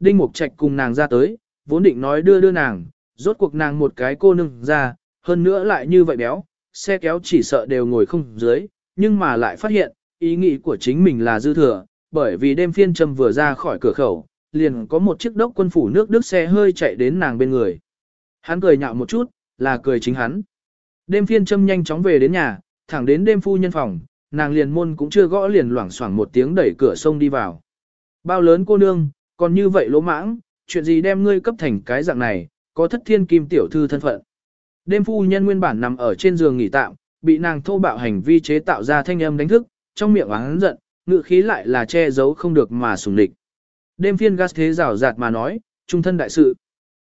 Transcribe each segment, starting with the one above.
Đinh Mục Trạch cùng nàng ra tới, vốn định nói đưa đưa nàng, rốt cuộc nàng một cái cô nương ra, hơn nữa lại như vậy béo, xe kéo chỉ sợ đều ngồi không dưới, nhưng mà lại phát hiện, ý nghĩ của chính mình là dư thừa, bởi vì đêm phiên trầm vừa ra khỏi cửa khẩu, liền có một chiếc đốc quân phủ nước Đức xe hơi chạy đến nàng bên người. Hắn cười nhạo một chút, là cười chính hắn. Đêm phiên trầm nhanh chóng về đến nhà, thẳng đến đêm phu nhân phòng, nàng liền môn cũng chưa gõ liền loảng xoảng một tiếng đẩy cửa sông đi vào. Bao lớn cô nương, còn như vậy lỗ mãng, chuyện gì đem ngươi cấp thành cái dạng này, có thất thiên kim tiểu thư thân phận. Đêm phu nhân nguyên bản nằm ở trên giường nghỉ tạm, bị nàng thô bạo hành vi chế tạo ra thanh âm đánh thức, trong miệng oán giận, ngự khí lại là che giấu không được mà sùng địch. Đêm phiên gas thế rào rạt mà nói, trung thân đại sự.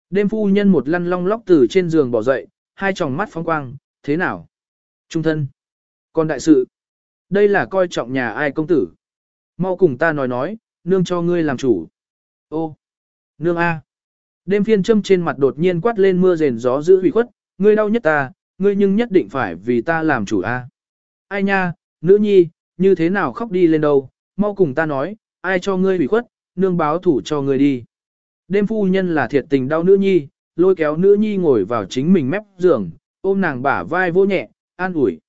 Đêm phu nhân một lăn long lóc từ trên giường bỏ dậy, hai tròng mắt phóng quang, thế nào? Trung thân. Còn đại sự. Đây là coi trọng nhà ai công tử. Mau cùng ta nói nói, nương cho ngươi làm chủ. Ô, nương A. Đêm phiên châm trên mặt đột nhiên quát lên mưa rền gió giữ hủy khuất, ngươi đau nhất ta, ngươi nhưng nhất định phải vì ta làm chủ A. Ai nha, nữ nhi, như thế nào khóc đi lên đâu, mau cùng ta nói, ai cho ngươi hủy khuất, nương báo thủ cho ngươi đi. Đêm phu nhân là thiệt tình đau nữ nhi, lôi kéo nữ nhi ngồi vào chính mình mép giường, ôm nàng bả vai vô nhẹ, an ủi.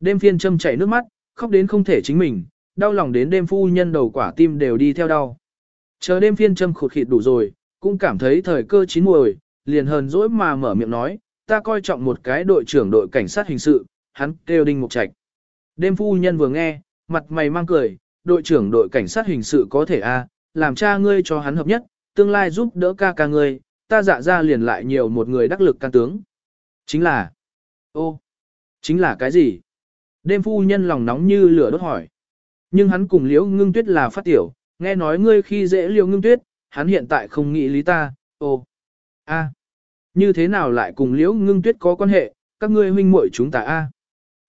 Đêm phiên châm chảy nước mắt, khóc đến không thể chính mình, đau lòng đến đêm phu nhân đầu quả tim đều đi theo đau. Chờ đêm phiên châm khụt khịt đủ rồi, cũng cảm thấy thời cơ chín muồi, liền hờn dỗi mà mở miệng nói, ta coi trọng một cái đội trưởng đội cảnh sát hình sự, hắn kêu đinh mục trạch. Đêm phu nhân vừa nghe, mặt mày mang cười, đội trưởng đội cảnh sát hình sự có thể a, làm cha ngươi cho hắn hợp nhất, tương lai giúp đỡ ca ca ngươi, ta dạ ra liền lại nhiều một người đắc lực can tướng. Chính là, ô, chính là cái gì? Đêm phu nhân lòng nóng như lửa đốt hỏi. Nhưng hắn cùng liễu ngưng tuyết là phát tiểu, nghe nói ngươi khi dễ liễu ngưng tuyết, hắn hiện tại không nghĩ lý ta, ô, a, như thế nào lại cùng liễu ngưng tuyết có quan hệ, các ngươi huynh muội chúng ta a.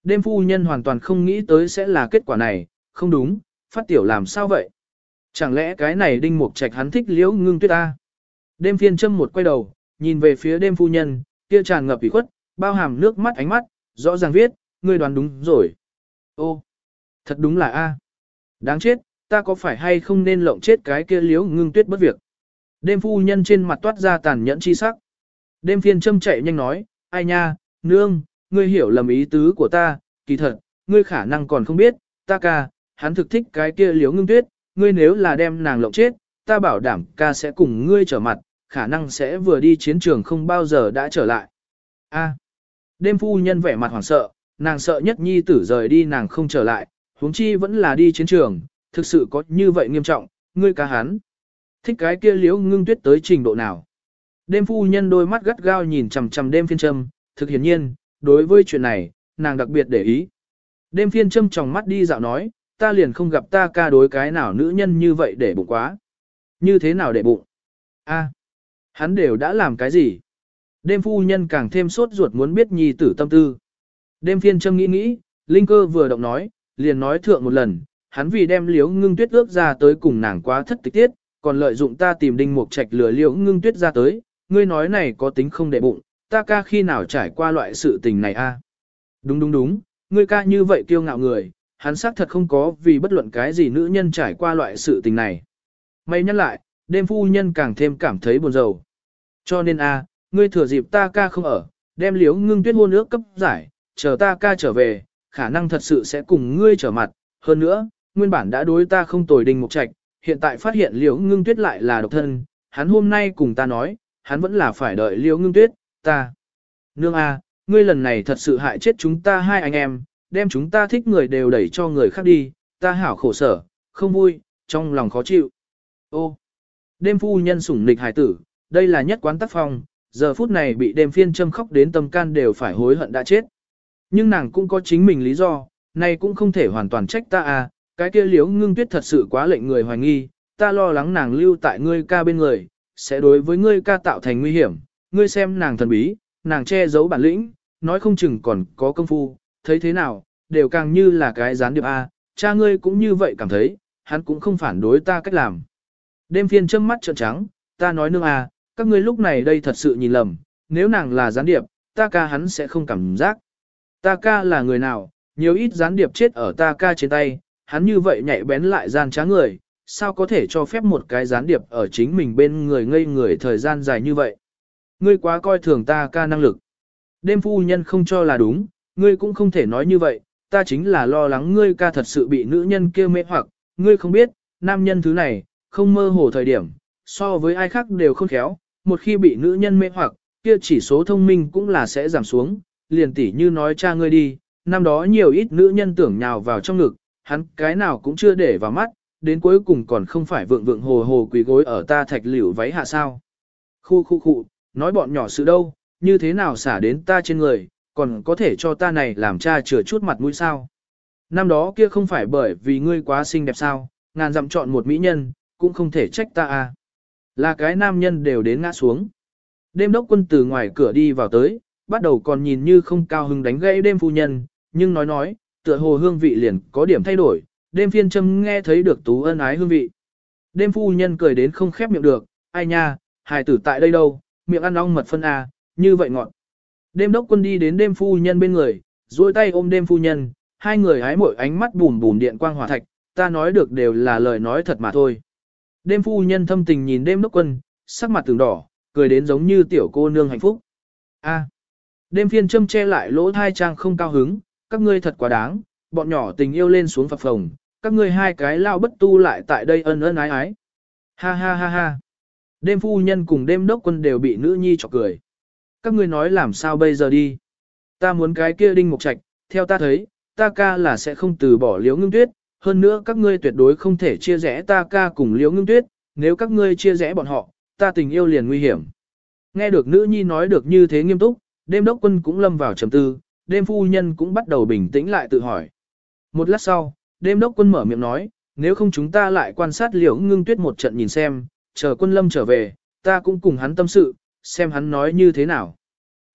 Đêm phu nhân hoàn toàn không nghĩ tới sẽ là kết quả này, không đúng, phát tiểu làm sao vậy? Chẳng lẽ cái này đinh mục trạch hắn thích liễu ngưng tuyết a? Đêm phiên châm một quay đầu, nhìn về phía đêm phu nhân, kia tràn ngập ủy khuất, bao hàm nước mắt ánh mắt, rõ ràng viết, ngươi đoán đúng rồi. Ô, thật đúng là A. Đáng chết, ta có phải hay không nên lộng chết cái kia liếu ngưng tuyết bất việc. Đêm phu nhân trên mặt toát ra tàn nhẫn chi sắc. Đêm phiên châm chạy nhanh nói, ai nha, nương, ngươi hiểu lầm ý tứ của ta, kỳ thật, ngươi khả năng còn không biết, ta ca, hắn thực thích cái kia liếu ngưng tuyết, ngươi nếu là đem nàng lộng chết, ta bảo đảm ca sẽ cùng ngươi trở mặt, khả năng sẽ vừa đi chiến trường không bao giờ đã trở lại. A. Đêm phu nhân vẻ mặt hoảng sợ, nàng sợ nhất nhi tử rời đi nàng không trở lại, huống chi vẫn là đi chiến trường, thực sự có như vậy nghiêm trọng, ngươi ca hắn. Thích cái kia liễu ngưng tuyết tới trình độ nào. Đêm phu nhân đôi mắt gắt gao nhìn chằm chằm đêm phiên châm, thực hiển nhiên, đối với chuyện này, nàng đặc biệt để ý. Đêm phiên châm trong mắt đi dạo nói, ta liền không gặp ta ca đối cái nào nữ nhân như vậy để bụng quá. Như thế nào để bụng? a hắn đều đã làm cái gì? Đêm phu nhân càng thêm sốt ruột muốn biết nhi tử tâm tư. Đêm phiên châm nghĩ nghĩ, Linh cơ vừa động nói, liền nói thượng một lần, hắn vì đem liếu ngưng tuyết ước ra tới cùng nàng quá thất tịch tiết, còn lợi dụng ta tìm đinh mục trạch lừa liếu ngưng tuyết ra tới, ngươi nói này có tính không để bụng, ta ca khi nào trải qua loại sự tình này a? Đúng đúng đúng, ngươi ca như vậy kiêu ngạo người, hắn xác thật không có vì bất luận cái gì nữ nhân trải qua loại sự tình này. May nhắc lại, đêm phu nhân càng thêm cảm thấy buồn rầu. Cho nên a, ngươi thừa dịp ta ca không ở, đem liếu ngưng tuyết hôn ước cấp giải, chờ ta ca trở về, khả năng thật sự sẽ cùng ngươi trở mặt, hơn nữa, nguyên bản đã đối ta không tồi đình mục trạch, hiện tại phát hiện liễu ngưng tuyết lại là độc thân, hắn hôm nay cùng ta nói, hắn vẫn là phải đợi liễu ngưng tuyết, ta. Nương a, ngươi lần này thật sự hại chết chúng ta hai anh em, đem chúng ta thích người đều đẩy cho người khác đi, ta hảo khổ sở, không vui, trong lòng khó chịu. Ô, đêm phu nhân sủng nịch hải tử, đây là nhất quán tác phong, giờ phút này bị đêm phiên châm khóc đến tâm can đều phải hối hận đã chết. Nhưng nàng cũng có chính mình lý do, này cũng không thể hoàn toàn trách ta à, cái kia liếu ngưng tuyết thật sự quá lệnh người hoài nghi, ta lo lắng nàng lưu tại ngươi ca bên người, sẽ đối với ngươi ca tạo thành nguy hiểm, ngươi xem nàng thần bí, nàng che giấu bản lĩnh, nói không chừng còn có công phu, thấy thế nào, đều càng như là cái gián điệp A, cha ngươi cũng như vậy cảm thấy, hắn cũng không phản đối ta cách làm. Đêm phiên châm mắt trợn trắng, ta nói nương A, các ngươi lúc này đây thật sự nhìn lầm, nếu nàng là gián điệp, ta ca hắn sẽ không cảm giác. Ta ca là người nào, nhiều ít gián điệp chết ở ta ca trên tay, hắn như vậy nhạy bén lại gian trá người, sao có thể cho phép một cái gián điệp ở chính mình bên người ngây người thời gian dài như vậy. Ngươi quá coi thường ta ca năng lực. Đêm phu nhân không cho là đúng, ngươi cũng không thể nói như vậy, ta chính là lo lắng ngươi ca thật sự bị nữ nhân kia mê hoặc, ngươi không biết, nam nhân thứ này, không mơ hồ thời điểm, so với ai khác đều không khéo, một khi bị nữ nhân mê hoặc, kia chỉ số thông minh cũng là sẽ giảm xuống, liền tỉ như nói cha ngươi đi, năm đó nhiều ít nữ nhân tưởng nhào vào trong ngực, hắn cái nào cũng chưa để vào mắt, đến cuối cùng còn không phải vượng vượng hồ hồ quỳ gối ở ta thạch liễu váy hạ sao. Khu khu khu, nói bọn nhỏ sự đâu, như thế nào xả đến ta trên người, còn có thể cho ta này làm cha chừa chút mặt mũi sao. Năm đó kia không phải bởi vì ngươi quá xinh đẹp sao, ngàn dặm chọn một mỹ nhân, cũng không thể trách ta à. Là cái nam nhân đều đến ngã xuống. Đêm đốc quân từ ngoài cửa đi vào tới, bắt đầu còn nhìn như không cao hứng đánh gãy đêm phu nhân, nhưng nói nói, tựa hồ hương vị liền có điểm thay đổi, đêm phiên châm nghe thấy được tú ân ái hương vị. Đêm phu nhân cười đến không khép miệng được, ai nha, hài tử tại đây đâu, miệng ăn ong mật phân à, như vậy ngọn. Đêm đốc quân đi đến đêm phu nhân bên người, duỗi tay ôm đêm phu nhân, hai người hái mỗi ánh mắt bùm bùm điện quang hỏa thạch, ta nói được đều là lời nói thật mà thôi. Đêm phu nhân thâm tình nhìn đêm đốc quân, sắc mặt từng đỏ, cười đến giống như tiểu cô nương hạnh phúc. A. Đêm phiên châm che lại lỗ thai trang không cao hứng, các ngươi thật quá đáng, bọn nhỏ tình yêu lên xuống phập phồng, các ngươi hai cái lao bất tu lại tại đây ân ân ái ái. Ha ha ha ha. Đêm phu nhân cùng đêm đốc quân đều bị nữ nhi chọc cười. Các ngươi nói làm sao bây giờ đi. Ta muốn cái kia đinh mục trạch, theo ta thấy, ta ca là sẽ không từ bỏ liếu ngưng tuyết, hơn nữa các ngươi tuyệt đối không thể chia rẽ ta ca cùng liếu ngưng tuyết, nếu các ngươi chia rẽ bọn họ, ta tình yêu liền nguy hiểm. Nghe được nữ nhi nói được như thế nghiêm túc, đêm đốc quân cũng lâm vào trầm tư, đêm phu nhân cũng bắt đầu bình tĩnh lại tự hỏi. Một lát sau, đêm đốc quân mở miệng nói, nếu không chúng ta lại quan sát liễu ngưng tuyết một trận nhìn xem, chờ quân lâm trở về, ta cũng cùng hắn tâm sự, xem hắn nói như thế nào.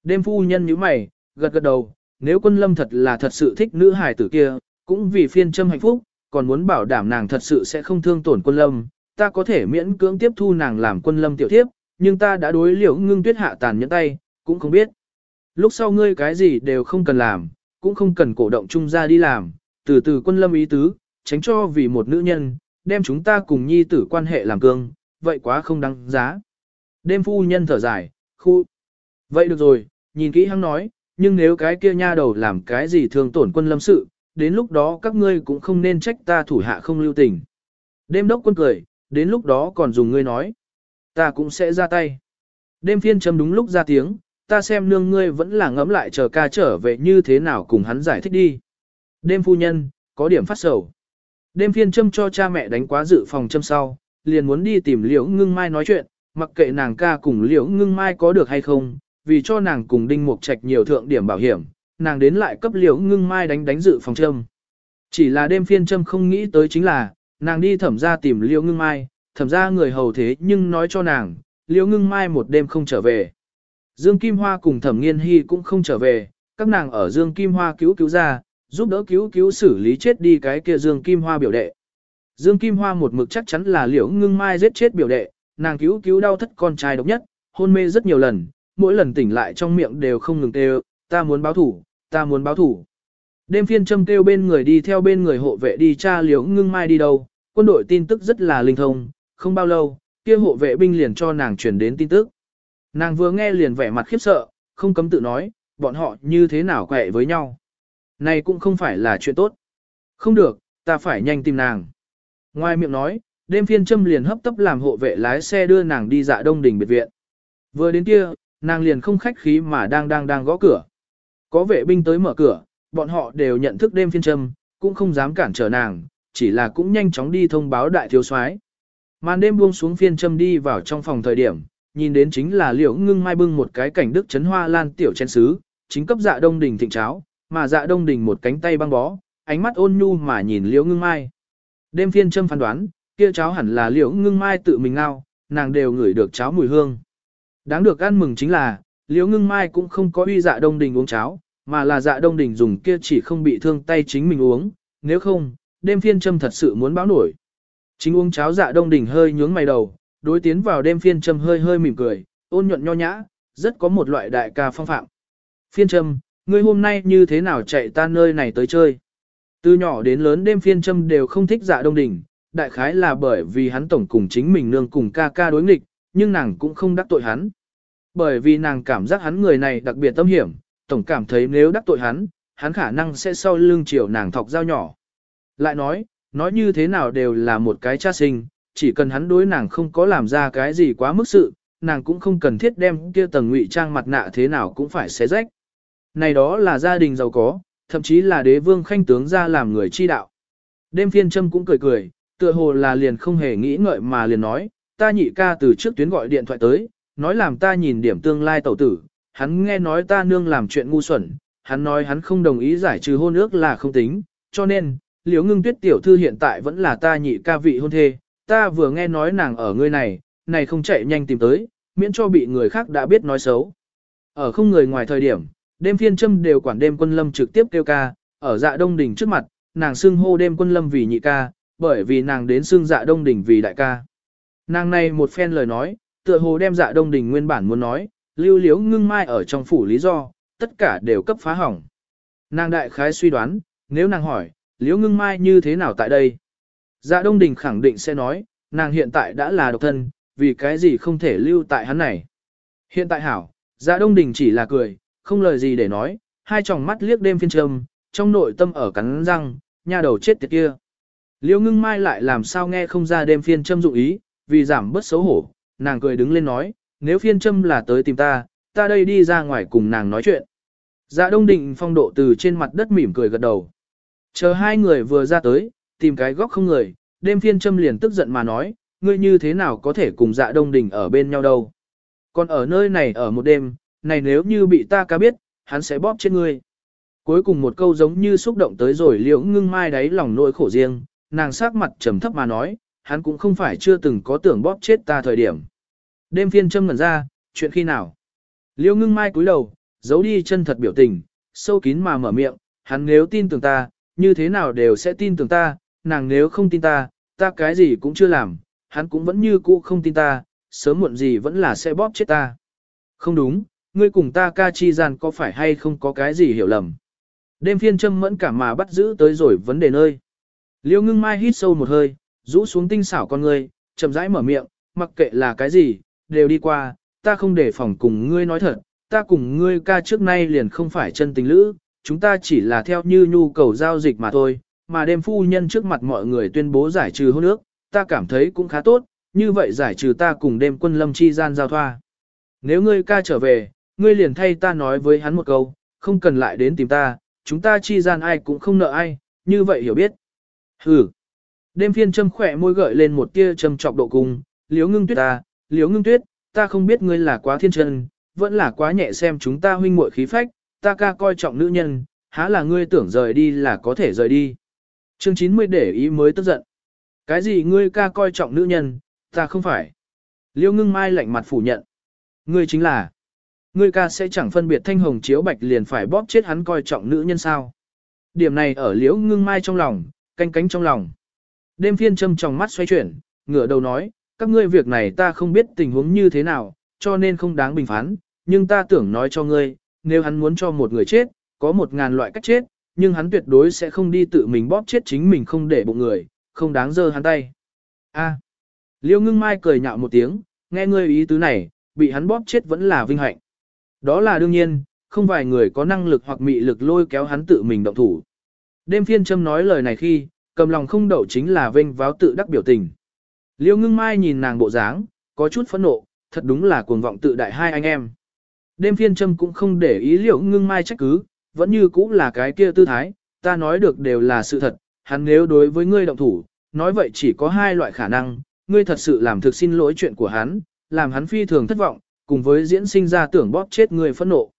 Đêm phu nhân nhíu mày, gật gật đầu, nếu quân lâm thật là thật sự thích nữ hài tử kia, cũng vì phiên châm hạnh phúc, còn muốn bảo đảm nàng thật sự sẽ không thương tổn quân lâm, ta có thể miễn cưỡng tiếp thu nàng làm quân lâm tiểu thiếp. nhưng ta đã đối liễu ngưng tuyết hạ tàn nhẫn tay, cũng không biết. Lúc sau ngươi cái gì đều không cần làm, cũng không cần cổ động chung ra đi làm, từ từ quân lâm ý tứ, tránh cho vì một nữ nhân, đem chúng ta cùng nhi tử quan hệ làm cương, vậy quá không đáng giá. Đêm phu nhân thở dài, khu. Vậy được rồi, nhìn kỹ hắn nói, nhưng nếu cái kia nha đầu làm cái gì thường tổn quân lâm sự, đến lúc đó các ngươi cũng không nên trách ta thủ hạ không lưu tình. Đêm đốc quân cười, đến lúc đó còn dùng ngươi nói. Ta cũng sẽ ra tay. Đêm phiên châm đúng lúc ra tiếng, ta xem nương ngươi vẫn là ngẫm lại chờ ca trở về như thế nào cùng hắn giải thích đi. Đêm phu nhân, có điểm phát sầu. Đêm phiên châm cho cha mẹ đánh quá dự phòng châm sau, liền muốn đi tìm liễu ngưng mai nói chuyện, mặc kệ nàng ca cùng liễu ngưng mai có được hay không, vì cho nàng cùng đinh mục trạch nhiều thượng điểm bảo hiểm, nàng đến lại cấp liễu ngưng mai đánh đánh dự phòng châm. Chỉ là đêm phiên châm không nghĩ tới chính là, nàng đi thẩm ra tìm liễu ngưng mai, thẩm ra người hầu thế nhưng nói cho nàng, liễu ngưng mai một đêm không trở về. Dương Kim Hoa cùng thẩm nghiên hy cũng không trở về, các nàng ở Dương Kim Hoa cứu cứu ra, giúp đỡ cứu cứu xử lý chết đi cái kia Dương Kim Hoa biểu đệ. Dương Kim Hoa một mực chắc chắn là liễu ngưng mai giết chết biểu đệ, nàng cứu cứu đau thất con trai độc nhất, hôn mê rất nhiều lần, mỗi lần tỉnh lại trong miệng đều không ngừng kêu, ta muốn báo thủ, ta muốn báo thủ. Đêm phiên châm kêu bên người đi theo bên người hộ vệ đi tra liễu ngưng mai đi đâu, quân đội tin tức rất là linh thông, không bao lâu, kia hộ vệ binh liền cho nàng truyền đến tin tức. Nàng vừa nghe liền vẻ mặt khiếp sợ, không cấm tự nói, bọn họ như thế nào quẹ với nhau. Này cũng không phải là chuyện tốt. Không được, ta phải nhanh tìm nàng. Ngoài miệng nói, đêm phiên châm liền hấp tấp làm hộ vệ lái xe đưa nàng đi dạ đông đình biệt viện. Vừa đến kia, nàng liền không khách khí mà đang đang đang gõ cửa. Có vệ binh tới mở cửa, bọn họ đều nhận thức đêm phiên châm, cũng không dám cản trở nàng, chỉ là cũng nhanh chóng đi thông báo đại thiếu soái. Màn đêm buông xuống phiên châm đi vào trong phòng thời điểm, nhìn đến chính là liễu ngưng mai bưng một cái cảnh đức chấn hoa lan tiểu chén sứ, chính cấp dạ đông đình thịnh cháo, mà dạ đông đình một cánh tay băng bó, ánh mắt ôn nhu mà nhìn liễu ngưng mai. Đêm phiên châm phán đoán, kia cháo hẳn là liễu ngưng mai tự mình ngao, nàng đều ngửi được cháo mùi hương. Đáng được ăn mừng chính là, liễu ngưng mai cũng không có uy dạ đông đình uống cháo, mà là dạ đông đình dùng kia chỉ không bị thương tay chính mình uống, nếu không, đêm phiên châm thật sự muốn báo nổi. Chính uống cháo dạ đông đình hơi nhướng mày đầu, đối tiến vào đêm phiên trầm hơi hơi mỉm cười, ôn nhuận nho nhã, rất có một loại đại ca phong phạm. Phiên trầm, ngươi hôm nay như thế nào chạy ta nơi này tới chơi? Từ nhỏ đến lớn đêm phiên trầm đều không thích dạ đông đỉnh, đại khái là bởi vì hắn tổng cùng chính mình nương cùng ca ca đối nghịch, nhưng nàng cũng không đắc tội hắn. Bởi vì nàng cảm giác hắn người này đặc biệt tâm hiểm, tổng cảm thấy nếu đắc tội hắn, hắn khả năng sẽ sau lưng chiều nàng thọc dao nhỏ. Lại nói, nói như thế nào đều là một cái cha sinh, chỉ cần hắn đối nàng không có làm ra cái gì quá mức sự, nàng cũng không cần thiết đem kia tầng ngụy trang mặt nạ thế nào cũng phải xé rách. Này đó là gia đình giàu có, thậm chí là đế vương khanh tướng ra làm người chi đạo. Đêm phiên châm cũng cười cười, tựa hồ là liền không hề nghĩ ngợi mà liền nói, ta nhị ca từ trước tuyến gọi điện thoại tới, nói làm ta nhìn điểm tương lai tẩu tử, hắn nghe nói ta nương làm chuyện ngu xuẩn, hắn nói hắn không đồng ý giải trừ hôn ước là không tính, cho nên, liếu ngưng tuyết tiểu thư hiện tại vẫn là ta nhị ca vị hôn thê, ta vừa nghe nói nàng ở ngươi này, này không chạy nhanh tìm tới, miễn cho bị người khác đã biết nói xấu. Ở không người ngoài thời điểm, đêm phiên châm đều quản đêm quân lâm trực tiếp kêu ca, ở dạ đông đỉnh trước mặt, nàng xưng hô đêm quân lâm vì nhị ca, bởi vì nàng đến xưng dạ đông đỉnh vì đại ca. Nàng này một phen lời nói, tựa hồ đem dạ đông đỉnh nguyên bản muốn nói, lưu liếu ngưng mai ở trong phủ lý do, tất cả đều cấp phá hỏng. Nàng đại khái suy đoán, nếu nàng hỏi, liếu ngưng mai như thế nào tại đây? Dạ đông Đình khẳng định sẽ nói, nàng hiện tại đã là độc thân, vì cái gì không thể lưu tại hắn này. Hiện tại hảo, dạ đông Đình chỉ là cười, không lời gì để nói, hai tròng mắt liếc đêm phiên trầm, trong nội tâm ở cắn răng, nha đầu chết tiệt kia. Liêu ngưng mai lại làm sao nghe không ra đêm phiên châm dụng ý, vì giảm bớt xấu hổ, nàng cười đứng lên nói, nếu phiên châm là tới tìm ta, ta đây đi ra ngoài cùng nàng nói chuyện. Dạ đông định phong độ từ trên mặt đất mỉm cười gật đầu. Chờ hai người vừa ra tới, tìm cái góc không người, đêm phiên châm liền tức giận mà nói, ngươi như thế nào có thể cùng dạ đông đình ở bên nhau đâu. Còn ở nơi này ở một đêm, này nếu như bị ta ca biết, hắn sẽ bóp chết ngươi. Cuối cùng một câu giống như xúc động tới rồi liễu ngưng mai đáy lòng nỗi khổ riêng, nàng sắc mặt trầm thấp mà nói, hắn cũng không phải chưa từng có tưởng bóp chết ta thời điểm. Đêm phiên châm ngẩn ra, chuyện khi nào? Liễu ngưng mai cúi đầu, giấu đi chân thật biểu tình, sâu kín mà mở miệng, hắn nếu tin tưởng ta, như thế nào đều sẽ tin tưởng ta, nàng nếu không tin ta, ta cái gì cũng chưa làm, hắn cũng vẫn như cũ không tin ta, sớm muộn gì vẫn là sẽ bóp chết ta. Không đúng, ngươi cùng ta ca chi gian có phải hay không có cái gì hiểu lầm. Đêm phiên châm mẫn cả mà bắt giữ tới rồi vấn đề nơi. Liêu ngưng mai hít sâu một hơi, rũ xuống tinh xảo con ngươi, chậm rãi mở miệng, mặc kệ là cái gì, đều đi qua, ta không để phòng cùng ngươi nói thật, ta cùng ngươi ca trước nay liền không phải chân tình lữ, chúng ta chỉ là theo như nhu cầu giao dịch mà thôi, mà đêm phu nhân trước mặt mọi người tuyên bố giải trừ hôn ước, ta cảm thấy cũng khá tốt, như vậy giải trừ ta cùng đêm quân lâm chi gian giao thoa. Nếu ngươi ca trở về, ngươi liền thay ta nói với hắn một câu, không cần lại đến tìm ta, chúng ta chi gian ai cũng không nợ ai, như vậy hiểu biết. Hừ. Đêm phiên châm khỏe môi gợi lên một tia châm trọc độ cùng. liếu ngưng tuyết à, ta, liếu ngưng tuyết, ta không biết ngươi là quá thiên chân, vẫn là quá nhẹ xem chúng ta huynh muội khí phách, ta ca coi trọng nữ nhân, há là ngươi tưởng rời đi là có thể rời đi. Chương 90 để ý mới tức giận. Cái gì ngươi ca coi trọng nữ nhân, ta không phải. Liêu ngưng mai lạnh mặt phủ nhận. Ngươi chính là. Ngươi ca sẽ chẳng phân biệt thanh hồng chiếu bạch liền phải bóp chết hắn coi trọng nữ nhân sao. Điểm này ở liễu ngưng mai trong lòng, canh cánh trong lòng. Đêm phiên châm trong mắt xoay chuyển, ngửa đầu nói, các ngươi việc này ta không biết tình huống như thế nào, cho nên không đáng bình phán, nhưng ta tưởng nói cho ngươi, nếu hắn muốn cho một người chết, có một ngàn loại cách chết, nhưng hắn tuyệt đối sẽ không đi tự mình bóp chết chính mình không để bụng người, không đáng dơ hắn tay. A. Liêu ngưng mai cười nhạo một tiếng, nghe ngươi ý tứ này, bị hắn bóp chết vẫn là vinh hạnh. Đó là đương nhiên, không vài người có năng lực hoặc mị lực lôi kéo hắn tự mình động thủ. Đêm phiên châm nói lời này khi, cầm lòng không đậu chính là vênh váo tự đắc biểu tình. Liêu ngưng mai nhìn nàng bộ dáng, có chút phẫn nộ, thật đúng là cuồng vọng tự đại hai anh em. Đêm phiên châm cũng không để ý liệu ngưng mai trách cứ, vẫn như cũ là cái kia tư thái, ta nói được đều là sự thật, hắn nếu đối với ngươi động thủ, nói vậy chỉ có hai loại khả năng, ngươi thật sự làm thực xin lỗi chuyện của hắn, làm hắn phi thường thất vọng, cùng với diễn sinh ra tưởng bóp chết ngươi phẫn nộ.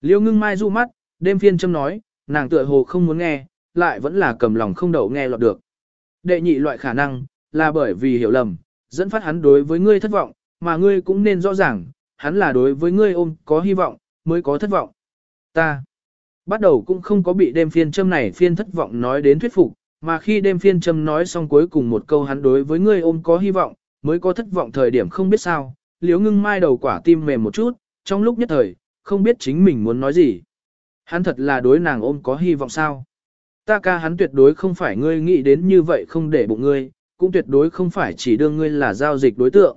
Liêu ngưng mai du mắt, đêm phiên châm nói, nàng tựa hồ không muốn nghe, lại vẫn là cầm lòng không đậu nghe lọt được. Đệ nhị loại khả năng, là bởi vì hiểu lầm, dẫn phát hắn đối với ngươi thất vọng, mà ngươi cũng nên rõ ràng, hắn là đối với ngươi ôm có hy vọng, mới có thất vọng. Ta, bắt đầu cũng không có bị đêm phiên châm này phiên thất vọng nói đến thuyết phục, mà khi đêm phiên châm nói xong cuối cùng một câu hắn đối với ngươi ôm có hy vọng, mới có thất vọng thời điểm không biết sao, liếu ngưng mai đầu quả tim mềm một chút, trong lúc nhất thời, không biết chính mình muốn nói gì. Hắn thật là đối nàng ôm có hy vọng sao. Ta ca hắn tuyệt đối không phải ngươi nghĩ đến như vậy không để bụng ngươi, cũng tuyệt đối không phải chỉ đưa ngươi là giao dịch đối tượng.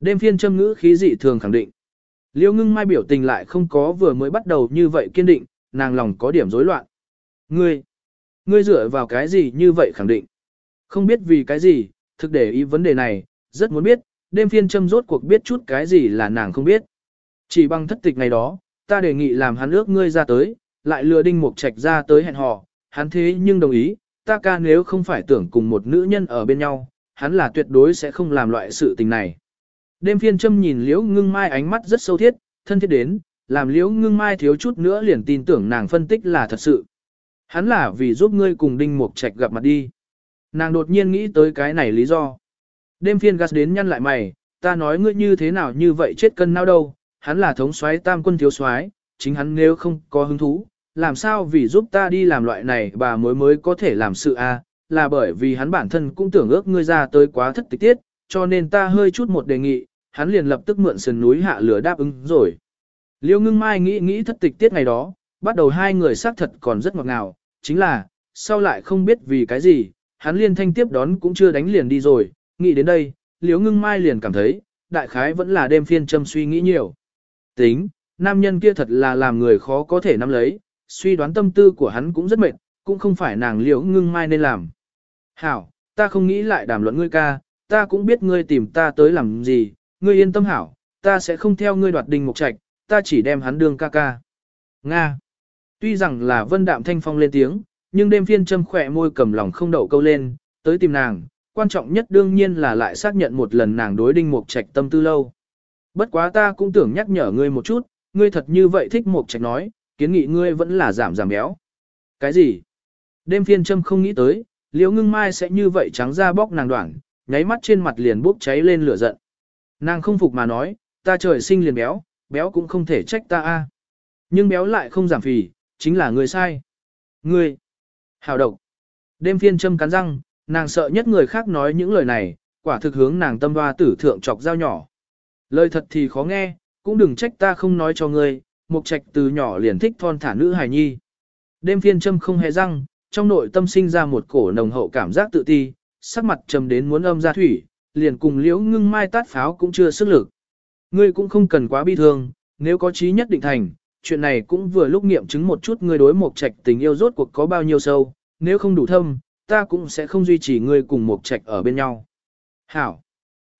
Đêm phiên châm ngữ khí dị thường khẳng định. Liêu ngưng mai biểu tình lại không có vừa mới bắt đầu như vậy kiên định, nàng lòng có điểm rối loạn. Ngươi, ngươi dựa vào cái gì như vậy khẳng định? Không biết vì cái gì, thực để ý vấn đề này, rất muốn biết, đêm phiên châm rốt cuộc biết chút cái gì là nàng không biết. Chỉ bằng thất tịch ngày đó, ta đề nghị làm hắn ước ngươi ra tới, lại lừa đinh mục trạch ra tới hẹn hò, hắn thế nhưng đồng ý, ta ca nếu không phải tưởng cùng một nữ nhân ở bên nhau, hắn là tuyệt đối sẽ không làm loại sự tình này. Đêm phiên châm nhìn liễu ngưng mai ánh mắt rất sâu thiết, thân thiết đến, làm liễu ngưng mai thiếu chút nữa liền tin tưởng nàng phân tích là thật sự. Hắn là vì giúp ngươi cùng đinh mục trạch gặp mặt đi. Nàng đột nhiên nghĩ tới cái này lý do. Đêm phiên gas đến nhăn lại mày, ta nói ngươi như thế nào như vậy chết cân nào đâu, hắn là thống soái tam quân thiếu soái, chính hắn nếu không có hứng thú, làm sao vì giúp ta đi làm loại này bà mới mới có thể làm sự a là bởi vì hắn bản thân cũng tưởng ước ngươi ra tới quá thất tịch tiết, cho nên ta hơi chút một đề nghị, hắn liền lập tức mượn sườn núi hạ lửa đáp ứng rồi. Liêu ngưng mai nghĩ nghĩ thất tịch tiết ngày đó, bắt đầu hai người xác thật còn rất ngọt ngào, chính là, sau lại không biết vì cái gì, hắn liên thanh tiếp đón cũng chưa đánh liền đi rồi, nghĩ đến đây, liêu ngưng mai liền cảm thấy, đại khái vẫn là đêm phiên châm suy nghĩ nhiều. Tính, nam nhân kia thật là làm người khó có thể nắm lấy, suy đoán tâm tư của hắn cũng rất mệt, cũng không phải nàng liễu ngưng mai nên làm. Hảo, ta không nghĩ lại đàm luận ngươi ca, ta cũng biết ngươi tìm ta tới làm gì, ngươi yên tâm hảo, ta sẽ không theo ngươi đoạt đình mục trạch, ta chỉ đem hắn đương ca ca. Nga. Tuy rằng là vân đạm thanh phong lên tiếng, nhưng đêm phiên châm khỏe môi cầm lòng không đậu câu lên, tới tìm nàng, quan trọng nhất đương nhiên là lại xác nhận một lần nàng đối đinh mục trạch tâm tư lâu. Bất quá ta cũng tưởng nhắc nhở ngươi một chút, ngươi thật như vậy thích mục trạch nói, kiến nghị ngươi vẫn là giảm giảm béo. Cái gì? Đêm phiên châm không nghĩ tới, liễu ngưng mai sẽ như vậy trắng ra bóc nàng đoạn, nháy mắt trên mặt liền bốc cháy lên lửa giận. Nàng không phục mà nói, ta trời sinh liền béo, béo cũng không thể trách ta a. Nhưng béo lại không giảm phì, chính là người sai. Ngươi, hào độc. Đêm phiên châm cắn răng, nàng sợ nhất người khác nói những lời này, quả thực hướng nàng tâm hoa tử thượng chọc dao nhỏ. Lời thật thì khó nghe, cũng đừng trách ta không nói cho ngươi, mục trạch từ nhỏ liền thích thon thả nữ hài nhi. Đêm phiên châm không hề răng, trong nội tâm sinh ra một cổ nồng hậu cảm giác tự ti, sắc mặt trầm đến muốn âm ra thủy, liền cùng liễu ngưng mai tát pháo cũng chưa sức lực. Ngươi cũng không cần quá bi thương, nếu có trí nhất định thành, chuyện này cũng vừa lúc nghiệm chứng một chút ngươi đối mộc trạch tình yêu rốt cuộc có bao nhiêu sâu, nếu không đủ thâm, ta cũng sẽ không duy trì ngươi cùng mộc trạch ở bên nhau. Hảo,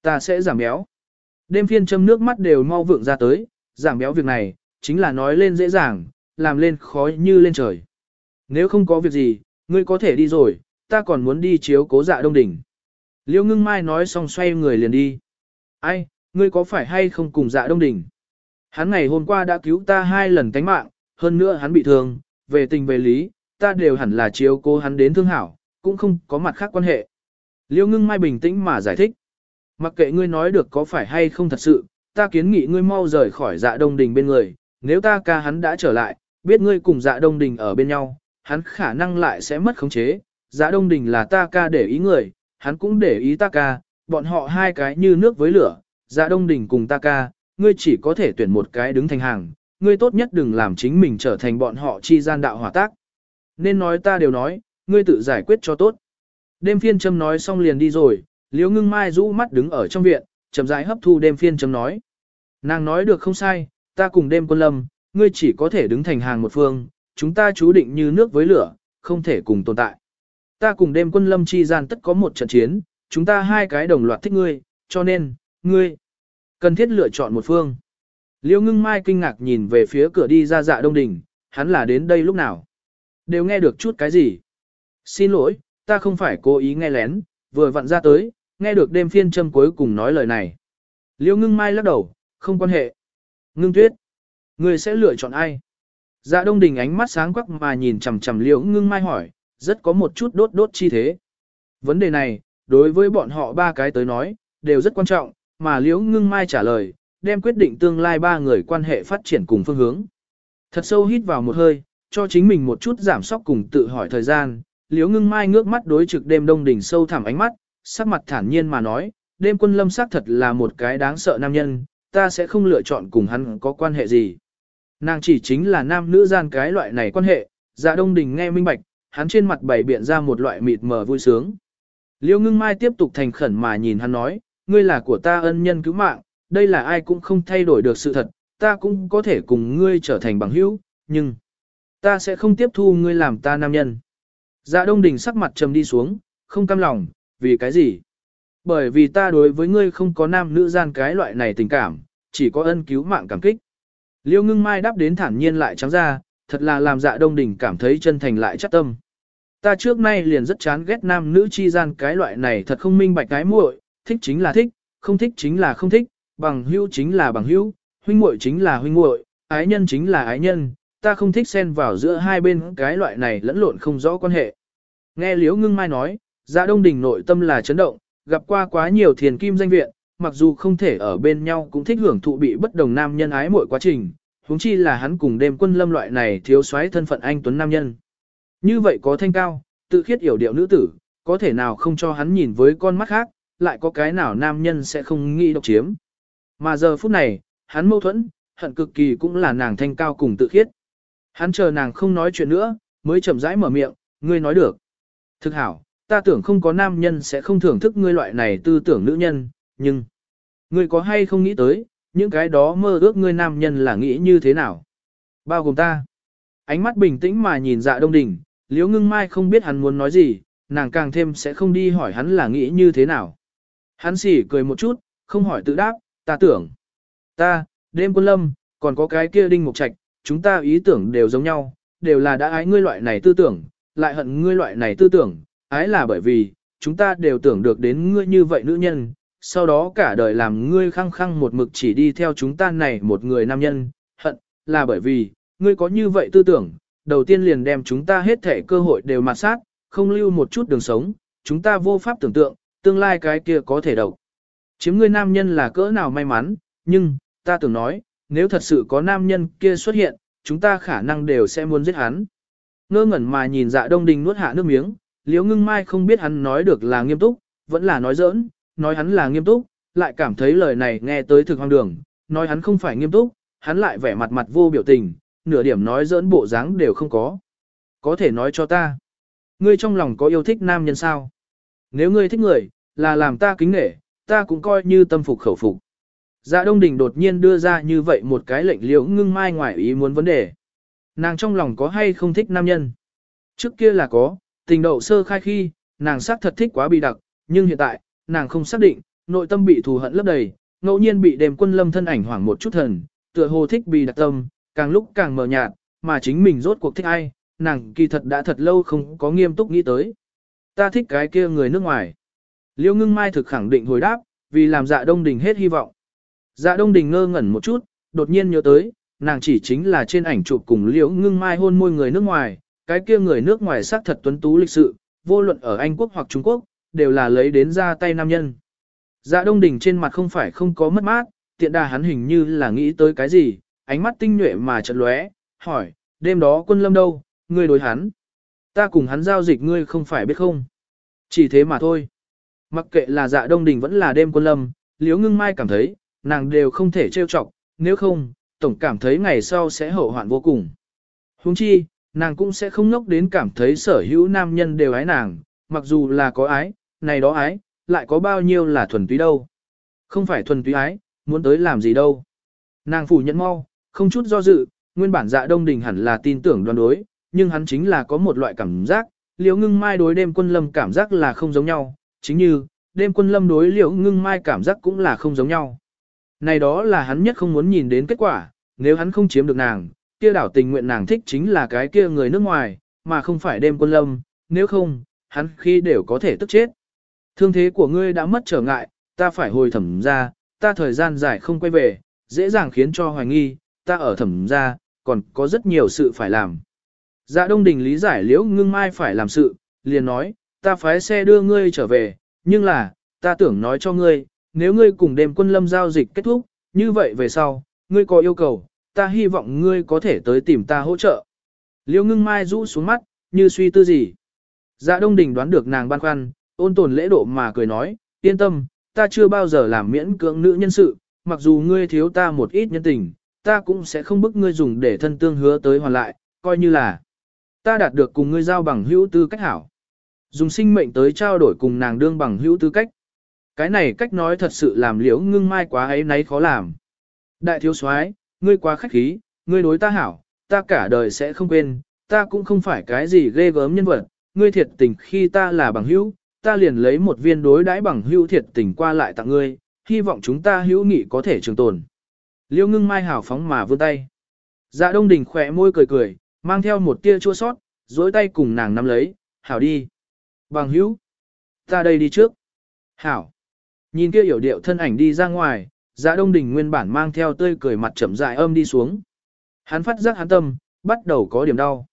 ta sẽ giảm béo. Đêm phiên châm nước mắt đều mau vượng ra tới, giảm béo việc này, chính là nói lên dễ dàng, làm lên khó như lên trời. Nếu không có việc gì, ngươi có thể đi rồi, ta còn muốn đi chiếu cố dạ đông đỉnh. Liêu ngưng mai nói xong xoay người liền đi. Ai, ngươi có phải hay không cùng dạ đông đỉnh? Hắn ngày hôm qua đã cứu ta hai lần tánh mạng, hơn nữa hắn bị thương, về tình về lý, ta đều hẳn là chiếu cố hắn đến thương hảo, cũng không có mặt khác quan hệ. Liêu ngưng mai bình tĩnh mà giải thích. Mặc kệ ngươi nói được có phải hay không thật sự, ta kiến nghị ngươi mau rời khỏi dạ đông đình bên người, nếu ta ca hắn đã trở lại, biết ngươi cùng dạ đông đình ở bên nhau, hắn khả năng lại sẽ mất khống chế. Dạ đông đình là ta ca để ý người, hắn cũng để ý ta ca, bọn họ hai cái như nước với lửa, dạ đông đình cùng ta ca, ngươi chỉ có thể tuyển một cái đứng thành hàng, ngươi tốt nhất đừng làm chính mình trở thành bọn họ chi gian đạo hỏa tác. Nên nói ta đều nói, ngươi tự giải quyết cho tốt. Đêm phiên châm nói xong liền đi rồi, liếu ngưng mai rũ mắt đứng ở trong viện, chậm rãi hấp thu đêm phiên châm nói. Nàng nói được không sai, ta cùng đêm quân lâm, ngươi chỉ có thể đứng thành hàng một phương, chúng ta chú định như nước với lửa, không thể cùng tồn tại. Ta cùng đêm quân lâm chi gian tất có một trận chiến, chúng ta hai cái đồng loạt thích ngươi, cho nên, ngươi, cần thiết lựa chọn một phương. Liêu ngưng mai kinh ngạc nhìn về phía cửa đi ra dạ đông đỉnh, hắn là đến đây lúc nào. Đều nghe được chút cái gì. Xin lỗi, ta không phải cố ý nghe lén, vừa vặn ra tới, nghe được đêm phiên châm cuối cùng nói lời này. Liêu ngưng mai lắc đầu, không quan hệ. Ngưng tuyết, người sẽ lựa chọn ai? Dạ đông đình ánh mắt sáng quắc mà nhìn chằm chằm liêu ngưng mai hỏi, rất có một chút đốt đốt chi thế. Vấn đề này, đối với bọn họ ba cái tới nói, đều rất quan trọng, mà liễu ngưng mai trả lời, đem quyết định tương lai ba người quan hệ phát triển cùng phương hướng. Thật sâu hít vào một hơi, cho chính mình một chút giảm sóc cùng tự hỏi thời gian, liễu ngưng mai ngước mắt đối trực đêm đông đỉnh sâu thẳm ánh mắt, sắc mặt thản nhiên mà nói, đêm quân lâm xác thật là một cái đáng sợ nam nhân, ta sẽ không lựa chọn cùng hắn có quan hệ gì. Nàng chỉ chính là nam nữ gian cái loại này quan hệ, dạ đông đình nghe minh bạch, hắn trên mặt bày biện ra một loại mịt mờ vui sướng. Liêu ngưng mai tiếp tục thành khẩn mà nhìn hắn nói, ngươi là của ta ân nhân cứu mạng, đây là ai cũng không thay đổi được sự thật, ta cũng có thể cùng ngươi trở thành bằng hữu, nhưng ta sẽ không tiếp thu ngươi làm ta nam nhân. Dạ đông đình sắc mặt trầm đi xuống, không cam lòng, vì cái gì? Bởi vì ta đối với ngươi không có nam nữ gian cái loại này tình cảm, chỉ có ân cứu mạng cảm kích. Liêu ngưng mai đáp đến thản nhiên lại trắng ra, thật là làm dạ đông đình cảm thấy chân thành lại chắc tâm. Ta trước nay liền rất chán ghét nam nữ chi gian cái loại này thật không minh bạch cái muội, thích chính là thích, không thích chính là không thích, bằng hữu chính là bằng hữu, huynh muội chính là huynh muội, ái nhân chính là ái nhân, ta không thích xen vào giữa hai bên cái loại này lẫn lộn không rõ quan hệ. Nghe Liễu Ngưng Mai nói, Dạ Đông Đình nội tâm là chấn động, gặp qua quá nhiều thiền kim danh viện, mặc dù không thể ở bên nhau cũng thích hưởng thụ bị bất đồng nam nhân ái muội quá trình, huống chi là hắn cùng đêm quân lâm loại này thiếu soái thân phận anh tuấn nam nhân. Như vậy có thanh cao, tự khiết hiểu điệu nữ tử, có thể nào không cho hắn nhìn với con mắt khác, lại có cái nào nam nhân sẽ không nghĩ độc chiếm. Mà giờ phút này, hắn mâu thuẫn, hận cực kỳ cũng là nàng thanh cao cùng tự khiết. Hắn chờ nàng không nói chuyện nữa, mới chậm rãi mở miệng, ngươi nói được. Thực hảo, ta tưởng không có nam nhân sẽ không thưởng thức ngươi loại này tư tưởng nữ nhân, nhưng... Ngươi có hay không nghĩ tới, những cái đó mơ ước ngươi nam nhân là nghĩ như thế nào? Bao gồm ta. Ánh mắt bình tĩnh mà nhìn dạ đông đỉnh, liếu ngưng mai không biết hắn muốn nói gì, nàng càng thêm sẽ không đi hỏi hắn là nghĩ như thế nào. Hắn sỉ cười một chút, không hỏi tự đáp, ta tưởng. Ta, đêm quân lâm, còn có cái kia đinh mục trạch, chúng ta ý tưởng đều giống nhau, đều là đã ái ngươi loại này tư tưởng, lại hận ngươi loại này tư tưởng, ái là bởi vì, chúng ta đều tưởng được đến ngươi như vậy nữ nhân, sau đó cả đời làm ngươi khăng khăng một mực chỉ đi theo chúng ta này một người nam nhân, hận, là bởi vì, ngươi có như vậy tư tưởng, đầu tiên liền đem chúng ta hết thể cơ hội đều mặt sát, không lưu một chút đường sống, chúng ta vô pháp tưởng tượng, tương lai cái kia có thể độc. Chiếm ngươi nam nhân là cỡ nào may mắn, nhưng, ta tưởng nói, nếu thật sự có nam nhân kia xuất hiện, chúng ta khả năng đều sẽ muốn giết hắn. Ngơ ngẩn mà nhìn dạ đông đình nuốt hạ nước miếng, Liễu ngưng mai không biết hắn nói được là nghiêm túc, vẫn là nói giỡn, nói hắn là nghiêm túc, lại cảm thấy lời này nghe tới thực hoang đường, nói hắn không phải nghiêm túc, hắn lại vẻ mặt mặt vô biểu tình, nửa điểm nói giỡn bộ dáng đều không có. Có thể nói cho ta, ngươi trong lòng có yêu thích nam nhân sao? Nếu ngươi thích người, là làm ta kính nể, ta cũng coi như tâm phục khẩu phục. Dạ Đông Đình đột nhiên đưa ra như vậy một cái lệnh liễu ngưng mai ngoài ý muốn vấn đề. Nàng trong lòng có hay không thích nam nhân? Trước kia là có, tình đậu sơ khai khi, nàng xác thật thích quá bị đặc, nhưng hiện tại, nàng không xác định, nội tâm bị thù hận lấp đầy, ngẫu nhiên bị đêm quân lâm thân ảnh hoảng một chút thần, tựa hồ thích bị đặc tâm, càng lúc càng mờ nhạt, mà chính mình rốt cuộc thích ai, nàng kỳ thật đã thật lâu không có nghiêm túc nghĩ tới. Ta thích cái kia người nước ngoài. Liêu ngưng mai thực khẳng định hồi đáp, vì làm dạ đông đình hết hy vọng. Dạ đông đình ngơ ngẩn một chút, đột nhiên nhớ tới, nàng chỉ chính là trên ảnh chụp cùng liễu ngưng mai hôn môi người nước ngoài, cái kia người nước ngoài xác thật tuấn tú lịch sự, vô luận ở Anh Quốc hoặc Trung Quốc, đều là lấy đến ra tay nam nhân. Dạ đông đình trên mặt không phải không có mất mát, tiện đà hắn hình như là nghĩ tới cái gì, ánh mắt tinh nhuệ mà chợt lóe, hỏi, đêm đó quân lâm đâu, ngươi đối hắn. Ta cùng hắn giao dịch ngươi không phải biết không. Chỉ thế mà thôi. Mặc kệ là dạ đông đình vẫn là đêm quân lâm, liễu ngưng mai cảm thấy, nàng đều không thể trêu chọc, nếu không, tổng cảm thấy ngày sau sẽ hậu hoạn vô cùng. Huống chi, nàng cũng sẽ không ngốc đến cảm thấy sở hữu nam nhân đều ái nàng, mặc dù là có ái, này đó ái, lại có bao nhiêu là thuần túy đâu. Không phải thuần túy ái, muốn tới làm gì đâu. Nàng phủ nhận mau, không chút do dự, nguyên bản dạ đông đình hẳn là tin tưởng đoán đối, nhưng hắn chính là có một loại cảm giác, liễu ngưng mai đối đêm quân lâm cảm giác là không giống nhau, chính như, đêm quân lâm đối liễu ngưng mai cảm giác cũng là không giống nhau. Này đó là hắn nhất không muốn nhìn đến kết quả, nếu hắn không chiếm được nàng, kia đảo tình nguyện nàng thích chính là cái kia người nước ngoài, mà không phải đêm quân lâm, nếu không, hắn khi đều có thể tức chết. Thương thế của ngươi đã mất trở ngại, ta phải hồi thẩm ra, ta thời gian dài không quay về, dễ dàng khiến cho hoài nghi, ta ở thẩm ra, còn có rất nhiều sự phải làm. Dạ Đông Đình lý giải liễu ngưng mai phải làm sự, liền nói, ta phái xe đưa ngươi trở về, nhưng là, ta tưởng nói cho ngươi, nếu ngươi cùng đêm quân lâm giao dịch kết thúc, như vậy về sau, ngươi có yêu cầu, ta hy vọng ngươi có thể tới tìm ta hỗ trợ. Liễu ngưng mai rũ xuống mắt, như suy tư gì. Dạ đông đình đoán được nàng băn khoăn, ôn tồn lễ độ mà cười nói, yên tâm, ta chưa bao giờ làm miễn cưỡng nữ nhân sự, mặc dù ngươi thiếu ta một ít nhân tình, ta cũng sẽ không bức ngươi dùng để thân tương hứa tới hoàn lại, coi như là ta đạt được cùng ngươi giao bằng hữu tư cách hảo. Dùng sinh mệnh tới trao đổi cùng nàng đương bằng hữu tư cách. Cái này cách nói thật sự làm liễu ngưng mai quá ấy nấy khó làm. Đại thiếu soái, ngươi quá khách khí, ngươi đối ta hảo, ta cả đời sẽ không quên, ta cũng không phải cái gì ghê gớm nhân vật, ngươi thiệt tình khi ta là bằng hữu, ta liền lấy một viên đối đãi bằng hữu thiệt tình qua lại tặng ngươi, hy vọng chúng ta hữu nghị có thể trường tồn. Liêu ngưng mai hảo phóng mà vươn tay. Dạ đông đình khỏe môi cười cười, mang theo một tia chua sót, dối tay cùng nàng nắm lấy, hảo đi. Bằng hữu, ta đây đi trước. Hảo. Nhìn kia hiểu điệu thân ảnh đi ra ngoài, dạ đông đình nguyên bản mang theo tươi cười mặt chậm dại âm đi xuống. Hắn phát giác hắn tâm, bắt đầu có điểm đau.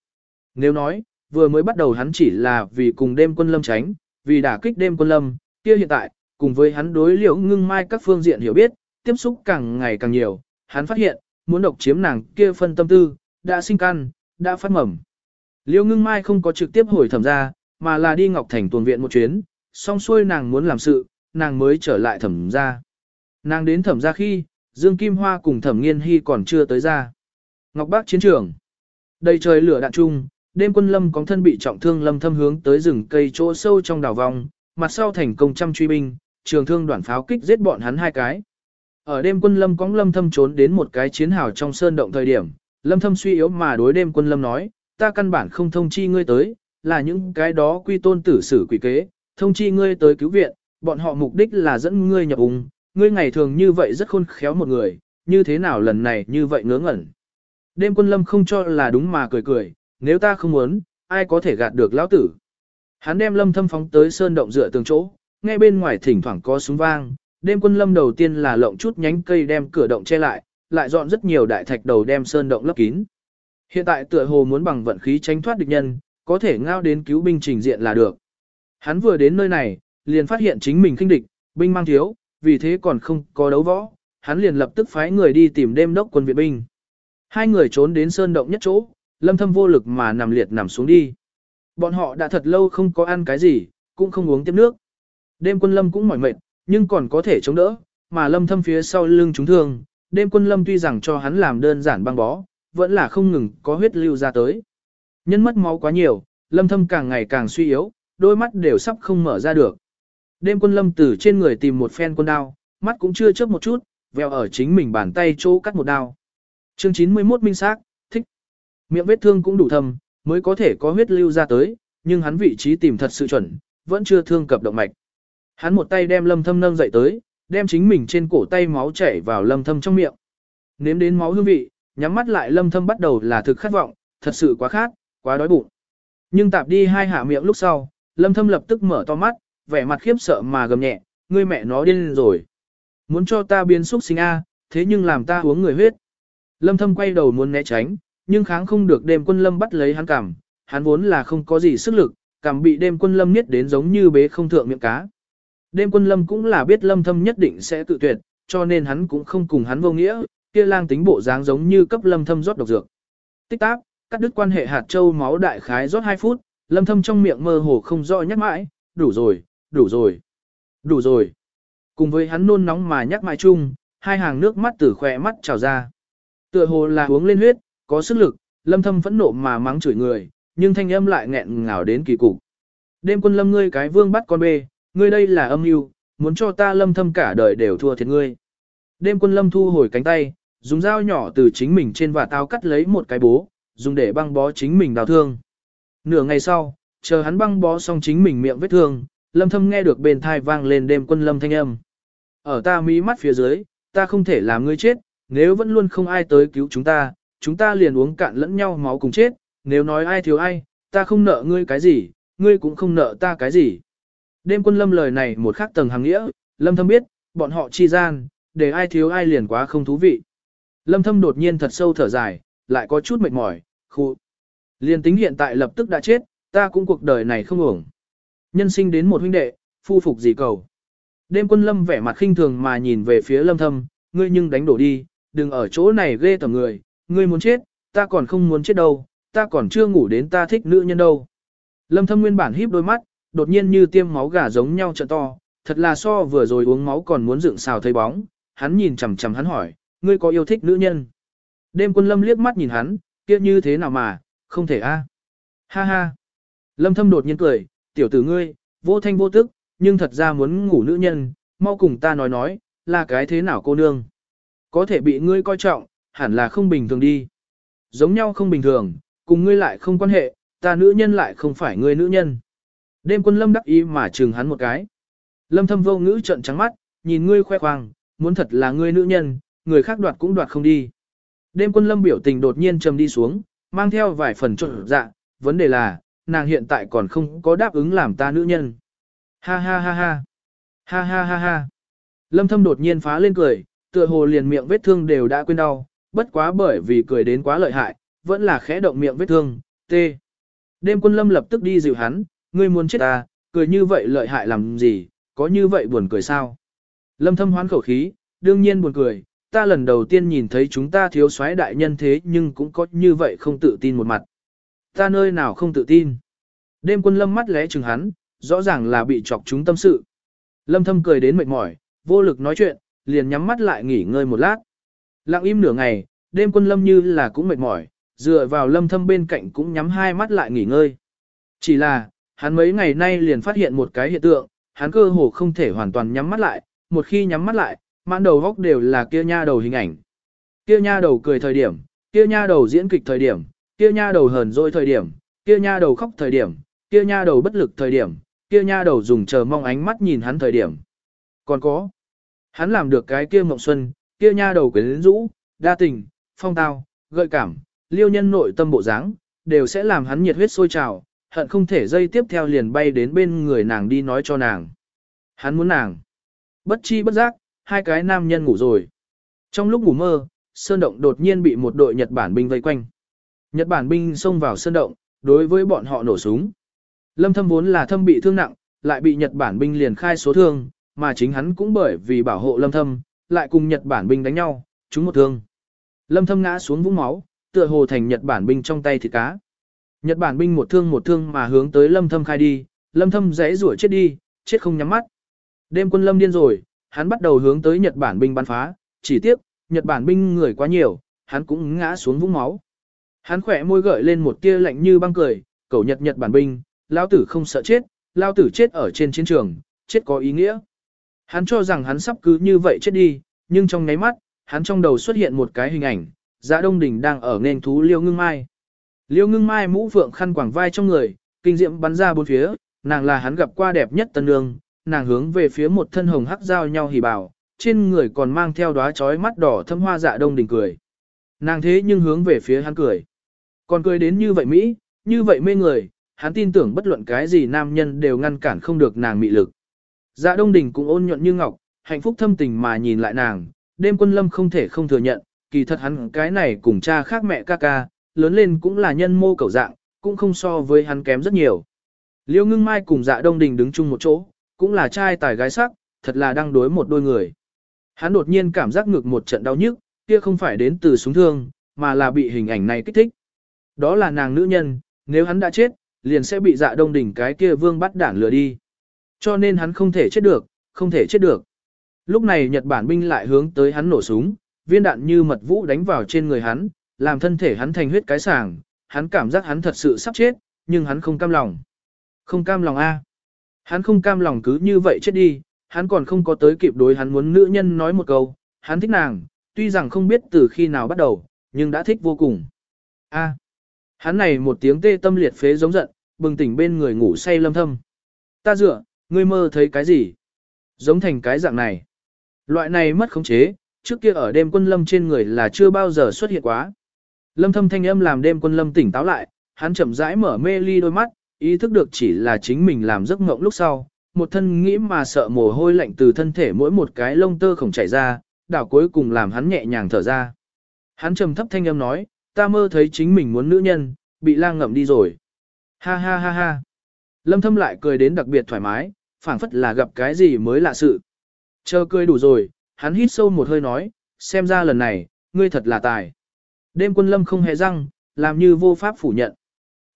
Nếu nói, vừa mới bắt đầu hắn chỉ là vì cùng đêm quân lâm tránh, vì đả kích đêm quân lâm, kia hiện tại, cùng với hắn đối liễu ngưng mai các phương diện hiểu biết, tiếp xúc càng ngày càng nhiều, hắn phát hiện, muốn độc chiếm nàng kia phân tâm tư, đã sinh căn, đã phát mầm. liêu ngưng mai không có trực tiếp hồi thẩm ra, mà là đi Ngọc Thành tuần viện một chuyến, xong xuôi nàng muốn làm sự, nàng mới trở lại thẩm ra. Nàng đến thẩm ra khi, Dương Kim Hoa cùng thẩm nghiên hy còn chưa tới ra. Ngọc Bác chiến trường. Đầy trời lửa đạn trung, đêm quân lâm có thân bị trọng thương lâm thâm hướng tới rừng cây chỗ sâu trong đảo vòng, mặt sau thành công trăm truy binh, trường thương đoạn pháo kích giết bọn hắn hai cái. Ở đêm quân lâm cóng lâm thâm trốn đến một cái chiến hào trong sơn động thời điểm, lâm thâm suy yếu mà đối đêm quân lâm nói, ta căn bản không thông chi ngươi tới, là những cái đó quy tôn tử sử quỷ kế, thông chi ngươi tới cứu viện, bọn họ mục đích là dẫn ngươi nhập ung, ngươi ngày thường như vậy rất khôn khéo một người, như thế nào lần này như vậy ngớ ngẩn. Đêm quân lâm không cho là đúng mà cười cười, nếu ta không muốn, ai có thể gạt được lão tử. Hắn đem lâm thâm phóng tới sơn động dựa tường chỗ, nghe bên ngoài thỉnh thoảng có súng vang, đêm quân lâm đầu tiên là lộng chút nhánh cây đem cửa động che lại, lại dọn rất nhiều đại thạch đầu đem sơn động lấp kín. Hiện tại tựa hồ muốn bằng vận khí tránh thoát địch nhân, có thể ngao đến cứu binh trình diện là được. Hắn vừa đến nơi này, liền phát hiện chính mình khinh địch, binh mang thiếu, vì thế còn không có đấu võ, hắn liền lập tức phái người đi tìm đêm đốc quân viện binh. Hai người trốn đến sơn động nhất chỗ, lâm thâm vô lực mà nằm liệt nằm xuống đi. Bọn họ đã thật lâu không có ăn cái gì, cũng không uống tiếp nước. Đêm quân lâm cũng mỏi mệt, nhưng còn có thể chống đỡ, mà lâm thâm phía sau lưng chúng thương. Đêm quân lâm tuy rằng cho hắn làm đơn giản băng bó, vẫn là không ngừng có huyết lưu ra tới. Nhân mất máu quá nhiều, lâm thâm càng ngày càng suy yếu, đôi mắt đều sắp không mở ra được. Đêm quân lâm từ trên người tìm một phen quân đao, mắt cũng chưa chớp một chút, veo ở chính mình bàn tay chỗ cắt một đao. Chương 91 minh xác, thích. Miệng vết thương cũng đủ thâm, mới có thể có huyết lưu ra tới, nhưng hắn vị trí tìm thật sự chuẩn, vẫn chưa thương cập động mạch. Hắn một tay đem lâm thâm nâng dậy tới, đem chính mình trên cổ tay máu chảy vào lâm thâm trong miệng. Nếm đến máu hương vị, nhắm mắt lại lâm thâm bắt đầu là thực khát vọng, thật sự quá khát, quá đói bụng. Nhưng tạp đi hai hạ miệng lúc sau, lâm thâm lập tức mở to mắt, vẻ mặt khiếp sợ mà gầm nhẹ, ngươi mẹ nó điên rồi. Muốn cho ta biến xúc sinh A, thế nhưng làm ta uống người huyết. Lâm thâm quay đầu muốn né tránh, nhưng kháng không được đêm quân lâm bắt lấy hắn cằm, hắn vốn là không có gì sức lực, cằm bị đêm quân lâm niết đến giống như bế không thượng miệng cá. Đêm quân lâm cũng là biết lâm thâm nhất định sẽ tự tuyệt, cho nên hắn cũng không cùng hắn vô nghĩa, kia lang tính bộ dáng giống như cấp lâm thâm rót độc dược. Tích tác, cắt đứt quan hệ hạt châu máu đại khái rót 2 phút, lâm thâm trong miệng mơ hồ không rõ nhắc mãi, đủ rồi, đủ rồi, đủ rồi. Cùng với hắn nôn nóng mà nhắc mãi chung, hai hàng nước mắt từ khỏe mắt trào ra. Tựa hồ là uống lên huyết, có sức lực, lâm thâm phẫn nộ mà mắng chửi người, nhưng thanh âm lại nghẹn ngào đến kỳ cục. Đêm quân lâm ngươi cái vương bắt con bê, ngươi đây là âm mưu, muốn cho ta lâm thâm cả đời đều thua thiệt ngươi. Đêm quân lâm thu hồi cánh tay, dùng dao nhỏ từ chính mình trên và tao cắt lấy một cái bố, dùng để băng bó chính mình đào thương. Nửa ngày sau, chờ hắn băng bó xong chính mình miệng vết thương, lâm thâm nghe được bên thai vang lên đêm quân lâm thanh âm. Ở ta mí mắt phía dưới, ta không thể làm ngươi chết, nếu vẫn luôn không ai tới cứu chúng ta, chúng ta liền uống cạn lẫn nhau máu cùng chết, nếu nói ai thiếu ai, ta không nợ ngươi cái gì, ngươi cũng không nợ ta cái gì. Đêm quân lâm lời này một khắc tầng hàng nghĩa, lâm thâm biết, bọn họ chi gian, để ai thiếu ai liền quá không thú vị. Lâm thâm đột nhiên thật sâu thở dài, lại có chút mệt mỏi, khu. liền tính hiện tại lập tức đã chết, ta cũng cuộc đời này không ổng. Nhân sinh đến một huynh đệ, phu phục gì cầu. Đêm quân lâm vẻ mặt khinh thường mà nhìn về phía lâm thâm, ngươi nhưng đánh đổ đi, đừng ở chỗ này ghê tầm người, ngươi muốn chết, ta còn không muốn chết đâu, ta còn chưa ngủ đến ta thích nữ nhân đâu. Lâm thâm nguyên bản híp đôi mắt, đột nhiên như tiêm máu gà giống nhau trợ to, thật là so vừa rồi uống máu còn muốn dựng xào thấy bóng, hắn nhìn chằm chằm hắn hỏi, ngươi có yêu thích nữ nhân? Đêm quân lâm liếc mắt nhìn hắn, kia như thế nào mà, không thể a. Ha ha. Lâm thâm đột nhiên cười, tiểu tử ngươi, vô thanh vô tức, nhưng thật ra muốn ngủ nữ nhân, mau cùng ta nói nói, là cái thế nào cô nương. Có thể bị ngươi coi trọng, hẳn là không bình thường đi. Giống nhau không bình thường, cùng ngươi lại không quan hệ, ta nữ nhân lại không phải ngươi nữ nhân. Đêm quân lâm đắc ý mà chừng hắn một cái. Lâm thâm vô ngữ trợn trắng mắt, nhìn ngươi khoe khoang, muốn thật là ngươi nữ nhân, người khác đoạt cũng đoạt không đi. Đêm quân lâm biểu tình đột nhiên trầm đi xuống, mang theo vài phần trộn dạ, vấn đề là, nàng hiện tại còn không có đáp ứng làm ta nữ nhân. Ha ha ha ha. Ha ha ha ha. Lâm thâm đột nhiên phá lên cười, tựa hồ liền miệng vết thương đều đã quên đau, bất quá bởi vì cười đến quá lợi hại, vẫn là khẽ động miệng vết thương, tê. Đêm quân lâm lập tức đi dịu hắn, ngươi muốn chết ta, cười như vậy lợi hại làm gì, có như vậy buồn cười sao? Lâm thâm hoán khẩu khí, đương nhiên buồn cười, ta lần đầu tiên nhìn thấy chúng ta thiếu soái đại nhân thế nhưng cũng có như vậy không tự tin một mặt. Ta nơi nào không tự tin. Đêm quân lâm mắt lẽ chừng hắn, rõ ràng là bị chọc chúng tâm sự. Lâm thâm cười đến mệt mỏi, vô lực nói chuyện, liền nhắm mắt lại nghỉ ngơi một lát. Lặng im nửa ngày, đêm quân lâm như là cũng mệt mỏi, dựa vào lâm thâm bên cạnh cũng nhắm hai mắt lại nghỉ ngơi. Chỉ là, hắn mấy ngày nay liền phát hiện một cái hiện tượng, hắn cơ hồ không thể hoàn toàn nhắm mắt lại, một khi nhắm mắt lại, mãn đầu góc đều là kia nha đầu hình ảnh. Kia nha đầu cười thời điểm, kia nha đầu diễn kịch thời điểm, kia nha đầu hờn dỗi thời điểm, kia nha đầu khóc thời điểm, kia nha đầu bất lực thời điểm, kia nha đầu dùng chờ mong ánh mắt nhìn hắn thời điểm. Còn có, hắn làm được cái kia mộng xuân, kia nha đầu quyến rũ, đa tình, phong tao, gợi cảm, liêu nhân nội tâm bộ dáng, đều sẽ làm hắn nhiệt huyết sôi trào, hận không thể dây tiếp theo liền bay đến bên người nàng đi nói cho nàng. Hắn muốn nàng. Bất chi bất giác, hai cái nam nhân ngủ rồi. Trong lúc ngủ mơ, sơn động đột nhiên bị một đội Nhật Bản binh vây quanh. Nhật Bản binh xông vào sơn động, đối với bọn họ nổ súng. Lâm thâm vốn là thâm bị thương nặng, lại bị Nhật Bản binh liền khai số thương, mà chính hắn cũng bởi vì bảo hộ lâm thâm, lại cùng Nhật Bản binh đánh nhau, chúng một thương. Lâm thâm ngã xuống vũng máu, tựa hồ thành Nhật Bản binh trong tay thịt cá. Nhật Bản binh một thương một thương mà hướng tới lâm thâm khai đi, lâm thâm rẽ rủa chết đi, chết không nhắm mắt. Đêm quân lâm điên rồi, hắn bắt đầu hướng tới Nhật Bản binh bắn phá, chỉ tiếc, Nhật Bản binh người quá nhiều, hắn cũng ngã xuống vũng máu. Hắn khỏe môi gợi lên một tia lạnh như băng cười, cầu Nhật Nhật Bản binh, lao tử không sợ chết, lao tử chết ở trên chiến trường, chết có ý nghĩa. Hắn cho rằng hắn sắp cứ như vậy chết đi, nhưng trong nháy mắt, hắn trong đầu xuất hiện một cái hình ảnh, Dạ Đông Đình đang ở nền thú Liêu Ngưng Mai. Liêu Ngưng Mai mũ phượng khăn quàng vai trong người, kinh diệm bắn ra bốn phía, nàng là hắn gặp qua đẹp nhất tân nương, nàng hướng về phía một thân hồng hắc giao nhau hỉ bảo, trên người còn mang theo đóa chói mắt đỏ thâm hoa Dạ Đông Đỉnh cười. Nàng thế nhưng hướng về phía hắn cười. Còn cười đến như vậy Mỹ, như vậy mê người, hắn tin tưởng bất luận cái gì nam nhân đều ngăn cản không được nàng mị lực. Dạ Đông Đỉnh cũng ôn nhuận như ngọc, hạnh phúc thâm tình mà nhìn lại nàng, đêm quân lâm không thể không thừa nhận, kỳ thật hắn cái này cùng cha khác mẹ ca ca, lớn lên cũng là nhân mô cầu dạng, cũng không so với hắn kém rất nhiều. Liêu ngưng mai cùng dạ Đông Đình đứng chung một chỗ, cũng là trai tài gái sắc, thật là đang đối một đôi người. Hắn đột nhiên cảm giác ngược một trận đau nhức, kia không phải đến từ súng thương, mà là bị hình ảnh này kích thích. Đó là nàng nữ nhân, nếu hắn đã chết, liền sẽ bị dạ đông đỉnh cái kia vương bắt đản lừa đi. Cho nên hắn không thể chết được, không thể chết được. Lúc này Nhật Bản binh lại hướng tới hắn nổ súng, viên đạn như mật vũ đánh vào trên người hắn, làm thân thể hắn thành huyết cái sàng, hắn cảm giác hắn thật sự sắp chết, nhưng hắn không cam lòng. Không cam lòng a. Hắn không cam lòng cứ như vậy chết đi, hắn còn không có tới kịp đối hắn muốn nữ nhân nói một câu, hắn thích nàng, tuy rằng không biết từ khi nào bắt đầu, nhưng đã thích vô cùng. A. Hắn này một tiếng tê tâm liệt phế giống giận, bừng tỉnh bên người ngủ say lâm thâm. Ta dựa, ngươi mơ thấy cái gì? Giống thành cái dạng này. Loại này mất khống chế, trước kia ở đêm quân lâm trên người là chưa bao giờ xuất hiện quá. Lâm thâm thanh âm làm đêm quân lâm tỉnh táo lại, hắn chậm rãi mở mê ly đôi mắt, ý thức được chỉ là chính mình làm giấc mộng lúc sau, một thân nghĩ mà sợ mồ hôi lạnh từ thân thể mỗi một cái lông tơ khổng chảy ra, đảo cuối cùng làm hắn nhẹ nhàng thở ra. Hắn trầm thấp thanh âm nói, ta mơ thấy chính mình muốn nữ nhân, bị lang ngậm đi rồi. Ha ha ha ha. Lâm thâm lại cười đến đặc biệt thoải mái, phảng phất là gặp cái gì mới lạ sự. Chờ cười đủ rồi, hắn hít sâu một hơi nói, xem ra lần này, ngươi thật là tài. Đêm quân lâm không hề răng, làm như vô pháp phủ nhận.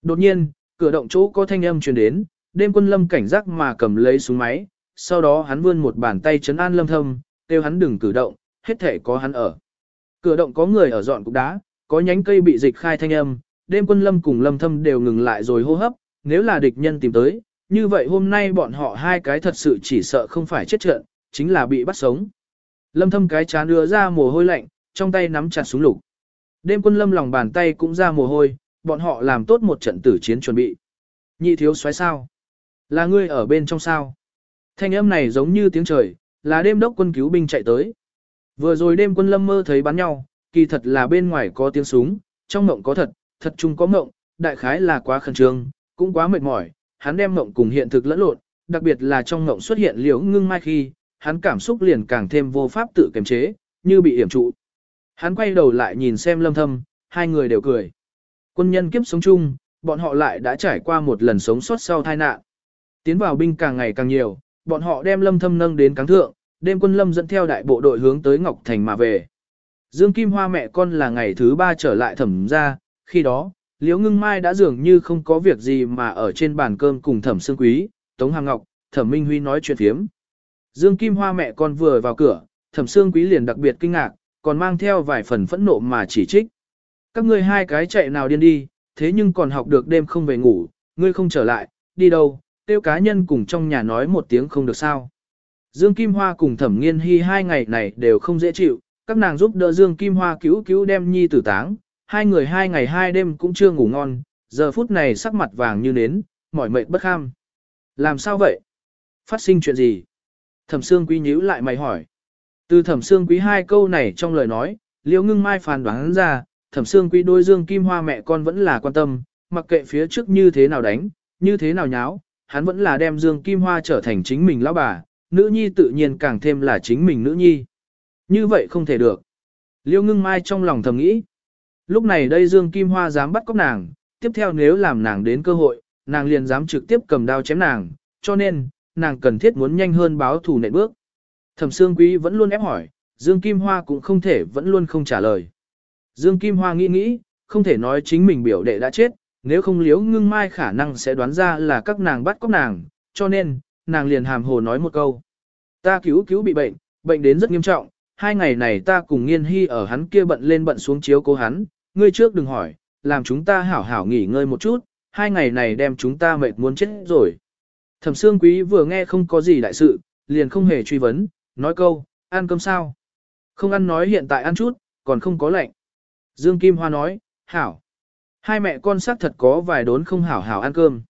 Đột nhiên, cửa động chỗ có thanh âm truyền đến, đêm quân lâm cảnh giác mà cầm lấy súng máy, sau đó hắn vươn một bàn tay chấn an lâm thâm, kêu hắn đừng cử động, hết thể có hắn ở. Cửa động có người ở dọn cục đá, có nhánh cây bị dịch khai thanh âm, đêm quân lâm cùng lâm thâm đều ngừng lại rồi hô hấp, nếu là địch nhân tìm tới, như vậy hôm nay bọn họ hai cái thật sự chỉ sợ không phải chết trận, chính là bị bắt sống. Lâm thâm cái chán đưa ra mồ hôi lạnh, trong tay nắm chặt súng lục. Đêm quân lâm lòng bàn tay cũng ra mồ hôi, bọn họ làm tốt một trận tử chiến chuẩn bị. Nhị thiếu xoáy sao? Là ngươi ở bên trong sao? Thanh âm này giống như tiếng trời, là đêm đốc quân cứu binh chạy tới. Vừa rồi đêm quân lâm mơ thấy bắn nhau, kỳ thật là bên ngoài có tiếng súng, trong mộng có thật, thật chung có mộng, đại khái là quá khẩn trương, cũng quá mệt mỏi, hắn đem mộng cùng hiện thực lẫn lộn, đặc biệt là trong mộng xuất hiện liễu ngưng mai khi, hắn cảm xúc liền càng thêm vô pháp tự kiềm chế, như bị hiểm trụ. Hắn quay đầu lại nhìn xem lâm thâm, hai người đều cười. Quân nhân kiếp sống chung, bọn họ lại đã trải qua một lần sống sót sau tai nạn. Tiến vào binh càng ngày càng nhiều, bọn họ đem lâm thâm nâng đến cáng thượng, đêm quân lâm dẫn theo đại bộ đội hướng tới Ngọc Thành mà về. Dương Kim Hoa mẹ con là ngày thứ ba trở lại thẩm ra, khi đó, Liễu Ngưng Mai đã dường như không có việc gì mà ở trên bàn cơm cùng thẩm Sương Quý, Tống Hàng Ngọc, thẩm Minh Huy nói chuyện phiếm. Dương Kim Hoa mẹ con vừa vào cửa, thẩm Sương Quý liền đặc biệt kinh ngạc, còn mang theo vài phần phẫn nộ mà chỉ trích. Các ngươi hai cái chạy nào điên đi, thế nhưng còn học được đêm không về ngủ, ngươi không trở lại, đi đâu, tiêu cá nhân cùng trong nhà nói một tiếng không được sao. Dương Kim Hoa cùng thẩm nghiên hy hai ngày này đều không dễ chịu, các nàng giúp đỡ Dương Kim Hoa cứu cứu đem nhi tử táng, hai người hai ngày hai đêm cũng chưa ngủ ngon, giờ phút này sắc mặt vàng như nến, mỏi mệt bất kham. Làm sao vậy? Phát sinh chuyện gì? Thẩm Sương Quý nhíu lại mày hỏi. Từ Thẩm Sương Quý hai câu này trong lời nói, Liễu Ngưng Mai phán đoán ra, Thẩm Sương Quý đôi Dương Kim Hoa mẹ con vẫn là quan tâm, mặc kệ phía trước như thế nào đánh, như thế nào nháo, hắn vẫn là đem Dương Kim Hoa trở thành chính mình lão bà, nữ nhi tự nhiên càng thêm là chính mình nữ nhi. Như vậy không thể được. Liêu ngưng mai trong lòng thầm nghĩ. Lúc này đây Dương Kim Hoa dám bắt cóc nàng, tiếp theo nếu làm nàng đến cơ hội, nàng liền dám trực tiếp cầm đao chém nàng, cho nên, nàng cần thiết muốn nhanh hơn báo thù nệ bước. Thẩm Sương Quý vẫn luôn ép hỏi, Dương Kim Hoa cũng không thể vẫn luôn không trả lời. Dương Kim Hoa nghĩ nghĩ, không thể nói chính mình biểu đệ đã chết, nếu không liếu ngưng mai khả năng sẽ đoán ra là các nàng bắt cóc nàng, cho nên, nàng liền hàm hồ nói một câu. Ta cứu cứu bị bệnh, bệnh đến rất nghiêm trọng, hai ngày này ta cùng nghiên hy ở hắn kia bận lên bận xuống chiếu cố hắn, ngươi trước đừng hỏi, làm chúng ta hảo hảo nghỉ ngơi một chút, hai ngày này đem chúng ta mệt muốn chết rồi. Thẩm Sương Quý vừa nghe không có gì đại sự, liền không hề truy vấn, nói câu, ăn cơm sao? Không ăn nói hiện tại ăn chút, còn không có lạnh. Dương Kim Hoa nói, hảo. Hai mẹ con xác thật có vài đốn không hảo hảo ăn cơm.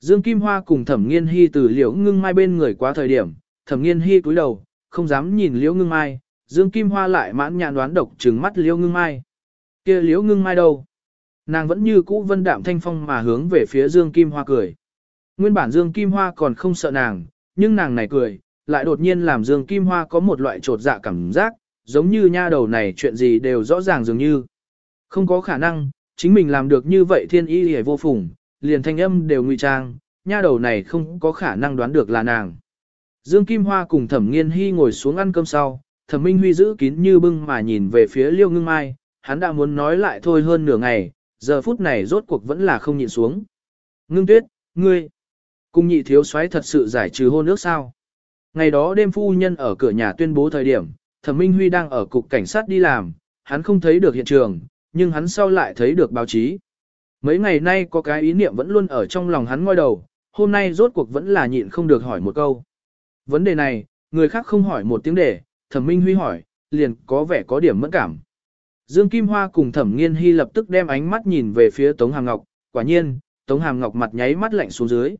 Dương Kim Hoa cùng Thẩm Nghiên Hy từ Liễu Ngưng Mai bên người quá thời điểm, Thẩm Nghiên Hy cúi đầu, không dám nhìn Liễu Ngưng Mai, Dương Kim Hoa lại mãn nhãn đoán độc trừng mắt Liễu Ngưng Mai. Kia Liễu Ngưng Mai đâu? Nàng vẫn như cũ vân đạm thanh phong mà hướng về phía Dương Kim Hoa cười. Nguyên bản Dương Kim Hoa còn không sợ nàng, nhưng nàng này cười, lại đột nhiên làm Dương Kim Hoa có một loại trột dạ cảm giác, giống như nha đầu này chuyện gì đều rõ ràng dường như. Không có khả năng, chính mình làm được như vậy thiên y hề vô phùng, liền thanh âm đều ngụy trang, nha đầu này không có khả năng đoán được là nàng. Dương Kim Hoa cùng Thẩm Nghiên Hy ngồi xuống ăn cơm sau, Thẩm Minh Huy giữ kín như bưng mà nhìn về phía Liêu Ngưng Mai, hắn đã muốn nói lại thôi hơn nửa ngày, giờ phút này rốt cuộc vẫn là không nhịn xuống. Ngưng Tuyết, ngươi, cùng nhị thiếu soái thật sự giải trừ hôn ước sao? Ngày đó đêm phu nhân ở cửa nhà tuyên bố thời điểm, Thẩm Minh Huy đang ở cục cảnh sát đi làm, hắn không thấy được hiện trường, nhưng hắn sau lại thấy được báo chí. Mấy ngày nay có cái ý niệm vẫn luôn ở trong lòng hắn ngoi đầu, hôm nay rốt cuộc vẫn là nhịn không được hỏi một câu. Vấn đề này, người khác không hỏi một tiếng để, thẩm minh huy hỏi, liền có vẻ có điểm mẫn cảm. Dương Kim Hoa cùng thẩm nghiên hy lập tức đem ánh mắt nhìn về phía Tống Hàm Ngọc, quả nhiên, Tống Hàm Ngọc mặt nháy mắt lạnh xuống dưới.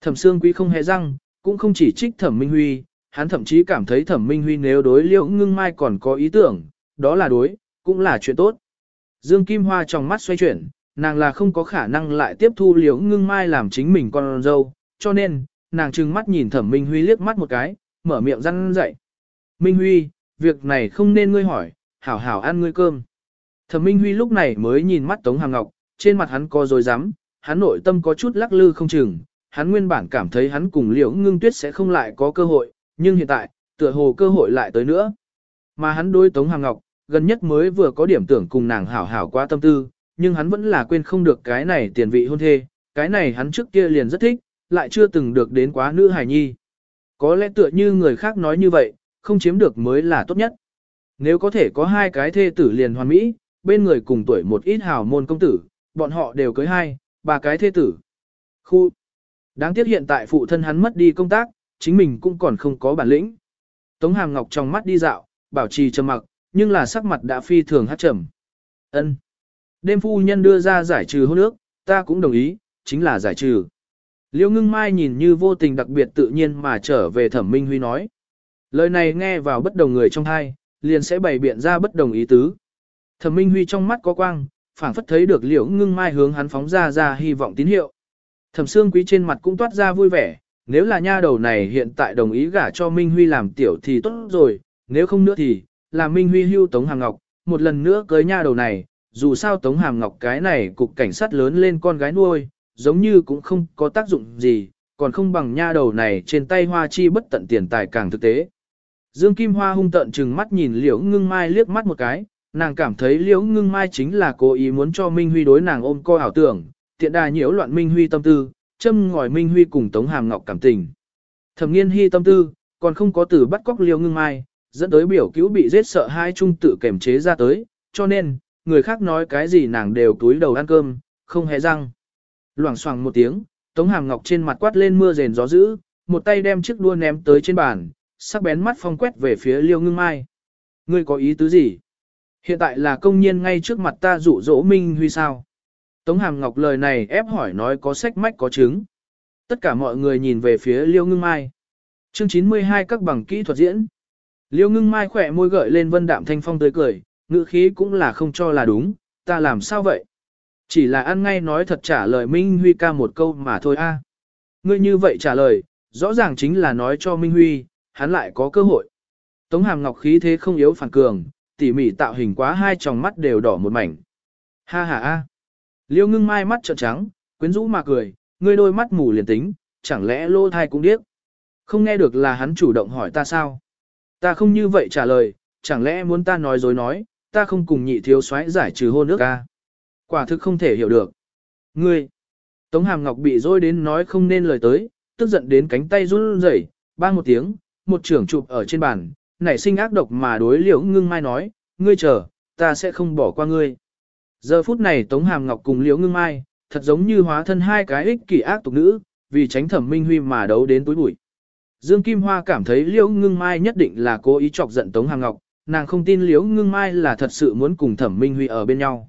Thẩm Sương Quý không hề răng, cũng không chỉ trích thẩm minh huy, hắn thậm chí cảm thấy thẩm minh huy nếu đối liễu ngưng mai còn có ý tưởng, đó là đối, cũng là chuyện tốt. Dương Kim Hoa trong mắt xoay chuyển, nàng là không có khả năng lại tiếp thu liễu ngưng mai làm chính mình con dâu, cho nên, nàng trừng mắt nhìn thẩm Minh Huy liếc mắt một cái, mở miệng răn dậy. Minh Huy, việc này không nên ngươi hỏi, hảo hảo ăn ngươi cơm. Thẩm Minh Huy lúc này mới nhìn mắt Tống Hàng Ngọc, trên mặt hắn có dối rắm hắn nội tâm có chút lắc lư không chừng, hắn nguyên bản cảm thấy hắn cùng liễu ngưng tuyết sẽ không lại có cơ hội, nhưng hiện tại, tựa hồ cơ hội lại tới nữa. Mà hắn đối Tống Hàng Ngọc, gần nhất mới vừa có điểm tưởng cùng nàng hảo hảo qua tâm tư, nhưng hắn vẫn là quên không được cái này tiền vị hôn thê, cái này hắn trước kia liền rất thích, lại chưa từng được đến quá nữ hài nhi. Có lẽ tựa như người khác nói như vậy, không chiếm được mới là tốt nhất. Nếu có thể có hai cái thê tử liền hoàn mỹ, bên người cùng tuổi một ít hào môn công tử, bọn họ đều cưới hai, ba cái thê tử. Khu. Đáng tiếc hiện tại phụ thân hắn mất đi công tác, chính mình cũng còn không có bản lĩnh. Tống Hàm Ngọc trong mắt đi dạo, bảo trì trầm mặc, nhưng là sắc mặt đã phi thường hát trầm. Ân. Đêm phu nhân đưa ra giải trừ hôn ước, ta cũng đồng ý, chính là giải trừ. Liêu ngưng mai nhìn như vô tình đặc biệt tự nhiên mà trở về thẩm minh huy nói. Lời này nghe vào bất đồng người trong hai, liền sẽ bày biện ra bất đồng ý tứ. Thẩm minh huy trong mắt có quang, phảng phất thấy được liễu ngưng mai hướng hắn phóng ra ra hy vọng tín hiệu. Thẩm Sương quý trên mặt cũng toát ra vui vẻ, nếu là nha đầu này hiện tại đồng ý gả cho Minh Huy làm tiểu thì tốt rồi, nếu không nữa thì, là Minh Huy hưu Tống Hàm Ngọc, một lần nữa cưới nha đầu này, dù sao Tống Hàm Ngọc cái này cục cảnh sát lớn lên con gái nuôi, giống như cũng không có tác dụng gì, còn không bằng nha đầu này trên tay hoa chi bất tận tiền tài càng thực tế. Dương Kim Hoa hung tận trừng mắt nhìn Liễu Ngưng Mai liếc mắt một cái, nàng cảm thấy Liễu Ngưng Mai chính là cố ý muốn cho Minh Huy đối nàng ôm co ảo tưởng, tiện đà nhiễu loạn Minh Huy tâm tư, châm ngòi Minh Huy cùng Tống Hàm Ngọc cảm tình. Thẩm Nghiên Hi tâm tư, còn không có từ bắt cóc liêu Ngưng Mai, dẫn tới biểu cứu bị giết sợ hai trung tự kềm chế ra tới, cho nên, người khác nói cái gì nàng đều túi đầu ăn cơm, không hề răng. Loảng xoảng một tiếng, Tống Hàm Ngọc trên mặt quát lên mưa rền gió dữ, một tay đem chiếc đua ném tới trên bàn, sắc bén mắt phong quét về phía Liêu Ngưng Mai. Ngươi có ý tứ gì? Hiện tại là công nhiên ngay trước mặt ta dụ dỗ Minh Huy sao? Tống Hàm Ngọc lời này ép hỏi nói có sách mách có chứng. Tất cả mọi người nhìn về phía Liêu Ngưng Mai. Chương 92 các bằng kỹ thuật diễn. Liêu Ngưng Mai khỏe môi gợi lên vân đạm thanh phong tươi cười, ngữ khí cũng là không cho là đúng, ta làm sao vậy? Chỉ là ăn ngay nói thật trả lời Minh Huy ca một câu mà thôi a. Ngươi như vậy trả lời, rõ ràng chính là nói cho Minh Huy, hắn lại có cơ hội. Tống Hàm Ngọc khí thế không yếu phản cường, tỉ mỉ tạo hình quá hai tròng mắt đều đỏ một mảnh. Ha ha a. Liêu ngưng mai mắt trợn trắng, quyến rũ mà cười, ngươi đôi mắt mù liền tính, chẳng lẽ lô thai cũng điếc. Không nghe được là hắn chủ động hỏi ta sao? Ta không như vậy trả lời, chẳng lẽ muốn ta nói dối nói, ta không cùng nhị thiếu soái giải trừ hôn ước ca. Quả thực không thể hiểu được. Ngươi, Tống Hàm Ngọc bị dối đến nói không nên lời tới, tức giận đến cánh tay run rẩy, bang một tiếng, một trưởng chụp ở trên bàn, nảy sinh ác độc mà đối liễu ngưng mai nói, ngươi chờ, ta sẽ không bỏ qua ngươi. Giờ phút này Tống Hàm Ngọc cùng liễu ngưng mai, thật giống như hóa thân hai cái ích kỷ ác tục nữ, vì tránh thẩm minh huy mà đấu đến túi bụi. Dương Kim Hoa cảm thấy liễu ngưng mai nhất định là cố ý chọc giận Tống Hàm Ngọc, nàng không tin liễu ngưng mai là thật sự muốn cùng thẩm minh huy ở bên nhau.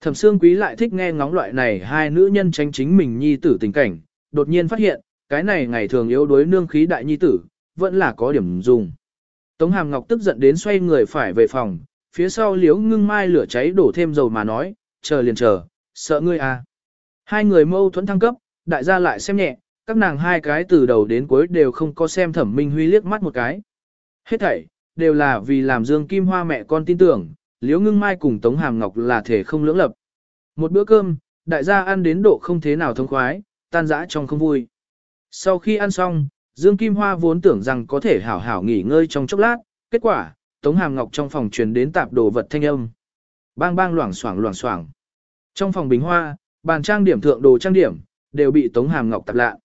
Thẩm Sương Quý lại thích nghe ngóng loại này hai nữ nhân tranh chính mình nhi tử tình cảnh, đột nhiên phát hiện, cái này ngày thường yếu đuối nương khí đại nhi tử, vẫn là có điểm dùng. Tống Hàm Ngọc tức giận đến xoay người phải về phòng, phía sau liếu ngưng mai lửa cháy đổ thêm dầu mà nói, chờ liền chờ, sợ ngươi à. Hai người mâu thuẫn thăng cấp, đại gia lại xem nhẹ, các nàng hai cái từ đầu đến cuối đều không có xem thẩm minh huy liếc mắt một cái. Hết thảy, đều là vì làm Dương Kim Hoa mẹ con tin tưởng, Liễu Ngưng Mai cùng Tống Hàm Ngọc là thể không lưỡng lập. Một bữa cơm, đại gia ăn đến độ không thế nào thông khoái, tan rã trong không vui. Sau khi ăn xong, Dương Kim Hoa vốn tưởng rằng có thể hảo hảo nghỉ ngơi trong chốc lát, kết quả, Tống Hàm Ngọc trong phòng truyền đến tạp đồ vật thanh âm. Bang bang loảng xoảng loảng xoảng. Trong phòng bình hoa, bàn trang điểm thượng đồ trang điểm, đều bị Tống Hàm Ngọc tạp lạ.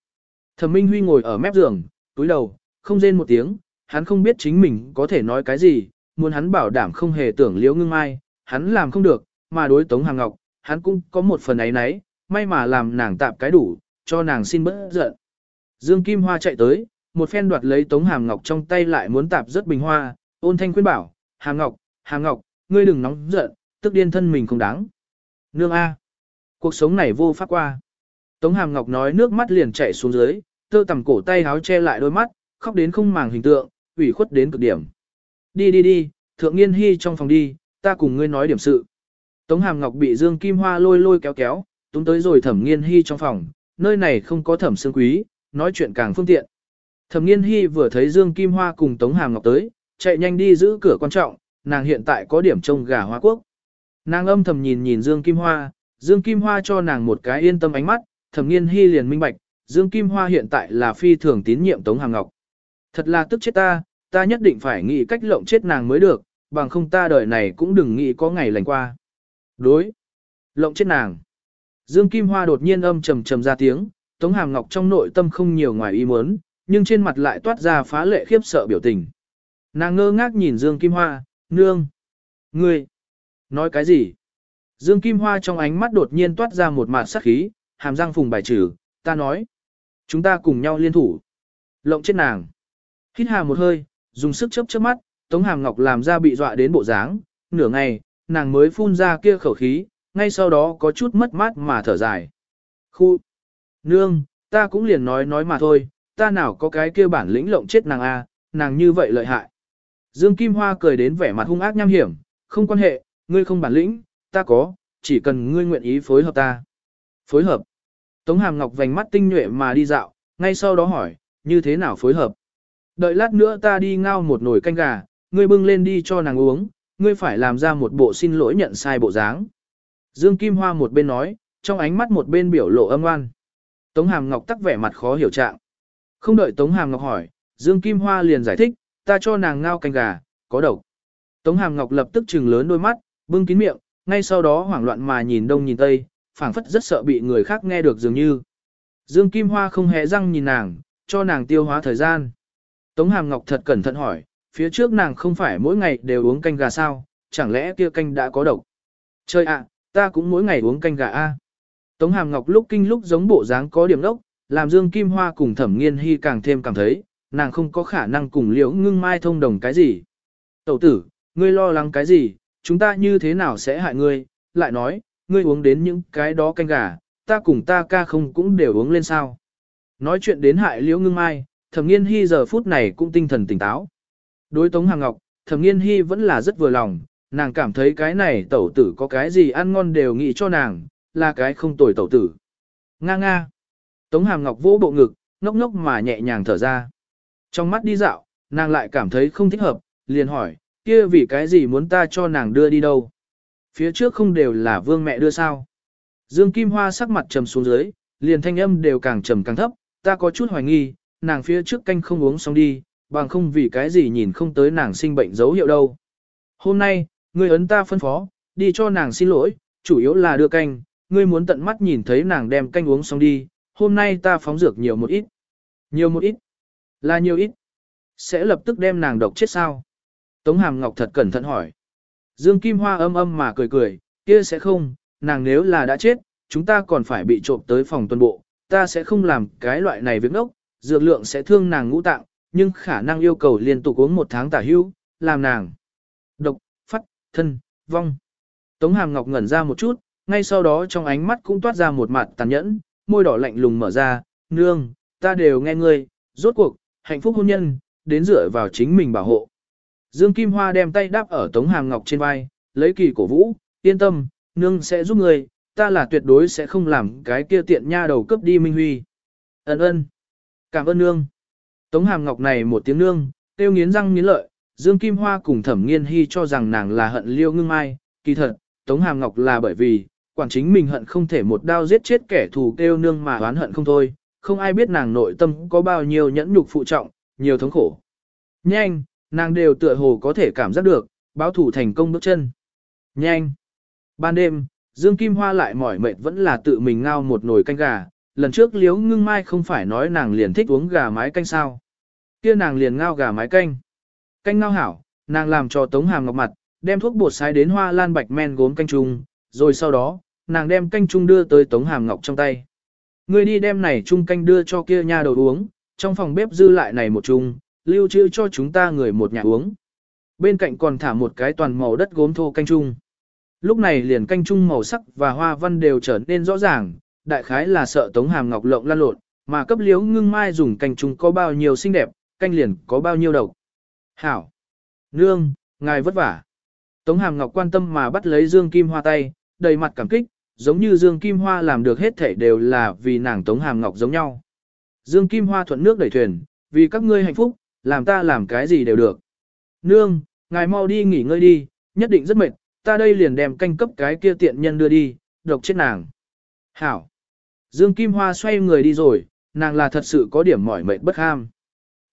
Thẩm Minh Huy ngồi ở mép giường, túi đầu, không rên một tiếng, hắn không biết chính mình có thể nói cái gì, muốn hắn bảo đảm không hề tưởng liễu ngưng mai, hắn làm không được, mà đối Tống Hàm Ngọc, hắn cũng có một phần ấy nấy, may mà làm nàng tạp cái đủ, cho nàng xin bớt giận. Dương Kim Hoa chạy tới, một phen đoạt lấy Tống Hàm Ngọc trong tay lại muốn tạp rất bình hoa, ôn thanh khuyên bảo, Hà Ngọc, Hà Ngọc, ngươi đừng nóng giận, tức điên thân mình không đáng. Nương A. Cuộc sống này vô pháp qua. Tống Hàm Ngọc nói nước mắt liền chảy xuống dưới, tơ tầm cổ tay háo che lại đôi mắt, khóc đến không màng hình tượng, ủy khuất đến cực điểm. Đi đi đi, thượng nghiên hy trong phòng đi, ta cùng ngươi nói điểm sự. Tống Hàm Ngọc bị Dương Kim Hoa lôi lôi kéo kéo, túm tới rồi thẩm nghiên hy trong phòng, nơi này không có thẩm xương quý, nói chuyện càng phương tiện. Thẩm nghiên hy vừa thấy Dương Kim Hoa cùng Tống Hàm Ngọc tới, chạy nhanh đi giữ cửa quan trọng, nàng hiện tại có điểm trông gà hoa quốc. Nàng âm thầm nhìn nhìn Dương Kim Hoa, Dương Kim Hoa cho nàng một cái yên tâm ánh mắt, thẩm nghiên hy liền minh bạch, Dương Kim Hoa hiện tại là phi thường tín nhiệm Tống Hàm Ngọc. Thật là tức chết ta, ta nhất định phải nghĩ cách lộng chết nàng mới được, bằng không ta đời này cũng đừng nghĩ có ngày lành qua. Đối. Lộng chết nàng. Dương Kim Hoa đột nhiên âm trầm trầm ra tiếng, Tống Hàm Ngọc trong nội tâm không nhiều ngoài ý muốn, nhưng trên mặt lại toát ra phá lệ khiếp sợ biểu tình. Nàng ngơ ngác nhìn Dương Kim Hoa, nương. Ngươi. Nói cái gì? Dương Kim Hoa trong ánh mắt đột nhiên toát ra một mạt sắc khí, hàm răng phùng bài trừ, ta nói. Chúng ta cùng nhau liên thủ. Lộng chết nàng. Hít hà một hơi, dùng sức chớp chớp mắt, Tống Hàm Ngọc làm ra bị dọa đến bộ dáng, nửa ngày, nàng mới phun ra kia khẩu khí, ngay sau đó có chút mất mát mà thở dài. Khu! Nương, ta cũng liền nói nói mà thôi, ta nào có cái kia bản lĩnh lộng chết nàng a, nàng như vậy lợi hại. Dương Kim Hoa cười đến vẻ mặt hung ác nham hiểm, không quan hệ, ngươi không bản lĩnh, ta có, chỉ cần ngươi nguyện ý phối hợp ta. Phối hợp. Tống Hàm Ngọc vành mắt tinh nhuệ mà đi dạo, ngay sau đó hỏi, như thế nào phối hợp? Đợi lát nữa ta đi ngao một nồi canh gà, ngươi bưng lên đi cho nàng uống, ngươi phải làm ra một bộ xin lỗi nhận sai bộ dáng. Dương Kim Hoa một bên nói, trong ánh mắt một bên biểu lộ âm oan. Tống Hàm Ngọc tắc vẻ mặt khó hiểu trạng. Không đợi Tống Hàm Ngọc hỏi, Dương Kim Hoa liền giải thích, ta cho nàng ngao canh gà, có độc. Tống Hàm Ngọc lập tức trừng lớn đôi mắt, bưng kín miệng, ngay sau đó hoảng loạn mà nhìn đông nhìn tây, phảng phất rất sợ bị người khác nghe được dường như. Dương Kim Hoa không hề răng nhìn nàng, cho nàng tiêu hóa thời gian. Tống Hàm Ngọc thật cẩn thận hỏi, phía trước nàng không phải mỗi ngày đều uống canh gà sao, chẳng lẽ kia canh đã có độc? Chơi ạ, ta cũng mỗi ngày uống canh gà a. Tống Hàm Ngọc lúc kinh lúc giống bộ dáng có điểm đốc, làm Dương Kim Hoa cùng Thẩm Nghiên Hy càng thêm cảm thấy, nàng không có khả năng cùng Liễu Ngưng Mai thông đồng cái gì. Tẩu tử, ngươi lo lắng cái gì, chúng ta như thế nào sẽ hại ngươi, lại nói, ngươi uống đến những cái đó canh gà, ta cùng ta ca không cũng đều uống lên sao. Nói chuyện đến hại Liễu Ngưng Mai, Thẩm Nghiên Hy giờ phút này cũng tinh thần tỉnh táo. Đối Tống Hàng Ngọc, Thẩm Nghiên Hy vẫn là rất vừa lòng, nàng cảm thấy cái này tẩu tử có cái gì ăn ngon đều nghĩ cho nàng, là cái không tồi tẩu tử. Nga nga. Tống Hàm Ngọc vỗ bộ ngực, ngốc ngốc mà nhẹ nhàng thở ra. Trong mắt đi dạo, nàng lại cảm thấy không thích hợp, liền hỏi, kia vì cái gì muốn ta cho nàng đưa đi đâu? Phía trước không đều là vương mẹ đưa sao? Dương Kim Hoa sắc mặt trầm xuống dưới, liền thanh âm đều càng trầm càng thấp, ta có chút hoài nghi, nàng phía trước canh không uống xong đi, bằng không vì cái gì nhìn không tới nàng sinh bệnh dấu hiệu đâu. Hôm nay, người ấn ta phân phó, đi cho nàng xin lỗi, chủ yếu là đưa canh, ngươi muốn tận mắt nhìn thấy nàng đem canh uống xong đi, hôm nay ta phóng dược nhiều một ít. Nhiều một ít. Là nhiều ít. Sẽ lập tức đem nàng độc chết sao? Tống Hàm Ngọc thật cẩn thận hỏi. Dương Kim Hoa âm âm mà cười cười, kia sẽ không, nàng nếu là đã chết, chúng ta còn phải bị trộm tới phòng tuần bộ, ta sẽ không làm cái loại này việc đốc, dược lượng sẽ thương nàng ngũ tạng, nhưng khả năng yêu cầu liên tục uống một tháng tả hữu, làm nàng độc, phát, thân, vong. Tống Hàm Ngọc ngẩn ra một chút, ngay sau đó trong ánh mắt cũng toát ra một mặt tàn nhẫn, môi đỏ lạnh lùng mở ra, nương, ta đều nghe ngươi, rốt cuộc, hạnh phúc hôn nhân, đến dựa vào chính mình bảo hộ. Dương Kim Hoa đem tay đáp ở Tống Hàm Ngọc trên vai, lấy kỳ cổ vũ, yên tâm, nương sẽ giúp người, ta là tuyệt đối sẽ không làm cái kia tiện nha đầu cấp đi Minh Huy. Ấn ơn. Cảm ơn nương. Tống Hàm Ngọc này một tiếng nương, tiêu nghiến răng nghiến lợi, Dương Kim Hoa cùng Thẩm Nghiên Hy cho rằng nàng là hận liêu ngưng mai, kỳ thật, Tống Hàm Ngọc là bởi vì, quản chính mình hận không thể một đao giết chết kẻ thù kêu nương mà oán hận không thôi, không ai biết nàng nội tâm có bao nhiêu nhẫn nhục phụ trọng, nhiều thống khổ. Nhanh, nàng đều tựa hồ có thể cảm giác được, báo thủ thành công bước chân. Nhanh. Ban đêm, Dương Kim Hoa lại mỏi mệt vẫn là tự mình ngao một nồi canh gà, lần trước Liễu ngưng mai không phải nói nàng liền thích uống gà mái canh sao. kia nàng liền ngao gà mái canh. Canh ngao hảo, nàng làm cho tống hàm ngọc mặt, đem thuốc bột sái đến hoa lan bạch men gốm canh trùng, rồi sau đó, nàng đem canh chung đưa tới Tống Hàm Ngọc trong tay. Ngươi đi đem này chung canh đưa cho kia nha đầu uống, trong phòng bếp dư lại này một chung, lưu trữ cho chúng ta người một nhà uống. Bên cạnh còn thả một cái toàn màu đất gốm thô canh chung. Lúc này liền canh chung màu sắc và hoa văn đều trở nên rõ ràng, đại khái là sợ Tống Hàm Ngọc lộng lan lộn, mà cấp liếu ngưng mai dùng canh chung có bao nhiêu xinh đẹp, canh liền có bao nhiêu độc. Hảo! Nương, ngài vất vả. Tống Hàm Ngọc quan tâm mà bắt lấy Dương Kim Hoa tay, đầy mặt cảm kích, giống như Dương Kim Hoa làm được hết thảy đều là vì nàng Tống Hàm Ngọc giống nhau. Dương Kim Hoa thuận nước đẩy thuyền, vì các ngươi hạnh phúc, làm ta làm cái gì đều được. Nương, ngài mau đi nghỉ ngơi đi, nhất định rất mệt, ta đây liền đem canh cấp cái kia tiện nhân đưa đi, độc chết nàng. Hảo. Dương Kim Hoa xoay người đi rồi, nàng là thật sự có điểm mỏi mệt bất ham.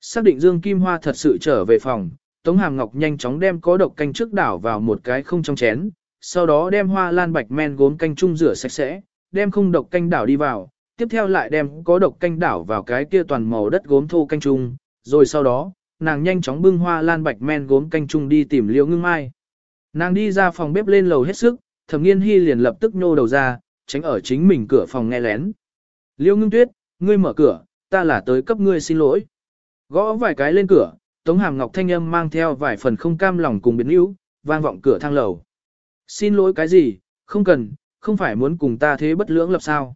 Xác định Dương Kim Hoa thật sự trở về phòng, Tống Hàm Ngọc nhanh chóng đem có độc canh trước đảo vào một cái không trong chén, sau đó đem hoa lan bạch men gốm canh chung rửa sạch sẽ, đem không độc canh đảo đi vào, tiếp theo lại đem có độc canh đảo vào cái kia toàn màu đất gốm thô canh chung, rồi sau đó, nàng nhanh chóng bưng hoa lan bạch men gốm canh chung đi tìm liễu ngưng mai. Nàng đi ra phòng bếp lên lầu hết sức, thẩm nghiên hy liền lập tức nhô đầu ra, tránh ở chính mình cửa phòng nghe lén. Liễu ngưng tuyết, ngươi mở cửa, ta là tới cấp ngươi xin lỗi. Gõ vài cái lên cửa, Tống Hàm Ngọc thanh âm mang theo vài phần không cam lòng cùng biến yếu, vang vọng cửa thang lầu. Xin lỗi cái gì, không cần, không phải muốn cùng ta thế bất lưỡng lập sao.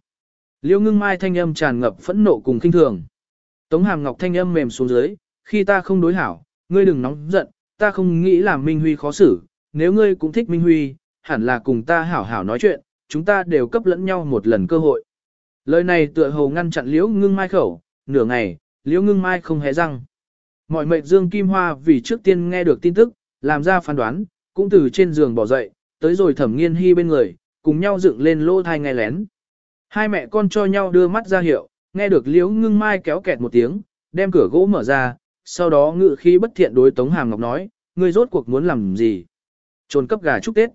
Liêu ngưng mai thanh âm tràn ngập phẫn nộ cùng kinh thường. Tống Hàm Ngọc thanh âm mềm xuống dưới, khi ta không đối hảo, ngươi đừng nóng giận, ta không nghĩ làm Minh Huy khó xử, nếu ngươi cũng thích Minh Huy, hẳn là cùng ta hảo hảo nói chuyện, chúng ta đều cấp lẫn nhau một lần cơ hội. Lời này tựa hồ ngăn chặn liễu ngưng mai khẩu, nửa ngày, liễu ngưng mai không hé răng. Mọi mệnh Dương Kim Hoa vì trước tiên nghe được tin tức, làm ra phán đoán, cũng từ trên giường bỏ dậy, tới rồi thẩm nghiên hy bên người, cùng nhau dựng lên lỗ thai nghe lén. Hai mẹ con cho nhau đưa mắt ra hiệu, nghe được liễu ngưng mai kéo kẹt một tiếng, đem cửa gỗ mở ra, sau đó ngự khi bất thiện đối Tống Hàm Ngọc nói, ngươi rốt cuộc muốn làm gì? Trồn cấp gà chúc Tết.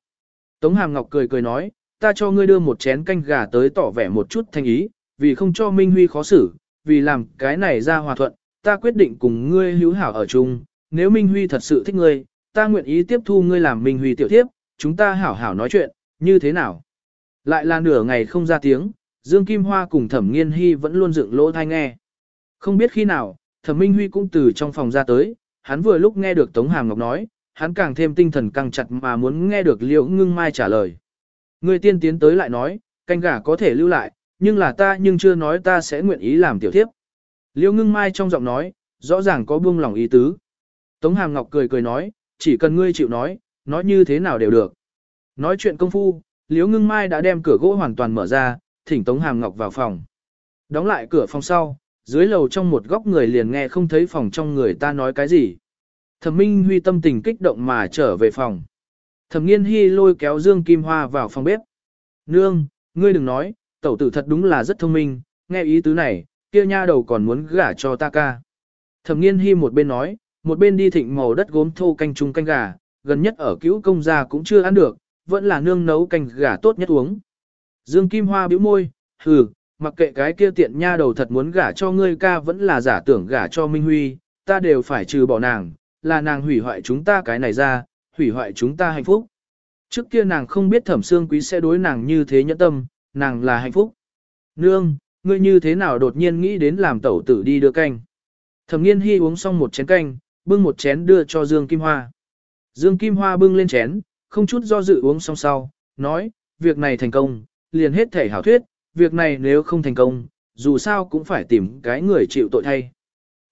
Tống Hàm Ngọc cười cười nói, ta cho ngươi đưa một chén canh gà tới tỏ vẻ một chút thanh ý, vì không cho Minh Huy khó xử, vì làm cái này ra hòa thuận, ta quyết định cùng ngươi hữu hảo ở chung, nếu Minh Huy thật sự thích ngươi, ta nguyện ý tiếp thu ngươi làm Minh Huy tiểu thiếp, chúng ta hảo hảo nói chuyện, như thế nào? Lại là nửa ngày không ra tiếng, Dương Kim Hoa cùng Thẩm Nghiên Hy vẫn luôn dựng lỗ thai nghe. Không biết khi nào, Thẩm Minh Huy cũng từ trong phòng ra tới, hắn vừa lúc nghe được Tống Hàm Ngọc nói, hắn càng thêm tinh thần căng chặt mà muốn nghe được Liễu Ngưng Mai trả lời. Người tiên tiến tới lại nói, canh gà có thể lưu lại, nhưng là ta nhưng chưa nói ta sẽ nguyện ý làm tiểu thiếp. Liễu Ngưng Mai trong giọng nói, rõ ràng có buông lòng ý tứ. Tống Hàm Ngọc cười cười nói, chỉ cần ngươi chịu nói, nói như thế nào đều được. Nói chuyện công phu, Liễu Ngưng Mai đã đem cửa gỗ hoàn toàn mở ra, thỉnh Tống Hàm Ngọc vào phòng. Đóng lại cửa phòng sau, dưới lầu trong một góc người liền nghe không thấy phòng trong người ta nói cái gì. Thẩm Minh Huy tâm tình kích động mà trở về phòng. Thẩm Nghiên Hi lôi kéo Dương Kim Hoa vào phòng bếp. Nương, ngươi đừng nói, tẩu tử thật đúng là rất thông minh, nghe ý tứ này, kia nha đầu còn muốn gả cho ta ca. Thẩm Nghiên Hi một bên nói, một bên đi thịnh màu đất gốm thô canh chung canh gà, gần nhất ở cứu công gia cũng chưa ăn được, vẫn là nương nấu canh gà tốt nhất uống. Dương Kim Hoa bĩu môi, hừ, mặc kệ cái kia tiện nha đầu thật muốn gả cho ngươi ca vẫn là giả tưởng gả cho Minh Huy, ta đều phải trừ bỏ nàng, là nàng hủy hoại chúng ta cái này ra, hủy hoại chúng ta hạnh phúc. Trước kia nàng không biết thẩm xương quý sẽ đối nàng như thế nhẫn tâm, nàng là hạnh phúc. Nương, ngươi như thế nào đột nhiên nghĩ đến làm tẩu tử đi đưa canh. Thẩm nghiên hy uống xong một chén canh, bưng một chén đưa cho Dương Kim Hoa. Dương Kim Hoa bưng lên chén, không chút do dự uống xong sau, nói, việc này thành công, liền hết thể hảo thuyết, việc này nếu không thành công, dù sao cũng phải tìm cái người chịu tội thay.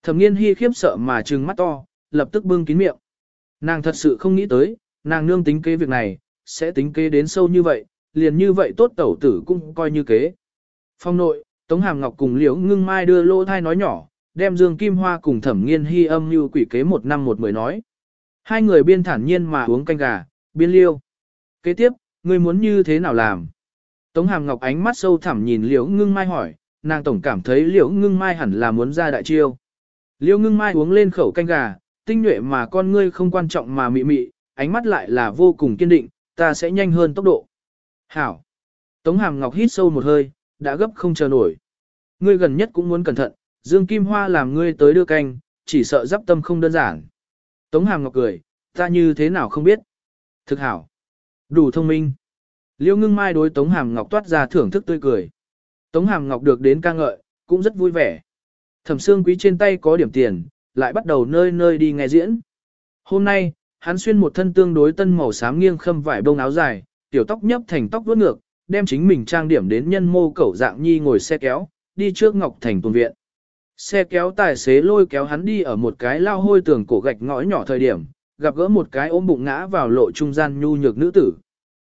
Thẩm nghiên hy khiếp sợ mà trừng mắt to, lập tức bưng kín miệng. Nàng thật sự không nghĩ tới, nàng nương tính kế việc này, sẽ tính kế đến sâu như vậy, liền như vậy tốt tẩu tử cũng coi như kế. Phong nội, Tống Hàm Ngọc cùng Liễu Ngưng Mai đưa lô thai nói nhỏ, đem Dương Kim Hoa cùng Thẩm Nghiên Hy âm như quỷ kế một năm một mười nói. Hai người biên thản nhiên mà uống canh gà, biên liêu. Kế tiếp, ngươi muốn như thế nào làm? Tống Hàm Ngọc ánh mắt sâu thẳm nhìn Liễu Ngưng Mai hỏi, nàng tổng cảm thấy Liễu Ngưng Mai hẳn là muốn ra đại chiêu. Liễu Ngưng Mai uống lên khẩu canh gà, tinh nhuệ mà con ngươi không quan trọng mà mị mị, ánh mắt lại là vô cùng kiên định, ta sẽ nhanh hơn tốc độ. Hảo. Tống Hàm Ngọc hít sâu một hơi, đã gấp không chờ nổi. Ngươi gần nhất cũng muốn cẩn thận, Dương Kim Hoa làm ngươi tới đưa canh, chỉ sợ giáp tâm không đơn giản. Tống Hàm Ngọc cười, ta như thế nào không biết. Thực hảo. Đủ thông minh. Liêu ngưng mai đối Tống Hàm Ngọc toát ra thưởng thức tươi cười. Tống Hàm Ngọc được đến ca ngợi, cũng rất vui vẻ. Thẩm Sương Quý trên tay có điểm tiền, lại bắt đầu nơi nơi đi nghe diễn. Hôm nay, hắn xuyên một thân tương đối tân màu xám nghiêng khâm vải bông áo dài, tiểu tóc nhấp thành tóc vuốt ngược, đem chính mình trang điểm đến nhân mô cẩu dạng nhi ngồi xe kéo, đi trước Ngọc Thành tuần viện. Xe kéo tài xế lôi kéo hắn đi ở một cái lao hôi tường cổ gạch ngõ nhỏ thời điểm, gặp gỡ một cái ôm bụng ngã vào lộ trung gian nhu nhược nữ tử.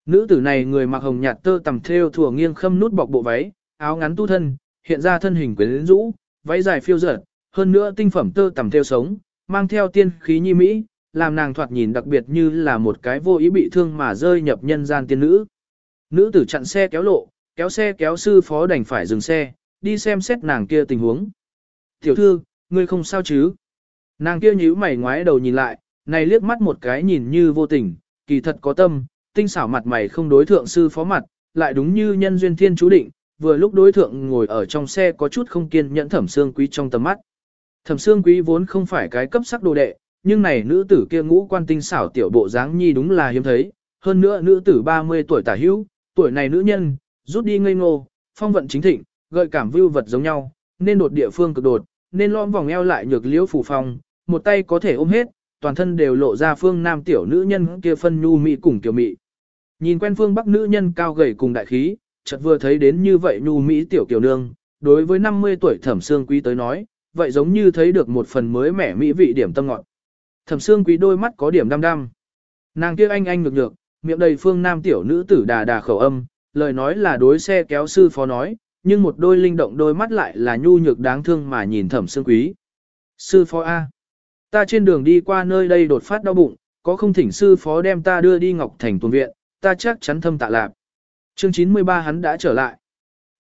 Nữ tử này người mặc hồng nhạt tơ tầm thêu thùa nghiêng khâm nút bọc bộ váy, áo ngắn tu thân, hiện ra thân hình quyến rũ, váy dài phiêu dở, hơn nữa tinh phẩm tơ tầm theo sống, mang theo tiên khí nhi mỹ, làm nàng thoạt nhìn đặc biệt như là một cái vô ý bị thương mà rơi nhập nhân gian tiên nữ. Nữ tử chặn xe kéo lộ, kéo xe kéo sư phó đành phải dừng xe, đi xem xét nàng kia tình huống. Tiểu thư, ngươi không sao chứ? Nàng kia nhíu mày ngoái đầu nhìn lại, này liếc mắt một cái nhìn như vô tình, kỳ thật có tâm, tinh xảo mặt mày không đối thượng sư phó mặt, lại đúng như nhân duyên thiên chú định, vừa lúc đối thượng ngồi ở trong xe có chút không kiên nhẫn thẩm xương quý trong tầm mắt. Thẩm Sương Quý vốn không phải cái cấp sắc đồ đệ, nhưng này nữ tử kia ngũ quan tinh xảo tiểu bộ dáng nhi đúng là hiếm thấy, hơn nữa nữ tử 30 tuổi tả hữu, tuổi này nữ nhân, rút đi ngây ngô, phong vận chính thịnh, gợi cảm vưu vật giống nhau, nên đột địa phương cực đột, nên lõm vòng eo lại nhược liễu phù phong, một tay có thể ôm hết, toàn thân đều lộ ra phương nam tiểu nữ nhân kia phân nhu mị cùng tiểu mị. Nhìn quen phương bắc nữ nhân cao gầy cùng đại khí, chợt vừa thấy đến như vậy nhu mỹ tiểu kiều nương, đối với 50 tuổi thẩm xương quý tới nói, vậy giống như thấy được một phần mới mẻ mỹ vị điểm tâm ngọt. Thẩm xương quý đôi mắt có điểm đăm đăm. Nàng kia anh anh nhược nhược, miệng đầy phương nam tiểu nữ tử đà đà khẩu âm, lời nói là đối xe kéo sư phó nói, nhưng một đôi linh động đôi mắt lại là nhu nhược đáng thương mà nhìn thẩm xương quý. Sư phó A. Ta trên đường đi qua nơi đây đột phát đau bụng, có không thỉnh sư phó đem ta đưa đi Ngọc Thành tuần viện, ta chắc chắn thâm tạ lạc. Chương 93 hắn đã trở lại.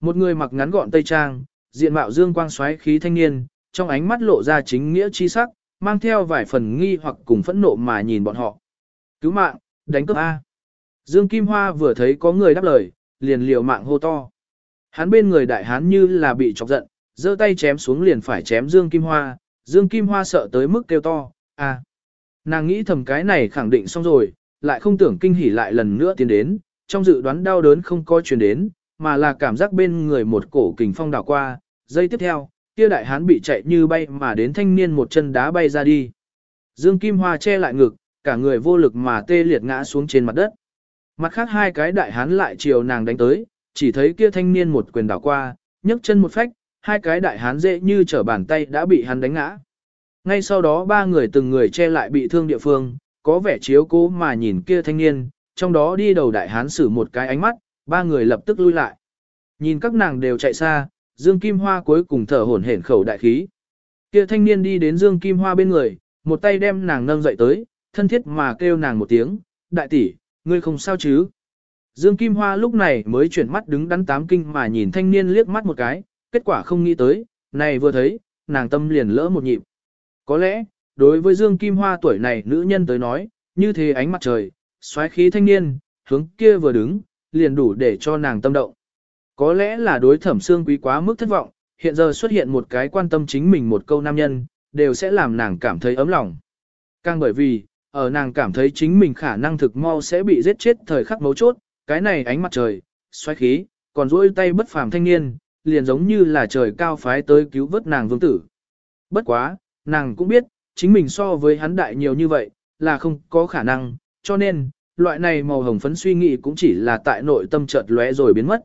Một người mặc ngắn gọn tây trang, diện mạo dương quang xoáy khí thanh niên, trong ánh mắt lộ ra chính nghĩa chi sắc, mang theo vài phần nghi hoặc cùng phẫn nộ mà nhìn bọn họ. Cứu mạng, đánh cướp A. Dương Kim Hoa vừa thấy có người đáp lời, liền liều mạng hô to. Hắn bên người đại hán như là bị chọc giận, giơ tay chém xuống liền phải chém Dương Kim Hoa, Dương Kim Hoa sợ tới mức kêu to, à, Nàng nghĩ thầm cái này khẳng định xong rồi, lại không tưởng kinh hỉ lại lần nữa tiến đến, trong dự đoán đau đớn không có truyền đến, mà là cảm giác bên người một cổ kình phong đảo qua, giây tiếp theo, kia đại hán bị chạy như bay mà đến thanh niên một chân đá bay ra đi. Dương Kim Hoa che lại ngực, cả người vô lực mà tê liệt ngã xuống trên mặt đất. Mặt khác hai cái đại hán lại chiều nàng đánh tới, chỉ thấy kia thanh niên một quyền đảo qua, nhấc chân một phách, hai cái đại hán dễ như trở bàn tay đã bị hắn đánh ngã. Ngay sau đó ba người từng người che lại bị thương địa phương, có vẻ chiếu cố mà nhìn kia thanh niên, trong đó đi đầu đại hán sử một cái ánh mắt, ba người lập tức lui lại. Nhìn các nàng đều chạy xa, Dương Kim Hoa cuối cùng thở hổn hển khẩu đại khí. Kia thanh niên đi đến Dương Kim Hoa bên người, một tay đem nàng nâng dậy tới, thân thiết mà kêu nàng một tiếng, đại tỷ, ngươi không sao chứ? Dương Kim Hoa lúc này mới chuyển mắt đứng đắn tám kinh mà nhìn thanh niên liếc mắt một cái, kết quả không nghĩ tới, này vừa thấy, nàng tâm liền lỡ một nhịp. Có lẽ, đối với Dương Kim Hoa tuổi này nữ nhân tới nói, như thế ánh mặt trời, xoáy khí thanh niên, hướng kia vừa đứng, liền đủ để cho nàng tâm động. Có lẽ là đối thẩm xương quý quá mức thất vọng, hiện giờ xuất hiện một cái quan tâm chính mình một câu nam nhân, đều sẽ làm nàng cảm thấy ấm lòng. Càng bởi vì, ở nàng cảm thấy chính mình khả năng thực mau sẽ bị giết chết thời khắc mấu chốt, cái này ánh mặt trời, xoáy khí, còn duỗi tay bất phàm thanh niên, liền giống như là trời cao phái tới cứu vớt nàng vương tử. Bất quá, nàng cũng biết, chính mình so với hắn đại nhiều như vậy, là không có khả năng, cho nên, loại này màu hồng phấn suy nghĩ cũng chỉ là tại nội tâm chợt lóe rồi biến mất.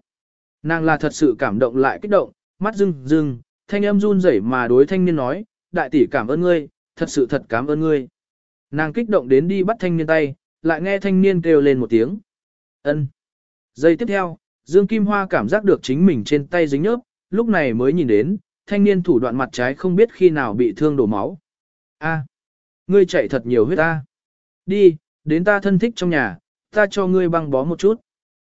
Nàng là thật sự cảm động lại kích động, mắt rưng rưng, thanh âm run rẩy mà đối thanh niên nói, đại tỷ cảm ơn ngươi, thật sự thật cảm ơn ngươi. Nàng kích động đến đi bắt thanh niên tay, lại nghe thanh niên kêu lên một tiếng ân. Giây tiếp theo, Dương Kim Hoa cảm giác được chính mình trên tay dính nhớp, lúc này mới nhìn đến, thanh niên thủ đoạn mặt trái không biết khi nào bị thương đổ máu. A, ngươi chạy thật nhiều huyết ta. Đi, đến ta thân thích trong nhà, ta cho ngươi băng bó một chút.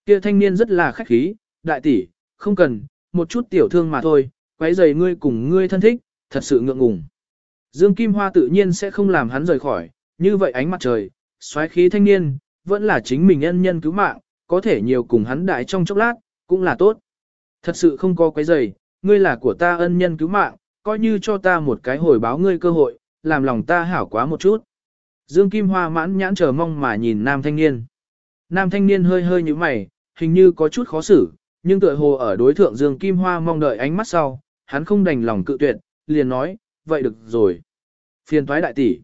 Kia thanh niên rất là khách khí, đại tỷ, không cần, một chút tiểu thương mà thôi, quấy giày ngươi cùng ngươi thân thích, thật sự ngượng ngùng. Dương Kim Hoa tự nhiên sẽ không làm hắn rời khỏi, như vậy ánh mặt trời, xoáy khí thanh niên, vẫn là chính mình nhân nhân cứu mạng, có thể nhiều cùng hắn đại trong chốc lát, cũng là tốt. Thật sự không có quấy giày, ngươi là của ta ân nhân cứu mạng, coi như cho ta một cái hồi báo ngươi cơ hội, làm lòng ta hảo quá một chút. Dương Kim Hoa mãn nhãn chờ mong mà nhìn nam thanh niên. Nam thanh niên hơi hơi như mày, hình như có chút khó xử, nhưng tựa hồ ở đối thượng Dương Kim Hoa mong đợi ánh mắt sau, hắn không đành lòng cự tuyệt, liền nói, vậy được rồi. Phiền thoái đại tỷ.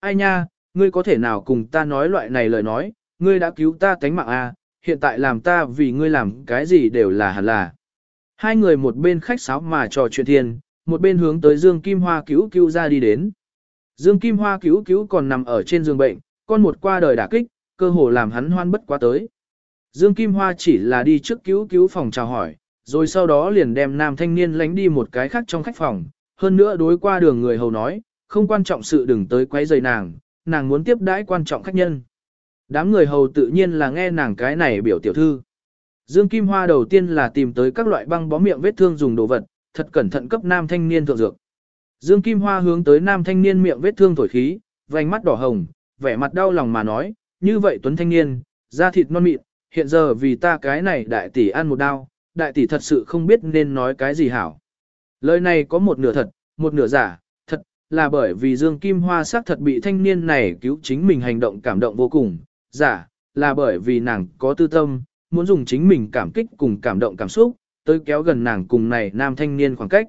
Ai nha, ngươi có thể nào cùng ta nói loại này lời nói, ngươi đã cứu ta tánh mạng à, hiện tại làm ta vì ngươi làm cái gì đều là hẳn là. Hai người một bên khách sáo mà trò chuyện thiên, một bên hướng tới Dương Kim Hoa cứu cứu ra đi đến. Dương Kim Hoa cứu cứu còn nằm ở trên giường bệnh, con một qua đời đả kích, cơ hồ làm hắn hoan bất quá tới. Dương Kim Hoa chỉ là đi trước cứu cứu phòng chào hỏi, rồi sau đó liền đem nam thanh niên lánh đi một cái khác trong khách phòng, hơn nữa đối qua đường người hầu nói, không quan trọng sự đừng tới quấy rầy nàng, nàng muốn tiếp đãi quan trọng khách nhân. Đám người hầu tự nhiên là nghe nàng cái này biểu tiểu thư. Dương Kim Hoa đầu tiên là tìm tới các loại băng bó miệng vết thương dùng đồ vật, thật cẩn thận cấp nam thanh niên thượng dược. Dương Kim Hoa hướng tới nam thanh niên miệng vết thương thổi khí, vành mắt đỏ hồng, vẻ mặt đau lòng mà nói, như vậy tuấn thanh niên, da thịt non mịn, hiện giờ vì ta cái này đại tỷ ăn một đau, đại tỷ thật sự không biết nên nói cái gì hảo. Lời này có một nửa thật, một nửa giả, là bởi vì Dương Kim Hoa xác thật bị thanh niên này cứu chính mình hành động cảm động vô cùng, giả là bởi vì nàng có tư tâm, muốn dùng chính mình cảm kích cùng cảm động cảm xúc, tới kéo gần nàng cùng này nam thanh niên khoảng cách.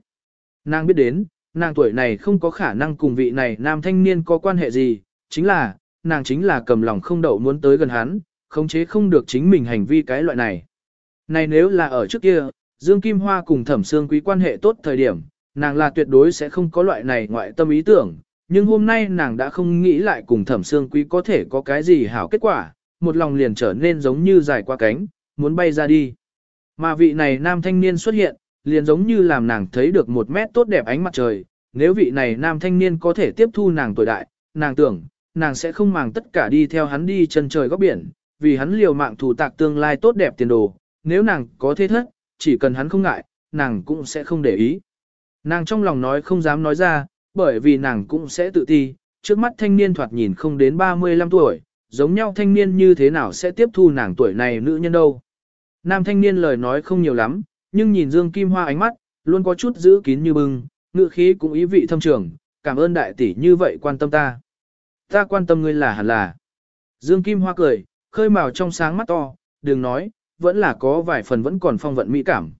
Nàng biết đến, nàng tuổi này không có khả năng cùng vị này nam thanh niên có quan hệ gì, chính là, nàng chính là cầm lòng không đậu muốn tới gần hắn, khống chế không được chính mình hành vi cái loại này. Này nếu là ở trước kia, Dương Kim Hoa cùng Thẩm Sương Quý quan hệ tốt thời điểm, nàng là tuyệt đối sẽ không có loại này ngoại tâm ý tưởng, nhưng hôm nay nàng đã không nghĩ lại cùng Thẩm xương Quý có thể có cái gì hảo kết quả, một lòng liền trở nên giống như dài qua cánh, muốn bay ra đi. Mà vị này nam thanh niên xuất hiện, liền giống như làm nàng thấy được một mét tốt đẹp ánh mặt trời, nếu vị này nam thanh niên có thể tiếp thu nàng tuổi đại, nàng tưởng, nàng sẽ không màng tất cả đi theo hắn đi chân trời góc biển, vì hắn liều mạng thủ tạc tương lai tốt đẹp tiền đồ, nếu nàng có thế thất, chỉ cần hắn không ngại, nàng cũng sẽ không để ý. Nàng trong lòng nói không dám nói ra, bởi vì nàng cũng sẽ tự ti, trước mắt thanh niên thoạt nhìn không đến 35 tuổi, giống nhau thanh niên như thế nào sẽ tiếp thu nàng tuổi này nữ nhân đâu. Nam thanh niên lời nói không nhiều lắm, nhưng nhìn Dương Kim Hoa ánh mắt, luôn có chút giữ kín như bưng, ngữ khí cũng ý vị thâm trường, cảm ơn đại tỷ như vậy quan tâm ta. Ta quan tâm ngươi là hẳn là. Dương Kim Hoa cười, khơi màu trong sáng mắt to, đừng nói, vẫn là có vài phần vẫn còn phong vận mỹ cảm.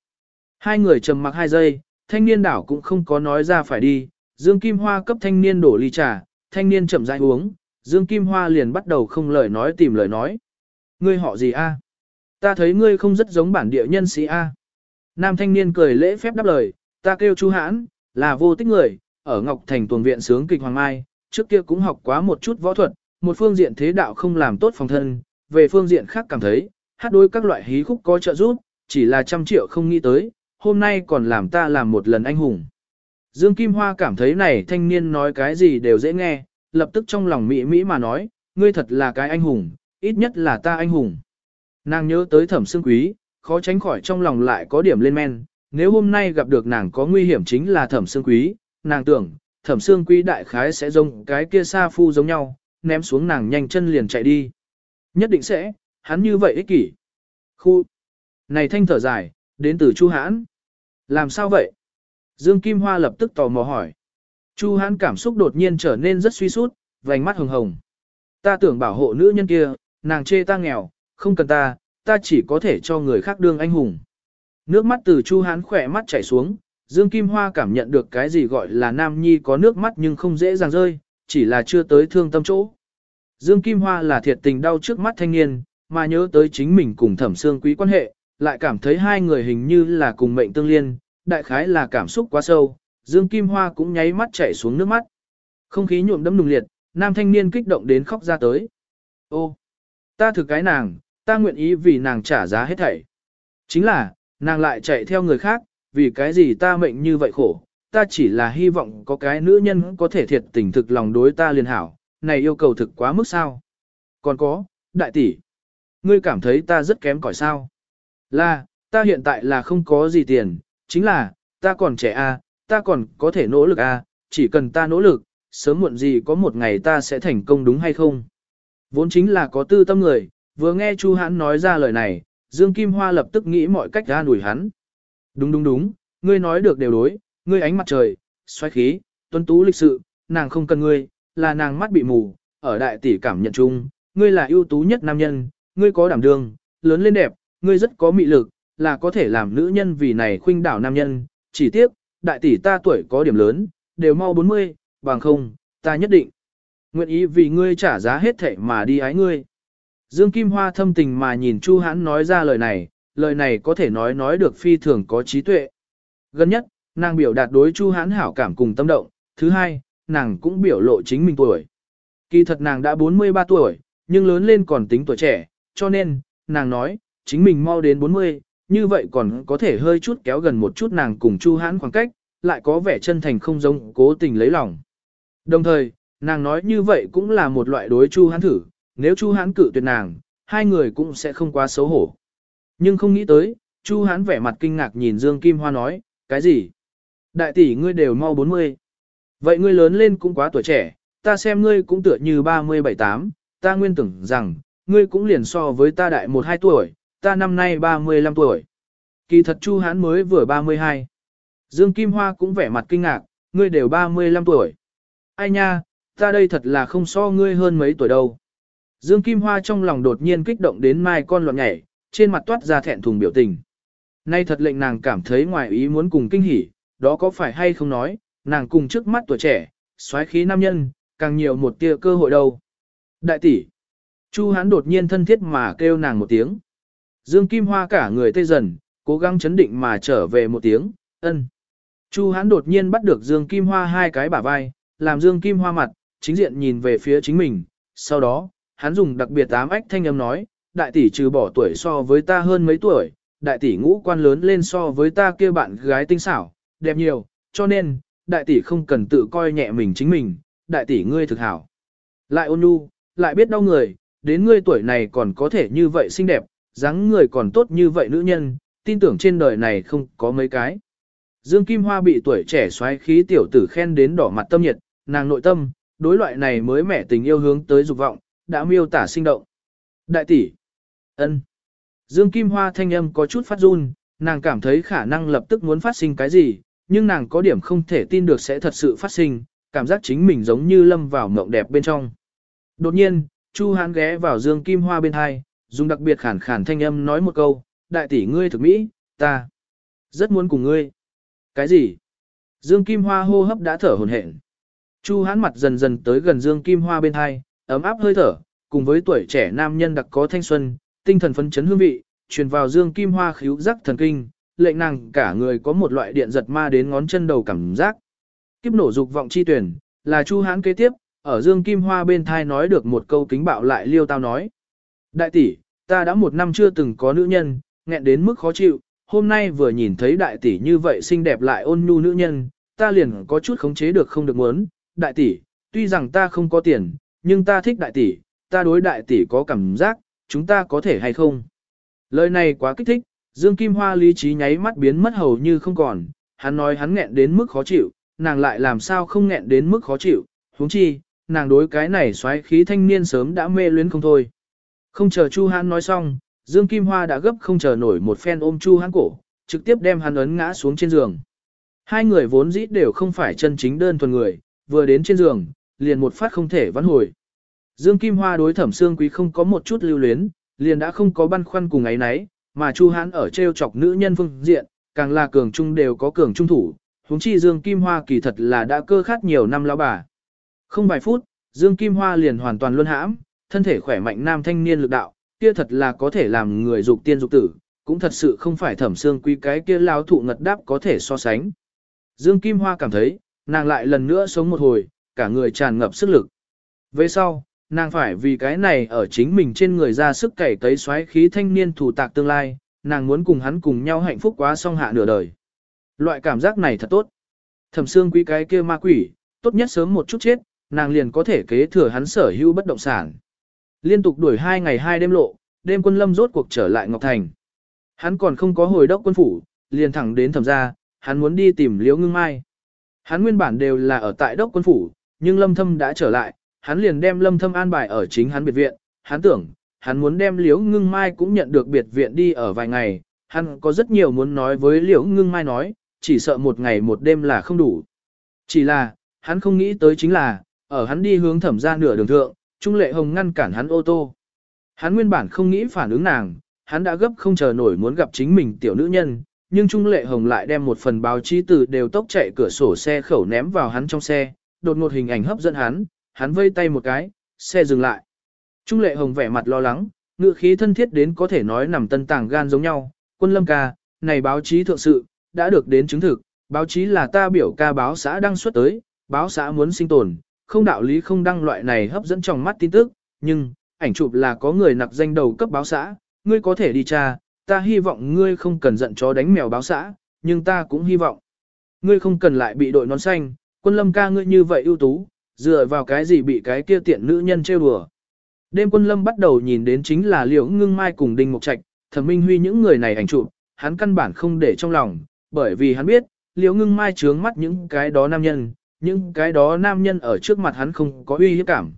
Hai người trầm mặc hai giây, thanh niên đảo cũng không có nói ra phải đi, Dương Kim Hoa cấp thanh niên đổ ly trà, thanh niên chậm rãi uống, Dương Kim Hoa liền bắt đầu không lời nói tìm lời nói. Ngươi họ gì a? Ta thấy ngươi không rất giống bản địa nhân sĩ a. Nam thanh niên cười lễ phép đáp lời, ta kêu Chu Hãn, là vô tích người, ở Ngọc Thành tuồng viện sướng kịch Hoàng Mai, trước kia cũng học quá một chút võ thuật, một phương diện thế đạo không làm tốt phòng thân, về phương diện khác cảm thấy, hát đối các loại hí khúc có trợ giúp, chỉ là trăm triệu không nghĩ tới, hôm nay còn làm ta làm một lần anh hùng. Dương Kim Hoa cảm thấy này thanh niên nói cái gì đều dễ nghe, lập tức trong lòng mỹ mỹ mà nói, ngươi thật là cái anh hùng, ít nhất là ta anh hùng. Nàng nhớ tới thẩm xương quý, khó tránh khỏi trong lòng lại có điểm lên men, nếu hôm nay gặp được nàng có nguy hiểm chính là thẩm xương quý, nàng tưởng, thẩm xương quý đại khái sẽ giống cái kia sa phu giống nhau, ném xuống nàng nhanh chân liền chạy đi. Nhất định sẽ, hắn như vậy ích kỷ. Khu. Này thanh thở dài, đến từ Chu Hãn. Làm sao vậy? Dương Kim Hoa lập tức tò mò hỏi. Chu Hãn cảm xúc đột nhiên trở nên rất suy sút, vành mắt hồng hồng. Ta tưởng bảo hộ nữ nhân kia, nàng chê ta nghèo, không cần ta, ta chỉ có thể cho người khác đương anh hùng. Nước mắt từ Chu Hãn khỏe mắt chảy xuống, Dương Kim Hoa cảm nhận được cái gì gọi là nam nhi có nước mắt nhưng không dễ dàng rơi, chỉ là chưa tới thương tâm chỗ. Dương Kim Hoa là thiệt tình đau trước mắt thanh niên, mà nhớ tới chính mình cùng thẩm xương quý quan hệ, lại cảm thấy hai người hình như là cùng mệnh tương liên, đại khái là cảm xúc quá sâu, Dương Kim Hoa cũng nháy mắt chảy xuống nước mắt. Không khí nhuộm đẫm nùng liệt, nam thanh niên kích động đến khóc ra tới. Ô, ta thực cái nàng, ta nguyện ý vì nàng trả giá hết thảy. Chính là, nàng lại chạy theo người khác, vì cái gì ta mệnh như vậy khổ, ta chỉ là hy vọng có cái nữ nhân có thể thiệt tình thực lòng đối ta liền hảo, này yêu cầu thực quá mức sao. Còn có, đại tỷ, ngươi cảm thấy ta rất kém cỏi sao. Là, ta hiện tại là không có gì tiền, chính là, ta còn trẻ a, à, ta còn có thể nỗ lực a, à, chỉ cần ta nỗ lực, sớm muộn gì có một ngày ta sẽ thành công đúng hay không. Vốn chính là có tư tâm người, vừa nghe Chu Hãn nói ra lời này, Dương Kim Hoa lập tức nghĩ mọi cách ra đuổi hắn. Đúng đúng đúng, ngươi nói được đều đối, ngươi ánh mặt trời, xoay khí, tuân tú lịch sự, nàng không cần ngươi, là nàng mắt bị mù, ở đại tỷ cảm nhận chung, ngươi là ưu tú nhất nam nhân, ngươi có đảm đương, lớn lên đẹp, ngươi rất có mị lực, là có thể làm nữ nhân vì này khuynh đảo nam nhân, chỉ tiếc, đại tỷ ta tuổi có điểm lớn, đều mau 40, bằng không, ta nhất định. Nguyện ý vì ngươi trả giá hết thảy mà đi ái ngươi. Dương Kim Hoa thâm tình mà nhìn Chu Hãn nói ra lời này, lời này có thể nói nói được phi thường có trí tuệ. Gần nhất, nàng biểu đạt đối Chu Hãn hảo cảm cùng tâm động, thứ hai, nàng cũng biểu lộ chính mình tuổi. Kỳ thật nàng đã 43 tuổi, nhưng lớn lên còn tính tuổi trẻ, cho nên, nàng nói, chính mình mau đến 40, như vậy còn có thể hơi chút kéo gần một chút nàng cùng Chu Hãn khoảng cách, lại có vẻ chân thành không giống cố tình lấy lòng. Đồng thời, nàng nói như vậy cũng là một loại đối Chu Hãn thử, nếu Chu Hãn cự tuyệt nàng, hai người cũng sẽ không quá xấu hổ. Nhưng không nghĩ tới, Chu Hãn vẻ mặt kinh ngạc nhìn Dương Kim Hoa nói, cái gì? Đại tỷ ngươi đều mau 40. Vậy ngươi lớn lên cũng quá tuổi trẻ, ta xem ngươi cũng tựa như 37-8, ta nguyên tưởng rằng, ngươi cũng liền so với ta đại 1-2 tuổi, ta năm nay 35 tuổi. Kỳ thật Chu Hán mới vừa 32. Dương Kim Hoa cũng vẻ mặt kinh ngạc, ngươi đều 35 tuổi. Ai nha, ta đây thật là không so ngươi hơn mấy tuổi đâu. Dương Kim Hoa trong lòng đột nhiên kích động đến mai con loạn nhảy, trên mặt toát ra thẹn thùng biểu tình. Nay thật lệnh nàng cảm thấy ngoài ý muốn cùng kinh hỉ, đó có phải hay không nói, nàng cùng trước mắt tuổi trẻ, xoáy khí nam nhân, càng nhiều một tia cơ hội đâu. Đại tỷ, Chu Hán đột nhiên thân thiết mà kêu nàng một tiếng. Dương Kim Hoa cả người tê dần, cố gắng chấn định mà trở về một tiếng, ân. Chu Hán đột nhiên bắt được Dương Kim Hoa hai cái bả vai, làm Dương Kim Hoa mặt, chính diện nhìn về phía chính mình. Sau đó, hắn dùng đặc biệt ám ách thanh âm nói, đại tỷ trừ bỏ tuổi so với ta hơn mấy tuổi, đại tỷ ngũ quan lớn lên so với ta kia bạn gái tinh xảo, đẹp nhiều, cho nên, đại tỷ không cần tự coi nhẹ mình chính mình, đại tỷ ngươi thực hảo. Lại ôn nhu, lại biết đau người, đến ngươi tuổi này còn có thể như vậy xinh đẹp, dáng người còn tốt như vậy nữ nhân, tin tưởng trên đời này không có mấy cái. Dương Kim Hoa bị tuổi trẻ xoáy khí tiểu tử khen đến đỏ mặt tâm nhiệt, nàng nội tâm, đối loại này mới mẻ tình yêu hướng tới dục vọng, đã miêu tả sinh động. Đại tỷ, ân. Dương Kim Hoa thanh âm có chút phát run, nàng cảm thấy khả năng lập tức muốn phát sinh cái gì, nhưng nàng có điểm không thể tin được sẽ thật sự phát sinh, cảm giác chính mình giống như lâm vào mộng đẹp bên trong. Đột nhiên, Chu Hán ghé vào Dương Kim Hoa bên hai, dùng đặc biệt khản khản thanh âm nói một câu, đại tỷ ngươi thực mỹ, ta rất muốn cùng ngươi. Cái gì? Dương Kim Hoa hô hấp đã thở hổn hển. Chu Hán mặt dần dần tới gần Dương Kim Hoa bên hai, ấm áp hơi thở, cùng với tuổi trẻ nam nhân đặc có thanh xuân, tinh thần phấn chấn hương vị, truyền vào Dương Kim Hoa khíu giác thần kinh, lệnh nàng cả người có một loại điện giật ma đến ngón chân đầu cảm giác. Kiếp nổ dục vọng chi tuyển, là Chu Hán kế tiếp, ở Dương Kim Hoa bên thai nói được một câu kính bạo lại liêu tao nói. Đại tỷ, ta đã một năm chưa từng có nữ nhân, nghẹn đến mức khó chịu, hôm nay vừa nhìn thấy đại tỷ như vậy xinh đẹp lại ôn nhu nữ nhân, ta liền có chút khống chế được không được muốn. Đại tỷ, tuy rằng ta không có tiền, nhưng ta thích đại tỷ, ta đối đại tỷ có cảm giác, chúng ta có thể hay không? Lời này quá kích thích, Dương Kim Hoa lý trí nháy mắt biến mất hầu như không còn, hắn nói hắn nghẹn đến mức khó chịu, nàng lại làm sao không nghẹn đến mức khó chịu, huống chi, nàng đối cái này xoáy khí thanh niên sớm đã mê luyến không thôi. Không chờ Chu Hãn nói xong, Dương Kim Hoa đã gấp không chờ nổi một phen ôm Chu Hãn cổ, trực tiếp đem hắn ấn ngã xuống trên giường. Hai người vốn dĩ đều không phải chân chính đơn thuần người, vừa đến trên giường, liền một phát không thể vãn hồi. Dương Kim Hoa đối Thẩm Sương Quý không có một chút lưu luyến, liền đã không có băn khoăn cùng ấy nấy, mà Chu Hãn ở treo chọc nữ nhân phương diện, càng là cường trung đều có cường trung thủ, huống chi Dương Kim Hoa kỳ thật là đã cơ khát nhiều năm lão bà. Không vài phút, Dương Kim Hoa liền hoàn toàn luân hãm, thân thể khỏe mạnh nam thanh niên lực đạo, kia thật là có thể làm người dục tiên dục tử, cũng thật sự không phải thẩm xương quý cái kia lao thụ ngật đáp có thể so sánh. Dương Kim Hoa cảm thấy, nàng lại lần nữa sống một hồi, cả người tràn ngập sức lực. Về sau, nàng phải vì cái này ở chính mình trên người ra sức cày tấy xoáy khí thanh niên thủ tạc tương lai, nàng muốn cùng hắn cùng nhau hạnh phúc quá song hạ nửa đời. Loại cảm giác này thật tốt. Thẩm xương quý cái kia ma quỷ, tốt nhất sớm một chút chết, nàng liền có thể kế thừa hắn sở hữu bất động sản. Liên tục đuổi hai ngày hai đêm lộ, đêm quân lâm rốt cuộc trở lại Ngọc Thành. Hắn còn không có hồi đốc quân phủ, liền thẳng đến thẩm gia, hắn muốn đi tìm liễu ngưng mai. Hắn nguyên bản đều là ở tại đốc quân phủ, nhưng lâm thâm đã trở lại, hắn liền đem lâm thâm an bài ở chính hắn biệt viện, hắn tưởng, hắn muốn đem liễu ngưng mai cũng nhận được biệt viện đi ở vài ngày, hắn có rất nhiều muốn nói với liễu ngưng mai nói, chỉ sợ một ngày một đêm là không đủ. Chỉ là, hắn không nghĩ tới chính là, ở hắn đi hướng thẩm Gia nửa đường thượng, Trung Lệ Hồng ngăn cản hắn ô tô. Hắn nguyên bản không nghĩ phản ứng nàng, hắn đã gấp không chờ nổi muốn gặp chính mình tiểu nữ nhân, nhưng Trung Lệ Hồng lại đem một phần báo chí từ đều tốc chạy cửa sổ xe khẩu ném vào hắn trong xe, đột ngột hình ảnh hấp dẫn hắn, hắn vây tay một cái, xe dừng lại. Trung Lệ Hồng vẻ mặt lo lắng, ngựa khí thân thiết đến có thể nói nằm tân tàng gan giống nhau, quân lâm ca, này báo chí thượng sự, đã được đến chứng thực, báo chí là ta biểu ca báo xã đăng xuất tới, báo xã muốn sinh tồn, không đạo lý không đăng loại này hấp dẫn trong mắt tin tức, nhưng, ảnh chụp là có người nặc danh đầu cấp báo xã, ngươi có thể đi tra, ta hy vọng ngươi không cần giận chó đánh mèo báo xã, nhưng ta cũng hy vọng. Ngươi không cần lại bị đội nón xanh, quân lâm ca ngươi như vậy ưu tú, dựa vào cái gì bị cái kia tiện nữ nhân trêu đùa. Đêm quân lâm bắt đầu nhìn đến chính là liễu ngưng mai cùng đinh mục trạch, thẩm minh huy những người này ảnh chụp, hắn căn bản không để trong lòng, bởi vì hắn biết, liễu ngưng mai trướng mắt những cái đó nam nhân, những cái đó nam nhân ở trước mặt hắn không có uy hiếp cảm.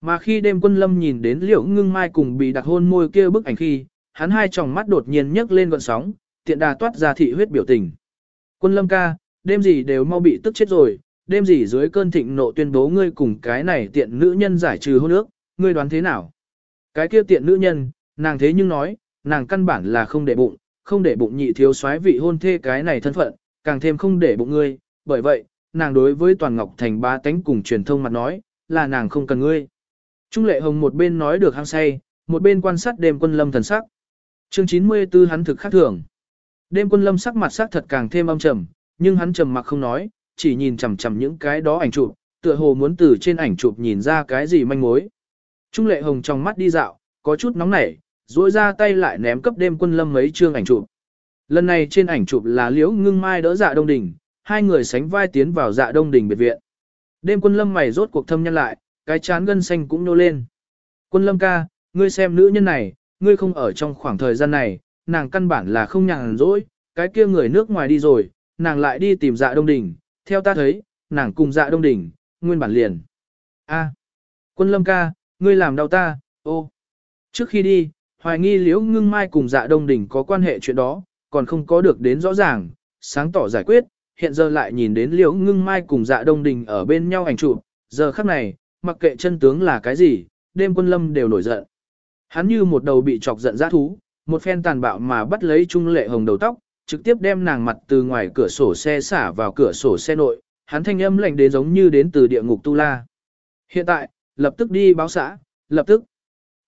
Mà khi đêm quân lâm nhìn đến liễu ngưng mai cùng bị đặc hôn môi kia bức ảnh khi, hắn hai tròng mắt đột nhiên nhấc lên gọn sóng, tiện đà toát ra thị huyết biểu tình. Quân lâm ca, đêm gì đều mau bị tức chết rồi, đêm gì dưới cơn thịnh nộ tuyên bố ngươi cùng cái này tiện nữ nhân giải trừ hôn ước, ngươi đoán thế nào? Cái kia tiện nữ nhân, nàng thế nhưng nói, nàng căn bản là không để bụng, không để bụng nhị thiếu soái vị hôn thê cái này thân phận, càng thêm không để bụng ngươi, bởi vậy, nàng đối với Toàn Ngọc Thành ba tánh cùng truyền thông mặt nói, là nàng không cần ngươi. Trung Lệ Hồng một bên nói được hăng say, một bên quan sát đêm quân lâm thần sắc. Chương 94 hắn thực khác thường. Đêm quân lâm sắc mặt sắc thật càng thêm âm trầm, nhưng hắn trầm mặc không nói, chỉ nhìn chằm chằm những cái đó ảnh chụp, tựa hồ muốn từ trên ảnh chụp nhìn ra cái gì manh mối. Trung Lệ Hồng trong mắt đi dạo, có chút nóng nảy, duỗi ra tay lại ném cấp đêm quân lâm mấy chương ảnh chụp. Lần này trên ảnh chụp là Liễu Ngưng Mai đỡ Dạ Đông đỉnh hai người sánh vai tiến vào Dạ Đông Đình biệt viện. Đêm quân lâm mày rốt cuộc thâm nhân lại, cái chán gân xanh cũng nô lên. Quân lâm ca, ngươi xem nữ nhân này, ngươi không ở trong khoảng thời gian này, nàng căn bản là không nhàn rỗi, cái kia người nước ngoài đi rồi, nàng lại đi tìm Dạ Đông đỉnh theo ta thấy, nàng cùng Dạ Đông đỉnh nguyên bản liền. A, quân lâm ca, ngươi làm đau ta, ô. Trước khi đi, hoài nghi liễu ngưng mai cùng dạ đông đỉnh có quan hệ chuyện đó, còn không có được đến rõ ràng, sáng tỏ giải quyết, hiện giờ lại nhìn đến liễu ngưng mai cùng dạ đông đình ở bên nhau ảnh chụp, giờ khắc này, mặc kệ chân tướng là cái gì, đêm quân lâm đều nổi giận. Hắn như một đầu bị chọc giận dã thú, một phen tàn bạo mà bắt lấy trung lệ hồng đầu tóc, trực tiếp đem nàng mặt từ ngoài cửa sổ xe xả vào cửa sổ xe nội, hắn thanh âm lạnh đến giống như đến từ địa ngục tu la. Hiện tại, lập tức đi báo xã, lập tức.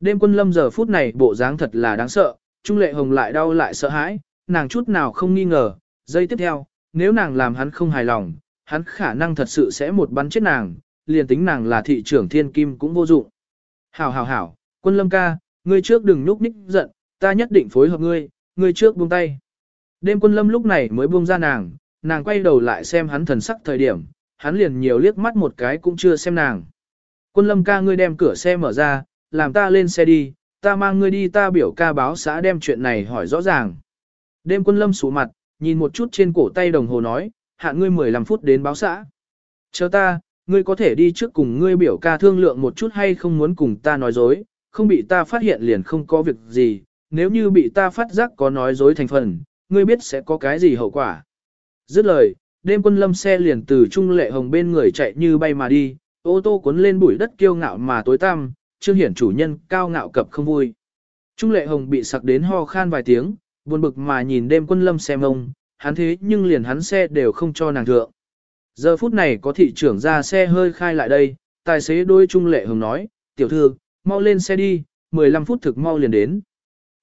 Đêm quân lâm giờ phút này bộ dáng thật là đáng sợ, Trung Lệ Hồng lại đau lại sợ hãi, nàng chút nào không nghi ngờ, giây tiếp theo, nếu nàng làm hắn không hài lòng, hắn khả năng thật sự sẽ một bắn chết nàng, liền tính nàng là thị trưởng thiên kim cũng vô dụng. Hảo hảo hảo, quân lâm ca, ngươi trước đừng núp ních giận, ta nhất định phối hợp ngươi, ngươi trước buông tay. Đêm quân lâm lúc này mới buông ra nàng, nàng quay đầu lại xem hắn thần sắc thời điểm, hắn liền nhiều liếc mắt một cái cũng chưa xem nàng. Quân lâm ca ngươi đem cửa xe mở ra, làm ta lên xe đi, ta mang ngươi đi ta biểu ca báo xã đem chuyện này hỏi rõ ràng. Đêm quân lâm sủ mặt, nhìn một chút trên cổ tay đồng hồ nói, hạn ngươi 15 phút đến báo xã. Chờ ta, ngươi có thể đi trước cùng ngươi biểu ca thương lượng một chút hay không muốn cùng ta nói dối, không bị ta phát hiện liền không có việc gì, nếu như bị ta phát giác có nói dối thành phần, ngươi biết sẽ có cái gì hậu quả. Dứt lời, đêm quân lâm xe liền từ trung lệ hồng bên người chạy như bay mà đi, ô tô cuốn lên bụi đất kiêu ngạo mà tối tăm, trương hiển chủ nhân cao ngạo cập không vui. Trung lệ hồng bị sặc đến ho khan vài tiếng, buồn bực mà nhìn đêm quân lâm xem ông, hắn thế nhưng liền hắn xe đều không cho nàng thượng. Giờ phút này có thị trưởng ra xe hơi khai lại đây, tài xế đôi Trung lệ hồng nói, tiểu thư, mau lên xe đi, 15 phút thực mau liền đến.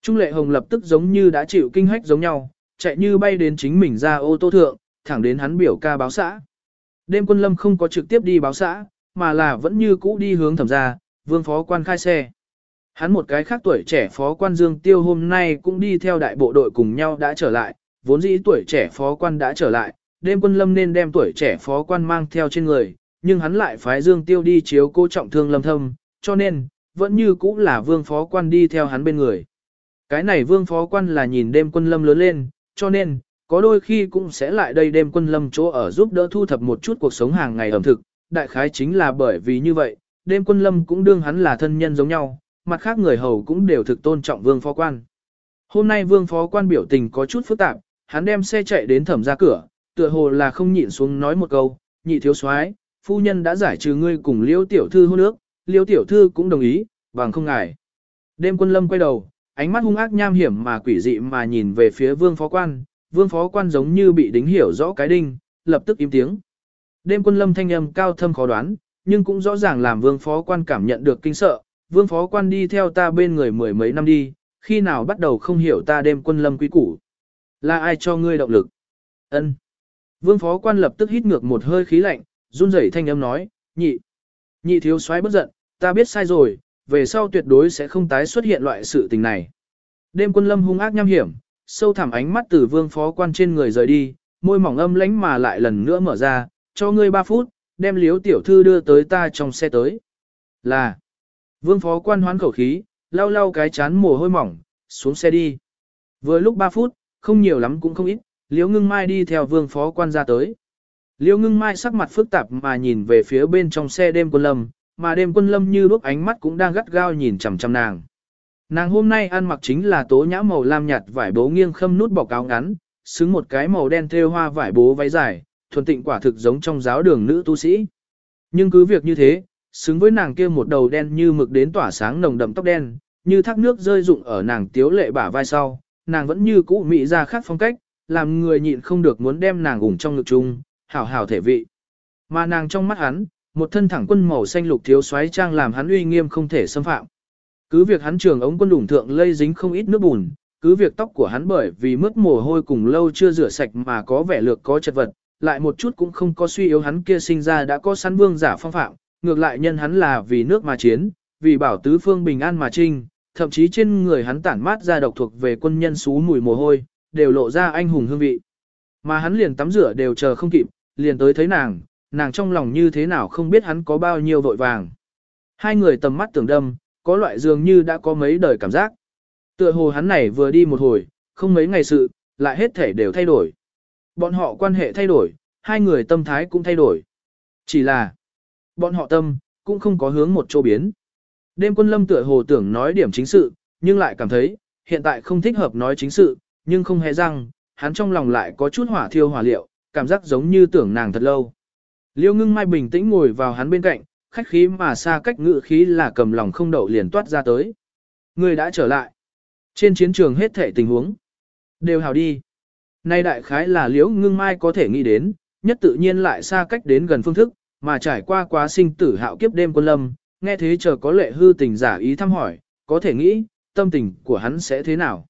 Trung lệ hồng lập tức giống như đã chịu kinh hách giống nhau, chạy như bay đến chính mình ra ô tô thượng, thẳng đến hắn biểu ca báo xã. Đêm quân lâm không có trực tiếp đi báo xã, mà là vẫn như cũ đi hướng thẩm ra, vương phó quan khai xe. Hắn một cái khác tuổi trẻ phó quan Dương Tiêu hôm nay cũng đi theo đại bộ đội cùng nhau đã trở lại, vốn dĩ tuổi trẻ phó quan đã trở lại, đêm quân lâm nên đem tuổi trẻ phó quan mang theo trên người, nhưng hắn lại phái Dương Tiêu đi chiếu cô trọng thương lâm thâm, cho nên, vẫn như cũ là vương phó quan đi theo hắn bên người. Cái này vương phó quan là nhìn đêm quân lâm lớn lên, cho nên, có đôi khi cũng sẽ lại đây đêm quân lâm chỗ ở giúp đỡ thu thập một chút cuộc sống hàng ngày ẩm thực, đại khái chính là bởi vì như vậy, đêm quân lâm cũng đương hắn là thân nhân giống nhau, mặt khác người hầu cũng đều thực tôn trọng vương phó quan. Hôm nay vương phó quan biểu tình có chút phức tạp, hắn đem xe chạy đến thẩm ra cửa, tựa hồ là không nhịn xuống nói một câu, nhị thiếu soái phu nhân đã giải trừ ngươi cùng liêu tiểu thư hôn nước liêu tiểu thư cũng đồng ý, bằng không ngại. Đêm quân lâm quay đầu, ánh mắt hung ác nham hiểm mà quỷ dị mà nhìn về phía vương phó quan, vương phó quan giống như bị đính hiểu rõ cái đinh, lập tức im tiếng. Đêm quân lâm thanh âm cao thâm khó đoán, nhưng cũng rõ ràng làm vương phó quan cảm nhận được kinh sợ, vương phó quan đi theo ta bên người mười mấy năm đi, khi nào bắt đầu không hiểu ta đêm quân lâm quý củ. Là ai cho ngươi động lực? Ân. Vương phó quan lập tức hít ngược một hơi khí lạnh, run rẩy thanh âm nói, nhị. Nhị thiếu soái bất giận, ta biết sai rồi, về sau tuyệt đối sẽ không tái xuất hiện loại sự tình này. Đêm quân lâm hung ác nham hiểm, sâu thẳm ánh mắt từ vương phó quan trên người rời đi, môi mỏng âm lánh mà lại lần nữa mở ra, cho ngươi 3 phút, đem liếu tiểu thư đưa tới ta trong xe tới. Là, vương phó quan hoán khẩu khí, lau lau cái chán mồ hôi mỏng, xuống xe đi. Vừa lúc 3 phút, không nhiều lắm cũng không ít, Liễu ngưng mai đi theo vương phó quan ra tới. Liễu ngưng mai sắc mặt phức tạp mà nhìn về phía bên trong xe đêm quân lâm, mà đêm quân lâm như lúc ánh mắt cũng đang gắt gao nhìn chằm chằm nàng. Nàng hôm nay ăn mặc chính là tố nhã màu lam nhạt vải bố nghiêng khâm nút bọc áo ngắn, xứng một cái màu đen thêu hoa vải bố váy dài, thuần tịnh quả thực giống trong giáo đường nữ tu sĩ. Nhưng cứ việc như thế, xứng với nàng kia một đầu đen như mực đến tỏa sáng nồng đậm tóc đen, như thác nước rơi rụng ở nàng tiếu lệ bả vai sau, nàng vẫn như cũ mỹ ra khác phong cách, làm người nhịn không được muốn đem nàng ủng trong ngực chung, hảo hảo thể vị. Mà nàng trong mắt hắn, một thân thẳng quân màu xanh lục thiếu xoáy trang làm hắn uy nghiêm không thể xâm phạm. Cứ việc hắn trường ống quân đủng thượng lây dính không ít nước bùn, cứ việc tóc của hắn bởi vì mướt mồ hôi cùng lâu chưa rửa sạch mà có vẻ lược có chật vật, lại một chút cũng không có suy yếu hắn kia sinh ra đã có sẵn vương giả phong phạm, ngược lại nhân hắn là vì nước mà chiến, vì bảo tứ phương bình an mà trinh, thậm chí trên người hắn tản mát ra độc thuộc về quân nhân xú mùi mồ hôi, đều lộ ra anh hùng hương vị. Mà hắn liền tắm rửa đều chờ không kịp, liền tới thấy nàng, nàng trong lòng như thế nào không biết hắn có bao nhiêu vội vàng. Hai người tầm mắt tưởng đâm, có loại dường như đã có mấy đời cảm giác. Tựa hồ hắn này vừa đi một hồi, không mấy ngày sự, lại hết thể đều thay đổi. Bọn họ quan hệ thay đổi, hai người tâm thái cũng thay đổi. Chỉ là, bọn họ tâm, cũng không có hướng một chỗ biến. Đêm quân lâm tựa hồ tưởng nói điểm chính sự, nhưng lại cảm thấy, hiện tại không thích hợp nói chính sự, nhưng không hề răng, hắn trong lòng lại có chút hỏa thiêu hỏa liệu, cảm giác giống như tưởng nàng thật lâu. Liêu ngưng mai bình tĩnh ngồi vào hắn bên cạnh, khách khí mà xa cách ngự khí là cầm lòng không đậu liền toát ra tới. Người đã trở lại. Trên chiến trường hết thể tình huống. Đều hào đi. Nay đại khái là liễu ngưng mai có thể nghĩ đến, nhất tự nhiên lại xa cách đến gần phương thức, mà trải qua quá sinh tử hạo kiếp đêm quân lâm, nghe thế chờ có lệ hư tình giả ý thăm hỏi, có thể nghĩ, tâm tình của hắn sẽ thế nào.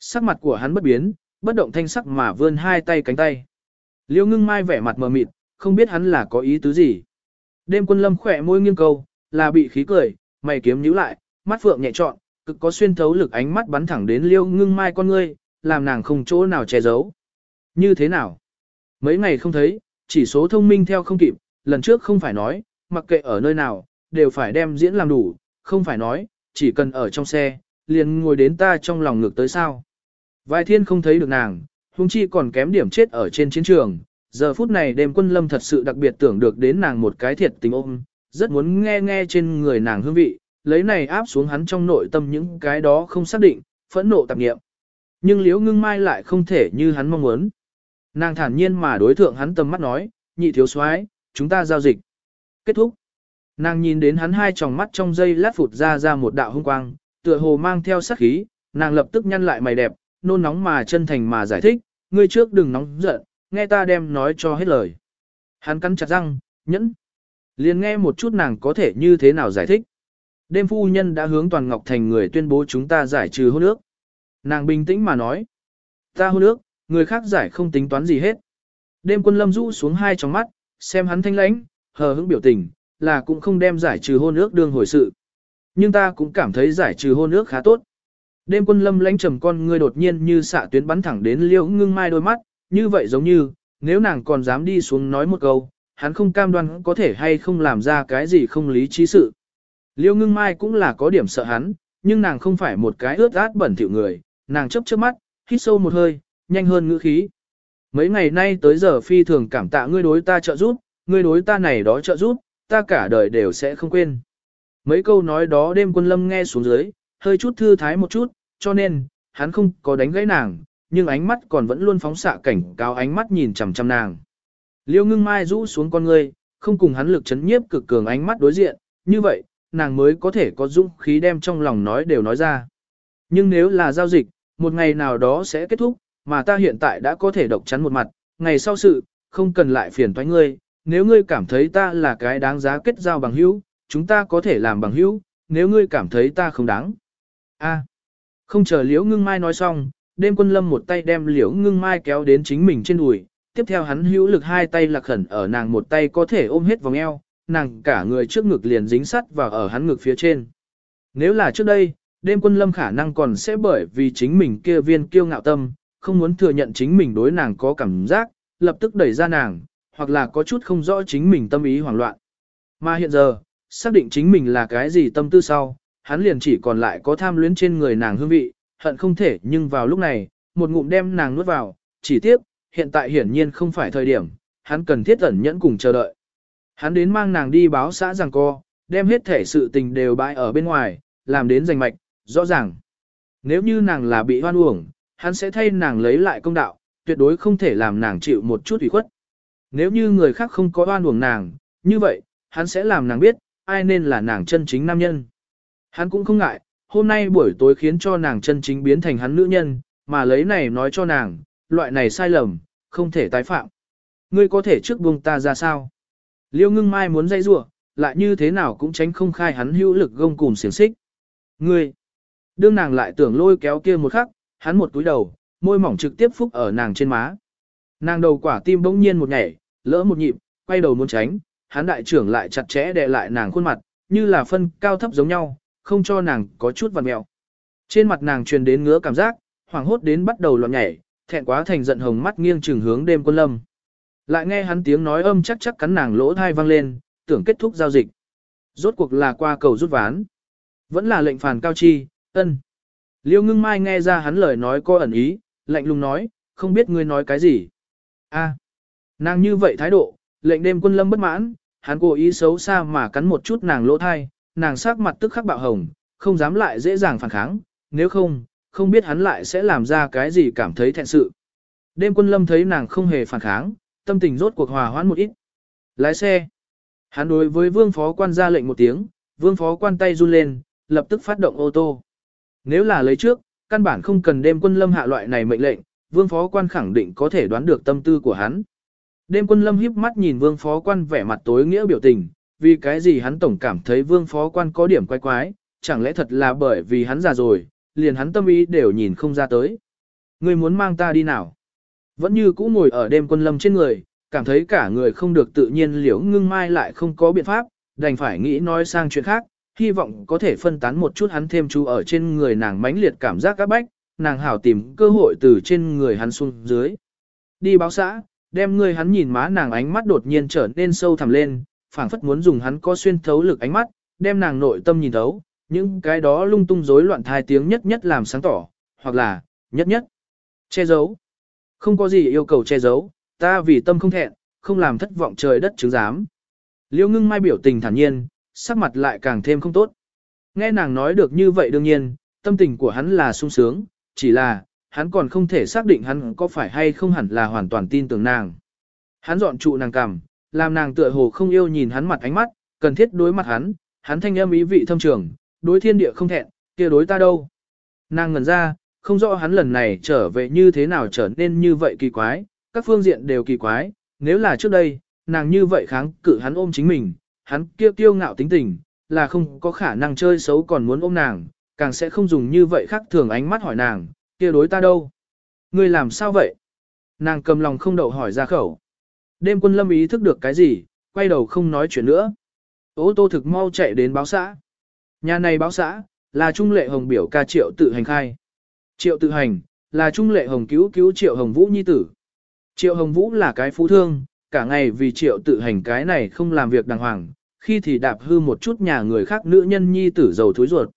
Sắc mặt của hắn bất biến, bất động thanh sắc mà vươn hai tay cánh tay. liêu ngưng mai vẻ mặt mờ mịt, không biết hắn là có ý tứ gì. Đêm quân lâm khỏe môi nghiêng câu, là bị khí cười, mày kiếm nhíu lại, mắt phượng nhẹ trọn, cực có xuyên thấu lực ánh mắt bắn thẳng đến liêu ngưng mai con ngươi, làm nàng không chỗ nào che giấu. Như thế nào? Mấy ngày không thấy, chỉ số thông minh theo không kịp, lần trước không phải nói, mặc kệ ở nơi nào, đều phải đem diễn làm đủ, không phải nói, chỉ cần ở trong xe, liền ngồi đến ta trong lòng ngược tới sao. Vài thiên không thấy được nàng, huống chi còn kém điểm chết ở trên chiến trường, giờ phút này đêm quân lâm thật sự đặc biệt tưởng được đến nàng một cái thiệt tình ôm, rất muốn nghe nghe trên người nàng hương vị, lấy này áp xuống hắn trong nội tâm những cái đó không xác định, phẫn nộ tạp nghiệm. Nhưng liễu ngưng mai lại không thể như hắn mong muốn. Nàng thản nhiên mà đối thượng hắn tầm mắt nói, nhị thiếu soái chúng ta giao dịch. Kết thúc. Nàng nhìn đến hắn hai tròng mắt trong dây lát phụt ra ra một đạo hung quang, tựa hồ mang theo sát khí, nàng lập tức nhăn lại mày đẹp, nôn nóng mà chân thành mà giải thích, ngươi trước đừng nóng giận, nghe ta đem nói cho hết lời. Hắn cắn chặt răng, nhẫn. Liền nghe một chút nàng có thể như thế nào giải thích. Đêm phu nhân đã hướng Toàn Ngọc Thành người tuyên bố chúng ta giải trừ hôn ước. Nàng bình tĩnh mà nói. Ta hôn ước, người khác giải không tính toán gì hết. Đêm quân lâm rũ xuống hai tròng mắt, xem hắn thanh lãnh, hờ hững biểu tình, là cũng không đem giải trừ hôn ước đương hồi sự. Nhưng ta cũng cảm thấy giải trừ hôn ước khá tốt. Đêm quân lâm lãnh trầm con ngươi đột nhiên như xạ tuyến bắn thẳng đến liễu ngưng mai đôi mắt, như vậy giống như, nếu nàng còn dám đi xuống nói một câu, hắn không cam đoan có thể hay không làm ra cái gì không lý trí sự. Liêu ngưng mai cũng là có điểm sợ hắn, nhưng nàng không phải một cái ướt át bẩn thỉu người, nàng chấp chớp mắt, hít sâu một hơi, nhanh hơn ngữ khí. Mấy ngày nay tới giờ phi thường cảm tạ ngươi đối ta trợ giúp, ngươi đối ta này đó trợ giúp, ta cả đời đều sẽ không quên. Mấy câu nói đó đêm quân lâm nghe xuống dưới, hơi chút thư thái một chút, cho nên, hắn không có đánh gãy nàng, nhưng ánh mắt còn vẫn luôn phóng xạ cảnh cáo ánh mắt nhìn chằm chằm nàng. Liêu ngưng mai rũ xuống con ngươi, không cùng hắn lực chấn nhiếp cực cường ánh mắt đối diện, như vậy, nàng mới có thể có dũng khí đem trong lòng nói đều nói ra. Nhưng nếu là giao dịch, một ngày nào đó sẽ kết thúc, mà ta hiện tại đã có thể độc chắn một mặt, ngày sau sự, không cần lại phiền toái ngươi, nếu ngươi cảm thấy ta là cái đáng giá kết giao bằng hữu, chúng ta có thể làm bằng hữu, nếu ngươi cảm thấy ta không đáng. A. À, không chờ Liễu Ngưng Mai nói xong, đêm quân lâm một tay đem Liễu Ngưng Mai kéo đến chính mình trên đùi, tiếp theo hắn hữu lực hai tay lạc khẩn ở nàng một tay có thể ôm hết vòng eo, nàng cả người trước ngực liền dính sắt vào ở hắn ngực phía trên. Nếu là trước đây, đêm quân lâm khả năng còn sẽ bởi vì chính mình kia viên kiêu ngạo tâm, không muốn thừa nhận chính mình đối nàng có cảm giác, lập tức đẩy ra nàng, hoặc là có chút không rõ chính mình tâm ý hoảng loạn. Mà hiện giờ, xác định chính mình là cái gì tâm tư sau, hắn liền chỉ còn lại có tham luyến trên người nàng hương vị, hận không thể nhưng vào lúc này, một ngụm đem nàng nuốt vào, chỉ tiếc, hiện tại hiển nhiên không phải thời điểm, hắn cần thiết ẩn nhẫn cùng chờ đợi. Hắn đến mang nàng đi báo xã rằng co, đem hết thể sự tình đều bãi ở bên ngoài, làm đến giành mạch, rõ ràng. Nếu như nàng là bị hoan uổng, hắn sẽ thay nàng lấy lại công đạo, tuyệt đối không thể làm nàng chịu một chút ủy khuất. Nếu như người khác không có oan uổng nàng, như vậy, hắn sẽ làm nàng biết, ai nên là nàng chân chính nam nhân. Hắn cũng không ngại, hôm nay buổi tối khiến cho nàng chân chính biến thành hắn nữ nhân, mà lấy này nói cho nàng, loại này sai lầm, không thể tái phạm. Ngươi có thể trước buông ta ra sao? Liêu ngưng mai muốn dây rủa lại như thế nào cũng tránh không khai hắn hữu lực gông cùng xiềng xích. Ngươi! Đương nàng lại tưởng lôi kéo kia một khắc, hắn một túi đầu, môi mỏng trực tiếp phúc ở nàng trên má. Nàng đầu quả tim bỗng nhiên một nhảy, lỡ một nhịp, quay đầu muốn tránh, hắn đại trưởng lại chặt chẽ đè lại nàng khuôn mặt, như là phân cao thấp giống nhau, không cho nàng có chút vằn mẹo. Trên mặt nàng truyền đến ngứa cảm giác, hoảng hốt đến bắt đầu loạn nhảy, thẹn quá thành giận hồng mắt nghiêng trừng hướng đêm quân lâm. Lại nghe hắn tiếng nói âm chắc chắc cắn nàng lỗ thai vang lên, tưởng kết thúc giao dịch. Rốt cuộc là qua cầu rút ván. Vẫn là lệnh phản cao chi, ân. Liêu ngưng mai nghe ra hắn lời nói có ẩn ý, lạnh lùng nói, không biết ngươi nói cái gì. a nàng như vậy thái độ, lệnh đêm quân lâm bất mãn, hắn cố ý xấu xa mà cắn một chút nàng lỗ thai, nàng sắc mặt tức khắc bạo hồng, không dám lại dễ dàng phản kháng, nếu không, không biết hắn lại sẽ làm ra cái gì cảm thấy thẹn sự. Đêm quân lâm thấy nàng không hề phản kháng, tâm tình rốt cuộc hòa hoãn một ít. Lái xe. Hắn đối với vương phó quan ra lệnh một tiếng, vương phó quan tay run lên, lập tức phát động ô tô. Nếu là lấy trước, căn bản không cần đêm quân lâm hạ loại này mệnh lệnh, vương phó quan khẳng định có thể đoán được tâm tư của hắn. Đêm quân lâm híp mắt nhìn vương phó quan vẻ mặt tối nghĩa biểu tình, vì cái gì hắn tổng cảm thấy vương phó quan có điểm quái quái, chẳng lẽ thật là bởi vì hắn già rồi, liền hắn tâm ý đều nhìn không ra tới. Người muốn mang ta đi nào? Vẫn như cũ ngồi ở đêm quân lâm trên người, cảm thấy cả người không được tự nhiên liễu ngưng mai lại không có biện pháp, đành phải nghĩ nói sang chuyện khác, hy vọng có thể phân tán một chút hắn thêm chú ở trên người nàng mãnh liệt cảm giác các bách, nàng hảo tìm cơ hội từ trên người hắn xuống dưới. Đi báo xã, đem người hắn nhìn má nàng ánh mắt đột nhiên trở nên sâu thẳm lên, phảng phất muốn dùng hắn có xuyên thấu lực ánh mắt, đem nàng nội tâm nhìn thấu, những cái đó lung tung rối loạn thai tiếng nhất nhất làm sáng tỏ, hoặc là, nhất nhất, che giấu. Không có gì yêu cầu che giấu, ta vì tâm không thẹn, không làm thất vọng trời đất chứng giám. Liêu ngưng mai biểu tình thản nhiên, sắc mặt lại càng thêm không tốt. Nghe nàng nói được như vậy đương nhiên, tâm tình của hắn là sung sướng, chỉ là, hắn còn không thể xác định hắn có phải hay không hẳn là hoàn toàn tin tưởng nàng. Hắn dọn trụ nàng cằm, làm nàng tựa hồ không yêu nhìn hắn mặt ánh mắt, cần thiết đối mặt hắn, hắn thanh âm ý vị thâm trường, đối thiên địa không thẹn, kia đối ta đâu. Nàng ngẩn ra, không rõ hắn lần này trở về như thế nào trở nên như vậy kỳ quái, các phương diện đều kỳ quái, nếu là trước đây, nàng như vậy kháng cự hắn ôm chính mình, hắn kia kiêu ngạo tính tình, là không có khả năng chơi xấu còn muốn ôm nàng, càng sẽ không dùng như vậy khác thường ánh mắt hỏi nàng, kia đối ta đâu? Ngươi làm sao vậy? Nàng cầm lòng không đậu hỏi ra khẩu. Đêm quân lâm ý thức được cái gì, quay đầu không nói chuyện nữa. Ô tô thực mau chạy đến báo xã. Nhà này báo xã, là Trung Lệ Hồng biểu ca triệu tự hành khai. Triệu tự hành, là Trung Lệ Hồng cứu cứu triệu Hồng Vũ nhi tử. Triệu Hồng Vũ là cái phú thương, cả ngày vì triệu tự hành cái này không làm việc đàng hoàng, khi thì đạp hư một chút nhà người khác nữ nhân nhi tử giàu thối ruột.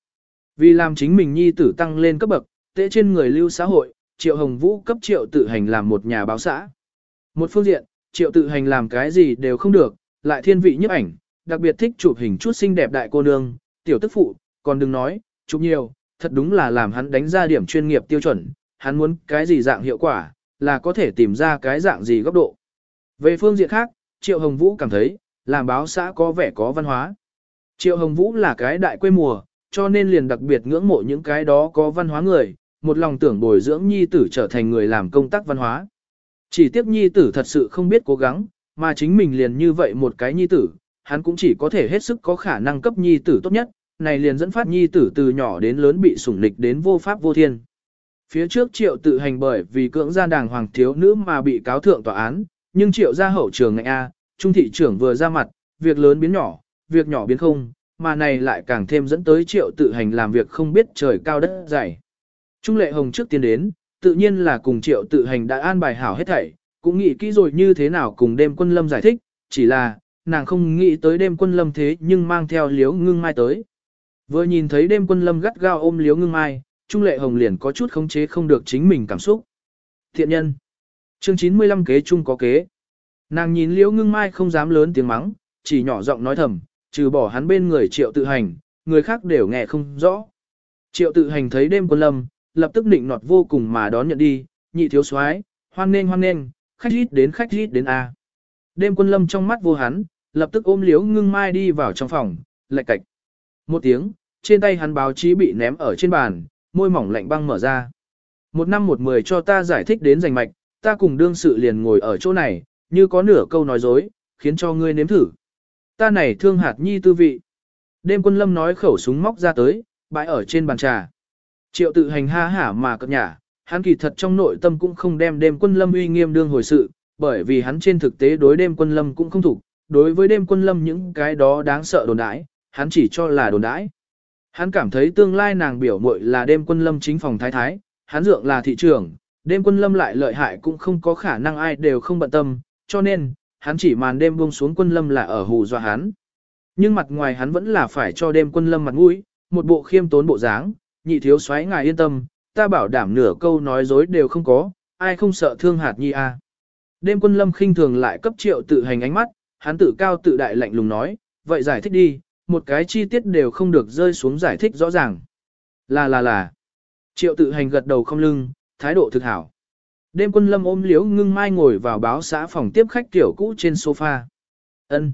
Vì làm chính mình nhi tử tăng lên cấp bậc, tệ trên người lưu xã hội, triệu Hồng Vũ cấp triệu tự hành làm một nhà báo xã. Một phương diện, triệu tự hành làm cái gì đều không được, lại thiên vị nhấp ảnh, đặc biệt thích chụp hình chút xinh đẹp đại cô nương, tiểu tức phụ, còn đừng nói, chụp nhiều, thật đúng là làm hắn đánh ra điểm chuyên nghiệp tiêu chuẩn, hắn muốn cái gì dạng hiệu quả, là có thể tìm ra cái dạng gì góc độ. Về phương diện khác, Triệu Hồng Vũ cảm thấy, làm báo xã có vẻ có văn hóa. Triệu Hồng Vũ là cái đại quê mùa, cho nên liền đặc biệt ngưỡng mộ những cái đó có văn hóa người, một lòng tưởng bồi dưỡng nhi tử trở thành người làm công tác văn hóa. Chỉ tiếc nhi tử thật sự không biết cố gắng, mà chính mình liền như vậy một cái nhi tử, hắn cũng chỉ có thể hết sức có khả năng cấp nhi tử tốt nhất, này liền dẫn phát nhi tử từ nhỏ đến lớn bị sủng lịch đến vô pháp vô thiên. Phía trước triệu tự hành bởi vì cưỡng gian đàng hoàng thiếu nữ mà bị cáo thượng tòa án, nhưng triệu ra hậu trường ngạnh A, trung thị trưởng vừa ra mặt, việc lớn biến nhỏ, việc nhỏ biến không, mà này lại càng thêm dẫn tới triệu tự hành làm việc không biết trời cao đất dày. Trung lệ hồng trước tiên đến, tự nhiên là cùng triệu tự hành đã an bài hảo hết thảy, cũng nghĩ kỹ rồi như thế nào cùng đêm quân lâm giải thích, chỉ là, nàng không nghĩ tới đêm quân lâm thế nhưng mang theo liếu ngưng mai tới. Vừa nhìn thấy đêm quân lâm gắt gao ôm liếu ngưng mai, Trung lệ hồng liền có chút khống chế không được chính mình cảm xúc. Thiện nhân. Chương 95 kế chung có kế. Nàng nhìn liễu ngưng mai không dám lớn tiếng mắng, chỉ nhỏ giọng nói thầm, trừ bỏ hắn bên người triệu tự hành, người khác đều nghe không rõ. Triệu tự hành thấy đêm quân lâm, lập tức định nọt vô cùng mà đón nhận đi, nhị thiếu soái hoan nên hoan nên, khách rít đến khách rít đến A. Đêm quân lâm trong mắt vô hắn, lập tức ôm liễu ngưng mai đi vào trong phòng, lạch cạch. Một tiếng, trên tay hắn báo chí bị ném ở trên bàn, môi mỏng lạnh băng mở ra. Một năm một mười cho ta giải thích đến rành mạch, ta cùng đương sự liền ngồi ở chỗ này, như có nửa câu nói dối, khiến cho ngươi nếm thử. Ta này thương hạt nhi tư vị. Đêm quân lâm nói khẩu súng móc ra tới, bãi ở trên bàn trà. Triệu tự hành ha hả mà cập nhả, hắn kỳ thật trong nội tâm cũng không đem đêm quân lâm uy nghiêm đương hồi sự, bởi vì hắn trên thực tế đối đêm quân lâm cũng không thủ, đối với đêm quân lâm những cái đó đáng sợ đồn đãi, hắn chỉ cho là đồn đãi. Hắn cảm thấy tương lai nàng biểu muội là đêm quân lâm chính phòng thái thái, hắn dượng là thị trưởng, đêm quân lâm lại lợi hại cũng không có khả năng ai đều không bận tâm, cho nên, hắn chỉ màn đêm buông xuống quân lâm là ở hù dọa hắn. Nhưng mặt ngoài hắn vẫn là phải cho đêm quân lâm mặt mũi, một bộ khiêm tốn bộ dáng, nhị thiếu soái ngài yên tâm, ta bảo đảm nửa câu nói dối đều không có, ai không sợ thương hạt nhi a. À? Đêm quân lâm khinh thường lại cấp triệu tự hành ánh mắt, hắn tự cao tự đại lạnh lùng nói, vậy giải thích đi, một cái chi tiết đều không được rơi xuống giải thích rõ ràng. Là là là. Triệu tự hành gật đầu không lưng, thái độ thực hảo. Đêm quân lâm ôm Liễu ngưng mai ngồi vào báo xã phòng tiếp khách tiểu cũ trên sofa. ân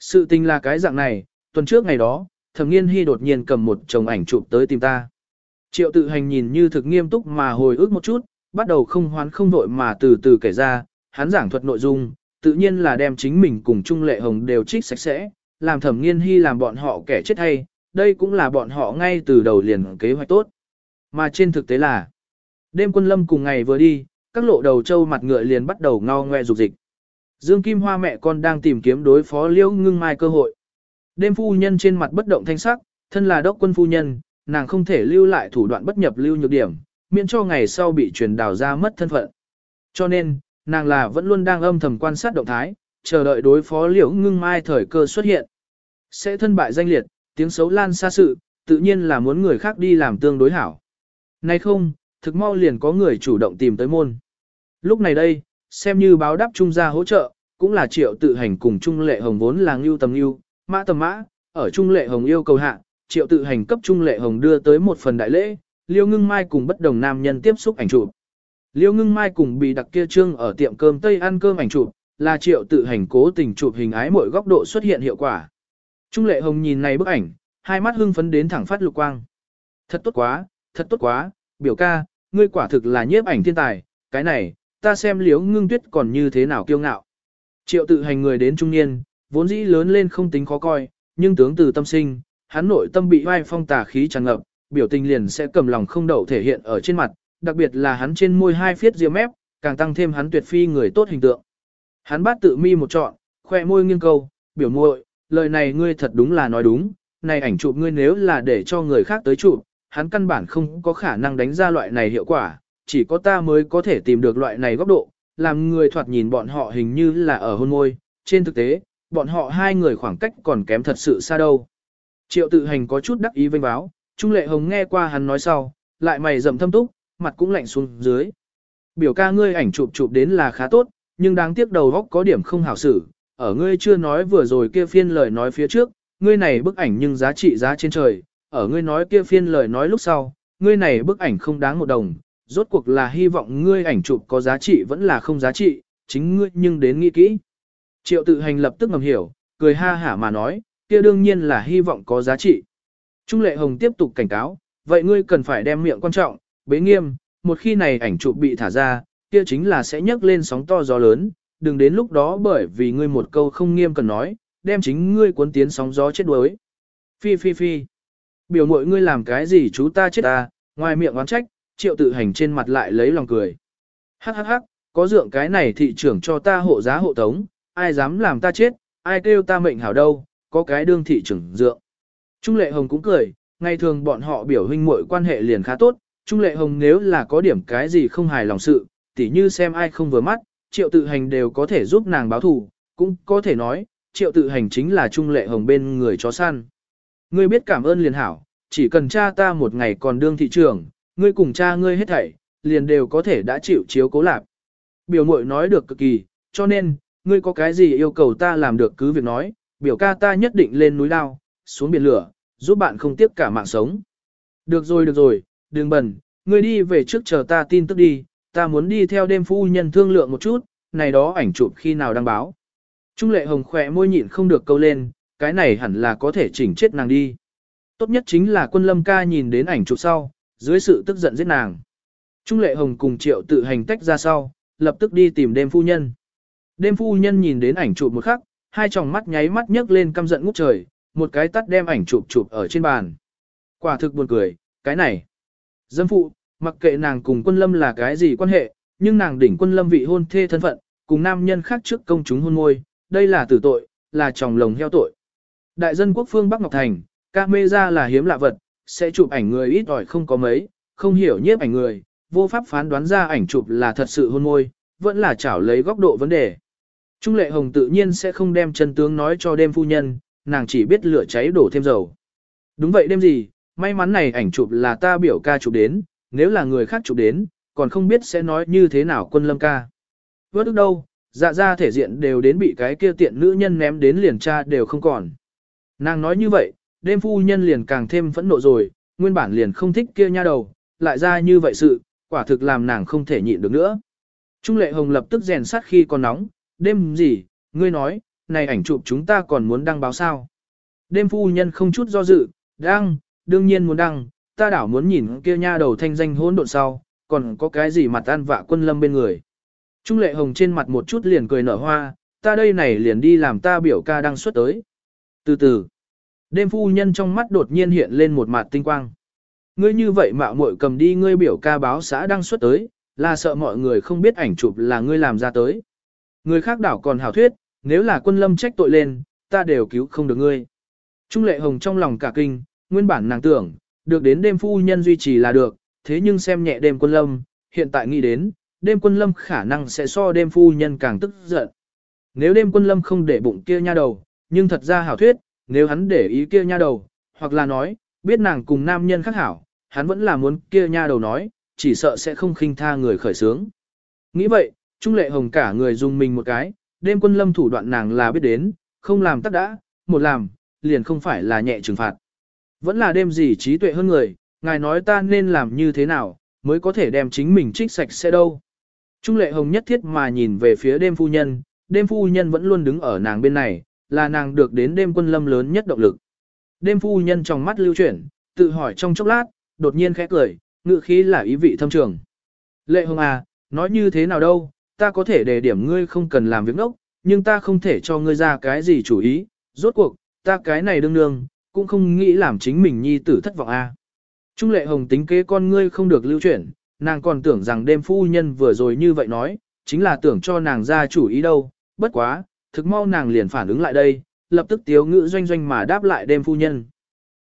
Sự tình là cái dạng này, tuần trước ngày đó, thẩm nghiên hy đột nhiên cầm một chồng ảnh chụp tới tìm ta. Triệu tự hành nhìn như thực nghiêm túc mà hồi ức một chút, bắt đầu không hoán không vội mà từ từ kể ra, hắn giảng thuật nội dung, tự nhiên là đem chính mình cùng Trung Lệ Hồng đều trích sạch sẽ, làm thẩm nghiên hy làm bọn họ kẻ chết hay, đây cũng là bọn họ ngay từ đầu liền kế hoạch tốt. Mà trên thực tế là, đêm quân lâm cùng ngày vừa đi, các lộ đầu trâu mặt ngựa liền bắt đầu ngao ngoe dục dịch. Dương Kim Hoa mẹ con đang tìm kiếm đối phó liễu ngưng mai cơ hội. Đêm phu nhân trên mặt bất động thanh sắc, thân là đốc quân phu nhân, nàng không thể lưu lại thủ đoạn bất nhập lưu nhược điểm, miễn cho ngày sau bị truyền đào ra mất thân phận. Cho nên, nàng là vẫn luôn đang âm thầm quan sát động thái, chờ đợi đối phó liễu ngưng mai thời cơ xuất hiện. Sẽ thân bại danh liệt, tiếng xấu lan xa sự, tự nhiên là muốn người khác đi làm tương đối hảo. Nay không, thực mau liền có người chủ động tìm tới môn. Lúc này đây, xem như báo đáp trung gia hỗ trợ, cũng là triệu tự hành cùng Trung Lệ Hồng vốn là ngưu tầm ngưu, mã tầm mã, ở Trung Lệ Hồng yêu cầu hạ, triệu tự hành cấp Trung Lệ Hồng đưa tới một phần đại lễ, Liêu Ngưng Mai cùng bất đồng nam nhân tiếp xúc ảnh chụp. Liêu Ngưng Mai cùng bị đặc kia trương ở tiệm cơm Tây ăn cơm ảnh chụp, là triệu tự hành cố tình chụp hình ái mỗi góc độ xuất hiện hiệu quả. Trung Lệ Hồng nhìn này bức ảnh, hai mắt hưng phấn đến thẳng phát lục quang. Thật tốt quá, thật tốt quá, biểu ca, ngươi quả thực là nhiếp ảnh thiên tài, cái này, ta xem liếu ngưng tuyết còn như thế nào kiêu ngạo. Triệu tự hành người đến trung niên, vốn dĩ lớn lên không tính khó coi, nhưng tướng từ tâm sinh, hắn nội tâm bị vai phong tà khí tràn ngập, biểu tình liền sẽ cầm lòng không đậu thể hiện ở trên mặt, đặc biệt là hắn trên môi hai phiết ria mép, càng tăng thêm hắn tuyệt phi người tốt hình tượng. Hắn bắt tự mi một trọn, khoe môi nghiêng câu, biểu muội, lời này ngươi thật đúng là nói đúng, này ảnh chụp ngươi nếu là để cho người khác tới chụp, hắn căn bản không có khả năng đánh ra loại này hiệu quả, chỉ có ta mới có thể tìm được loại này góc độ, làm người thoạt nhìn bọn họ hình như là ở hôn môi, trên thực tế, bọn họ hai người khoảng cách còn kém thật sự xa đâu. Triệu tự hành có chút đắc ý vinh báo, Trung Lệ Hồng nghe qua hắn nói sau, lại mày rậm thâm túc, mặt cũng lạnh xuống dưới. Biểu ca ngươi ảnh chụp chụp đến là khá tốt, nhưng đáng tiếc đầu góc có điểm không hảo xử, ở ngươi chưa nói vừa rồi kia phiên lời nói phía trước, ngươi này bức ảnh nhưng giá trị giá trên trời, ở ngươi nói kia phiên lời nói lúc sau, ngươi này bức ảnh không đáng một đồng, rốt cuộc là hy vọng ngươi ảnh chụp có giá trị vẫn là không giá trị, chính ngươi nhưng đến nghĩ kỹ. Triệu tự hành lập tức ngầm hiểu, cười ha hả mà nói, kia đương nhiên là hy vọng có giá trị. Trung lệ hồng tiếp tục cảnh cáo, vậy ngươi cần phải đem miệng quan trọng, bế nghiêm, một khi này ảnh chụp bị thả ra, kia chính là sẽ nhấc lên sóng to gió lớn, đừng đến lúc đó bởi vì ngươi một câu không nghiêm cần nói, đem chính ngươi cuốn tiến sóng gió chết đuối. Phi phi phi. Biểu mội ngươi làm cái gì chú ta chết ta, ngoài miệng oán trách, triệu tự hành trên mặt lại lấy lòng cười. Hắc hắc hắc, có dượng cái này thị trưởng cho ta hộ giá hộ tống, ai dám làm ta chết, ai kêu ta mệnh hảo đâu, có cái đương thị trưởng dượng. Trung lệ hồng cũng cười, ngày thường bọn họ biểu huynh muội quan hệ liền khá tốt, Trung lệ hồng nếu là có điểm cái gì không hài lòng sự, tỉ như xem ai không vừa mắt, triệu tự hành đều có thể giúp nàng báo thù, cũng có thể nói, triệu tự hành chính là Trung lệ hồng bên người chó săn. Ngươi biết cảm ơn liền hảo, chỉ cần cha ta một ngày còn đương thị trưởng, ngươi cùng cha ngươi hết thảy, liền đều có thể đã chịu chiếu cố lạc. Biểu mội nói được cực kỳ, cho nên, ngươi có cái gì yêu cầu ta làm được cứ việc nói, biểu ca ta nhất định lên núi lao, xuống biển lửa, giúp bạn không tiếc cả mạng sống. Được rồi được rồi, đừng bẩn, ngươi đi về trước chờ ta tin tức đi, ta muốn đi theo đêm phu nhân thương lượng một chút, này đó ảnh chụp khi nào đăng báo. Trung lệ hồng khỏe môi nhịn không được câu lên, cái này hẳn là có thể chỉnh chết nàng đi. Tốt nhất chính là quân lâm ca nhìn đến ảnh chụp sau, dưới sự tức giận giết nàng. Trung lệ hồng cùng triệu tự hành tách ra sau, lập tức đi tìm đêm phu nhân. Đêm phu nhân nhìn đến ảnh chụp một khắc, hai tròng mắt nháy mắt nhấc lên căm giận ngút trời, một cái tắt đem ảnh chụp chụp ở trên bàn. Quả thực buồn cười, cái này. Dâm phụ, mặc kệ nàng cùng quân lâm là cái gì quan hệ, nhưng nàng đỉnh quân lâm vị hôn thê thân phận, cùng nam nhân khác trước công chúng hôn môi, đây là tử tội, là tròng lồng heo tội. Đại dân quốc phương Bắc Ngọc Thành, ca mê ra là hiếm lạ vật, sẽ chụp ảnh người ít ỏi không có mấy, không hiểu nhiếp ảnh người, vô pháp phán đoán ra ảnh chụp là thật sự hôn môi, vẫn là chảo lấy góc độ vấn đề. Trung lệ hồng tự nhiên sẽ không đem chân tướng nói cho đêm phu nhân, nàng chỉ biết lửa cháy đổ thêm dầu. Đúng vậy đêm gì, may mắn này ảnh chụp là ta biểu ca chụp đến, nếu là người khác chụp đến, còn không biết sẽ nói như thế nào quân lâm ca. Vớt ức đâu, dạ ra thể diện đều đến bị cái kia tiện nữ nhân ném đến liền cha đều không còn. Nàng nói như vậy, đêm phu nhân liền càng thêm phẫn nộ rồi, nguyên bản liền không thích kia nha đầu, lại ra như vậy sự, quả thực làm nàng không thể nhịn được nữa. Trung lệ hồng lập tức rèn sát khi còn nóng, đêm gì, ngươi nói, này ảnh chụp chúng ta còn muốn đăng báo sao. Đêm phu nhân không chút do dự, đăng, đương nhiên muốn đăng, ta đảo muốn nhìn kia nha đầu thanh danh hỗn độn sau, còn có cái gì mặt ăn vạ quân lâm bên người. Trung lệ hồng trên mặt một chút liền cười nở hoa, ta đây này liền đi làm ta biểu ca đăng xuất tới. Từ từ, đêm phu nhân trong mắt đột nhiên hiện lên một mặt tinh quang. Ngươi như vậy mạo muội cầm đi ngươi biểu ca báo xã đang xuất tới, là sợ mọi người không biết ảnh chụp là ngươi làm ra tới. Người khác đảo còn hảo thuyết, nếu là quân lâm trách tội lên, ta đều cứu không được ngươi. Trung lệ hồng trong lòng cả kinh, nguyên bản nàng tưởng, được đến đêm phu nhân duy trì là được, thế nhưng xem nhẹ đêm quân lâm, hiện tại nghĩ đến, đêm quân lâm khả năng sẽ so đêm phu nhân càng tức giận. Nếu đêm quân lâm không để bụng kia nha đầu, nhưng thật ra hảo thuyết, nếu hắn để ý kia nha đầu, hoặc là nói, biết nàng cùng nam nhân khác hảo, hắn vẫn là muốn kia nha đầu nói, chỉ sợ sẽ không khinh tha người khởi sướng. Nghĩ vậy, Trung Lệ Hồng cả người dùng mình một cái, đêm quân lâm thủ đoạn nàng là biết đến, không làm tắc đã, một làm, liền không phải là nhẹ trừng phạt. Vẫn là đêm gì trí tuệ hơn người, ngài nói ta nên làm như thế nào, mới có thể đem chính mình trích sạch sẽ đâu. Trung Lệ Hồng nhất thiết mà nhìn về phía đêm phu nhân, đêm phu nhân vẫn luôn đứng ở nàng bên này, là nàng được đến đêm quân lâm lớn nhất động lực. Đêm phu nhân trong mắt lưu chuyển, tự hỏi trong chốc lát, đột nhiên khẽ cười, ngự khí là ý vị thâm trường. Lệ Hồng à, nói như thế nào đâu, ta có thể đề điểm ngươi không cần làm việc ngốc, nhưng ta không thể cho ngươi ra cái gì chủ ý, rốt cuộc, ta cái này đương đương, cũng không nghĩ làm chính mình nhi tử thất vọng a. À. Trung lệ hồng tính kế con ngươi không được lưu chuyển, nàng còn tưởng rằng đêm phu nhân vừa rồi như vậy nói, chính là tưởng cho nàng ra chủ ý đâu, bất quá, thực mau nàng liền phản ứng lại đây, lập tức tiếu ngữ doanh doanh mà đáp lại đêm phu nhân.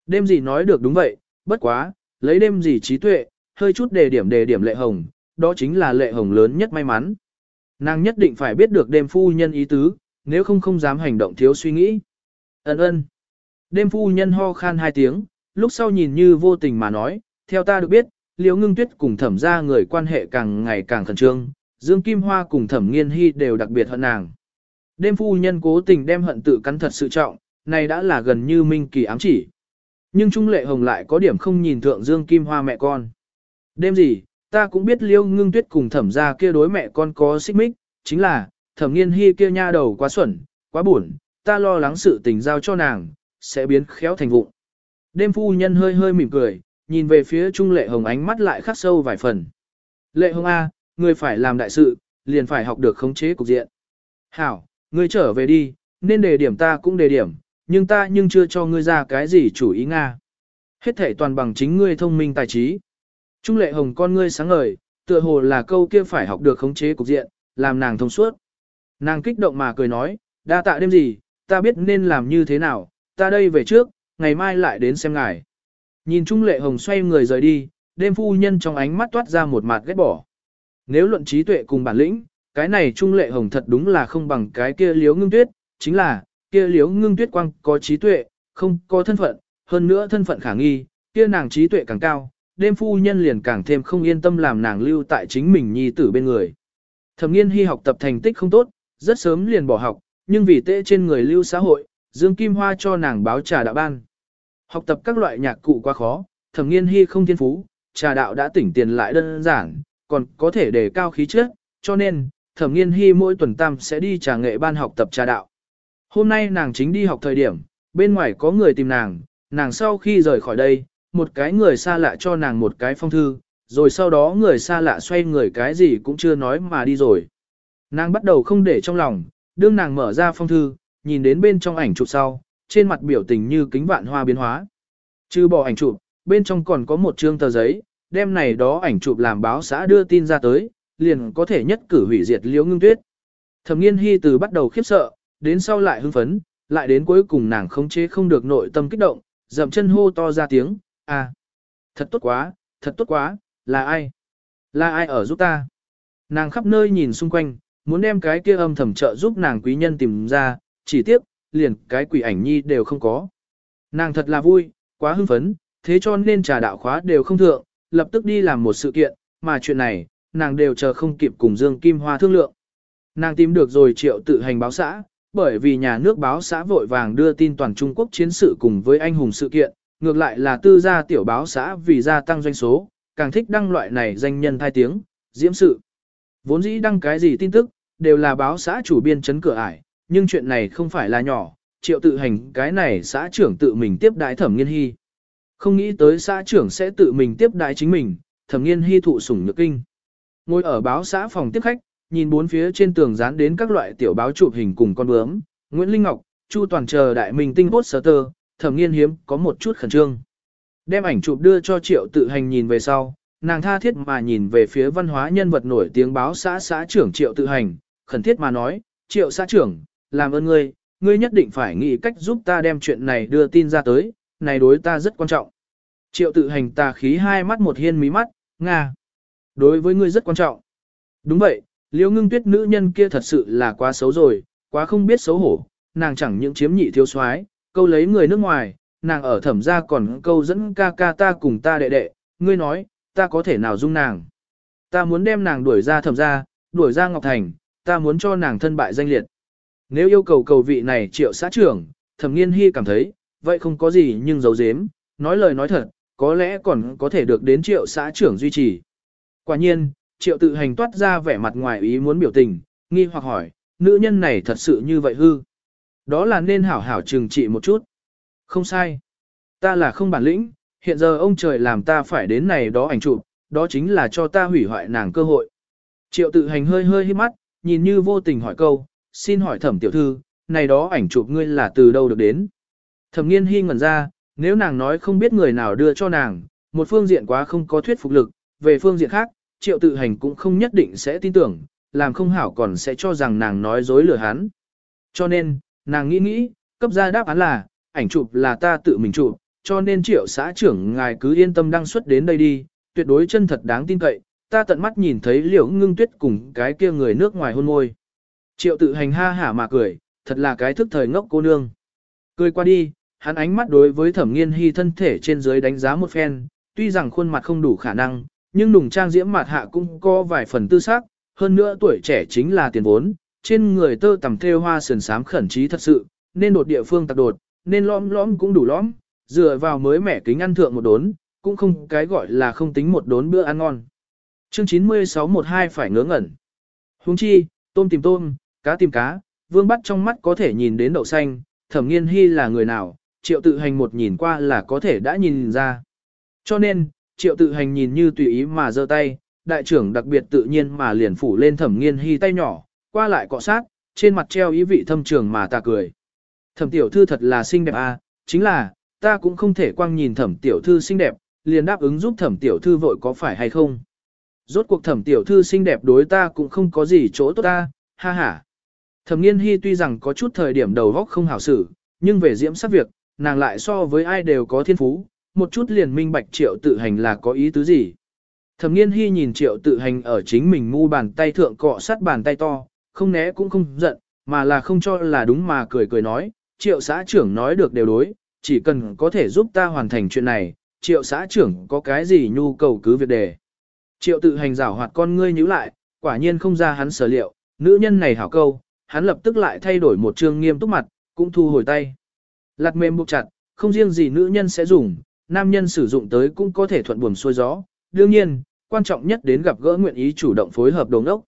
Đêm gì nói được đúng vậy, bất quá, lấy đêm gì trí tuệ, hơi chút đề điểm đề điểm lệ hồng, đó chính là lệ hồng lớn nhất may mắn. Nàng nhất định phải biết được đêm phu nhân ý tứ, nếu không không dám hành động thiếu suy nghĩ. Ấn ơn. Đêm phu nhân ho khan hai tiếng, lúc sau nhìn như vô tình mà nói, theo ta được biết, liễu ngưng tuyết cùng thẩm ra người quan hệ càng ngày càng khẩn trương, Dương Kim Hoa cùng thẩm nghiên hy đều đặc biệt hơn nàng. Đêm phu nhân cố tình đem hận tự cắn thật sự trọng, này đã là gần như minh kỳ ám chỉ. Nhưng Trung Lệ Hồng lại có điểm không nhìn thượng Dương Kim Hoa mẹ con. Đêm gì, ta cũng biết liêu ngưng tuyết cùng thẩm ra kia đối mẹ con có xích mích, chính là, thẩm nghiên hy kia nha đầu quá xuẩn, quá buồn, ta lo lắng sự tình giao cho nàng, sẽ biến khéo thành vụng. Đêm phu nhân hơi hơi mỉm cười, nhìn về phía Trung Lệ Hồng ánh mắt lại khắc sâu vài phần. Lệ Hồng A, người phải làm đại sự, liền phải học được khống chế cục diện. Hảo, ngươi trở về đi, nên đề điểm ta cũng đề điểm, nhưng ta nhưng chưa cho ngươi ra cái gì chủ ý Nga. Hết thể toàn bằng chính ngươi thông minh tài trí. Trung lệ hồng con ngươi sáng ngời, tựa hồ là câu kia phải học được khống chế cục diện, làm nàng thông suốt. Nàng kích động mà cười nói, đa tạ đêm gì, ta biết nên làm như thế nào, ta đây về trước, ngày mai lại đến xem ngài. Nhìn Trung lệ hồng xoay người rời đi, đêm phu nhân trong ánh mắt toát ra một mặt ghét bỏ. Nếu luận trí tuệ cùng bản lĩnh, cái này Trung lệ hồng thật đúng là không bằng cái kia liếu ngưng tuyết, chính là, kia liếu ngưng tuyết quang có trí tuệ, không có thân phận, hơn nữa thân phận khả nghi, kia nàng trí tuệ càng cao, đêm phu nhân liền càng thêm không yên tâm làm nàng lưu tại chính mình nhi tử bên người. Thẩm nghiên hy học tập thành tích không tốt, rất sớm liền bỏ học, nhưng vì tệ trên người lưu xã hội, Dương Kim Hoa cho nàng báo trà đạo ban. Học tập các loại nhạc cụ quá khó, thẩm nghiên hy không thiên phú, trà đạo đã tỉnh tiền lại đơn giản, còn có thể đề cao khí chất, cho nên, thẩm nghiên hy mỗi tuần tam sẽ đi trà nghệ ban học tập trà đạo. Hôm nay nàng chính đi học thời điểm, bên ngoài có người tìm nàng, nàng sau khi rời khỏi đây, một cái người xa lạ cho nàng một cái phong thư, rồi sau đó người xa lạ xoay người cái gì cũng chưa nói mà đi rồi. Nàng bắt đầu không để trong lòng, đương nàng mở ra phong thư, nhìn đến bên trong ảnh chụp sau, trên mặt biểu tình như kính vạn hoa biến hóa. Trừ bỏ ảnh chụp, bên trong còn có một trương tờ giấy, đem này đó ảnh chụp làm báo xã đưa tin ra tới, liền có thể nhất cử hủy diệt liễu ngưng tuyết. Thẩm nghiên hy từ bắt đầu khiếp sợ, đến sau lại hưng phấn, lại đến cuối cùng nàng không chế không được nội tâm kích động, dậm chân hô to ra tiếng, à, thật tốt quá, thật tốt quá, là ai? Là ai ở giúp ta? Nàng khắp nơi nhìn xung quanh, muốn đem cái kia âm thầm trợ giúp nàng quý nhân tìm ra, chỉ tiếc, liền cái quỷ ảnh nhi đều không có. Nàng thật là vui, quá hưng phấn, thế cho nên trà đạo khóa đều không thượng, lập tức đi làm một sự kiện, mà chuyện này, nàng đều chờ không kịp cùng Dương Kim Hoa thương lượng. Nàng tìm được rồi triệu tự hành báo xã, bởi vì nhà nước báo xã vội vàng đưa tin toàn Trung Quốc chiến sự cùng với anh hùng sự kiện, ngược lại là tư gia tiểu báo xã vì gia tăng doanh số, càng thích đăng loại này danh nhân thai tiếng, diễm sự. Vốn dĩ đăng cái gì tin tức, đều là báo xã chủ biên chấn cửa ải, nhưng chuyện này không phải là nhỏ, triệu tự hành cái này xã trưởng tự mình tiếp đái thẩm nghiên hy. Không nghĩ tới xã trưởng sẽ tự mình tiếp đái chính mình, thẩm nghiên hy thụ sủng nhược kinh. Ngồi ở báo xã phòng tiếp khách, nhìn bốn phía trên tường dán đến các loại tiểu báo chụp hình cùng con bướm, Nguyễn Linh Ngọc, Chu Toàn chờ đại minh tinh bốt sở tơ, thẩm nghiên hiếm có một chút khẩn trương. Đem ảnh chụp đưa cho triệu tự hành nhìn về sau, nàng tha thiết mà nhìn về phía văn hóa nhân vật nổi tiếng báo xã xã trưởng triệu tự hành, khẩn thiết mà nói, triệu xã trưởng, làm ơn ngươi, ngươi nhất định phải nghĩ cách giúp ta đem chuyện này đưa tin ra tới, này đối ta rất quan trọng. Triệu tự hành tà khí hai mắt một hiên mí mắt, Nga. Đối với ngươi rất quan trọng. Đúng vậy, liễu ngưng tuyết nữ nhân kia thật sự là quá xấu rồi, quá không biết xấu hổ, nàng chẳng những chiếm nhị thiếu soái câu lấy người nước ngoài, nàng ở thẩm gia còn câu dẫn ca ca ta cùng ta đệ đệ, ngươi nói, ta có thể nào dung nàng. Ta muốn đem nàng đuổi ra thẩm gia, đuổi ra Ngọc Thành, ta muốn cho nàng thân bại danh liệt. Nếu yêu cầu cầu vị này triệu xã trưởng, thẩm nghiên hy cảm thấy, vậy không có gì nhưng giấu giếm, nói lời nói thật, có lẽ còn có thể được đến triệu xã trưởng duy trì. Quả nhiên, triệu tự hành toát ra vẻ mặt ngoài ý muốn biểu tình, nghi hoặc hỏi, nữ nhân này thật sự như vậy hư. Đó là nên hảo hảo trừng trị một chút. Không sai. Ta là không bản lĩnh, hiện giờ ông trời làm ta phải đến này đó ảnh chụp, đó chính là cho ta hủy hoại nàng cơ hội. Triệu tự hành hơi hơi hít mắt, nhìn như vô tình hỏi câu, xin hỏi thẩm tiểu thư, này đó ảnh chụp ngươi là từ đâu được đến. Thẩm nghiên hy ngẩn ra, nếu nàng nói không biết người nào đưa cho nàng, một phương diện quá không có thuyết phục lực, về phương diện khác, triệu tự hành cũng không nhất định sẽ tin tưởng, làm không hảo còn sẽ cho rằng nàng nói dối lừa hắn. Cho nên, nàng nghĩ nghĩ, cấp ra đáp án là, ảnh chụp là ta tự mình chụp, cho nên triệu xã trưởng ngài cứ yên tâm đăng xuất đến đây đi, tuyệt đối chân thật đáng tin cậy, ta tận mắt nhìn thấy liễu ngưng tuyết cùng cái kia người nước ngoài hôn môi. Triệu tự hành ha hả mà cười, thật là cái thức thời ngốc cô nương. Cười qua đi, hắn ánh mắt đối với thẩm nghiên hy thân thể trên dưới đánh giá một phen, tuy rằng khuôn mặt không đủ khả năng, nhưng nùng trang diễm mặt hạ cũng có vài phần tư sắc, hơn nữa tuổi trẻ chính là tiền vốn, trên người tơ tầm thêu hoa sườn sám khẩn trí thật sự, nên đột địa phương tạc đột, nên lõm lõm cũng đủ lõm, dựa vào mới mẻ kính ăn thượng một đốn, cũng không cái gọi là không tính một đốn bữa ăn ngon. Chương 9612 phải ngớ ngẩn. Huống chi, tôm tìm tôm, cá tìm cá, vương bắt trong mắt có thể nhìn đến đậu xanh, thẩm nghiên hy là người nào, triệu tự hành một nhìn qua là có thể đã nhìn ra. Cho nên, triệu tự hành nhìn như tùy ý mà giơ tay, đại trưởng đặc biệt tự nhiên mà liền phủ lên thẩm nghiên hy tay nhỏ, qua lại cọ sát, trên mặt treo ý vị thâm trường mà ta cười. Thẩm tiểu thư thật là xinh đẹp à, chính là, ta cũng không thể quang nhìn thẩm tiểu thư xinh đẹp, liền đáp ứng giúp thẩm tiểu thư vội có phải hay không. Rốt cuộc thẩm tiểu thư xinh đẹp đối ta cũng không có gì chỗ tốt ta, ha ha. Thẩm nghiên hy tuy rằng có chút thời điểm đầu góc không hảo xử, nhưng về diễm sắc việc, nàng lại so với ai đều có thiên phú, một chút liền minh bạch triệu tự hành là có ý tứ gì. Thẩm nghiên hy nhìn triệu tự hành ở chính mình mu bàn tay thượng cọ sát bàn tay to, không né cũng không giận, mà là không cho là đúng mà cười cười nói, triệu xã trưởng nói được đều đối, chỉ cần có thể giúp ta hoàn thành chuyện này, triệu xã trưởng có cái gì nhu cầu cứ việc đề. Triệu tự hành rảo hoạt con ngươi nhíu lại, quả nhiên không ra hắn sở liệu, nữ nhân này hảo câu, hắn lập tức lại thay đổi một trương nghiêm túc mặt, cũng thu hồi tay. Lạt mềm buộc chặt, không riêng gì nữ nhân sẽ dùng, nam nhân sử dụng tới cũng có thể thuận buồm xuôi gió. Đương nhiên, quan trọng nhất đến gặp gỡ nguyện ý chủ động phối hợp đồng đốc.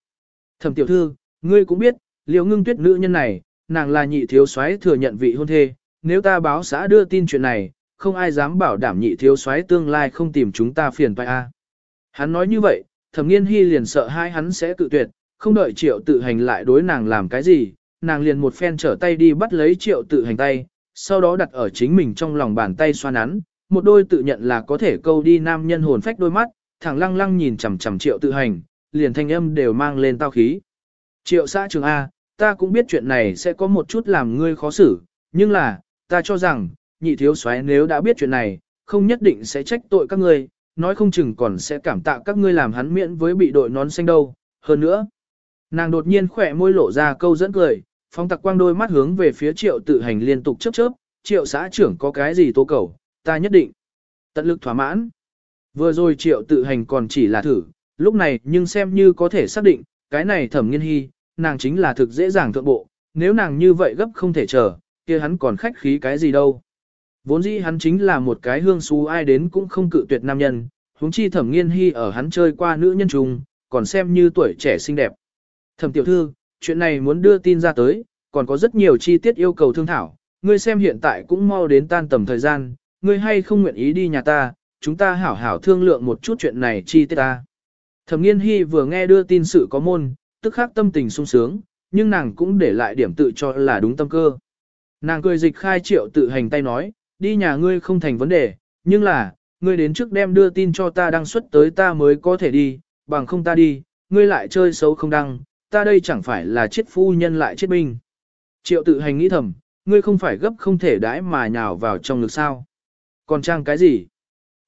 Thẩm tiểu thư, ngươi cũng biết, liễu ngưng tuyết nữ nhân này, nàng là nhị thiếu soái thừa nhận vị hôn thê, nếu ta báo xã đưa tin chuyện này, không ai dám bảo đảm nhị thiếu soái tương lai không tìm chúng ta phiền phải a. Hắn nói như vậy, thẩm nghiên hy liền sợ hai hắn sẽ cự tuyệt, không đợi triệu tự hành lại đối nàng làm cái gì, nàng liền một phen trở tay đi bắt lấy triệu tự hành tay, sau đó đặt ở chính mình trong lòng bàn tay xoa nắn, một đôi tự nhận là có thể câu đi nam nhân hồn phách đôi mắt, thẳng lăng lăng nhìn chằm chằm triệu tự hành, liền thanh âm đều mang lên tao khí. Triệu xã trường A, ta cũng biết chuyện này sẽ có một chút làm ngươi khó xử, nhưng là, ta cho rằng, nhị thiếu soái nếu đã biết chuyện này, không nhất định sẽ trách tội các ngươi, nói không chừng còn sẽ cảm tạ các ngươi làm hắn miễn với bị đội nón xanh đâu. Hơn nữa, nàng đột nhiên khỏe môi lộ ra câu dẫn cười, phong tặc quang đôi mắt hướng về phía triệu tự hành liên tục chớp chớp, triệu xã trưởng có cái gì tố cầu, ta nhất định tận lực thỏa mãn. Vừa rồi triệu tự hành còn chỉ là thử, lúc này nhưng xem như có thể xác định, cái này thẩm nghiên hy, nàng chính là thực dễ dàng thượng bộ, nếu nàng như vậy gấp không thể chờ, kia hắn còn khách khí cái gì đâu. Vốn dĩ hắn chính là một cái hương xú ai đến cũng không cự tuyệt nam nhân, huống chi thẩm nghiên hy ở hắn chơi qua nữ nhân trùng, còn xem như tuổi trẻ xinh đẹp. Thẩm tiểu thư, chuyện này muốn đưa tin ra tới, còn có rất nhiều chi tiết yêu cầu thương thảo, ngươi xem hiện tại cũng mau đến tan tầm thời gian, ngươi hay không nguyện ý đi nhà ta, chúng ta hảo hảo thương lượng một chút chuyện này chi tiết ta. Thẩm nghiên hy vừa nghe đưa tin sự có môn, tức khắc tâm tình sung sướng, nhưng nàng cũng để lại điểm tự cho là đúng tâm cơ. Nàng cười dịch khai triệu tự hành tay nói, đi nhà ngươi không thành vấn đề, nhưng là, ngươi đến trước đem đưa tin cho ta đăng xuất tới ta mới có thể đi, bằng không ta đi, ngươi lại chơi xấu không đăng, ta đây chẳng phải là chết phu nhân lại chết binh. Triệu tự hành nghĩ thầm, ngươi không phải gấp không thể đãi mà nhào vào trong lực sao. Còn trang cái gì?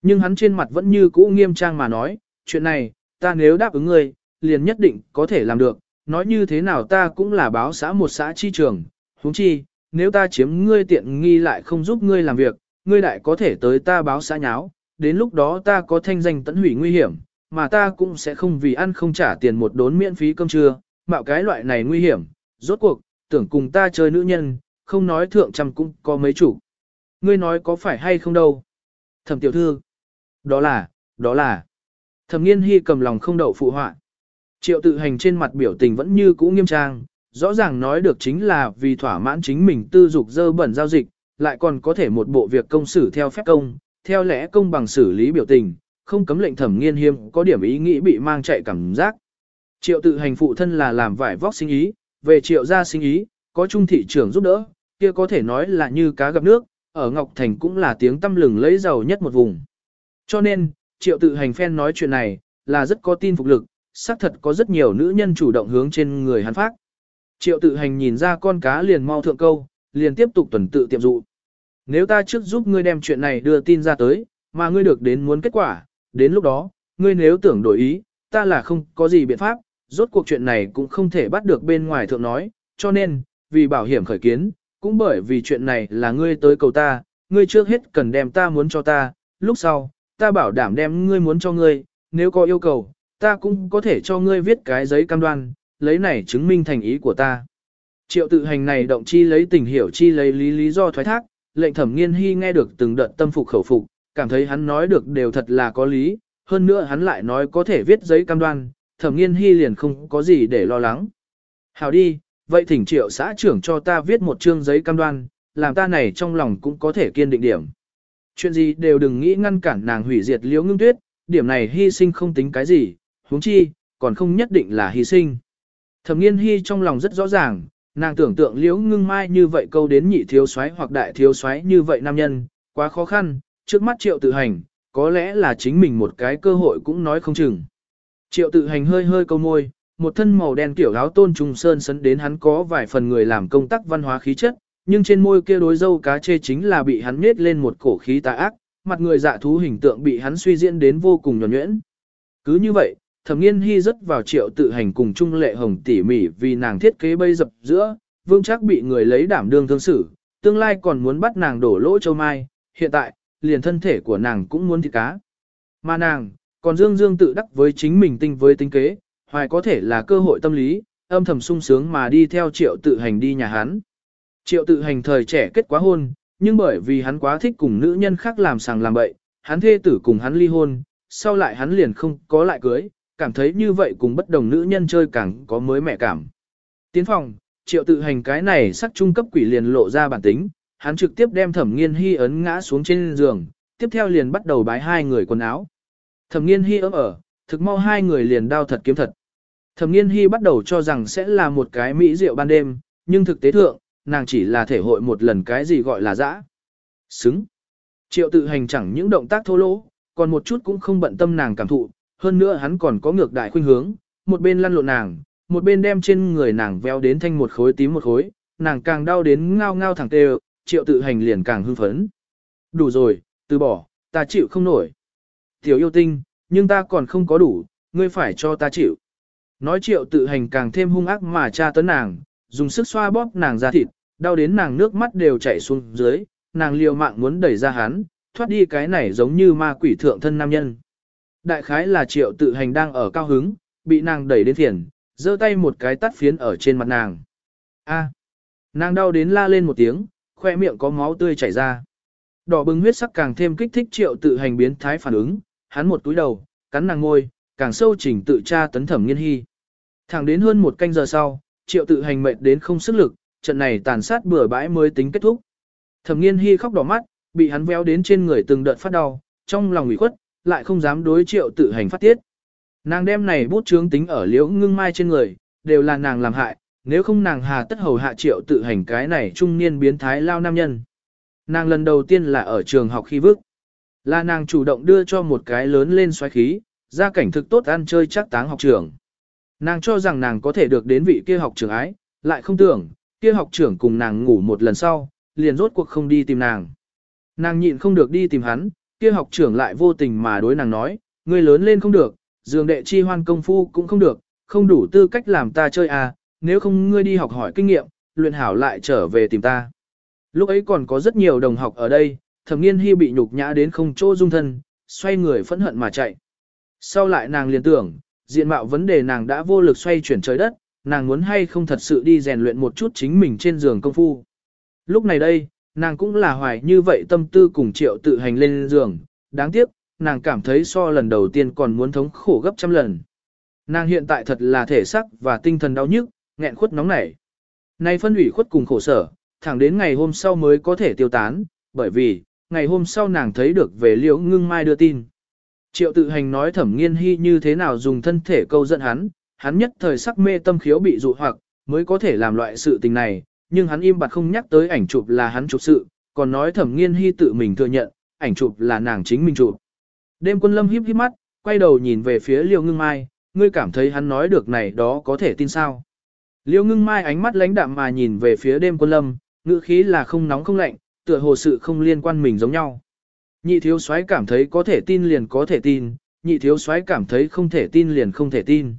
Nhưng hắn trên mặt vẫn như cũ nghiêm trang mà nói, chuyện này, ta nếu đáp ứng ngươi, liền nhất định có thể làm được, nói như thế nào ta cũng là báo xã một xã chi trường, huống chi, nếu ta chiếm ngươi tiện nghi lại không giúp ngươi làm việc, ngươi đại có thể tới ta báo xã nháo, đến lúc đó ta có thanh danh tận hủy nguy hiểm, mà ta cũng sẽ không vì ăn không trả tiền một đốn miễn phí cơm trưa, mạo cái loại này nguy hiểm, rốt cuộc, tưởng cùng ta chơi nữ nhân, không nói thượng trăm cũng có mấy chủ. Ngươi nói có phải hay không đâu? Thẩm tiểu thư. Đó là, đó là. Thẩm nghiên hy cầm lòng không đậu phụ họa. Triệu tự hành trên mặt biểu tình vẫn như cũ nghiêm trang, rõ ràng nói được chính là vì thỏa mãn chính mình tư dục dơ bẩn giao dịch, lại còn có thể một bộ việc công xử theo phép công, theo lẽ công bằng xử lý biểu tình, không cấm lệnh thẩm nghiên hiêm có điểm ý nghĩ bị mang chạy cảm giác. Triệu tự hành phụ thân là làm vải vóc sinh ý, về triệu gia sinh ý, có trung thị trưởng giúp đỡ, kia có thể nói là như cá gặp nước, ở Ngọc Thành cũng là tiếng tâm lừng lấy giàu nhất một vùng. Cho nên, triệu tự hành phen nói chuyện này, là rất có tin phục lực, xác thật có rất nhiều nữ nhân chủ động hướng trên người hắn phát. Triệu tự hành nhìn ra con cá liền mau thượng câu, liền tiếp tục tuần tự tiệm dụ. Nếu ta trước giúp ngươi đem chuyện này đưa tin ra tới, mà ngươi được đến muốn kết quả, đến lúc đó, ngươi nếu tưởng đổi ý, ta là không có gì biện pháp, rốt cuộc chuyện này cũng không thể bắt được bên ngoài thượng nói, cho nên, vì bảo hiểm khởi kiến, cũng bởi vì chuyện này là ngươi tới cầu ta, ngươi trước hết cần đem ta muốn cho ta, lúc sau, ta bảo đảm đem ngươi muốn cho ngươi, nếu có yêu cầu, ta cũng có thể cho ngươi viết cái giấy cam đoan, lấy này chứng minh thành ý của ta. Triệu tự hành này động chi lấy tình hiểu chi lấy lý lý do thoái thác, lệnh thẩm nghiên hy nghe được từng đợt tâm phục khẩu phục, cảm thấy hắn nói được đều thật là có lý, hơn nữa hắn lại nói có thể viết giấy cam đoan, thẩm nghiên hy liền không có gì để lo lắng. Hào đi, vậy thỉnh triệu xã trưởng cho ta viết một chương giấy cam đoan, làm ta này trong lòng cũng có thể kiên định điểm. Chuyện gì đều đừng nghĩ ngăn cản nàng hủy diệt liễu ngưng tuyết, điểm này hy sinh không tính cái gì, huống chi, còn không nhất định là hy sinh. Thẩm nghiên hy trong lòng rất rõ ràng, nàng tưởng tượng liễu ngưng mai như vậy câu đến nhị thiếu soái hoặc đại thiếu soái như vậy nam nhân, quá khó khăn, trước mắt triệu tự hành, có lẽ là chính mình một cái cơ hội cũng nói không chừng. Triệu tự hành hơi hơi câu môi, một thân màu đen kiểu áo tôn trùng sơn sấn đến hắn có vài phần người làm công tác văn hóa khí chất, nhưng trên môi kia đối dâu cá chê chính là bị hắn nết lên một cổ khí tà ác, mặt người dạ thú hình tượng bị hắn suy diễn đến vô cùng nhuẩn nhuyễn. Cứ như vậy, thẩm nghiên hy rất vào triệu tự hành cùng trung lệ hồng tỉ mỉ vì nàng thiết kế bây dập giữa, vương chắc bị người lấy đảm đương thương xử, tương lai còn muốn bắt nàng đổ lỗ châu mai, hiện tại, liền thân thể của nàng cũng muốn thịt cá. Mà nàng, còn dương dương tự đắc với chính mình tinh với tinh kế, hoài có thể là cơ hội tâm lý, âm thầm sung sướng mà đi theo triệu tự hành đi nhà hắn. Triệu tự hành thời trẻ kết quá hôn, nhưng bởi vì hắn quá thích cùng nữ nhân khác làm sàng làm bậy, hắn thê tử cùng hắn ly hôn, sau lại hắn liền không có lại cưới, cảm thấy như vậy cùng bất đồng nữ nhân chơi càng có mới mẹ cảm. Tiến phòng, triệu tự hành cái này sắc trung cấp quỷ liền lộ ra bản tính, hắn trực tiếp đem thẩm nghiên hy ấn ngã xuống trên giường, tiếp theo liền bắt đầu bái hai người quần áo. Thẩm nghiên hy ấm ở, thực mau hai người liền đao thật kiếm thật. Thẩm nghiên hy bắt đầu cho rằng sẽ là một cái mỹ rượu ban đêm, nhưng thực tế thượng, nàng chỉ là thể hội một lần cái gì gọi là dã. Xứng. Triệu tự hành chẳng những động tác thô lỗ, còn một chút cũng không bận tâm nàng cảm thụ, hơn nữa hắn còn có ngược đại khuynh hướng, một bên lăn lộn nàng, một bên đem trên người nàng véo đến thanh một khối tím một khối, nàng càng đau đến ngao ngao thẳng tê triệu tự hành liền càng hưng phấn. Đủ rồi, từ bỏ, ta chịu không nổi. Tiểu yêu tinh, nhưng ta còn không có đủ, ngươi phải cho ta chịu. Nói triệu tự hành càng thêm hung ác mà tra tấn nàng, dùng sức xoa bóp nàng ra thịt, đau đến nàng nước mắt đều chảy xuống dưới, nàng liều mạng muốn đẩy ra hắn, thoát đi cái này giống như ma quỷ thượng thân nam nhân. Đại khái là triệu tự hành đang ở cao hứng, bị nàng đẩy đến phiền, giơ tay một cái tắt phiến ở trên mặt nàng. A. nàng đau đến la lên một tiếng, khoe miệng có máu tươi chảy ra. Đỏ bừng huyết sắc càng thêm kích thích triệu tự hành biến thái phản ứng, hắn một túi đầu, cắn nàng ngôi, càng sâu chỉnh tự tra tấn thẩm nghiên hy. Thẳng đến hơn một canh giờ sau, triệu tự hành mệt đến không sức lực, trận này tàn sát bừa bãi mới tính kết thúc. Thẩm nghiên hy khóc đỏ mắt, bị hắn véo đến trên người từng đợt phát đau, trong lòng ủy khuất, lại không dám đối triệu tự hành phát tiết. Nàng đem này bút chướng tính ở liễu ngưng mai trên người, đều là nàng làm hại, nếu không nàng hà tất hầu hạ triệu tự hành cái này trung niên biến thái lao nam nhân. Nàng lần đầu tiên là ở trường học khi vức. Là nàng chủ động đưa cho một cái lớn lên xoáy khí, gia cảnh thực tốt ăn chơi chắc táng học trường. Nàng cho rằng nàng có thể được đến vị kia học trưởng ái, lại không tưởng, kia học trưởng cùng nàng ngủ một lần sau, liền rốt cuộc không đi tìm nàng. Nàng nhịn không được đi tìm hắn, kia học trưởng lại vô tình mà đối nàng nói, ngươi lớn lên không được, dường đệ chi hoan công phu cũng không được, không đủ tư cách làm ta chơi à, nếu không ngươi đi học hỏi kinh nghiệm, luyện hảo lại trở về tìm ta. Lúc ấy còn có rất nhiều đồng học ở đây, thẩm nghiên hy bị nhục nhã đến không chỗ dung thân, xoay người phẫn hận mà chạy. Sau lại nàng liền tưởng, diện mạo vấn đề nàng đã vô lực xoay chuyển trời đất, nàng muốn hay không thật sự đi rèn luyện một chút chính mình trên giường công phu. Lúc này đây, nàng cũng là hoài như vậy tâm tư cùng triệu tự hành lên giường, đáng tiếc, nàng cảm thấy so lần đầu tiên còn muốn thống khổ gấp trăm lần. Nàng hiện tại thật là thể sắc và tinh thần đau nhức, nghẹn khuất nóng nảy. Nay phân ủy khuất cùng khổ sở, thẳng đến ngày hôm sau mới có thể tiêu tán, bởi vì, ngày hôm sau nàng thấy được về liễu ngưng mai đưa tin. Triệu tự hành nói thẩm nghiên hy như thế nào dùng thân thể câu dẫn hắn, hắn nhất thời sắc mê tâm khiếu bị dụ hoặc, mới có thể làm loại sự tình này, nhưng hắn im bặt không nhắc tới ảnh chụp là hắn chụp sự, còn nói thẩm nghiên hy tự mình thừa nhận, ảnh chụp là nàng chính mình chụp. Đêm quân lâm híp híp mắt, quay đầu nhìn về phía liêu ngưng mai, ngươi cảm thấy hắn nói được này đó có thể tin sao. Liêu ngưng mai ánh mắt lãnh đạm mà nhìn về phía đêm quân lâm, ngữ khí là không nóng không lạnh, tựa hồ sự không liên quan mình giống nhau. Nhị thiếu soái cảm thấy có thể tin liền có thể tin, nhị thiếu soái cảm thấy không thể tin liền không thể tin.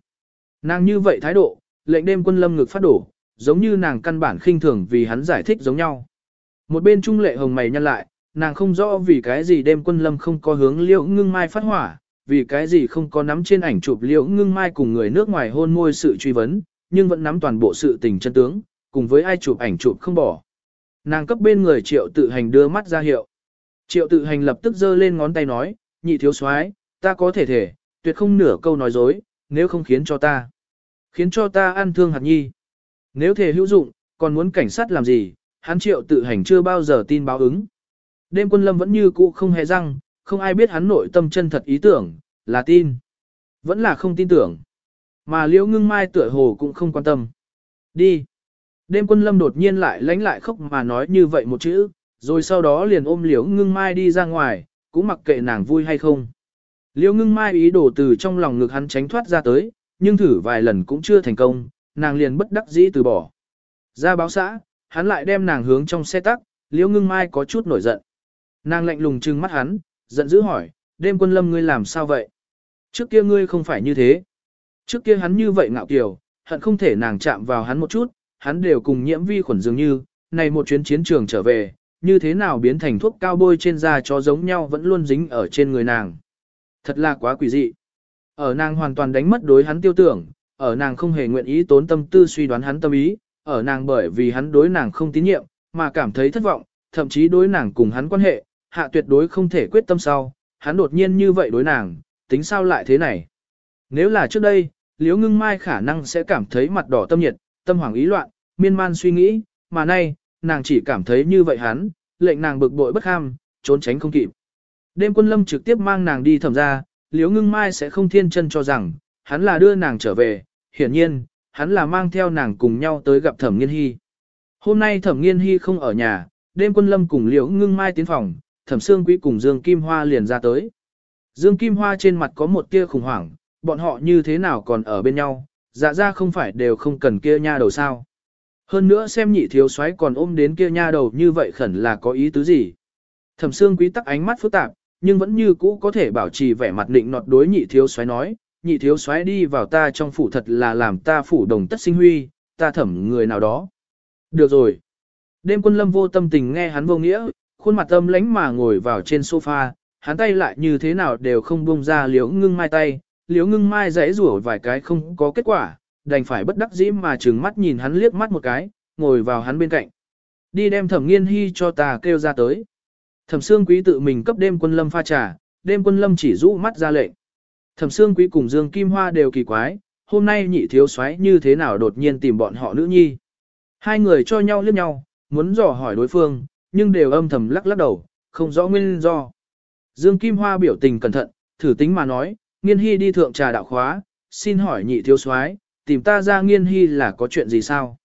Nàng như vậy thái độ, lệnh đêm quân lâm ngực phát đổ, giống như nàng căn bản khinh thường vì hắn giải thích giống nhau. Một bên trung lệ hồng mày nhăn lại, nàng không rõ vì cái gì đêm quân lâm không có hướng liễu ngưng mai phát hỏa, vì cái gì không có nắm trên ảnh chụp liễu ngưng mai cùng người nước ngoài hôn môi sự truy vấn, nhưng vẫn nắm toàn bộ sự tình chân tướng, cùng với ai chụp ảnh chụp không bỏ. Nàng cấp bên người triệu tự hành đưa mắt ra hiệu. Triệu tự hành lập tức giơ lên ngón tay nói, nhị thiếu soái, ta có thể thể, tuyệt không nửa câu nói dối, nếu không khiến cho ta. Khiến cho ta ăn thương hạt nhi. Nếu thể hữu dụng, còn muốn cảnh sát làm gì, hắn triệu tự hành chưa bao giờ tin báo ứng. Đêm quân lâm vẫn như cũ không hề răng, không ai biết hắn nội tâm chân thật ý tưởng, là tin. Vẫn là không tin tưởng. Mà liễu ngưng mai tựa hồ cũng không quan tâm. Đi. Đêm quân lâm đột nhiên lại lánh lại khóc mà nói như vậy một chữ, rồi sau đó liền ôm liễu ngưng mai đi ra ngoài, cũng mặc kệ nàng vui hay không. Liễu ngưng mai ý đồ từ trong lòng ngực hắn tránh thoát ra tới, nhưng thử vài lần cũng chưa thành công, nàng liền bất đắc dĩ từ bỏ. Ra báo xã, hắn lại đem nàng hướng trong xe tắc, liễu ngưng mai có chút nổi giận. Nàng lạnh lùng trừng mắt hắn, giận dữ hỏi, đêm quân lâm ngươi làm sao vậy? Trước kia ngươi không phải như thế. Trước kia hắn như vậy ngạo kiều, hận không thể nàng chạm vào hắn một chút, hắn đều cùng nhiễm vi khuẩn dường như, này một chuyến chiến trường trở về, như thế nào biến thành thuốc cao bôi trên da cho giống nhau vẫn luôn dính ở trên người nàng. Thật là quá quỷ dị. Ở nàng hoàn toàn đánh mất đối hắn tiêu tưởng, ở nàng không hề nguyện ý tốn tâm tư suy đoán hắn tâm ý, ở nàng bởi vì hắn đối nàng không tín nhiệm, mà cảm thấy thất vọng, thậm chí đối nàng cùng hắn quan hệ, hạ tuyệt đối không thể quyết tâm sau, hắn đột nhiên như vậy đối nàng, tính sao lại thế này. Nếu là trước đây, Liễu Ngưng Mai khả năng sẽ cảm thấy mặt đỏ tâm nhiệt, tâm hoảng ý loạn, miên man suy nghĩ, mà nay, nàng chỉ cảm thấy như vậy hắn, lệnh nàng bực bội bất ham, trốn tránh không kịp. Đêm quân lâm trực tiếp mang nàng đi thẩm ra, Liễu Ngưng Mai sẽ không thiên chân cho rằng, hắn là đưa nàng trở về, hiển nhiên, hắn là mang theo nàng cùng nhau tới gặp Thẩm Nghiên Hy. Hôm nay Thẩm Nghiên Hy không ở nhà, đêm quân lâm cùng Liễu Ngưng Mai tiến phòng, Thẩm Sương Quý cùng Dương Kim Hoa liền ra tới. Dương Kim Hoa trên mặt có một tia khủng hoảng, bọn họ như thế nào còn ở bên nhau, dạ ra không phải đều không cần kia nha đầu sao. Hơn nữa xem nhị thiếu soái còn ôm đến kia nha đầu như vậy khẩn là có ý tứ gì. Thẩm Sương Quý tắc ánh mắt phức tạp, nhưng vẫn như cũ có thể bảo trì vẻ mặt định nọt đối nhị thiếu soái nói, nhị thiếu soái đi vào ta trong phủ thật là làm ta phủ đồng tất sinh huy, ta thẩm người nào đó. Được rồi. Đêm quân lâm vô tâm tình nghe hắn vô nghĩa, khuôn mặt âm lánh mà ngồi vào trên sofa, hắn tay lại như thế nào đều không buông ra liễu ngưng mai tay, liễu ngưng mai giãy rủa vài cái không có kết quả, đành phải bất đắc dĩ mà trừng mắt nhìn hắn liếc mắt một cái, ngồi vào hắn bên cạnh. Đi đem thẩm nghiên hy cho ta kêu ra tới. Thẩm xương Quý tự mình cấp đêm quân lâm pha trà, đêm quân lâm chỉ rũ mắt ra lệnh. Thẩm xương Quý cùng Dương Kim Hoa đều kỳ quái, hôm nay nhị thiếu soái như thế nào đột nhiên tìm bọn họ nữ nhi. Hai người cho nhau liếc nhau, muốn dò hỏi đối phương, nhưng đều âm thầm lắc lắc đầu, không rõ nguyên do. Dương Kim Hoa biểu tình cẩn thận, thử tính mà nói, nghiên hy đi thượng trà đạo khóa, xin hỏi nhị thiếu soái, tìm ta ra nghiên hy là có chuyện gì sao?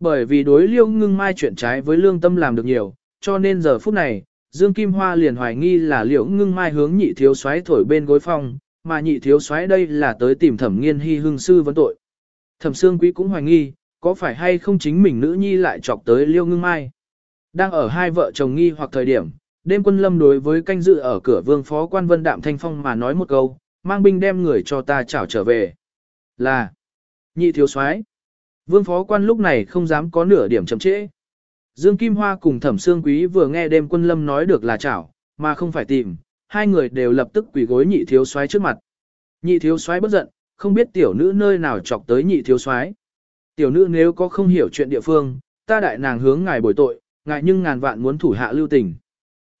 Bởi vì đối liêu ngưng mai chuyện trái với lương tâm làm được nhiều, cho nên giờ phút này, Dương Kim Hoa liền hoài nghi là liễu ngưng mai hướng nhị thiếu soái thổi bên gối phong, mà nhị thiếu soái đây là tới tìm thẩm nghiên hy hương sư vấn tội. Thẩm Sương Quý cũng hoài nghi, có phải hay không chính mình nữ nhi lại chọc tới liêu ngưng mai. Đang ở hai vợ chồng nghi hoặc thời điểm, đêm quân lâm đối với canh dự ở cửa vương phó quan vân đạm thanh phong mà nói một câu, mang binh đem người cho ta chảo trở về. Là, nhị thiếu soái Vương phó quan lúc này không dám có nửa điểm chậm trễ. Dương Kim Hoa cùng Thẩm Sương Quý vừa nghe đêm quân lâm nói được là chảo, mà không phải tìm, hai người đều lập tức quỳ gối nhị thiếu soái trước mặt. Nhị thiếu soái bất giận, không biết tiểu nữ nơi nào chọc tới nhị thiếu soái. Tiểu nữ nếu có không hiểu chuyện địa phương, ta đại nàng hướng ngài bồi tội, ngài nhưng ngàn vạn muốn thủ hạ lưu tình.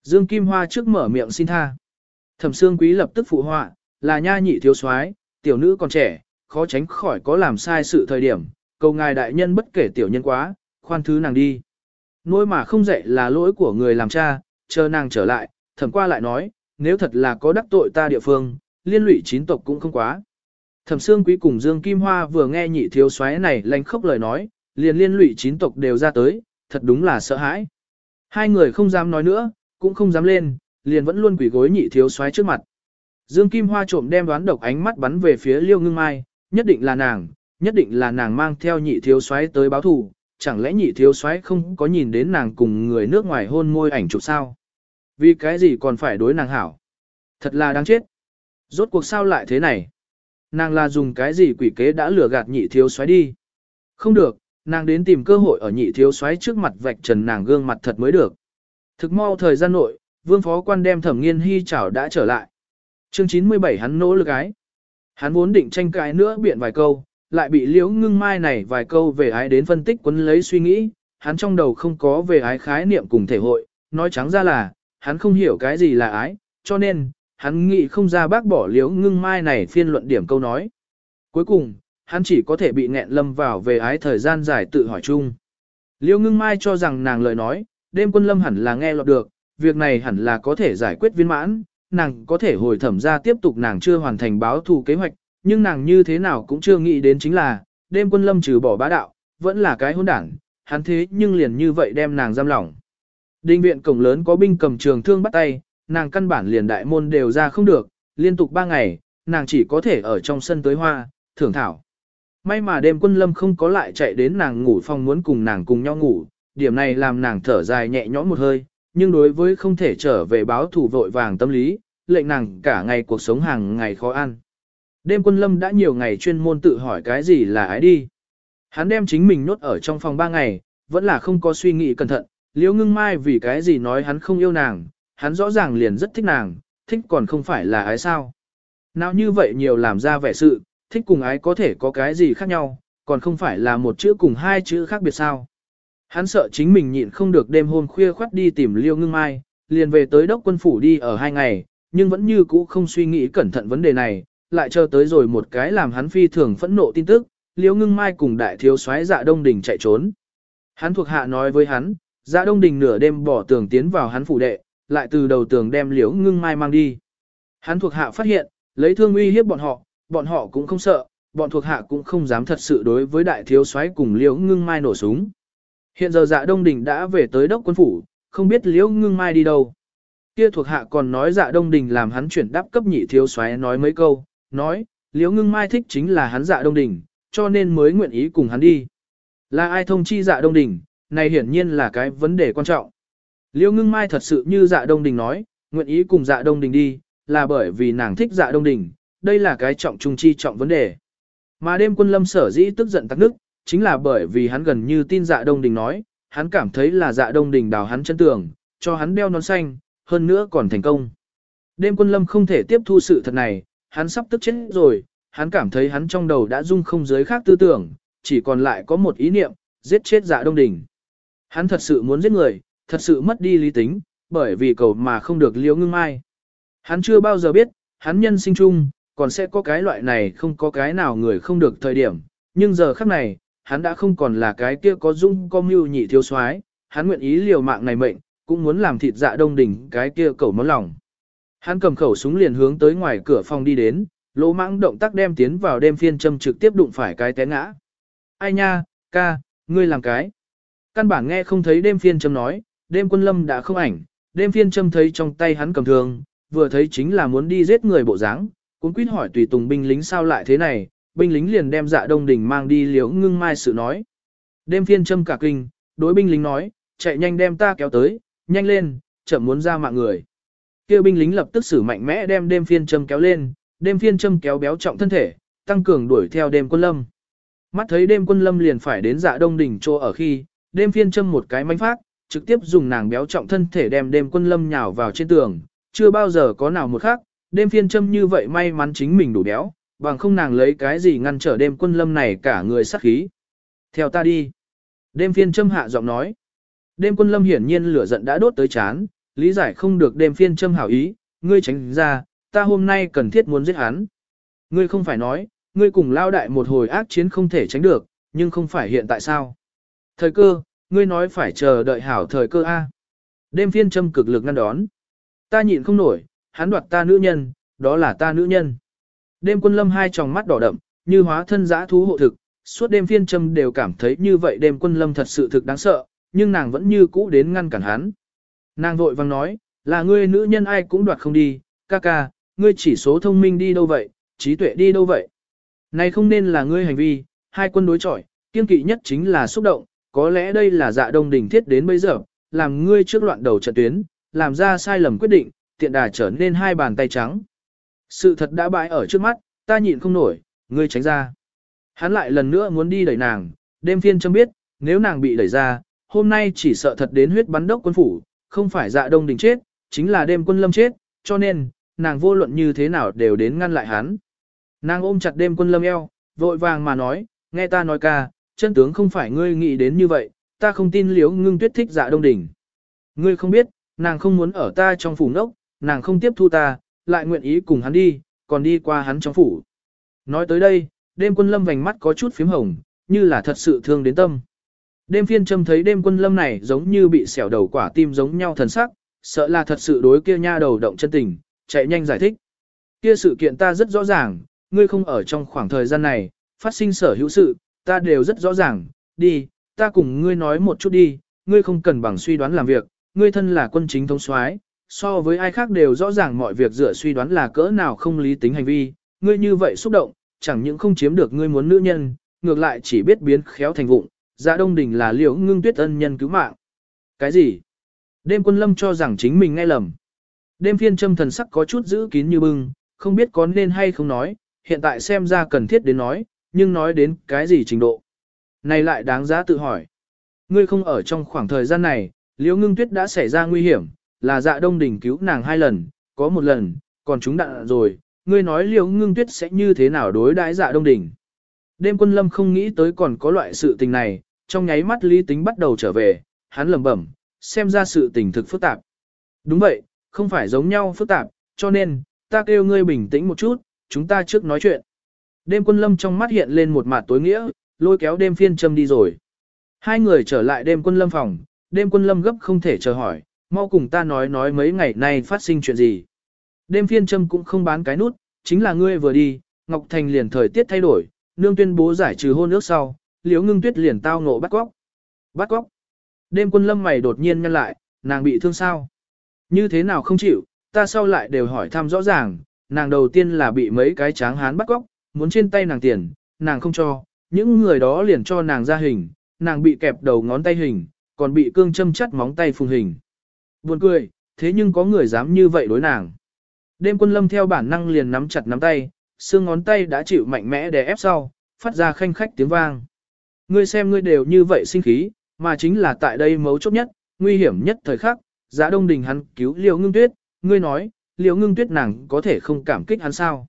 Dương Kim Hoa trước mở miệng xin tha. Thẩm Sương Quý lập tức phụ họa, là nha nhị thiếu soái, tiểu nữ còn trẻ, khó tránh khỏi có làm sai sự thời điểm, cầu ngài đại nhân bất kể tiểu nhân quá, khoan thứ nàng đi. Nỗi mà không dạy là lỗi của người làm cha, chờ nàng trở lại, thẩm qua lại nói, nếu thật là có đắc tội ta địa phương, liên lụy chín tộc cũng không quá. Thẩm Sương Quý cùng Dương Kim Hoa vừa nghe nhị thiếu soái này lanh khóc lời nói, liền liên lụy chín tộc đều ra tới, thật đúng là sợ hãi. Hai người không dám nói nữa, cũng không dám lên, liền vẫn luôn quỷ gối nhị thiếu soái trước mặt. Dương Kim Hoa trộm đem đoán độc ánh mắt bắn về phía Liêu Ngưng Mai, nhất định là nàng, nhất định là nàng mang theo nhị thiếu soái tới báo thù, chẳng lẽ nhị thiếu soái không có nhìn đến nàng cùng người nước ngoài hôn môi ảnh chụp sao? Vì cái gì còn phải đối nàng hảo? Thật là đáng chết. Rốt cuộc sao lại thế này? Nàng là dùng cái gì quỷ kế đã lừa gạt nhị thiếu soái đi? Không được, nàng đến tìm cơ hội ở nhị thiếu soái trước mặt vạch trần nàng gương mặt thật mới được. Thực mau thời gian nội, vương phó quan đem thẩm nghiên hy chảo đã trở lại. Chương 97 hắn nỗ lực ái. Hắn vốn định tranh cãi nữa biện vài câu, lại bị liễu ngưng mai này vài câu về ái đến phân tích quấn lấy suy nghĩ, hắn trong đầu không có về ái khái niệm cùng thể hội, nói trắng ra là, hắn không hiểu cái gì là ái, cho nên, hắn nghĩ không ra bác bỏ liễu ngưng mai này phiên luận điểm câu nói. Cuối cùng, hắn chỉ có thể bị nghẹn lâm vào về ái thời gian dài tự hỏi chung. Liễu ngưng mai cho rằng nàng lời nói, đêm quân lâm hẳn là nghe lọt được, việc này hẳn là có thể giải quyết viên mãn, nàng có thể hồi thẩm ra tiếp tục nàng chưa hoàn thành báo thù kế hoạch, nhưng nàng như thế nào cũng chưa nghĩ đến chính là, đêm quân lâm trừ bỏ bá đạo, vẫn là cái hôn đảng, hắn thế nhưng liền như vậy đem nàng giam lỏng. Đinh viện cổng lớn có binh cầm trường thương bắt tay, nàng căn bản liền đại môn đều ra không được, liên tục ba ngày, nàng chỉ có thể ở trong sân tới hoa, thưởng thảo. May mà đêm quân lâm không có lại chạy đến nàng ngủ phòng muốn cùng nàng cùng nhau ngủ, điểm này làm nàng thở dài nhẹ nhõm một hơi, nhưng đối với không thể trở về báo thủ vội vàng tâm lý, lệnh nàng cả ngày cuộc sống hàng ngày khó ăn. Đêm quân lâm đã nhiều ngày chuyên môn tự hỏi cái gì là ái đi. Hắn đem chính mình nốt ở trong phòng ba ngày, vẫn là không có suy nghĩ cẩn thận, liễu ngưng mai vì cái gì nói hắn không yêu nàng, hắn rõ ràng liền rất thích nàng, thích còn không phải là ái sao. Nào như vậy nhiều làm ra vẻ sự, thích cùng ái có thể có cái gì khác nhau, còn không phải là một chữ cùng hai chữ khác biệt sao. Hắn sợ chính mình nhịn không được đêm hôm khuya khoắt đi tìm liêu ngưng mai, liền về tới đốc quân phủ đi ở hai ngày, nhưng vẫn như cũ không suy nghĩ cẩn thận vấn đề này, lại chờ tới rồi một cái làm hắn phi thường phẫn nộ tin tức, liêu Ngưng Mai cùng đại thiếu soái Dạ Đông Đình chạy trốn. Hắn thuộc hạ nói với hắn, Dạ Đông Đình nửa đêm bỏ tường tiến vào hắn phủ đệ, lại từ đầu tường đem Liễu Ngưng Mai mang đi. Hắn thuộc hạ phát hiện, lấy thương uy hiếp bọn họ, bọn họ cũng không sợ, bọn thuộc hạ cũng không dám thật sự đối với đại thiếu soái cùng liễu ngưng mai nổ súng. Hiện giờ dạ đông đình đã về tới đốc quân phủ, không biết liễu ngưng mai đi đâu. Kia thuộc hạ còn nói dạ đông đình làm hắn chuyển đáp cấp nhị thiếu soái nói mấy câu, nói, liễu ngưng mai thích chính là hắn dạ đông đình, cho nên mới nguyện ý cùng hắn đi. Là ai thông chi dạ đông đình, này hiển nhiên là cái vấn đề quan trọng. Liễu ngưng mai thật sự như dạ đông đình nói, nguyện ý cùng dạ đông đình đi, là bởi vì nàng thích dạ đông đình, đây là cái trọng trung chi trọng vấn đề. Mà đêm quân lâm sở dĩ tức giận tắc nước, chính là bởi vì hắn gần như tin dạ đông đình nói, hắn cảm thấy là dạ đông đình đào hắn chân tường, cho hắn đeo nón xanh, hơn nữa còn thành công. Đêm quân lâm không thể tiếp thu sự thật này, hắn sắp tức chết rồi, hắn cảm thấy hắn trong đầu đã dung không giới khác tư tưởng, chỉ còn lại có một ý niệm, giết chết dạ đông đình. Hắn thật sự muốn giết người, thật sự mất đi lý tính, bởi vì cầu mà không được liễu ngưng mai. Hắn chưa bao giờ biết, hắn nhân sinh chung, còn sẽ có cái loại này không có cái nào người không được thời điểm, nhưng giờ khắc này, hắn đã không còn là cái kia có dung có mưu nhị thiếu soái, hắn nguyện ý liều mạng này mệnh, cũng muốn làm thịt dạ đông đỉnh cái kia cầu món lòng. Hắn cầm khẩu súng liền hướng tới ngoài cửa phòng đi đến, lỗ mãng động tác đem tiến vào đêm phiên châm trực tiếp đụng phải cái té ngã. Ai nha, ca, ngươi làm cái. Căn bản nghe không thấy đêm phiên châm nói, đêm quân lâm đã không ảnh, đêm phiên châm thấy trong tay hắn cầm thường, vừa thấy chính là muốn đi giết người bộ dáng, cũng quýt hỏi tùy tùng binh lính sao lại thế này, binh lính liền đem dạ đông đỉnh mang đi liễu ngưng mai sự nói. Đêm phiên châm cả kinh, đối binh lính nói, chạy nhanh đem ta kéo tới, nhanh lên, chậm muốn ra mạng người. Kêu binh lính lập tức xử mạnh mẽ đem đêm phiên châm kéo lên, đêm phiên châm kéo béo trọng thân thể, tăng cường đuổi theo đêm quân lâm. Mắt thấy đêm quân lâm liền phải đến dạ đông đỉnh chỗ ở khi, đêm phiên châm một cái mánh phát, trực tiếp dùng nàng béo trọng thân thể đem đêm quân lâm nhào vào trên tường, chưa bao giờ có nào một khác, đêm phiên châm như vậy may mắn chính mình đủ béo, bằng không nàng lấy cái gì ngăn trở đêm quân lâm này cả người sát khí. Theo ta đi. Đêm phiên châm hạ giọng nói. Đêm quân lâm hiển nhiên lửa giận đã đốt tới chán, lý giải không được đêm phiên châm hảo ý, ngươi tránh ra, ta hôm nay cần thiết muốn giết hắn. Ngươi không phải nói, ngươi cùng lao đại một hồi ác chiến không thể tránh được, nhưng không phải hiện tại sao. Thời cơ, ngươi nói phải chờ đợi hảo thời cơ A. Đêm phiên châm cực lực ngăn đón. Ta nhịn không nổi, hắn đoạt ta nữ nhân, đó là ta nữ nhân. Đêm quân lâm hai tròng mắt đỏ đậm, như hóa thân giã thú hộ thực, suốt đêm phiên châm đều cảm thấy như vậy đêm quân lâm thật sự thực đáng sợ, nhưng nàng vẫn như cũ đến ngăn cản hắn. Nàng vội vang nói, là ngươi nữ nhân ai cũng đoạt không đi, ca ca, ngươi chỉ số thông minh đi đâu vậy, trí tuệ đi đâu vậy. Này không nên là ngươi hành vi, hai quân đối chọi, kiên kỵ nhất chính là xúc động, có lẽ đây là dạ đông đỉnh thiết đến bây giờ, làm ngươi trước loạn đầu trận tuyến, làm ra sai lầm quyết định, tiện đà trở nên hai bàn tay trắng. Sự thật đã bại ở trước mắt, ta nhịn không nổi, ngươi tránh ra. Hắn lại lần nữa muốn đi đẩy nàng, đêm phiên châm biết, nếu nàng bị đẩy ra, hôm nay chỉ sợ thật đến huyết bắn đốc quân phủ, không phải dạ đông đình chết, chính là đêm quân lâm chết, cho nên, nàng vô luận như thế nào đều đến ngăn lại hắn. Nàng ôm chặt đêm quân lâm eo, vội vàng mà nói, nghe ta nói ca, chân tướng không phải ngươi nghĩ đến như vậy, ta không tin liếu ngưng tuyết thích dạ đông đỉnh. Ngươi không biết, nàng không muốn ở ta trong phủ nốc, nàng không tiếp thu ta, lại nguyện ý cùng hắn đi, còn đi qua hắn trong phủ. Nói tới đây, đêm quân lâm vành mắt có chút phím hồng, như là thật sự thương đến tâm. Đêm phiên châm thấy đêm quân lâm này giống như bị xẻo đầu quả tim giống nhau thần sắc, sợ là thật sự đối kia nha đầu động chân tình, chạy nhanh giải thích. Kia sự kiện ta rất rõ ràng, ngươi không ở trong khoảng thời gian này, phát sinh sở hữu sự, ta đều rất rõ ràng, đi, ta cùng ngươi nói một chút đi, ngươi không cần bằng suy đoán làm việc, ngươi thân là quân chính thống soái, so với ai khác đều rõ ràng mọi việc dựa suy đoán là cỡ nào không lý tính hành vi, ngươi như vậy xúc động, chẳng những không chiếm được ngươi muốn nữ nhân, ngược lại chỉ biết biến khéo thành vụng, dạ đông đình là liễu ngưng tuyết ân nhân cứu mạng. Cái gì? Đêm quân lâm cho rằng chính mình nghe lầm. Đêm phiên châm thần sắc có chút giữ kín như bưng, không biết có nên hay không nói, hiện tại xem ra cần thiết đến nói, nhưng nói đến cái gì trình độ. Này lại đáng giá tự hỏi. Ngươi không ở trong khoảng thời gian này, liễu ngưng tuyết đã xảy ra nguy hiểm, là dạ đông đình cứu nàng hai lần, có một lần, còn chúng đạn rồi, ngươi nói liệu ngưng tuyết sẽ như thế nào đối đãi dạ đông đình. Đêm quân lâm không nghĩ tới còn có loại sự tình này, trong nháy mắt lý tính bắt đầu trở về, hắn lẩm bẩm, xem ra sự tình thực phức tạp. Đúng vậy, không phải giống nhau phức tạp, cho nên, ta kêu ngươi bình tĩnh một chút, chúng ta trước nói chuyện. Đêm quân lâm trong mắt hiện lên một mặt tối nghĩa, lôi kéo đêm phiên châm đi rồi. Hai người trở lại đêm quân lâm phòng, đêm quân lâm gấp không thể chờ hỏi, mau cùng ta nói nói mấy ngày nay phát sinh chuyện gì. Đêm phiên châm cũng không bán cái nút, chính là ngươi vừa đi, Ngọc Thành liền thời tiết thay đổi, nương tuyên bố giải trừ hôn ước sau, liễu ngưng tuyết liền tao ngộ bắt cóc. Bắt cóc. Đêm quân lâm mày đột nhiên nhăn lại, nàng bị thương sao? Như thế nào không chịu, ta sau lại đều hỏi thăm rõ ràng, nàng đầu tiên là bị mấy cái tráng hán bắt cóc, muốn trên tay nàng tiền, nàng không cho, những người đó liền cho nàng ra hình, nàng bị kẹp đầu ngón tay hình, còn bị cương châm chắt móng tay phùng hình. Buồn cười, thế nhưng có người dám như vậy đối nàng. Đêm quân lâm theo bản năng liền nắm chặt nắm tay, xương ngón tay đã chịu mạnh mẽ để ép sau, phát ra khanh khách tiếng vang. Ngươi xem ngươi đều như vậy sinh khí, mà chính là tại đây mấu chốt nhất, nguy hiểm nhất thời khắc, giá đông đình hắn cứu liều ngưng tuyết, ngươi nói, liều ngưng tuyết nàng có thể không cảm kích hắn sao.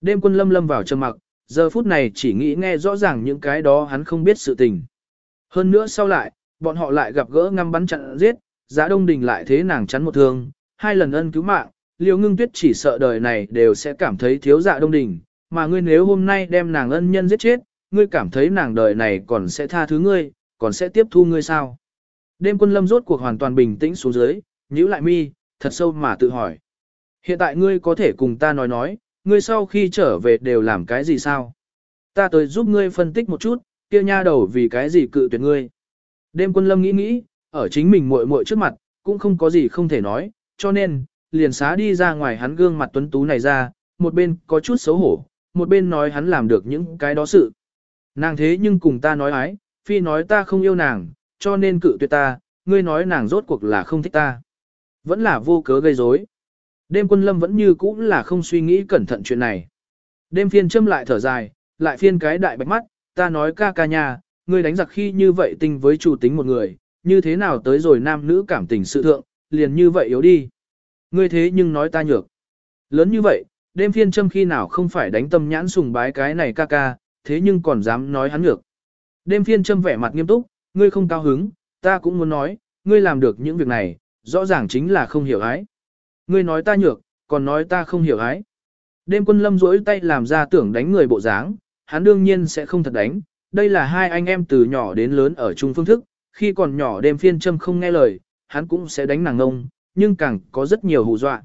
Đêm quân lâm lâm vào trầm mặc, giờ phút này chỉ nghĩ nghe rõ ràng những cái đó hắn không biết sự tình. Hơn nữa sau lại, bọn họ lại gặp gỡ ngăm bắn chặn giết, giá đông đình lại thế nàng chắn một thương, hai lần ân cứu mạng, liều ngưng tuyết chỉ sợ đời này đều sẽ cảm thấy thiếu dạ đông đình, mà ngươi nếu hôm nay đem nàng ân nhân giết chết, ngươi cảm thấy nàng đời này còn sẽ tha thứ ngươi, còn sẽ tiếp thu ngươi sao? Đêm quân lâm rốt cuộc hoàn toàn bình tĩnh xuống dưới, nhíu lại mi, thật sâu mà tự hỏi. Hiện tại ngươi có thể cùng ta nói nói, ngươi sau khi trở về đều làm cái gì sao? Ta tới giúp ngươi phân tích một chút, kia nha đầu vì cái gì cự tuyệt ngươi. Đêm quân lâm nghĩ nghĩ, ở chính mình muội muội trước mặt, cũng không có gì không thể nói, cho nên, liền xá đi ra ngoài hắn gương mặt tuấn tú này ra, một bên có chút xấu hổ, một bên nói hắn làm được những cái đó sự. Nàng thế nhưng cùng ta nói ái, phi nói ta không yêu nàng, cho nên cự tuyệt ta, ngươi nói nàng rốt cuộc là không thích ta. Vẫn là vô cớ gây rối. Đêm quân lâm vẫn như cũ là không suy nghĩ cẩn thận chuyện này. Đêm phiên châm lại thở dài, lại phiên cái đại bạch mắt, ta nói ca ca nhà, ngươi đánh giặc khi như vậy tình với chủ tính một người, như thế nào tới rồi nam nữ cảm tình sự thượng, liền như vậy yếu đi. Ngươi thế nhưng nói ta nhược. Lớn như vậy, đêm phiên châm khi nào không phải đánh tâm nhãn sùng bái cái này ca ca, thế nhưng còn dám nói hắn nhược. Đêm phiên châm vẻ mặt nghiêm túc, ngươi không cao hứng, ta cũng muốn nói, ngươi làm được những việc này, rõ ràng chính là không hiểu ái. Ngươi nói ta nhược, còn nói ta không hiểu ái. Đêm quân lâm rỗi tay làm ra tưởng đánh người bộ dáng, hắn đương nhiên sẽ không thật đánh. Đây là hai anh em từ nhỏ đến lớn ở chung phương thức, khi còn nhỏ đêm phiên châm không nghe lời, hắn cũng sẽ đánh nàng ngông, nhưng càng có rất nhiều hù dọa.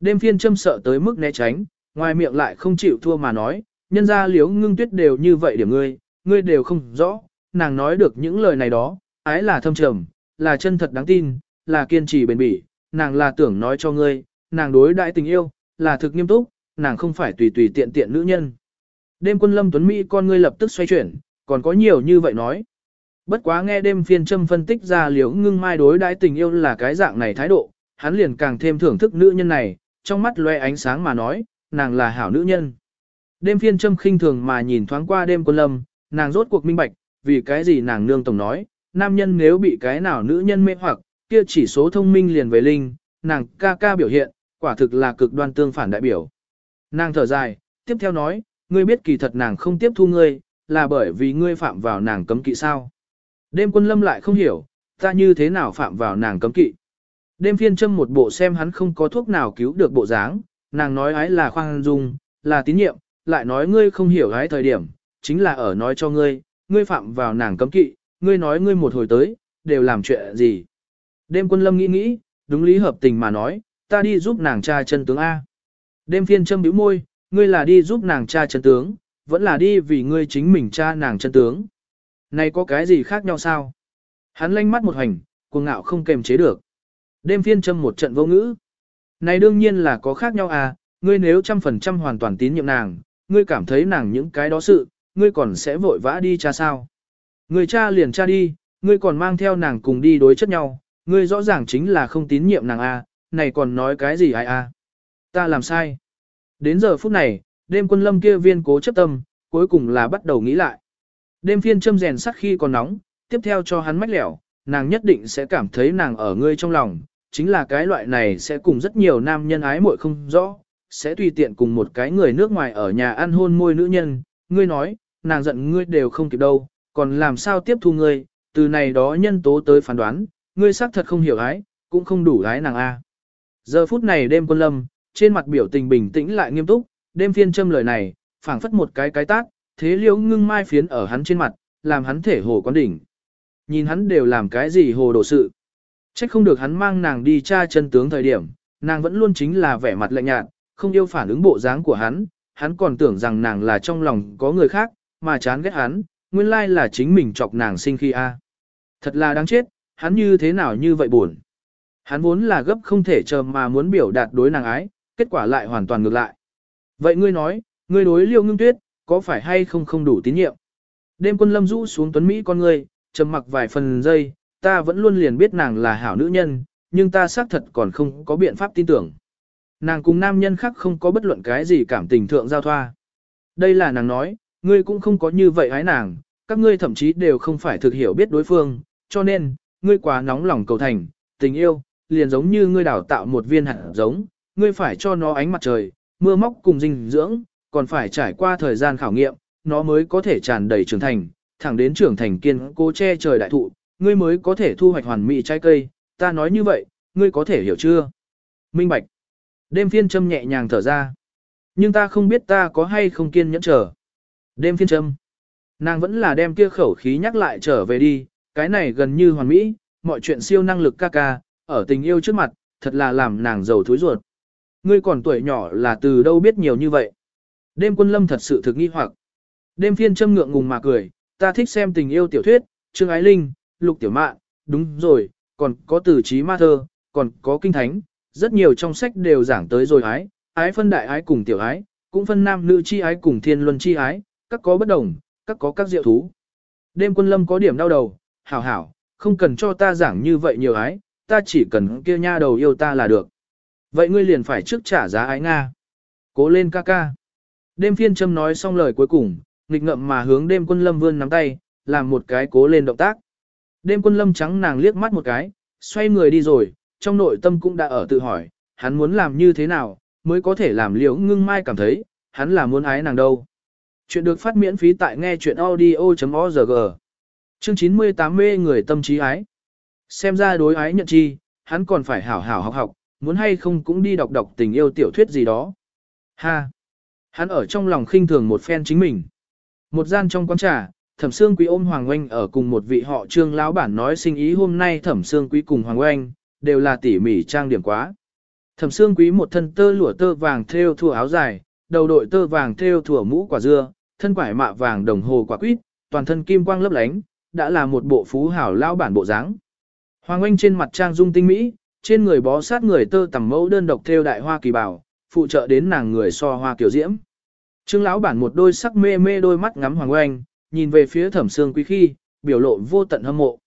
Đêm phiên châm sợ tới mức né tránh, ngoài miệng lại không chịu thua mà nói, nhân ra liếu ngưng tuyết đều như vậy điểm ngươi, ngươi đều không rõ, nàng nói được những lời này đó, ái là thâm trầm, là chân thật đáng tin, là kiên trì bền bỉ, nàng là tưởng nói cho ngươi, nàng đối đại tình yêu, là thực nghiêm túc, nàng không phải tùy tùy tiện tiện nữ nhân. Đêm quân lâm tuấn Mỹ con ngươi lập tức xoay chuyển, còn có nhiều như vậy nói. Bất quá nghe đêm phiên châm phân tích ra liễu ngưng mai đối đãi tình yêu là cái dạng này thái độ, hắn liền càng thêm thưởng thức nữ nhân này, trong mắt loe ánh sáng mà nói, nàng là hảo nữ nhân. Đêm phiên châm khinh thường mà nhìn thoáng qua đêm quân lâm, nàng rốt cuộc minh bạch, vì cái gì nàng nương tổng nói, nam nhân nếu bị cái nào nữ nhân mê hoặc, kia chỉ số thông minh liền về linh, nàng ca ca biểu hiện, quả thực là cực đoan tương phản đại biểu. Nàng thở dài, tiếp theo nói, ngươi biết kỳ thật nàng không tiếp thu ngươi, là bởi vì ngươi phạm vào nàng cấm kỵ sao. Đêm quân lâm lại không hiểu, ta như thế nào phạm vào nàng cấm kỵ. Đêm phiên châm một bộ xem hắn không có thuốc nào cứu được bộ dáng, nàng nói ái là khoan dung, là tín nhiệm, lại nói ngươi không hiểu ái thời điểm, chính là ở nói cho ngươi, ngươi phạm vào nàng cấm kỵ, ngươi nói ngươi một hồi tới, đều làm chuyện gì. Đêm quân lâm nghĩ nghĩ, đúng lý hợp tình mà nói, ta đi giúp nàng cha chân tướng A. Đêm phiên châm bĩu môi, ngươi là đi giúp nàng cha chân tướng, vẫn là đi vì ngươi chính mình cha nàng chân tướng. Này có cái gì khác nhau sao? Hắn lanh mắt một hành, cuồng ngạo không kềm chế được. Đêm phiên châm một trận vô ngữ. Này đương nhiên là có khác nhau à, ngươi nếu trăm phần trăm hoàn toàn tín nhiệm nàng, ngươi cảm thấy nàng những cái đó sự, ngươi còn sẽ vội vã đi cha sao. người cha liền cha đi, ngươi còn mang theo nàng cùng đi đối chất nhau, ngươi rõ ràng chính là không tín nhiệm nàng a, này còn nói cái gì ai a? Ta làm sai. Đến giờ phút này, đêm quân lâm kia viên cố chấp tâm, cuối cùng là bắt đầu nghĩ lại. Đêm phiên châm rèn sắc khi còn nóng, tiếp theo cho hắn mách lẻo, nàng nhất định sẽ cảm thấy nàng ở ngươi trong lòng, chính là cái loại này sẽ cùng rất nhiều nam nhân ái muội không rõ, sẽ tùy tiện cùng một cái người nước ngoài ở nhà ăn hôn môi nữ nhân, ngươi nói, nàng giận ngươi đều không kịp đâu, còn làm sao tiếp thu ngươi, từ này đó nhân tố tới phán đoán, ngươi xác thật không hiểu ái, cũng không đủ ái nàng A. Giờ phút này đêm quân lâm, trên mặt biểu tình bình tĩnh lại nghiêm túc, đêm phiên châm lời này, phảng phất một cái cái tác, thế liễu ngưng mai phiến ở hắn trên mặt, làm hắn thể hồ quán đỉnh. Nhìn hắn đều làm cái gì hồ đồ sự. Trách không được hắn mang nàng đi tra chân tướng thời điểm, nàng vẫn luôn chính là vẻ mặt lạnh nhạt, không yêu phản ứng bộ dáng của hắn, hắn còn tưởng rằng nàng là trong lòng có người khác, mà chán ghét hắn, nguyên lai là chính mình chọc nàng sinh khi a. Thật là đáng chết, hắn như thế nào như vậy buồn. Hắn vốn là gấp không thể chờ mà muốn biểu đạt đối nàng ái, kết quả lại hoàn toàn ngược lại. Vậy ngươi nói, ngươi đối liêu ngưng tuyết, có phải hay không không đủ tín nhiệm? Đêm quân lâm rũ xuống tuấn Mỹ con ngươi, trầm mặc vài phần giây, ta vẫn luôn liền biết nàng là hảo nữ nhân, nhưng ta xác thật còn không có biện pháp tin tưởng. Nàng cùng nam nhân khác không có bất luận cái gì cảm tình thượng giao thoa. Đây là nàng nói, ngươi cũng không có như vậy hái nàng, các ngươi thậm chí đều không phải thực hiểu biết đối phương, cho nên, ngươi quá nóng lòng cầu thành, tình yêu, liền giống như ngươi đào tạo một viên hạt giống, ngươi phải cho nó ánh mặt trời, mưa móc cùng dinh dưỡng, còn phải trải qua thời gian khảo nghiệm, nó mới có thể tràn đầy trưởng thành, thẳng đến trưởng thành kiên cố che trời đại thụ, ngươi mới có thể thu hoạch hoàn mỹ trái cây, ta nói như vậy, ngươi có thể hiểu chưa? Minh Bạch. Đêm phiên châm nhẹ nhàng thở ra. Nhưng ta không biết ta có hay không kiên nhẫn chờ. Đêm phiên châm. Nàng vẫn là đem kia khẩu khí nhắc lại trở về đi, cái này gần như hoàn mỹ, mọi chuyện siêu năng lực ca ca, ở tình yêu trước mặt, thật là làm nàng giàu thối ruột. Ngươi còn tuổi nhỏ là từ đâu biết nhiều như vậy. Đêm quân lâm thật sự thực nghi hoặc. Đêm phiên châm ngượng ngùng mà cười, ta thích xem tình yêu tiểu thuyết, Trương Ái Linh, Lục Tiểu Mạn, đúng rồi, còn có từ trí ma thơ, còn có kinh thánh, rất nhiều trong sách đều giảng tới rồi ái, ái phân đại ái cùng tiểu ái, cũng phân nam nữ chi ái cùng thiên luân chi ái, các có bất đồng, các có các diệu thú. Đêm quân lâm có điểm đau đầu, hảo hảo, không cần cho ta giảng như vậy nhiều ái, ta chỉ cần kia nha đầu yêu ta là được. Vậy ngươi liền phải trước trả giá ái Nga. Cố lên ca ca. Đêm phiên châm nói xong lời cuối cùng, nghịch ngậm mà hướng đêm quân lâm vươn nắm tay, làm một cái cố lên động tác. Đêm quân lâm trắng nàng liếc mắt một cái, xoay người đi rồi, trong nội tâm cũng đã ở tự hỏi, hắn muốn làm như thế nào, mới có thể làm liễu ngưng mai cảm thấy, hắn là muốn ái nàng đâu. Chuyện được phát miễn phí tại nghe chuyện audio.org. Chương 98 mê người tâm trí ái. Xem ra đối ái nhận chi, hắn còn phải hảo hảo học học, muốn hay không cũng đi đọc đọc tình yêu tiểu thuyết gì đó. Ha! Hắn ở trong lòng khinh thường một phen chính mình. Một gian trong quán trà, Thẩm Sương Quý ôm Hoàng Oanh ở cùng một vị họ Trương lão bản nói sinh ý hôm nay Thẩm Sương Quý cùng Hoàng Oanh đều là tỉ mỉ trang điểm quá. Thẩm Sương Quý một thân tơ lụa tơ vàng thêu thủa áo dài, đầu đội tơ vàng thêu thủa mũ quả dưa, thân quải mạ vàng đồng hồ quả quýt, toàn thân kim quang lấp lánh, đã là một bộ phú hảo lão bản bộ dáng. Hoàng Oanh trên mặt trang dung tinh mỹ, trên người bó sát người tơ tầm mẫu đơn độc thêu đại hoa kỳ bảo, phụ trợ đến nàng người so hoa kiểu diễm. Trương lão bản một đôi sắc mê mê đôi mắt ngắm Hoàng Oanh, nhìn về phía Thẩm Sương Quý khi, biểu lộ vô tận hâm mộ.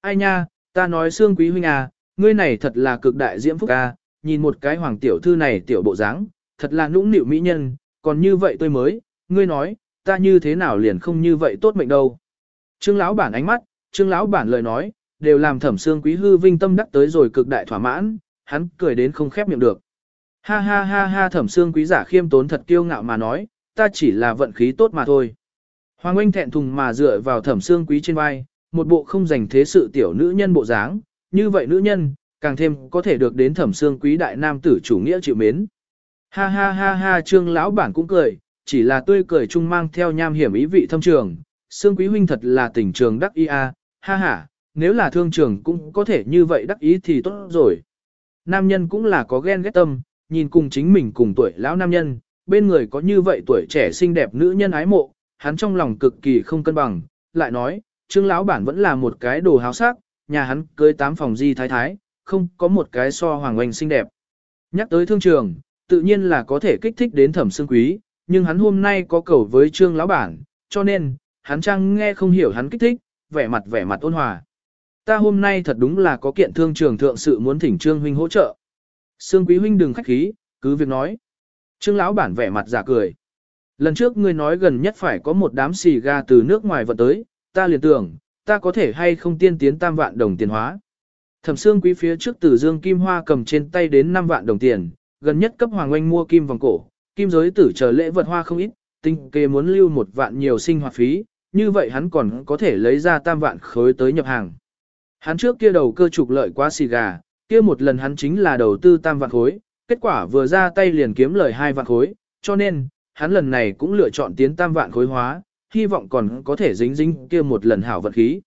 Ai nha, ta nói Sương Quý huynh à, ngươi này thật là cực đại diễm phúc a, nhìn một cái hoàng tiểu thư này tiểu bộ dáng, thật là nũng nịu mỹ nhân, còn như vậy tôi mới, ngươi nói, ta như thế nào liền không như vậy tốt mệnh đâu. Trương lão bản ánh mắt, trương lão bản lời nói, đều làm thẩm Sương quý hư vinh tâm đắc tới rồi cực đại thỏa mãn, hắn cười đến không khép miệng được. Ha ha ha ha thẩm Sương quý giả khiêm tốn thật kiêu ngạo mà nói, ta chỉ là vận khí tốt mà thôi. Hoàng Anh thẹn thùng mà dựa vào thẩm xương quý trên vai, một bộ không dành thế sự tiểu nữ nhân bộ dáng, như vậy nữ nhân, càng thêm có thể được đến thẩm xương quý đại nam tử chủ nghĩa chịu mến. Ha ha ha ha trương lão bản cũng cười, chỉ là tươi cười chung mang theo nham hiểm ý vị thâm trường, xương quý huynh thật là tình trường đắc ý a, ha ha, nếu là thương trường cũng có thể như vậy đắc ý thì tốt rồi. Nam nhân cũng là có ghen ghét tâm, nhìn cùng chính mình cùng tuổi lão nam nhân, bên người có như vậy tuổi trẻ xinh đẹp nữ nhân ái mộ, hắn trong lòng cực kỳ không cân bằng, lại nói, trương lão bản vẫn là một cái đồ háo sắc, nhà hắn cưới tám phòng di thái thái, không có một cái so hoàng oanh xinh đẹp. Nhắc tới thương trường, tự nhiên là có thể kích thích đến thẩm xương quý, nhưng hắn hôm nay có cầu với trương lão bản, cho nên, hắn trang nghe không hiểu hắn kích thích, vẻ mặt vẻ mặt ôn hòa. Ta hôm nay thật đúng là có kiện thương trường thượng sự muốn thỉnh trương huynh hỗ trợ. Sương quý huynh đừng khách khí, cứ việc nói. Trương lão bản vẻ mặt giả cười. Lần trước ngươi nói gần nhất phải có một đám xì ga từ nước ngoài vận tới, ta liền tưởng, ta có thể hay không tiên tiến tam vạn đồng tiền hóa. Thẩm xương quý phía trước từ dương kim hoa cầm trên tay đến 5 vạn đồng tiền, gần nhất cấp hoàng oanh mua kim vòng cổ, kim giới tử chờ lễ vật hoa không ít, tinh kê muốn lưu một vạn nhiều sinh hoạt phí, như vậy hắn còn có thể lấy ra tam vạn khối tới nhập hàng. Hắn trước kia đầu cơ trục lợi quá xì gà, kia một lần hắn chính là đầu tư tam vạn khối, kết quả vừa ra tay liền kiếm lời hai vạn khối, cho nên, hắn lần này cũng lựa chọn tiến tam vạn khối hóa, hy vọng còn có thể dính dính kia một lần hảo vận khí.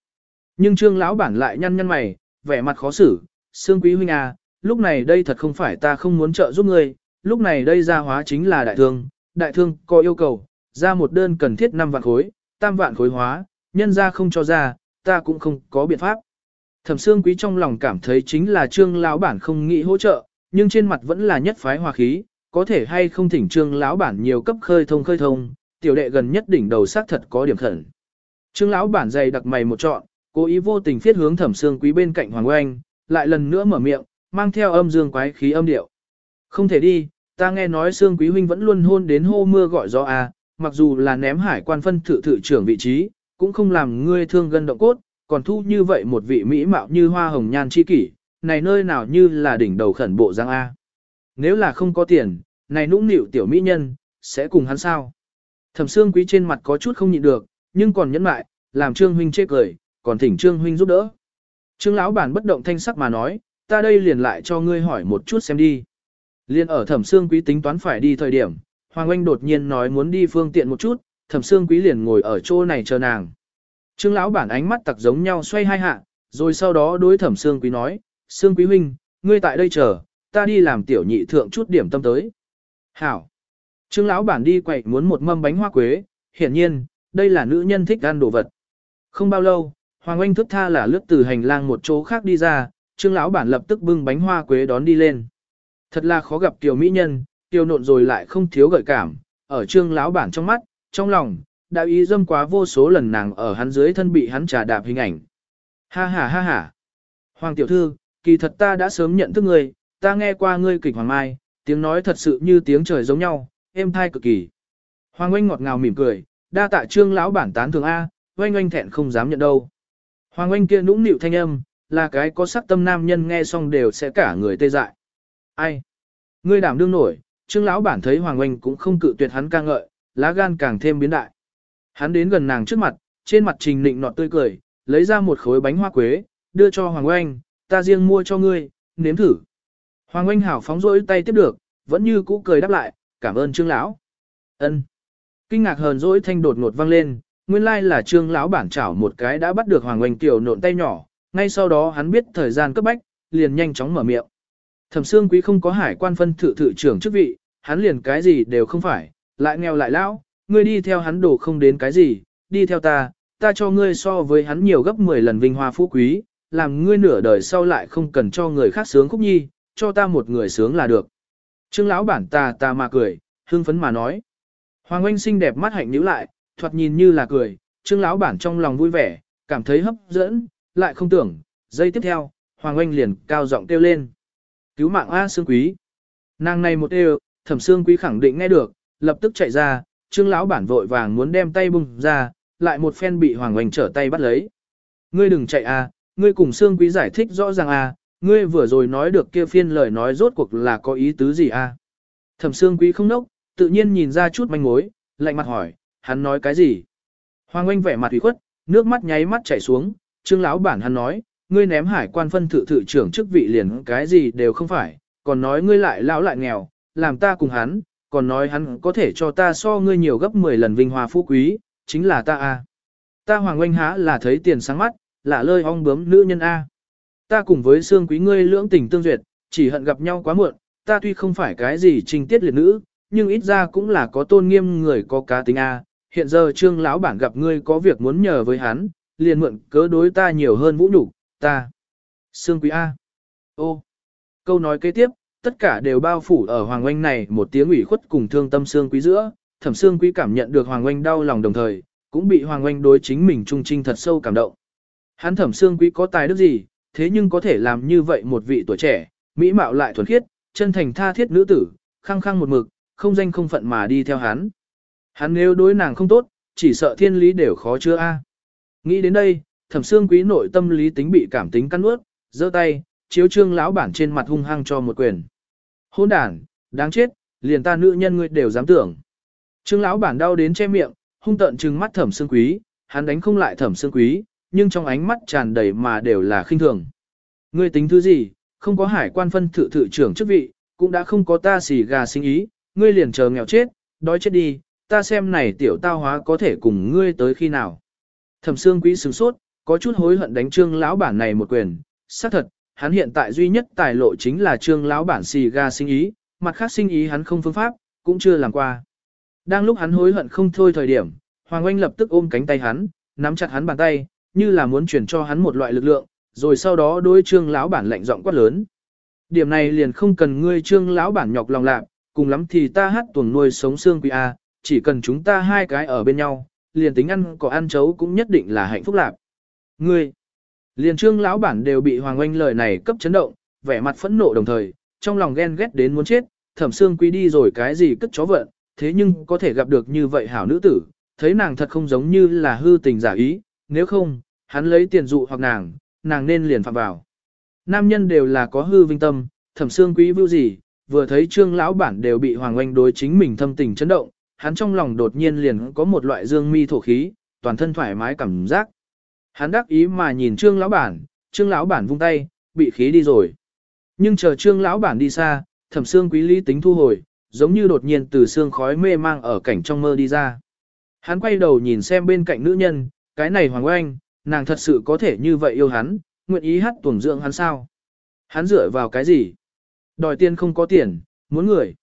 Nhưng trương lão bản lại nhăn nhăn mày, vẻ mặt khó xử, xương Quý huynh à, lúc này đây thật không phải ta không muốn trợ giúp ngươi, lúc này đây ra hóa chính là đại thương, đại thương có yêu cầu, ra một đơn cần thiết 5 vạn khối, tam vạn khối hóa, nhân ra không cho ra, ta cũng không có biện pháp. Thẩm Sương Quý trong lòng cảm thấy chính là Trương lão bản không nghĩ hỗ trợ, nhưng trên mặt vẫn là nhất phái hòa khí, có thể hay không thỉnh Trương lão bản nhiều cấp khơi thông khơi thông, tiểu đệ gần nhất đỉnh đầu xác thật có điểm khẩn. Trương lão bản dày đặc mày một trọn, cố ý vô tình phiết hướng Thẩm Sương Quý bên cạnh Hoàng Oanh, lại lần nữa mở miệng, mang theo âm dương quái khí âm điệu. Không thể đi, ta nghe nói Sương Quý huynh vẫn luôn hôn đến hô mưa gọi gió à, mặc dù là ném hải quan phân thự thự trưởng vị trí, cũng không làm ngươi thương gân động cốt, còn thu như vậy một vị mỹ mạo như hoa hồng nhan chi kỷ, này nơi nào như là đỉnh đầu khẩn bộ giang A. Nếu là không có tiền, này nũng nịu tiểu mỹ nhân, sẽ cùng hắn sao? Thẩm Sương Quý trên mặt có chút không nhịn được, nhưng còn nhẫn mại, làm Trương huynh chê cười, còn thỉnh Trương huynh giúp đỡ. Trương lão bản bất động thanh sắc mà nói, ta đây liền lại cho ngươi hỏi một chút xem đi. Liên ở Thẩm Sương Quý tính toán phải đi thời điểm, Hoàng Anh đột nhiên nói muốn đi phương tiện một chút, Thẩm Sương Quý liền ngồi ở chỗ này chờ nàng. Trương lão bản ánh mắt tặc giống nhau xoay hai hạ, rồi sau đó đối Thẩm Sương Quý nói, Sương Quý huynh, ngươi tại đây chờ, ta đi làm tiểu nhị thượng chút điểm tâm tới. Hảo. Trương lão bản đi quậy muốn một mâm bánh hoa quế, hiển nhiên, đây là nữ nhân thích ăn đồ vật. Không bao lâu, Hoàng Anh thức tha là lướt từ hành lang một chỗ khác đi ra, Trương lão bản lập tức bưng bánh hoa quế đón đi lên. Thật là khó gặp tiểu mỹ nhân, tiểu nộn rồi lại không thiếu gợi cảm, ở Trương lão bản trong mắt, trong lòng, đã ý dâm quá vô số lần nàng ở hắn dưới thân bị hắn trà đạp hình ảnh. Ha ha ha ha. Hoàng tiểu thư, kỳ thật ta đã sớm nhận thức ngươi, ta nghe qua ngươi kịch Hoàng Mai, tiếng nói thật sự như tiếng trời giống nhau, êm thai cực kỳ. Hoàng oanh ngọt ngào mỉm cười, đa tạ trương lão bản tán thường A, oanh oanh thẹn không dám nhận đâu. Hoàng oanh kia nũng nịu thanh âm, là cái có sắc tâm nam nhân nghe xong đều sẽ cả người tê dại. Ai? Ngươi đảm đương nổi, trương lão bản thấy Hoàng oanh cũng không cự tuyệt hắn ca ngợi, lá gan càng thêm biến đại. Hắn đến gần nàng trước mặt, trên mặt trình nịnh nọt tươi cười, lấy ra một khối bánh hoa quế, đưa cho Hoàng oanh, ta riêng mua cho ngươi, nếm thử. Hoàng oanh hảo phóng rỗi tay tiếp được, vẫn như cũ cười đáp lại, cảm ơn trương lão. Ân. Kinh ngạc hờn rỗi thanh đột ngột vang lên, nguyên lai là trương lão bản chảo một cái đã bắt được Hoàng oanh tiểu nộn tay nhỏ, ngay sau đó hắn biết thời gian cấp bách, liền nhanh chóng mở miệng. Thẩm Sương Quý không có hải quan phân thự thự trưởng chức vị, hắn liền cái gì đều không phải, lại nghèo lại lão, ngươi đi theo hắn đổ không đến cái gì, đi theo ta, ta cho ngươi so với hắn nhiều gấp 10 lần vinh hoa phú quý, làm ngươi nửa đời sau lại không cần cho người khác sướng khúc nhi, cho ta một người sướng là được. Trương lão bản ta ta mà cười, hương phấn mà nói. Hoàng Anh xinh đẹp mắt hạnh nhíu lại, thoạt nhìn như là cười, Trương lão bản trong lòng vui vẻ, cảm thấy hấp dẫn, lại không tưởng, giây tiếp theo, Hoàng Anh liền cao giọng kêu lên. Cứu mạng A Sương Quý. Nàng này một đều, thẩm Sương Quý khẳng định nghe được, lập tức chạy ra, Trương lão bản vội vàng muốn đem tay bung ra, lại một phen bị Hoàng Anh trở tay bắt lấy. Ngươi đừng chạy a, ngươi cùng Sương Quý giải thích rõ ràng à? ngươi vừa rồi nói được kia phiên lời nói rốt cuộc là có ý tứ gì à? Thẩm Sương Quý không nốc, tự nhiên nhìn ra chút manh mối, lạnh mặt hỏi, hắn nói cái gì? Hoàng Anh vẻ mặt ủy khuất, nước mắt nháy mắt chảy xuống, Trương lão bản hắn nói, ngươi ném hải quan phân thự thự trưởng chức vị liền cái gì đều không phải, còn nói ngươi lại lão lại nghèo, làm ta cùng hắn, còn nói hắn có thể cho ta so ngươi nhiều gấp 10 lần vinh hoa phú quý, chính là ta a. Ta Hoàng Oanh há là thấy tiền sáng mắt, là lơi ong bướm nữ nhân a. Ta cùng với xương quý ngươi lưỡng tình tương duyệt, chỉ hận gặp nhau quá muộn, ta tuy không phải cái gì trình tiết liệt nữ, nhưng ít ra cũng là có tôn nghiêm người có cá tính a. Hiện giờ trương lão bản gặp ngươi có việc muốn nhờ với hắn, liền mượn cớ đối ta nhiều hơn vũ nhục ta. xương quý A. Ô. Câu nói kế tiếp, tất cả đều bao phủ ở Hoàng Oanh này một tiếng ủy khuất cùng thương tâm xương quý giữa, thẩm xương quý cảm nhận được Hoàng Oanh đau lòng đồng thời, cũng bị Hoàng Oanh đối chính mình trung trinh thật sâu cảm động. Hắn thẩm xương quý có tài đức gì, thế nhưng có thể làm như vậy một vị tuổi trẻ, mỹ mạo lại thuần khiết, chân thành tha thiết nữ tử, khăng khăng một mực, không danh không phận mà đi theo hắn. Hắn nếu đối nàng không tốt, chỉ sợ thiên lý đều khó chữa a. Nghĩ đến đây, thẩm xương quý nội tâm lý tính bị cảm tính cắn ướt, giơ tay, chiếu trương lão bản trên mặt hung hăng cho một quyền. Hôn đàn, đáng chết, liền ta nữ nhân ngươi đều dám tưởng. Trương lão bản đau đến che miệng, hung tợn trừng mắt thẩm xương quý, hắn đánh không lại thẩm xương quý, nhưng trong ánh mắt tràn đầy mà đều là khinh thường. Ngươi tính thứ gì, không có hải quan phân thự thự trưởng chức vị, cũng đã không có ta xì gà sinh ý, ngươi liền chờ nghèo chết, đói chết đi, ta xem này tiểu tao hóa có thể cùng ngươi tới khi nào. Thẩm xương quý sửng sốt, có chút hối hận đánh trương lão bản này một quyền, xác thật, hắn hiện tại duy nhất tài lộ chính là trương lão bản xì ga sinh ý, mặt khác sinh ý hắn không phương pháp, cũng chưa làm qua. Đang lúc hắn hối hận không thôi thời điểm, Hoàng Oanh lập tức ôm cánh tay hắn, nắm chặt hắn bàn tay, như là muốn chuyển cho hắn một loại lực lượng, rồi sau đó đối trương lão bản lạnh giọng quát lớn. Điểm này liền không cần ngươi trương lão bản nhọc lòng lạc, cùng lắm thì ta hát tuồng nuôi sống xương quý A, chỉ cần chúng ta hai cái ở bên nhau, liền tính ăn có ăn chấu cũng nhất định là hạnh phúc lạc. Ngươi, liền trương lão bản đều bị Hoàng Oanh lời này cấp chấn động, vẻ mặt phẫn nộ đồng thời, trong lòng ghen ghét đến muốn chết, thẩm xương quý đi rồi cái gì cất chó vận, thế nhưng có thể gặp được như vậy hảo nữ tử, thấy nàng thật không giống như là hư tình giả ý, nếu không, hắn lấy tiền dụ hoặc nàng, nàng nên liền phạm vào. Nam nhân đều là có hư vinh tâm, thẩm xương quý vưu gì, vừa thấy trương lão bản đều bị hoàng oanh đối chính mình thâm tình chấn động, hắn trong lòng đột nhiên liền có một loại dương mi thổ khí, toàn thân thoải mái cảm giác. Hắn đắc ý mà nhìn trương lão bản, trương lão bản vung tay, bị khí đi rồi. Nhưng chờ trương lão bản đi xa, thẩm xương quý lý tính thu hồi, giống như đột nhiên từ xương khói mê mang ở cảnh trong mơ đi ra. Hắn quay đầu nhìn xem bên cạnh nữ nhân, cái này hoàng oanh, nàng thật sự có thể như vậy yêu hắn, nguyện ý hát tuồng dưỡng hắn sao? Hắn dựa vào cái gì? Đòi tiền không có tiền, muốn người.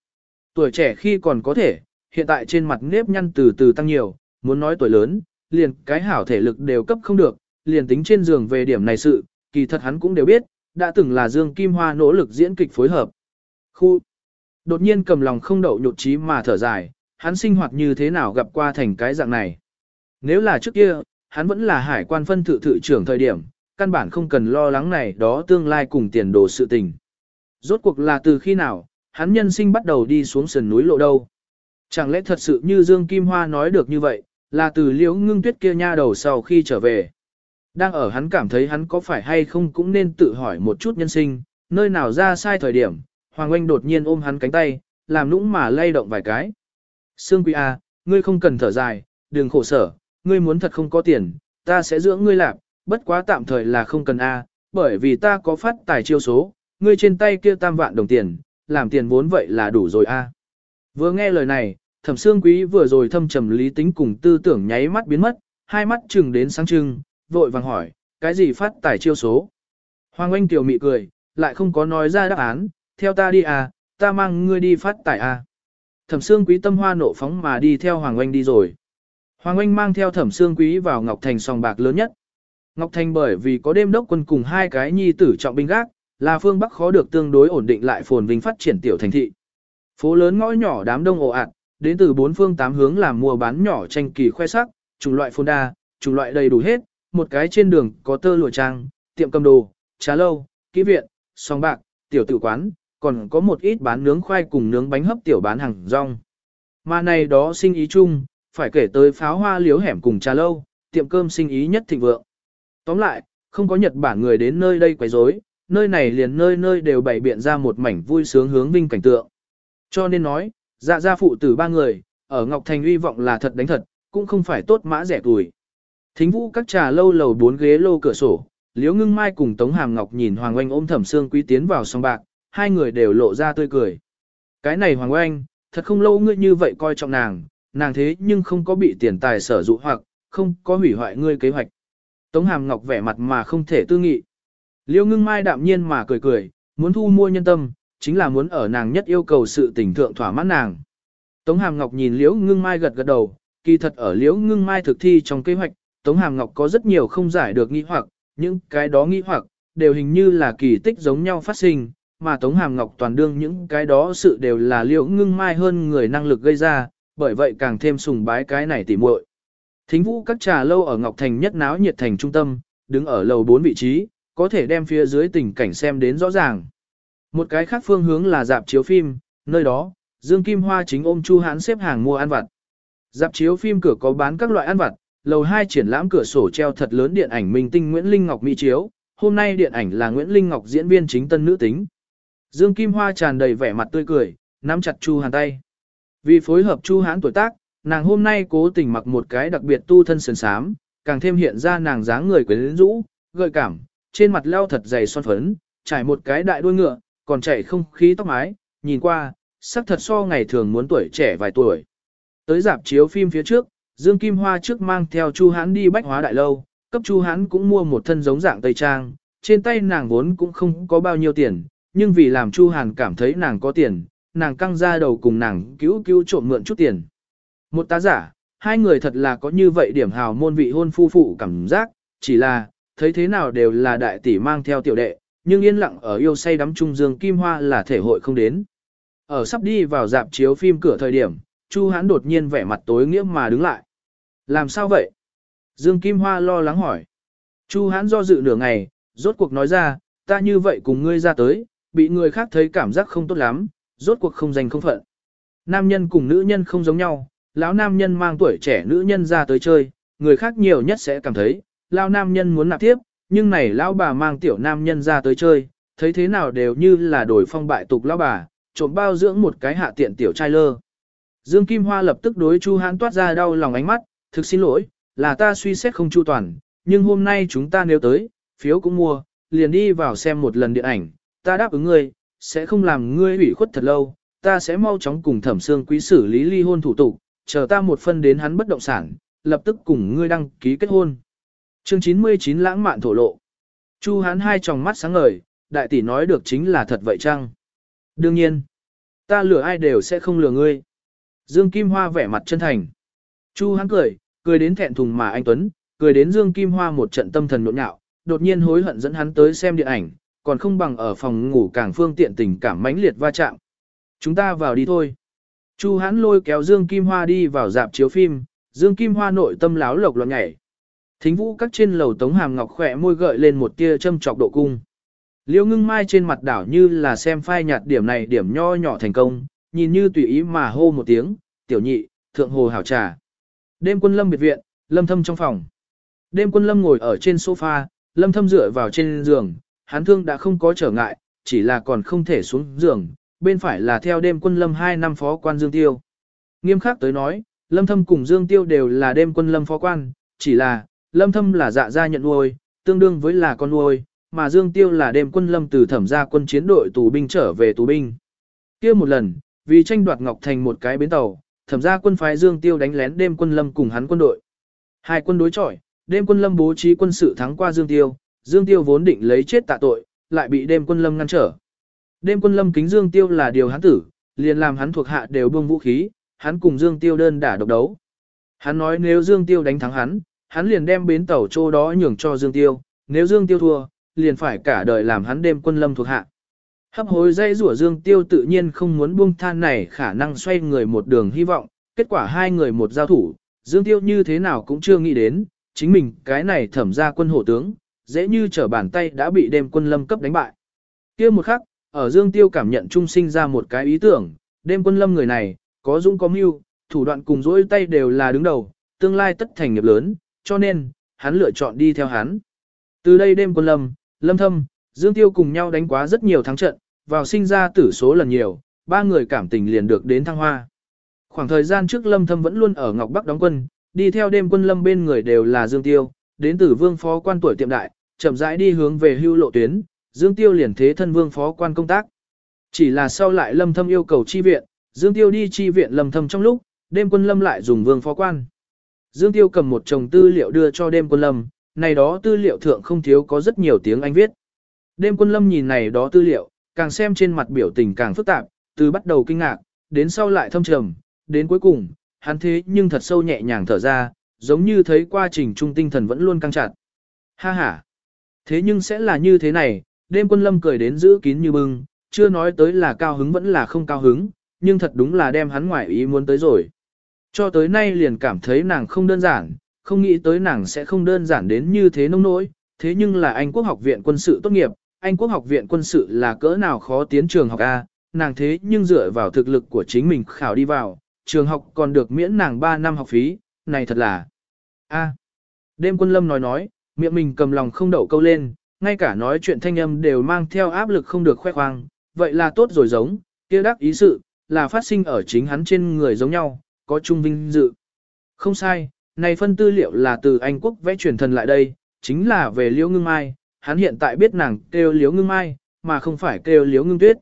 Tuổi trẻ khi còn có thể, hiện tại trên mặt nếp nhăn từ từ tăng nhiều, muốn nói tuổi lớn, liền cái hảo thể lực đều cấp không được, liền tính trên giường về điểm này sự, kỳ thật hắn cũng đều biết, đã từng là Dương Kim Hoa nỗ lực diễn kịch phối hợp. Khu Đột nhiên cầm lòng không đậu nhột trí mà thở dài, hắn sinh hoạt như thế nào gặp qua thành cái dạng này. Nếu là trước kia, hắn vẫn là hải quan phân thự thự trưởng thời điểm, căn bản không cần lo lắng này đó tương lai cùng tiền đồ sự tình. Rốt cuộc là từ khi nào, hắn nhân sinh bắt đầu đi xuống sườn núi lộ đâu. Chẳng lẽ thật sự như Dương Kim Hoa nói được như vậy, là từ liễu ngưng tuyết kia nha đầu sau khi trở về. Đang ở hắn cảm thấy hắn có phải hay không cũng nên tự hỏi một chút nhân sinh, nơi nào ra sai thời điểm, Hoàng Oanh đột nhiên ôm hắn cánh tay, làm nũng mà lay động vài cái. Sương Quý A, à, ngươi không cần thở dài, đừng khổ sở, ngươi muốn thật không có tiền, ta sẽ dưỡng ngươi làm, bất quá tạm thời là không cần A, bởi vì ta có phát tài chiêu số, ngươi trên tay kia tam vạn đồng tiền, làm tiền vốn vậy là đủ rồi A. Vừa nghe lời này, thẩm xương Quý vừa rồi thâm trầm lý tính cùng tư tưởng nháy mắt biến mất, hai mắt chừng đến sáng trưng, vội vàng hỏi, cái gì phát tài chiêu số? Hoàng anh tiểu mị cười, lại không có nói ra đáp án, theo ta đi à, ta mang ngươi đi phát tài à. Thẩm xương Quý tâm hoa nộ phóng mà đi theo Hoàng Oanh đi rồi. Hoàng Anh mang theo Thẩm xương Quý vào Ngọc Thành sòng bạc lớn nhất. Ngọc Thành bởi vì có đêm đốc quân cùng hai cái nhi tử trọng binh gác, là phương Bắc khó được tương đối ổn định lại phồn vinh phát triển tiểu thành thị. Phố lớn ngõ nhỏ đám đông ồ ạt, đến từ bốn phương tám hướng làm mua bán nhỏ tranh kỳ khoe sắc, chủng loại phồn đa, chủng loại đầy đủ hết, một cái trên đường có tơ lụa trang, tiệm cầm đồ, trà lâu, kỹ viện, sòng bạc, tiểu tử quán, còn có một ít bán nướng khoai cùng nướng bánh hấp tiểu bán hàng rong. Mà này đó sinh ý chung, phải kể tới pháo hoa liếu hẻm cùng trà lâu, tiệm cơm sinh ý nhất thịnh vượng. Tóm lại, không có Nhật Bản người đến nơi đây quấy rối, nơi này liền nơi nơi đều bày biện ra một mảnh vui sướng hướng vinh cảnh tượng. Cho nên nói, dạ gia phụ tử ba người, ở Ngọc Thành uy vọng là thật đánh thật, cũng không phải tốt mã rẻ tuổi. Thính vũ các trà lâu lầu bốn ghế lô cửa sổ, Liễu Ngưng Mai cùng Tống Hàm Ngọc nhìn Hoàng Oanh ôm Thẩm Sương Quý tiến vào song bạc, hai người đều lộ ra tươi cười. Cái này Hoàng Oanh, thật không lâu ngươi như vậy coi trọng nàng, nàng thế nhưng không có bị tiền tài sở dụ hoặc, không có hủy hoại ngươi kế hoạch. Tống Hàm Ngọc vẻ mặt mà không thể tư nghị. Liễu Ngưng Mai đạm nhiên mà cười cười, muốn thu mua nhân tâm, chính là muốn ở nàng nhất yêu cầu sự tình thượng thỏa mãn nàng. Tống Hàm Ngọc nhìn Liễu Ngưng Mai gật gật đầu, kỳ thật ở Liễu Ngưng Mai thực thi trong kế hoạch, Tống Hàm Ngọc có rất nhiều không giải được nghi hoặc, những cái đó nghi hoặc, đều hình như là kỳ tích giống nhau phát sinh, mà Tống Hàm Ngọc toàn đương những cái đó sự đều là Liễu ngưng mai hơn người năng lực gây ra, bởi vậy càng thêm sùng bái cái này tỉ muội. Thính vũ các trà lâu ở Ngọc Thành nhất náo nhiệt thành trung tâm, đứng ở lầu 4 vị trí, có thể đem phía dưới tình cảnh xem đến rõ ràng. Một cái khác phương hướng là dạp chiếu phim, nơi đó, Dương Kim Hoa chính ôm Chu Hán xếp hàng mua ăn vặt. Dạp chiếu phim cửa có bán các loại ăn vặt, lầu 2 triển lãm cửa sổ treo thật lớn điện ảnh minh tinh Nguyễn Linh Ngọc Mỹ chiếu, hôm nay điện ảnh là Nguyễn Linh Ngọc diễn viên chính tân nữ tính. Dương Kim Hoa tràn đầy vẻ mặt tươi cười, nắm chặt Chu Hàn tay. Vì phối hợp Chu Hán tuổi tác, nàng hôm nay cố tình mặc một cái đặc biệt tu thân sườn sám, càng thêm hiện ra nàng dáng người quyến rũ, gợi cảm, trên mặt leo thật dày son phấn, trải một cái đại đuôi ngựa, còn chảy không khí tóc mái, nhìn qua, sắc thật so ngày thường muốn tuổi trẻ vài tuổi. Tới dạp chiếu phim phía trước, Dương Kim Hoa trước mang theo Chu Hán đi bách hóa đại lâu, cấp Chu Hán cũng mua một thân giống dạng tây trang, trên tay nàng vốn cũng không có bao nhiêu tiền, nhưng vì làm Chu Hàn cảm thấy nàng có tiền, nàng căng ra đầu cùng nàng cứu cứu trộm mượn chút tiền. Một tá giả, hai người thật là có như vậy điểm hào môn vị hôn phu phụ cảm giác, chỉ là, thấy thế nào đều là đại tỷ mang theo tiểu đệ, nhưng yên lặng ở yêu say đắm trung dương kim hoa là thể hội không đến. Ở sắp đi vào dạp chiếu phim cửa thời điểm, Chu Hãn đột nhiên vẻ mặt tối nghĩa mà đứng lại. Làm sao vậy? Dương Kim Hoa lo lắng hỏi. Chu Hãn do dự nửa ngày, rốt cuộc nói ra, ta như vậy cùng ngươi ra tới, bị người khác thấy cảm giác không tốt lắm, rốt cuộc không danh không phận. Nam nhân cùng nữ nhân không giống nhau, lão nam nhân mang tuổi trẻ nữ nhân ra tới chơi, người khác nhiều nhất sẽ cảm thấy, lão nam nhân muốn nạp tiếp, nhưng này lão bà mang tiểu nam nhân ra tới chơi, thấy thế nào đều như là đổi phong bại tục lão bà, trộm bao dưỡng một cái hạ tiện tiểu trai lơ. Dương Kim Hoa lập tức đối Chu Hãn toát ra đau lòng ánh mắt, thực xin lỗi, là ta suy xét không chu toàn, nhưng hôm nay chúng ta nếu tới, phiếu cũng mua, liền đi vào xem một lần điện ảnh, ta đáp ứng ngươi, sẽ không làm ngươi ủy khuất thật lâu, ta sẽ mau chóng cùng thẩm xương quý xử lý ly hôn thủ tục, chờ ta một phân đến hắn bất động sản, lập tức cùng ngươi đăng ký kết hôn. Chương 99 lãng mạn thổ lộ. Chu hắn hai tròng mắt sáng ngời, đại tỷ nói được chính là thật vậy chăng? Đương nhiên, ta lừa ai đều sẽ không lừa ngươi. Dương Kim Hoa vẻ mặt chân thành. Chu hắn cười, cười đến thẹn thùng mà anh Tuấn, cười đến Dương Kim Hoa một trận tâm thần nộn nhạo, đột nhiên hối hận dẫn hắn tới xem điện ảnh, còn không bằng ở phòng ngủ càng phương tiện tình cảm mãnh liệt va chạm. Chúng ta vào đi thôi. Chu Hãn lôi kéo Dương Kim Hoa đi vào dạp chiếu phim, Dương Kim Hoa nội tâm láo lộc loạn nhảy. Thính vũ các trên lầu tống hàm ngọc khỏe môi gợi lên một tia châm trọc độ cung. Liêu ngưng mai trên mặt đảo như là xem phai nhạt điểm này điểm nho nhỏ thành công, nhìn như tùy ý mà hô một tiếng, tiểu nhị, thượng hồ hảo trà. Đêm quân lâm biệt viện, lâm thâm trong phòng. Đêm quân lâm ngồi ở trên sofa, lâm thâm dựa vào trên giường, hắn thương đã không có trở ngại, chỉ là còn không thể xuống giường, bên phải là theo đêm quân lâm 2 năm phó quan Dương Tiêu. Nghiêm khắc tới nói, lâm thâm cùng Dương Tiêu đều là đêm quân lâm phó quan, chỉ là, lâm thâm là dạ gia nhận nuôi, tương đương với là con nuôi, mà Dương Tiêu là đêm quân lâm từ thẩm gia quân chiến đội tù binh trở về tù binh. kia một lần, vì tranh đoạt Ngọc Thành một cái bến tàu, thẩm gia quân phái Dương Tiêu đánh lén đêm quân lâm cùng hắn quân đội. Hai quân đối chọi, đêm quân lâm bố trí quân sự thắng qua Dương Tiêu, Dương Tiêu vốn định lấy chết tạ tội, lại bị đêm quân lâm ngăn trở. Đêm quân lâm kính Dương Tiêu là điều hắn tử, liền làm hắn thuộc hạ đều buông vũ khí, hắn cùng Dương Tiêu đơn đả độc đấu. Hắn nói nếu Dương Tiêu đánh thắng hắn, hắn liền đem bến tàu chỗ đó nhường cho Dương Tiêu, nếu Dương Tiêu thua, liền phải cả đời làm hắn đêm quân lâm thuộc hạ. Hấp hối dây rủa Dương Tiêu tự nhiên không muốn buông than này khả năng xoay người một đường hy vọng, kết quả hai người một giao thủ, Dương Tiêu như thế nào cũng chưa nghĩ đến, chính mình cái này thẩm ra quân hổ tướng, dễ như trở bàn tay đã bị đêm quân lâm cấp đánh bại. kia một khắc, ở Dương Tiêu cảm nhận trung sinh ra một cái ý tưởng, đêm quân lâm người này, có dũng có mưu, thủ đoạn cùng dỗi tay đều là đứng đầu, tương lai tất thành nghiệp lớn, cho nên, hắn lựa chọn đi theo hắn. Từ đây đêm quân lâm, lâm thâm, Dương Tiêu cùng nhau đánh quá rất nhiều thắng trận, vào sinh ra tử số lần nhiều, ba người cảm tình liền được đến thăng hoa. Khoảng thời gian trước lâm thâm vẫn luôn ở Ngọc Bắc đóng quân, đi theo đêm quân lâm bên người đều là Dương Tiêu, đến từ vương phó quan tuổi tiệm đại, chậm rãi đi hướng về hưu lộ tuyến, Dương Tiêu liền thế thân vương phó quan công tác. Chỉ là sau lại lâm thâm yêu cầu chi viện, Dương Tiêu đi chi viện lâm thâm trong lúc, đêm quân lâm lại dùng vương phó quan. Dương Tiêu cầm một chồng tư liệu đưa cho đêm quân lâm, này đó tư liệu thượng không thiếu có rất nhiều tiếng Anh viết. Đêm quân lâm nhìn này đó tư liệu, càng xem trên mặt biểu tình càng phức tạp, từ bắt đầu kinh ngạc, đến sau lại thâm trầm, đến cuối cùng, hắn thế nhưng thật sâu nhẹ nhàng thở ra, giống như thấy quá trình trung tinh thần vẫn luôn căng chặt. Ha ha! Thế nhưng sẽ là như thế này, đêm quân lâm cười đến giữ kín như bưng, chưa nói tới là cao hứng vẫn là không cao hứng, nhưng thật đúng là đem hắn ngoại ý muốn tới rồi. Cho tới nay liền cảm thấy nàng không đơn giản, không nghĩ tới nàng sẽ không đơn giản đến như thế nông nỗi, thế nhưng là Anh quốc học viện quân sự tốt nghiệp, Anh quốc học viện quân sự là cỡ nào khó tiến trường học A, nàng thế nhưng dựa vào thực lực của chính mình khảo đi vào, trường học còn được miễn nàng 3 năm học phí, này thật là... A. Đêm quân lâm nói nói, miệng mình cầm lòng không đậu câu lên, ngay cả nói chuyện thanh âm đều mang theo áp lực không được khoe khoang, vậy là tốt rồi giống, kia đắc ý sự, là phát sinh ở chính hắn trên người giống nhau, có chung vinh dự. Không sai, này phân tư liệu là từ Anh quốc vẽ truyền thần lại đây, chính là về Liễu Ngưng Mai, hắn hiện tại biết nàng kêu Liễu Ngưng Mai, mà không phải kêu Liễu Ngưng Tuyết.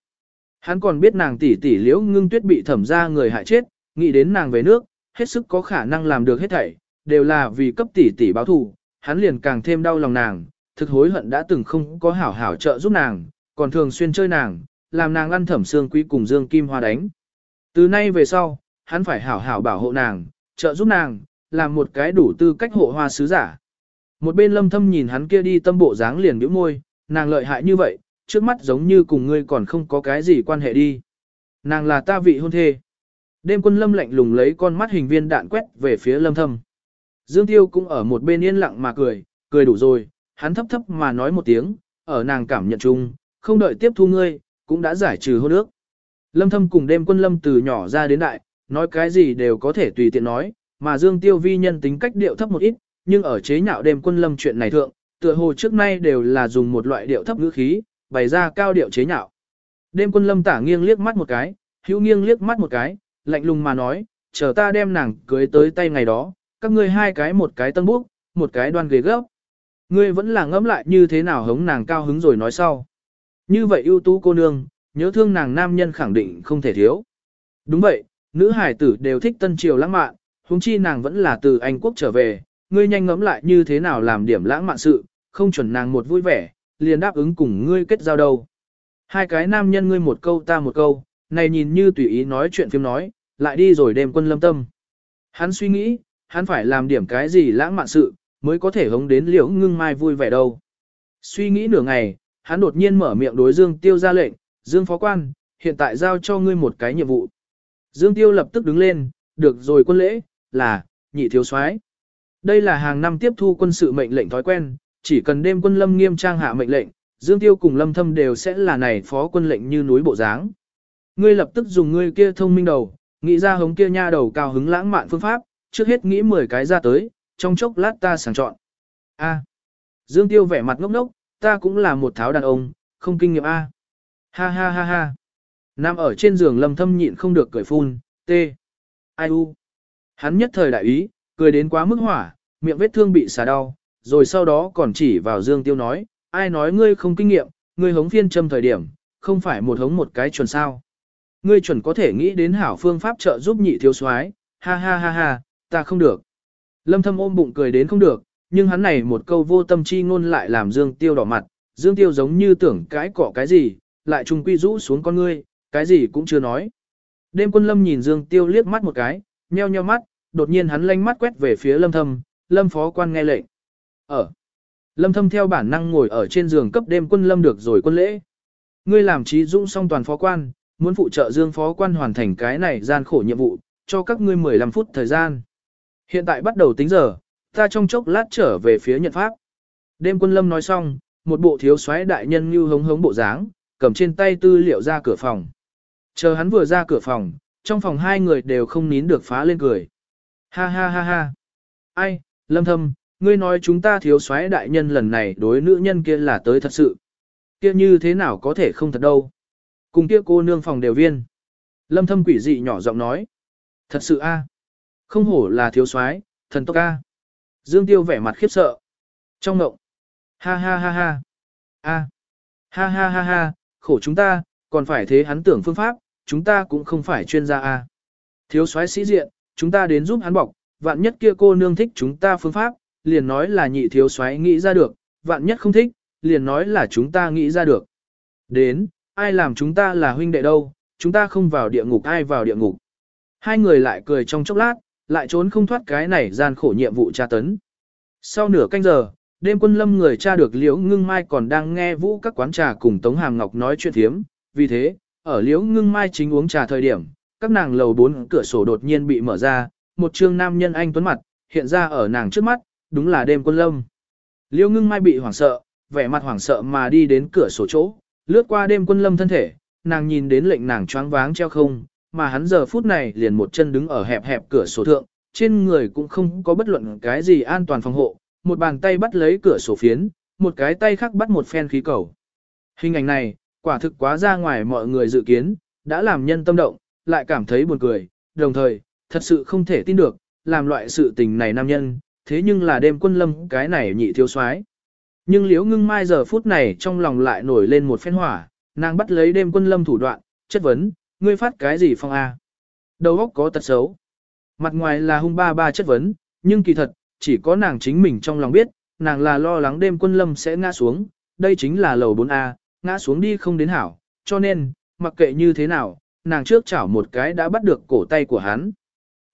Hắn còn biết nàng tỷ tỷ Liễu Ngưng Tuyết bị thẩm ra người hại chết, nghĩ đến nàng về nước, hết sức có khả năng làm được hết thảy, đều là vì cấp tỷ tỷ báo thù, hắn liền càng thêm đau lòng nàng, thực hối hận đã từng không có hảo hảo trợ giúp nàng, còn thường xuyên chơi nàng, làm nàng ăn thẩm xương quý cùng Dương Kim Hoa đánh. Từ nay về sau, hắn phải hảo hảo bảo hộ nàng, trợ giúp nàng, làm một cái đủ tư cách hộ hoa sứ giả. Một bên lâm thâm nhìn hắn kia đi tâm bộ dáng liền biểu môi, nàng lợi hại như vậy, trước mắt giống như cùng ngươi còn không có cái gì quan hệ đi. Nàng là ta vị hôn thê. Đêm quân lâm lạnh lùng lấy con mắt hình viên đạn quét về phía lâm thâm. Dương Tiêu cũng ở một bên yên lặng mà cười, cười đủ rồi, hắn thấp thấp mà nói một tiếng, ở nàng cảm nhận chung, không đợi tiếp thu ngươi, cũng đã giải trừ hôn ước. Lâm thâm cùng đêm quân lâm từ nhỏ ra đến đại, nói cái gì đều có thể tùy tiện nói, mà Dương Tiêu vi nhân tính cách điệu thấp một ít, nhưng ở chế nhạo đêm quân lâm chuyện này thượng, tựa hồ trước nay đều là dùng một loại điệu thấp ngữ khí, bày ra cao điệu chế nhạo. Đêm quân lâm tả nghiêng liếc mắt một cái, hữu nghiêng liếc mắt một cái, lạnh lùng mà nói, chờ ta đem nàng cưới tới tay ngày đó, các ngươi hai cái một cái tân búc, một cái đoan ghế gấp. Ngươi vẫn là ngẫm lại như thế nào hống nàng cao hứng rồi nói sau. Như vậy ưu tú cô nương, nhớ thương nàng nam nhân khẳng định không thể thiếu. Đúng vậy, nữ hải tử đều thích tân triều lãng mạn, huống chi nàng vẫn là từ Anh quốc trở về, ngươi nhanh ngẫm lại như thế nào làm điểm lãng mạn sự, không chuẩn nàng một vui vẻ, liền đáp ứng cùng ngươi kết giao đâu. Hai cái nam nhân ngươi một câu ta một câu, này nhìn như tùy ý nói chuyện phim nói, lại đi rồi đem quân lâm tâm. Hắn suy nghĩ, hắn phải làm điểm cái gì lãng mạn sự, mới có thể hống đến liễu ngưng mai vui vẻ đâu. Suy nghĩ nửa ngày, hắn đột nhiên mở miệng đối Dương Tiêu ra lệnh, Dương phó quan, hiện tại giao cho ngươi một cái nhiệm vụ. Dương Tiêu lập tức đứng lên, được rồi quân lễ, là, nhị thiếu soái. Đây là hàng năm tiếp thu quân sự mệnh lệnh thói quen, chỉ cần đêm quân lâm nghiêm trang hạ mệnh lệnh, Dương Tiêu cùng Lâm Thâm đều sẽ là này phó quân lệnh như núi bộ dáng. Ngươi lập tức dùng ngươi kia thông minh đầu, nghĩ ra hống kia nha đầu cao hứng lãng mạn phương pháp, trước hết nghĩ 10 cái ra tới, trong chốc lát ta sàng chọn. A. Dương Tiêu vẻ mặt ngốc ngốc, ta cũng là một tháo đàn ông, không kinh nghiệm A. Ha ha ha ha. Nam ở trên giường Lâm Thâm nhịn không được cười phun, T. Ai u. Hắn nhất thời đại ý, cười đến quá mức hỏa, miệng vết thương bị xà đau, rồi sau đó còn chỉ vào Dương Tiêu nói, ai nói ngươi không kinh nghiệm, ngươi hống phiên châm thời điểm, không phải một hống một cái chuẩn sao. Ngươi chuẩn có thể nghĩ đến hảo phương pháp trợ giúp nhị thiếu soái, ha ha ha ha, ta không được. Lâm thâm ôm bụng cười đến không được, nhưng hắn này một câu vô tâm chi ngôn lại làm Dương Tiêu đỏ mặt, Dương Tiêu giống như tưởng cái cỏ cái gì, lại trùng quy rũ xuống con ngươi, cái gì cũng chưa nói. Đêm quân Lâm nhìn Dương Tiêu liếc mắt một cái, nheo nheo mắt, đột nhiên hắn lanh mắt quét về phía Lâm thâm, Lâm phó quan nghe lệnh. Ở. Lâm thâm theo bản năng ngồi ở trên giường cấp đêm quân Lâm được rồi quân lễ. Ngươi làm trí dũng song toàn phó quan, muốn phụ trợ Dương phó quan hoàn thành cái này gian khổ nhiệm vụ, cho các ngươi 15 phút thời gian. Hiện tại bắt đầu tính giờ, ta trong chốc lát trở về phía nhận pháp. Đêm quân lâm nói xong, một bộ thiếu soái đại nhân như hống hống bộ dáng, cầm trên tay tư liệu ra cửa phòng. Chờ hắn vừa ra cửa phòng, trong phòng hai người đều không nín được phá lên cười. Ha ha ha ha. Ai, lâm thâm, ngươi nói chúng ta thiếu soái đại nhân lần này đối nữ nhân kia là tới thật sự. Kia như thế nào có thể không thật đâu. Cùng kia cô nương phòng đều viên. Lâm thâm quỷ dị nhỏ giọng nói. Thật sự a. Không hổ là thiếu soái, thần tốc ca. Dương Tiêu vẻ mặt khiếp sợ. Trong ngộng. Ha ha ha ha. A. Ha ha ha ha, khổ chúng ta, còn phải thế hắn tưởng phương pháp, chúng ta cũng không phải chuyên gia a. Thiếu soái sĩ diện, chúng ta đến giúp hắn bọc, vạn nhất kia cô nương thích chúng ta phương pháp, liền nói là nhị thiếu soái nghĩ ra được, vạn nhất không thích, liền nói là chúng ta nghĩ ra được. Đến, ai làm chúng ta là huynh đệ đâu, chúng ta không vào địa ngục ai vào địa ngục. Hai người lại cười trong chốc lát, lại trốn không thoát cái này gian khổ nhiệm vụ tra tấn. Sau nửa canh giờ, đêm quân lâm người cha được Liễu Ngưng Mai còn đang nghe vũ các quán trà cùng Tống Hàm Ngọc nói chuyện thiếm, vì thế, ở Liễu Ngưng Mai chính uống trà thời điểm, các nàng lầu bốn cửa sổ đột nhiên bị mở ra, một trương nam nhân anh tuấn mặt, hiện ra ở nàng trước mắt, đúng là đêm quân lâm. Liễu Ngưng Mai bị hoảng sợ, vẻ mặt hoảng sợ mà đi đến cửa sổ chỗ, lướt qua đêm quân lâm thân thể, nàng nhìn đến lệnh nàng choáng váng treo không, mà hắn giờ phút này liền một chân đứng ở hẹp hẹp cửa sổ thượng, trên người cũng không có bất luận cái gì an toàn phòng hộ, một bàn tay bắt lấy cửa sổ phiến, một cái tay khác bắt một phen khí cầu. Hình ảnh này, quả thực quá ra ngoài mọi người dự kiến, đã làm nhân tâm động, lại cảm thấy buồn cười, đồng thời, thật sự không thể tin được, làm loại sự tình này nam nhân, thế nhưng là đêm quân lâm cái này nhị thiếu soái. Nhưng liễu ngưng mai giờ phút này trong lòng lại nổi lên một phen hỏa, nàng bắt lấy đêm quân lâm thủ đoạn, chất vấn, ngươi phát cái gì phong A? Đầu óc có tật xấu. Mặt ngoài là hung ba ba chất vấn, nhưng kỳ thật, chỉ có nàng chính mình trong lòng biết, nàng là lo lắng đêm quân lâm sẽ ngã xuống, đây chính là lầu 4A, ngã xuống đi không đến hảo, cho nên, mặc kệ như thế nào, nàng trước chảo một cái đã bắt được cổ tay của hắn.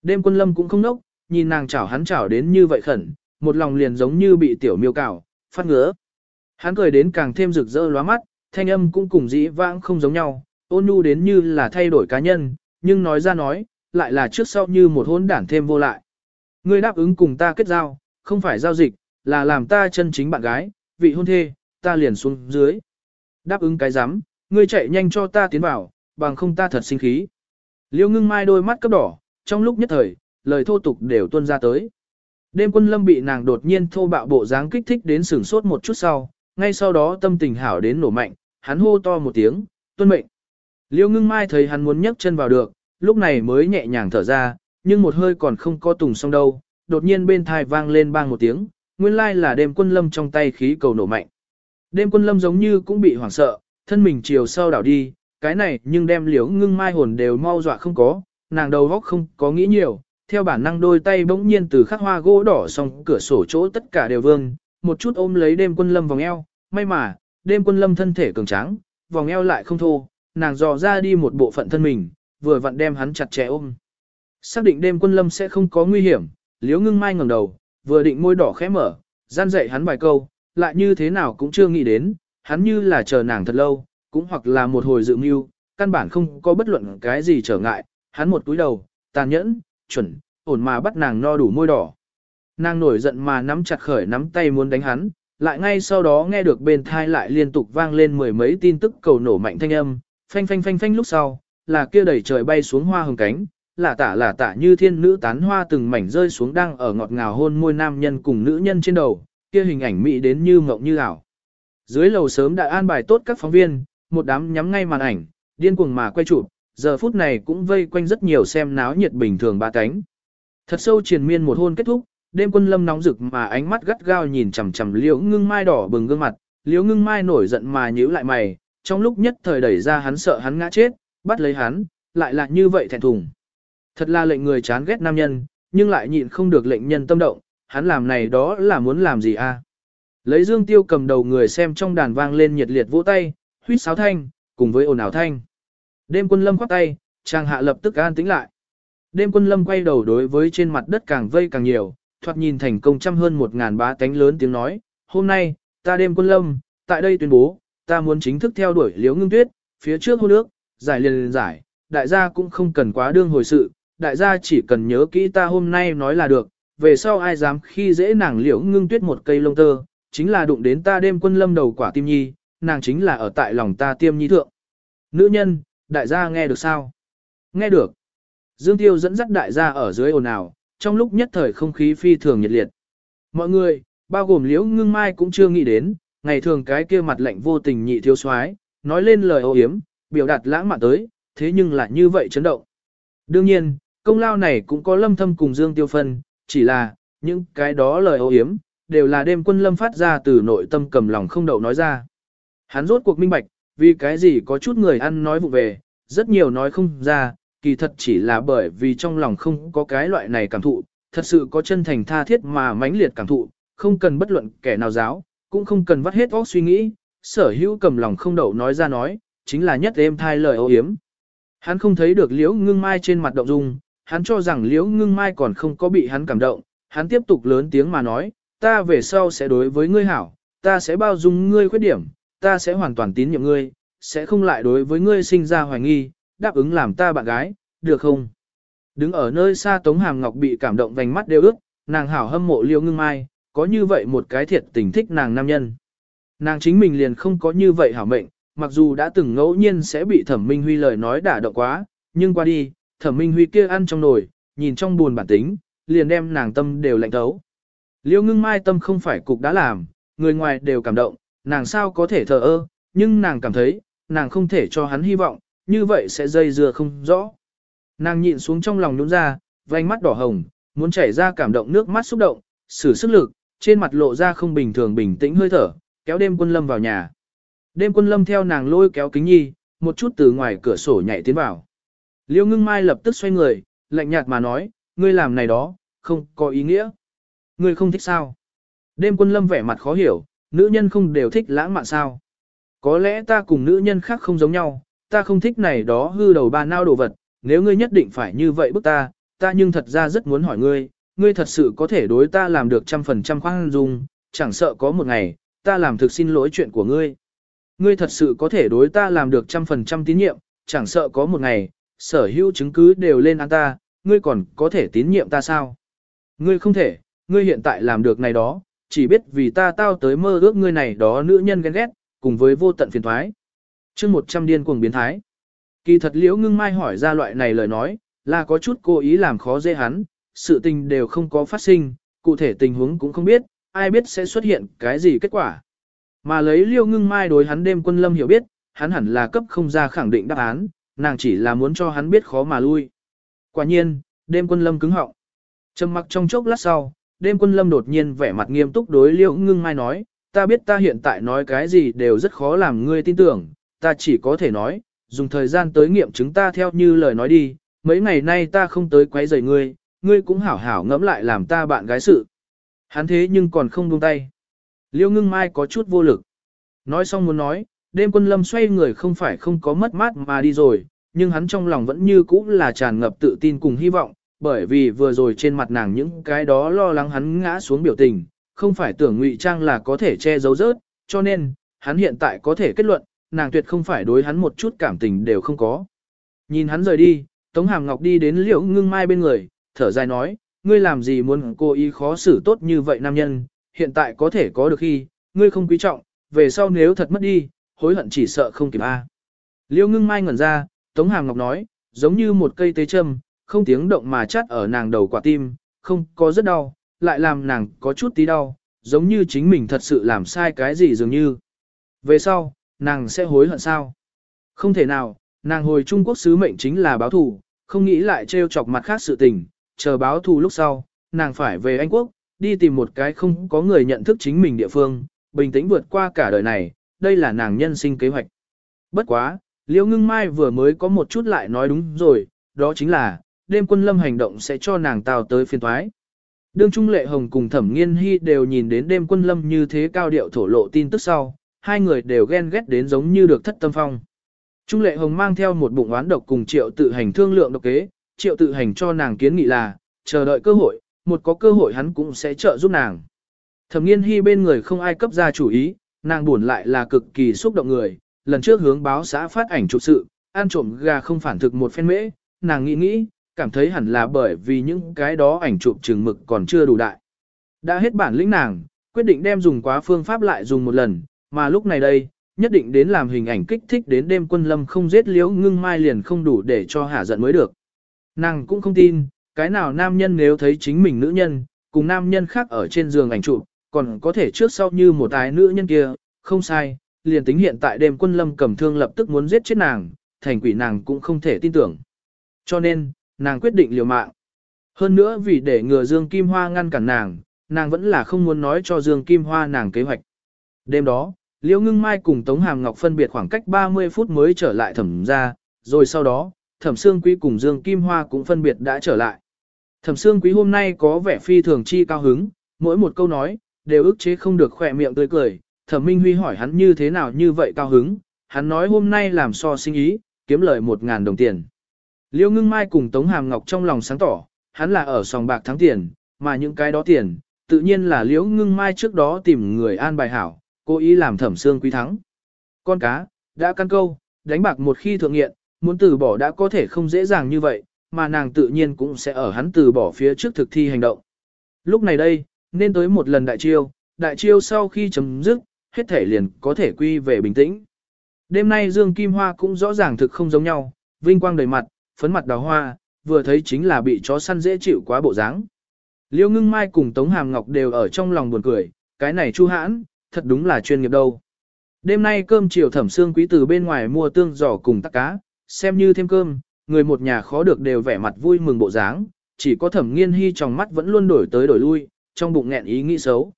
Đêm quân lâm cũng không nốc, nhìn nàng chảo hắn chảo đến như vậy khẩn, một lòng liền giống như bị tiểu miêu cào, phát ngứa. Hắn cười đến càng thêm rực rỡ lóa mắt, thanh âm cũng cùng dĩ vãng không giống nhau, ôn nhu đến như là thay đổi cá nhân, nhưng nói ra nói, lại là trước sau như một hôn đản thêm vô lại. Ngươi đáp ứng cùng ta kết giao, không phải giao dịch, là làm ta chân chính bạn gái, vị hôn thê, ta liền xuống dưới. Đáp ứng cái rắm ngươi chạy nhanh cho ta tiến vào, bằng không ta thật sinh khí. Liêu ngưng mai đôi mắt cấp đỏ, trong lúc nhất thời, lời thô tục đều tuôn ra tới. Đêm quân lâm bị nàng đột nhiên thô bạo bộ dáng kích thích đến sửng sốt một chút sau, ngay sau đó tâm tình hảo đến nổ mạnh, hắn hô to một tiếng, tuân mệnh. Liêu ngưng mai thấy hắn muốn nhấc chân vào được, lúc này mới nhẹ nhàng thở ra, nhưng một hơi còn không có tùng xong đâu, đột nhiên bên thai vang lên bang một tiếng, nguyên lai là đêm quân lâm trong tay khí cầu nổ mạnh. Đêm quân lâm giống như cũng bị hoảng sợ, thân mình chiều sau đảo đi, cái này nhưng đem liễu ngưng mai hồn đều mau dọa không có, nàng đầu góc không có nghĩ nhiều, theo bản năng đôi tay bỗng nhiên từ khắc hoa gỗ đỏ xong cửa sổ chỗ tất cả đều vương, một chút ôm lấy đêm quân lâm vòng eo, may mà, đêm quân lâm thân thể cường tráng, vòng eo lại không thô, nàng dò ra đi một bộ phận thân mình, vừa vặn đem hắn chặt chẽ ôm. Xác định đêm quân lâm sẽ không có nguy hiểm, liễu ngưng mai ngẩng đầu, vừa định môi đỏ khẽ mở, gian dạy hắn vài câu, lại như thế nào cũng chưa nghĩ đến, hắn như là chờ nàng thật lâu, cũng hoặc là một hồi dự mưu, căn bản không có bất luận cái gì trở ngại, hắn một túi đầu, tàn nhẫn, chuẩn, ổn mà bắt nàng no đủ môi đỏ. Nàng nổi giận mà nắm chặt khởi nắm tay muốn đánh hắn, lại ngay sau đó nghe được bên thai lại liên tục vang lên mười mấy tin tức cầu nổ mạnh thanh âm, phanh phanh phanh phanh lúc sau, là kia đẩy trời bay xuống hoa hồng cánh, là tả là tả như thiên nữ tán hoa từng mảnh rơi xuống đang ở ngọt ngào hôn môi nam nhân cùng nữ nhân trên đầu, kia hình ảnh mỹ đến như mộng như ảo. Dưới lầu sớm đã an bài tốt các phóng viên, một đám nhắm ngay màn ảnh, điên cuồng mà quay chụp, giờ phút này cũng vây quanh rất nhiều xem náo nhiệt bình thường ba cánh. Thật sâu triền miên một hôn kết thúc, đêm quân lâm nóng rực mà ánh mắt gắt gao nhìn chằm chằm liễu ngưng mai đỏ bừng gương mặt, liễu ngưng mai nổi giận mà nhíu lại mày, trong lúc nhất thời đẩy ra hắn sợ hắn ngã chết, bắt lấy hắn, lại là như vậy thẹn thùng. Thật là lệnh người chán ghét nam nhân, nhưng lại nhịn không được lệnh nhân tâm động, hắn làm này đó là muốn làm gì a? Lấy Dương Tiêu cầm đầu người xem trong đàn vang lên nhiệt liệt vỗ tay, huýt sáo thanh, cùng với ồn ào thanh. Đêm quân lâm khoát tay, chàng hạ lập tức an tĩnh lại. Đêm quân lâm quay đầu đối với trên mặt đất càng vây càng nhiều, thoạt nhìn thành công trăm hơn một ngàn bá tánh lớn tiếng nói, hôm nay, ta đêm quân lâm, tại đây tuyên bố, ta muốn chính thức theo đuổi liễu ngưng tuyết, phía trước hôn nước, giải liền liền giải, đại gia cũng không cần quá đương hồi sự, đại gia chỉ cần nhớ kỹ ta hôm nay nói là được, về sau ai dám khi dễ nàng liễu ngưng tuyết một cây lông tơ, chính là đụng đến ta đêm quân lâm đầu quả tim nhi, nàng chính là ở tại lòng ta tiêm nhi thượng. Nữ nhân, đại gia nghe được sao? Nghe được. Dương Tiêu dẫn dắt đại gia ở dưới ồn ào, trong lúc nhất thời không khí phi thường nhiệt liệt. Mọi người, bao gồm liễu ngưng mai cũng chưa nghĩ đến, ngày thường cái kia mặt lạnh vô tình nhị thiếu soái nói lên lời ô hiếm, biểu đạt lãng mạn tới, thế nhưng lại như vậy chấn động. Đương nhiên, công lao này cũng có lâm thâm cùng Dương Tiêu phân, chỉ là, những cái đó lời ô hiếm, đều là đêm quân lâm phát ra từ nội tâm cầm lòng không đậu nói ra. Hắn rốt cuộc minh bạch, vì cái gì có chút người ăn nói vụ về, rất nhiều nói không ra, kỳ thật chỉ là bởi vì trong lòng không có cái loại này cảm thụ, thật sự có chân thành tha thiết mà mãnh liệt cảm thụ, không cần bất luận kẻ nào giáo, cũng không cần vắt hết óc suy nghĩ, sở hữu cầm lòng không đậu nói ra nói, chính là nhất êm thai lời ô hiếm. Hắn không thấy được liễu ngưng mai trên mặt động dung, hắn cho rằng liễu ngưng mai còn không có bị hắn cảm động, hắn tiếp tục lớn tiếng mà nói, ta về sau sẽ đối với ngươi hảo, ta sẽ bao dung ngươi khuyết điểm, ta sẽ hoàn toàn tín nhiệm ngươi, sẽ không lại đối với ngươi sinh ra hoài nghi, đáp ứng làm ta bạn gái, được không? Đứng ở nơi xa Tống Hàm Ngọc bị cảm động vành mắt đều ướt, nàng hảo hâm mộ liễu ngưng mai, có như vậy một cái thiệt tình thích nàng nam nhân. Nàng chính mình liền không có như vậy hảo mệnh, mặc dù đã từng ngẫu nhiên sẽ bị thẩm minh huy lời nói đả động quá, nhưng qua đi, thẩm minh huy kia ăn trong nồi, nhìn trong buồn bản tính, liền đem nàng tâm đều lạnh thấu. Liêu ngưng mai tâm không phải cục đã làm, người ngoài đều cảm động, nàng sao có thể thờ ơ, nhưng nàng cảm thấy, nàng không thể cho hắn hy vọng, như vậy sẽ dây dưa không rõ. Nàng nhịn xuống trong lòng nhún ra, vành mắt đỏ hồng, muốn chảy ra cảm động nước mắt xúc động, sử sức lực, trên mặt lộ ra không bình thường bình tĩnh hơi thở, kéo đêm quân lâm vào nhà. Đêm quân lâm theo nàng lôi kéo kính nhi, một chút từ ngoài cửa sổ nhảy tiến vào. Liêu ngưng mai lập tức xoay người, lạnh nhạt mà nói, ngươi làm này đó, không có ý nghĩa. Ngươi không thích sao? Đêm quân lâm vẻ mặt khó hiểu, nữ nhân không đều thích lãng mạn sao? Có lẽ ta cùng nữ nhân khác không giống nhau, ta không thích này đó hư đầu ba nao đồ vật, nếu ngươi nhất định phải như vậy bức ta, ta nhưng thật ra rất muốn hỏi ngươi, ngươi thật sự có thể đối ta làm được trăm phần trăm khoan dung, chẳng sợ có một ngày, ta làm thực xin lỗi chuyện của ngươi. Ngươi thật sự có thể đối ta làm được trăm phần trăm tín nhiệm, chẳng sợ có một ngày, sở hữu chứng cứ đều lên án ta, ngươi còn có thể tín nhiệm ta sao? Ngươi không thể, ngươi hiện tại làm được này đó, chỉ biết vì ta tao tới mơ ước ngươi này đó nữ nhân ghen ghét, cùng với vô tận phiền thoái. chương 100 điên cuồng biến thái. Kỳ thật liễu ngưng mai hỏi ra loại này lời nói, là có chút cố ý làm khó dễ hắn, sự tình đều không có phát sinh, cụ thể tình huống cũng không biết, ai biết sẽ xuất hiện cái gì kết quả. Mà lấy Liêu ngưng mai đối hắn đêm quân lâm hiểu biết, hắn hẳn là cấp không ra khẳng định đáp án, nàng chỉ là muốn cho hắn biết khó mà lui. Quả nhiên, đêm quân lâm cứng họng. Trầm mặc trong chốc lát sau, đêm quân lâm đột nhiên vẻ mặt nghiêm túc đối Liêu ngưng mai nói, ta biết ta hiện tại nói cái gì đều rất khó làm ngươi tin tưởng, ta chỉ có thể nói, dùng thời gian tới nghiệm chứng ta theo như lời nói đi, mấy ngày nay ta không tới quấy rầy ngươi, ngươi cũng hảo hảo ngẫm lại làm ta bạn gái sự. Hắn thế nhưng còn không buông tay. Liêu ngưng mai có chút vô lực. Nói xong muốn nói, đêm quân lâm xoay người không phải không có mất mát mà đi rồi, nhưng hắn trong lòng vẫn như cũ là tràn ngập tự tin cùng hy vọng, bởi vì vừa rồi trên mặt nàng những cái đó lo lắng hắn ngã xuống biểu tình, không phải tưởng ngụy trang là có thể che giấu rớt, cho nên, hắn hiện tại có thể kết luận, nàng tuyệt không phải đối hắn một chút cảm tình đều không có. Nhìn hắn rời đi, Tống Hàm Ngọc đi đến liễu ngưng mai bên người, thở dài nói, ngươi làm gì muốn cô ý khó xử tốt như vậy nam nhân, hiện tại có thể có được khi, ngươi không quý trọng, về sau nếu thật mất đi, hối hận chỉ sợ không kịp a. Liêu ngưng mai ngẩn ra, Tống Hàm Ngọc nói, giống như một cây tế châm, không tiếng động mà chắt ở nàng đầu quả tim, không có rất đau, lại làm nàng có chút tí đau, giống như chính mình thật sự làm sai cái gì dường như. Về sau, nàng sẽ hối hận sao? Không thể nào, nàng hồi Trung Quốc sứ mệnh chính là báo thù, không nghĩ lại trêu chọc mặt khác sự tình, chờ báo thù lúc sau, nàng phải về Anh Quốc, đi tìm một cái không có người nhận thức chính mình địa phương, bình tĩnh vượt qua cả đời này, đây là nàng nhân sinh kế hoạch. Bất quá, Liễu Ngưng Mai vừa mới có một chút lại nói đúng rồi, đó chính là, đêm quân lâm hành động sẽ cho nàng tào tới phiên thoái. Đương Trung Lệ Hồng cùng Thẩm Nghiên Hy đều nhìn đến đêm quân lâm như thế cao điệu thổ lộ tin tức sau, hai người đều ghen ghét đến giống như được thất tâm phong. Trung Lệ Hồng mang theo một bụng oán độc cùng triệu tự hành thương lượng độc kế, triệu tự hành cho nàng kiến nghị là, chờ đợi cơ hội, một có cơ hội hắn cũng sẽ trợ giúp nàng. Thẩm Nghiên Hy bên người không ai cấp ra chủ ý, nàng buồn lại là cực kỳ xúc động người, lần trước hướng báo xã phát ảnh chụp sự, ăn trộm gà không phản thực một phen mễ, nàng nghĩ nghĩ, cảm thấy hẳn là bởi vì những cái đó ảnh chụp chừng mực còn chưa đủ đại. Đã hết bản lĩnh nàng, quyết định đem dùng quá phương pháp lại dùng một lần, mà lúc này đây, nhất định đến làm hình ảnh kích thích đến đêm quân lâm không giết liễu ngưng mai liền không đủ để cho hả giận mới được. Nàng cũng không tin, cái nào nam nhân nếu thấy chính mình nữ nhân, cùng nam nhân khác ở trên giường ảnh chụp, còn có thể trước sau như một ái nữ nhân kia, không sai, liền tính hiện tại đêm quân lâm cầm thương lập tức muốn giết chết nàng, thành quỷ nàng cũng không thể tin tưởng. Cho nên, nàng quyết định liều mạng. Hơn nữa vì để ngừa Dương Kim Hoa ngăn cản nàng, nàng vẫn là không muốn nói cho Dương Kim Hoa nàng kế hoạch. Đêm đó, Liễu Ngưng Mai cùng Tống Hàm Ngọc phân biệt khoảng cách 30 phút mới trở lại thẩm ra, rồi sau đó, thẩm Sương Quý cùng Dương Kim Hoa cũng phân biệt đã trở lại. Thẩm Sương Quý hôm nay có vẻ phi thường chi cao hứng, mỗi một câu nói, đều ức chế không được khỏe miệng tươi cười. Thẩm Minh Huy hỏi hắn như thế nào như vậy cao hứng, hắn nói hôm nay làm so sinh ý, kiếm lời một ngàn đồng tiền. Liêu ngưng mai cùng Tống Hàm Ngọc trong lòng sáng tỏ, hắn là ở sòng bạc thắng tiền, mà những cái đó tiền, tự nhiên là liễu ngưng mai trước đó tìm người an bài hảo, cố ý làm thẩm xương quý thắng. Con cá, đã căn câu, đánh bạc một khi thượng nghiện, muốn từ bỏ đã có thể không dễ dàng như vậy, mà nàng tự nhiên cũng sẽ ở hắn từ bỏ phía trước thực thi hành động. Lúc này đây, nên tới một lần đại chiêu, đại chiêu sau khi chấm dứt, hết thể liền có thể quy về bình tĩnh. Đêm nay Dương Kim Hoa cũng rõ ràng thực không giống nhau, vinh quang đầy mặt, phấn mặt đào hoa, vừa thấy chính là bị chó săn dễ chịu quá bộ dáng. Liêu ngưng mai cùng Tống Hàm Ngọc đều ở trong lòng buồn cười, cái này chu hãn, thật đúng là chuyên nghiệp đâu. Đêm nay cơm chiều thẩm xương quý từ bên ngoài mua tương giò cùng tắc cá, xem như thêm cơm, người một nhà khó được đều vẻ mặt vui mừng bộ dáng, chỉ có thẩm nghiên hy trong mắt vẫn luôn đổi tới đổi lui, trong bụng nghẹn ý nghĩ xấu.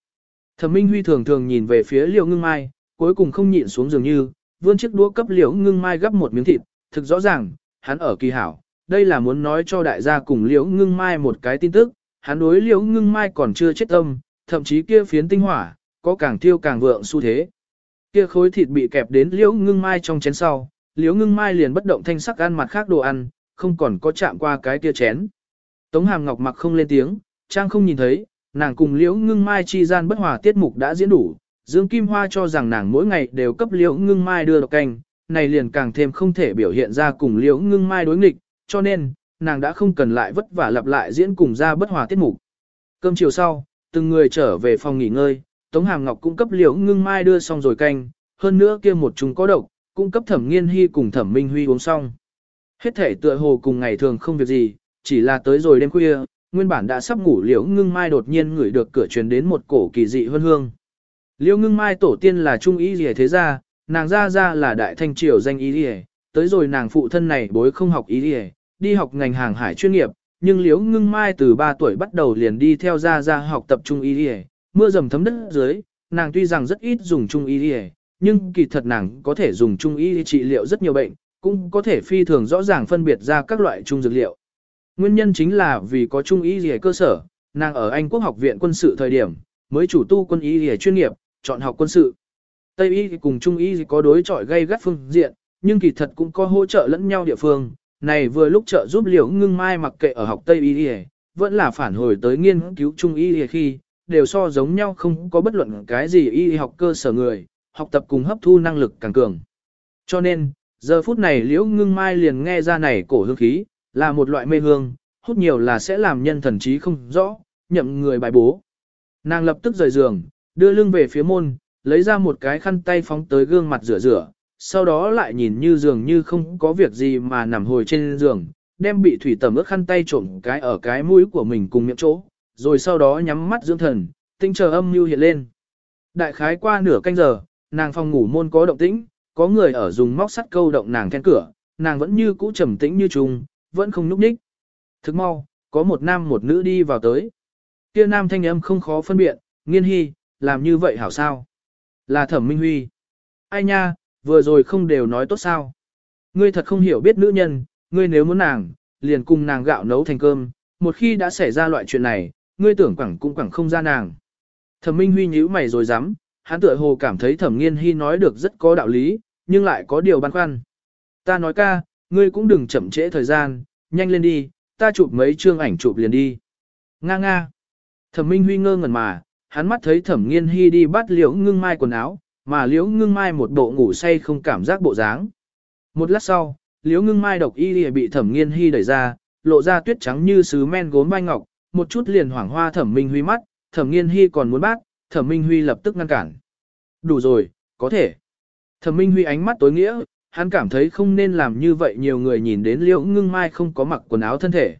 Thẩm Minh Huy thường thường nhìn về phía Liễu Ngưng Mai, cuối cùng không nhịn xuống dường như, vươn chiếc đũa cấp Liễu Ngưng Mai gấp một miếng thịt, thực rõ ràng, hắn ở kỳ hảo, đây là muốn nói cho đại gia cùng Liễu Ngưng Mai một cái tin tức, hắn đối Liễu Ngưng Mai còn chưa chết tâm, thậm chí kia phiến tinh hỏa, có càng thiêu càng vượng xu thế. Kia khối thịt bị kẹp đến Liễu Ngưng Mai trong chén sau, liễu ngưng mai liền bất động thanh sắc ăn mặt khác đồ ăn, không còn có chạm qua cái kia chén. Tống hàm ngọc mặc không lên tiếng, trang không nhìn thấy, nàng cùng liễu ngưng mai chi gian bất hòa tiết mục đã diễn đủ. Dương Kim Hoa cho rằng nàng mỗi ngày đều cấp liễu ngưng mai đưa độc canh, này liền càng thêm không thể biểu hiện ra cùng liễu ngưng mai đối nghịch, cho nên, nàng đã không cần lại vất vả lặp lại diễn cùng ra bất hòa tiết mục. Cơm chiều sau, từng người trở về phòng nghỉ ngơi, Tống Hàm Ngọc cũng cấp liễu ngưng mai đưa xong rồi canh, hơn nữa kia một chúng có độc, cung cấp thẩm nghiên hy cùng thẩm minh huy uống xong. Hết thể tựa hồ cùng ngày thường không việc gì, chỉ là tới rồi đêm khuya, nguyên bản đã sắp ngủ liễu ngưng mai đột nhiên ngửi được cửa truyền đến một cổ kỳ dị hương hương. Liễu ngưng mai tổ tiên là trung ý gì thế ra, nàng ra ra là đại thanh triều danh ý gì, tới rồi nàng phụ thân này bối không học ý gì, đi học ngành hàng hải chuyên nghiệp, nhưng liễu ngưng mai từ 3 tuổi bắt đầu liền đi theo ra ra học tập trung ý gì, mưa dầm thấm đất dưới, nàng tuy rằng rất ít dùng trung ý gì, nhưng kỳ thật nàng có thể dùng trung y trị liệu rất nhiều bệnh, cũng có thể phi thường rõ ràng phân biệt ra các loại trung dược liệu. Nguyên nhân chính là vì có trung y y cơ sở, nàng ở Anh Quốc học viện quân sự thời điểm, mới chủ tu quân y y chuyên nghiệp, chọn học quân sự. Tây y cùng trung y có đối chọi gây gắt phương diện, nhưng kỳ thật cũng có hỗ trợ lẫn nhau địa phương. Này vừa lúc trợ giúp liễu ngưng mai mặc kệ ở học Tây y vẫn là phản hồi tới nghiên cứu trung y khi, đều so giống nhau không có bất luận cái gì y học cơ sở người, học tập cùng hấp thu năng lực càng cường. Cho nên, giờ phút này liễu ngưng mai liền nghe ra này cổ hương khí, là một loại mê hương, hút nhiều là sẽ làm nhân thần trí không rõ, nhậm người bài bố. Nàng lập tức rời giường, đưa lưng về phía môn, lấy ra một cái khăn tay phóng tới gương mặt rửa rửa, sau đó lại nhìn như giường như không có việc gì mà nằm hồi trên giường, đem bị thủy tẩm ướt khăn tay trộm cái ở cái mũi của mình cùng miệng chỗ, rồi sau đó nhắm mắt dưỡng thần, tinh chờ âm mưu hiện lên. Đại khái qua nửa canh giờ, nàng phòng ngủ môn có động tĩnh, có người ở dùng móc sắt câu động nàng then cửa, nàng vẫn như cũ trầm tĩnh như trùng, vẫn không núp ních. Thức mau, có một nam một nữ đi vào tới. Kia nam thanh âm không khó phân biệt, nghiên hy, làm như vậy hảo sao? Là thẩm minh huy. Ai nha, vừa rồi không đều nói tốt sao? Ngươi thật không hiểu biết nữ nhân, ngươi nếu muốn nàng, liền cùng nàng gạo nấu thành cơm, một khi đã xảy ra loại chuyện này, ngươi tưởng quẳng cũng quẳng không ra nàng. Thẩm minh huy nhíu mày rồi dám, hắn tựa hồ cảm thấy thẩm nghiên hy nói được rất có đạo lý, nhưng lại có điều băn khoăn. Ta nói ca, ngươi cũng đừng chậm trễ thời gian, nhanh lên đi, ta chụp mấy chương ảnh chụp liền đi. Nga nga. Thẩm Minh Huy ngơ ngẩn mà, hắn mắt thấy thẩm nghiên hy đi bắt liễu ngưng mai quần áo, mà liễu ngưng mai một bộ ngủ say không cảm giác bộ dáng. Một lát sau, liễu ngưng mai độc y bị thẩm nghiên hy đẩy ra, lộ ra tuyết trắng như sứ men gốm vai ngọc, một chút liền hoảng hoa thẩm minh huy mắt, thẩm nghiên hy còn muốn bắt, thẩm minh huy lập tức ngăn cản. Đủ rồi, có thể. Thẩm minh huy ánh mắt tối nghĩa, hắn cảm thấy không nên làm như vậy nhiều người nhìn đến liễu ngưng mai không có mặc quần áo thân thể.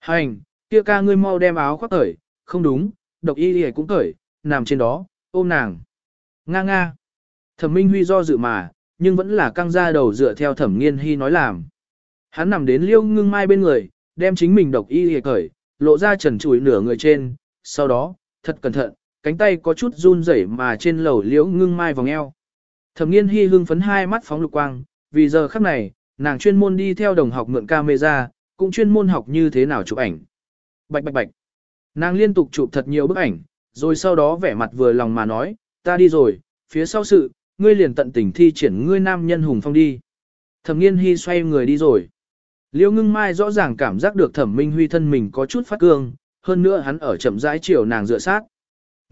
Hành, kia ca ngươi mau đem áo khoác cởi, không đúng, độc y y cũng cởi, nằm trên đó, ôm nàng. Nga nga. Thẩm minh huy do dự mà, nhưng vẫn là căng ra đầu dựa theo thẩm nghiên hy nói làm. Hắn nằm đến liễu ngưng mai bên người, đem chính mình độc y y cởi, lộ ra trần trụi nửa người trên, sau đó, thật cẩn thận, cánh tay có chút run rẩy mà trên lầu liễu ngưng mai vòng eo. Thẩm nghiên hy hưng phấn hai mắt phóng lục quang, vì giờ khắc này, nàng chuyên môn đi theo đồng học mượn camera, cũng chuyên môn học như thế nào chụp ảnh. Bạch bạch bạch. Nàng liên tục chụp thật nhiều bức ảnh, rồi sau đó vẻ mặt vừa lòng mà nói, ta đi rồi, phía sau sự, ngươi liền tận tình thi triển ngươi nam nhân hùng phong đi. Thẩm nghiên hy xoay người đi rồi. Liêu ngưng mai rõ ràng cảm giác được thẩm minh huy thân mình có chút phát cương, hơn nữa hắn ở chậm rãi chiều nàng dựa sát.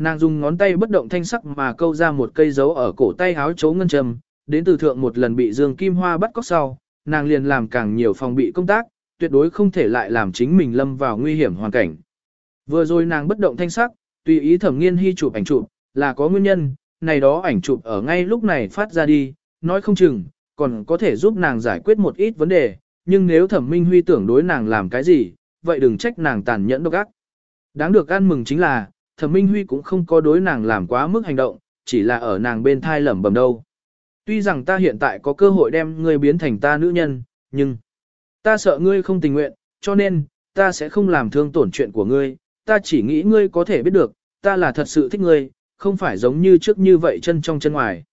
Nàng dùng ngón tay bất động thanh sắc mà câu ra một cây dấu ở cổ tay háo chấu ngân trầm. đến từ thượng một lần bị Dương Kim Hoa bắt cóc sau, nàng liền làm càng nhiều phòng bị công tác, tuyệt đối không thể lại làm chính mình lâm vào nguy hiểm hoàn cảnh. Vừa rồi nàng bất động thanh sắc, tùy ý thẩm nghiên hy chụp ảnh chụp, là có nguyên nhân, này đó ảnh chụp ở ngay lúc này phát ra đi, nói không chừng, còn có thể giúp nàng giải quyết một ít vấn đề, nhưng nếu thẩm minh huy tưởng đối nàng làm cái gì, vậy đừng trách nàng tàn nhẫn độc ác. Đáng được ăn mừng chính là, thẩm minh huy cũng không có đối nàng làm quá mức hành động, chỉ là ở nàng bên thai lẩm bẩm đâu. Tuy rằng ta hiện tại có cơ hội đem ngươi biến thành ta nữ nhân, nhưng ta sợ ngươi không tình nguyện, cho nên, ta sẽ không làm thương tổn chuyện của ngươi, ta chỉ nghĩ ngươi có thể biết được, ta là thật sự thích ngươi, không phải giống như trước như vậy chân trong chân ngoài.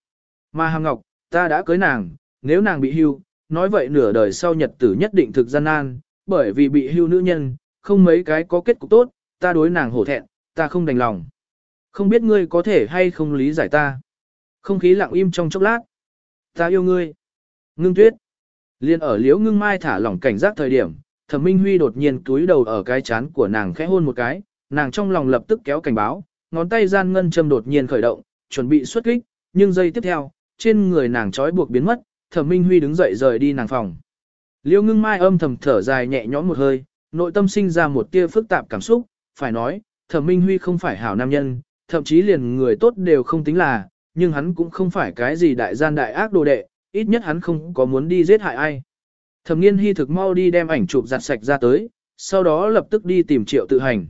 Mà Hàm Ngọc, ta đã cưới nàng, nếu nàng bị hưu, nói vậy nửa đời sau nhật tử nhất định thực gian nan, bởi vì bị hưu nữ nhân, không mấy cái có kết cục tốt, ta đối nàng hổ thẹn, ta không đành lòng. Không biết ngươi có thể hay không lý giải ta. Không khí lặng im trong chốc lát. Ta yêu ngươi. Ngưng tuyết. Liên ở liễu ngưng mai thả lỏng cảnh giác thời điểm, thẩm minh huy đột nhiên túi đầu ở cái chán của nàng khẽ hôn một cái, nàng trong lòng lập tức kéo cảnh báo, ngón tay gian ngân châm đột nhiên khởi động, chuẩn bị xuất kích, nhưng giây tiếp theo, trên người nàng trói buộc biến mất, thẩm minh huy đứng dậy rời đi nàng phòng. Liễu ngưng mai âm thầm thở dài nhẹ nhõm một hơi, nội tâm sinh ra một tia phức tạp cảm xúc, phải nói, thẩm minh huy không phải hảo nam nhân, thậm chí liền người tốt đều không tính là, nhưng hắn cũng không phải cái gì đại gian đại ác đồ đệ, ít nhất hắn không có muốn đi giết hại ai. Thẩm nghiên hy thực mau đi đem ảnh chụp giặt sạch ra tới, sau đó lập tức đi tìm triệu tự hành.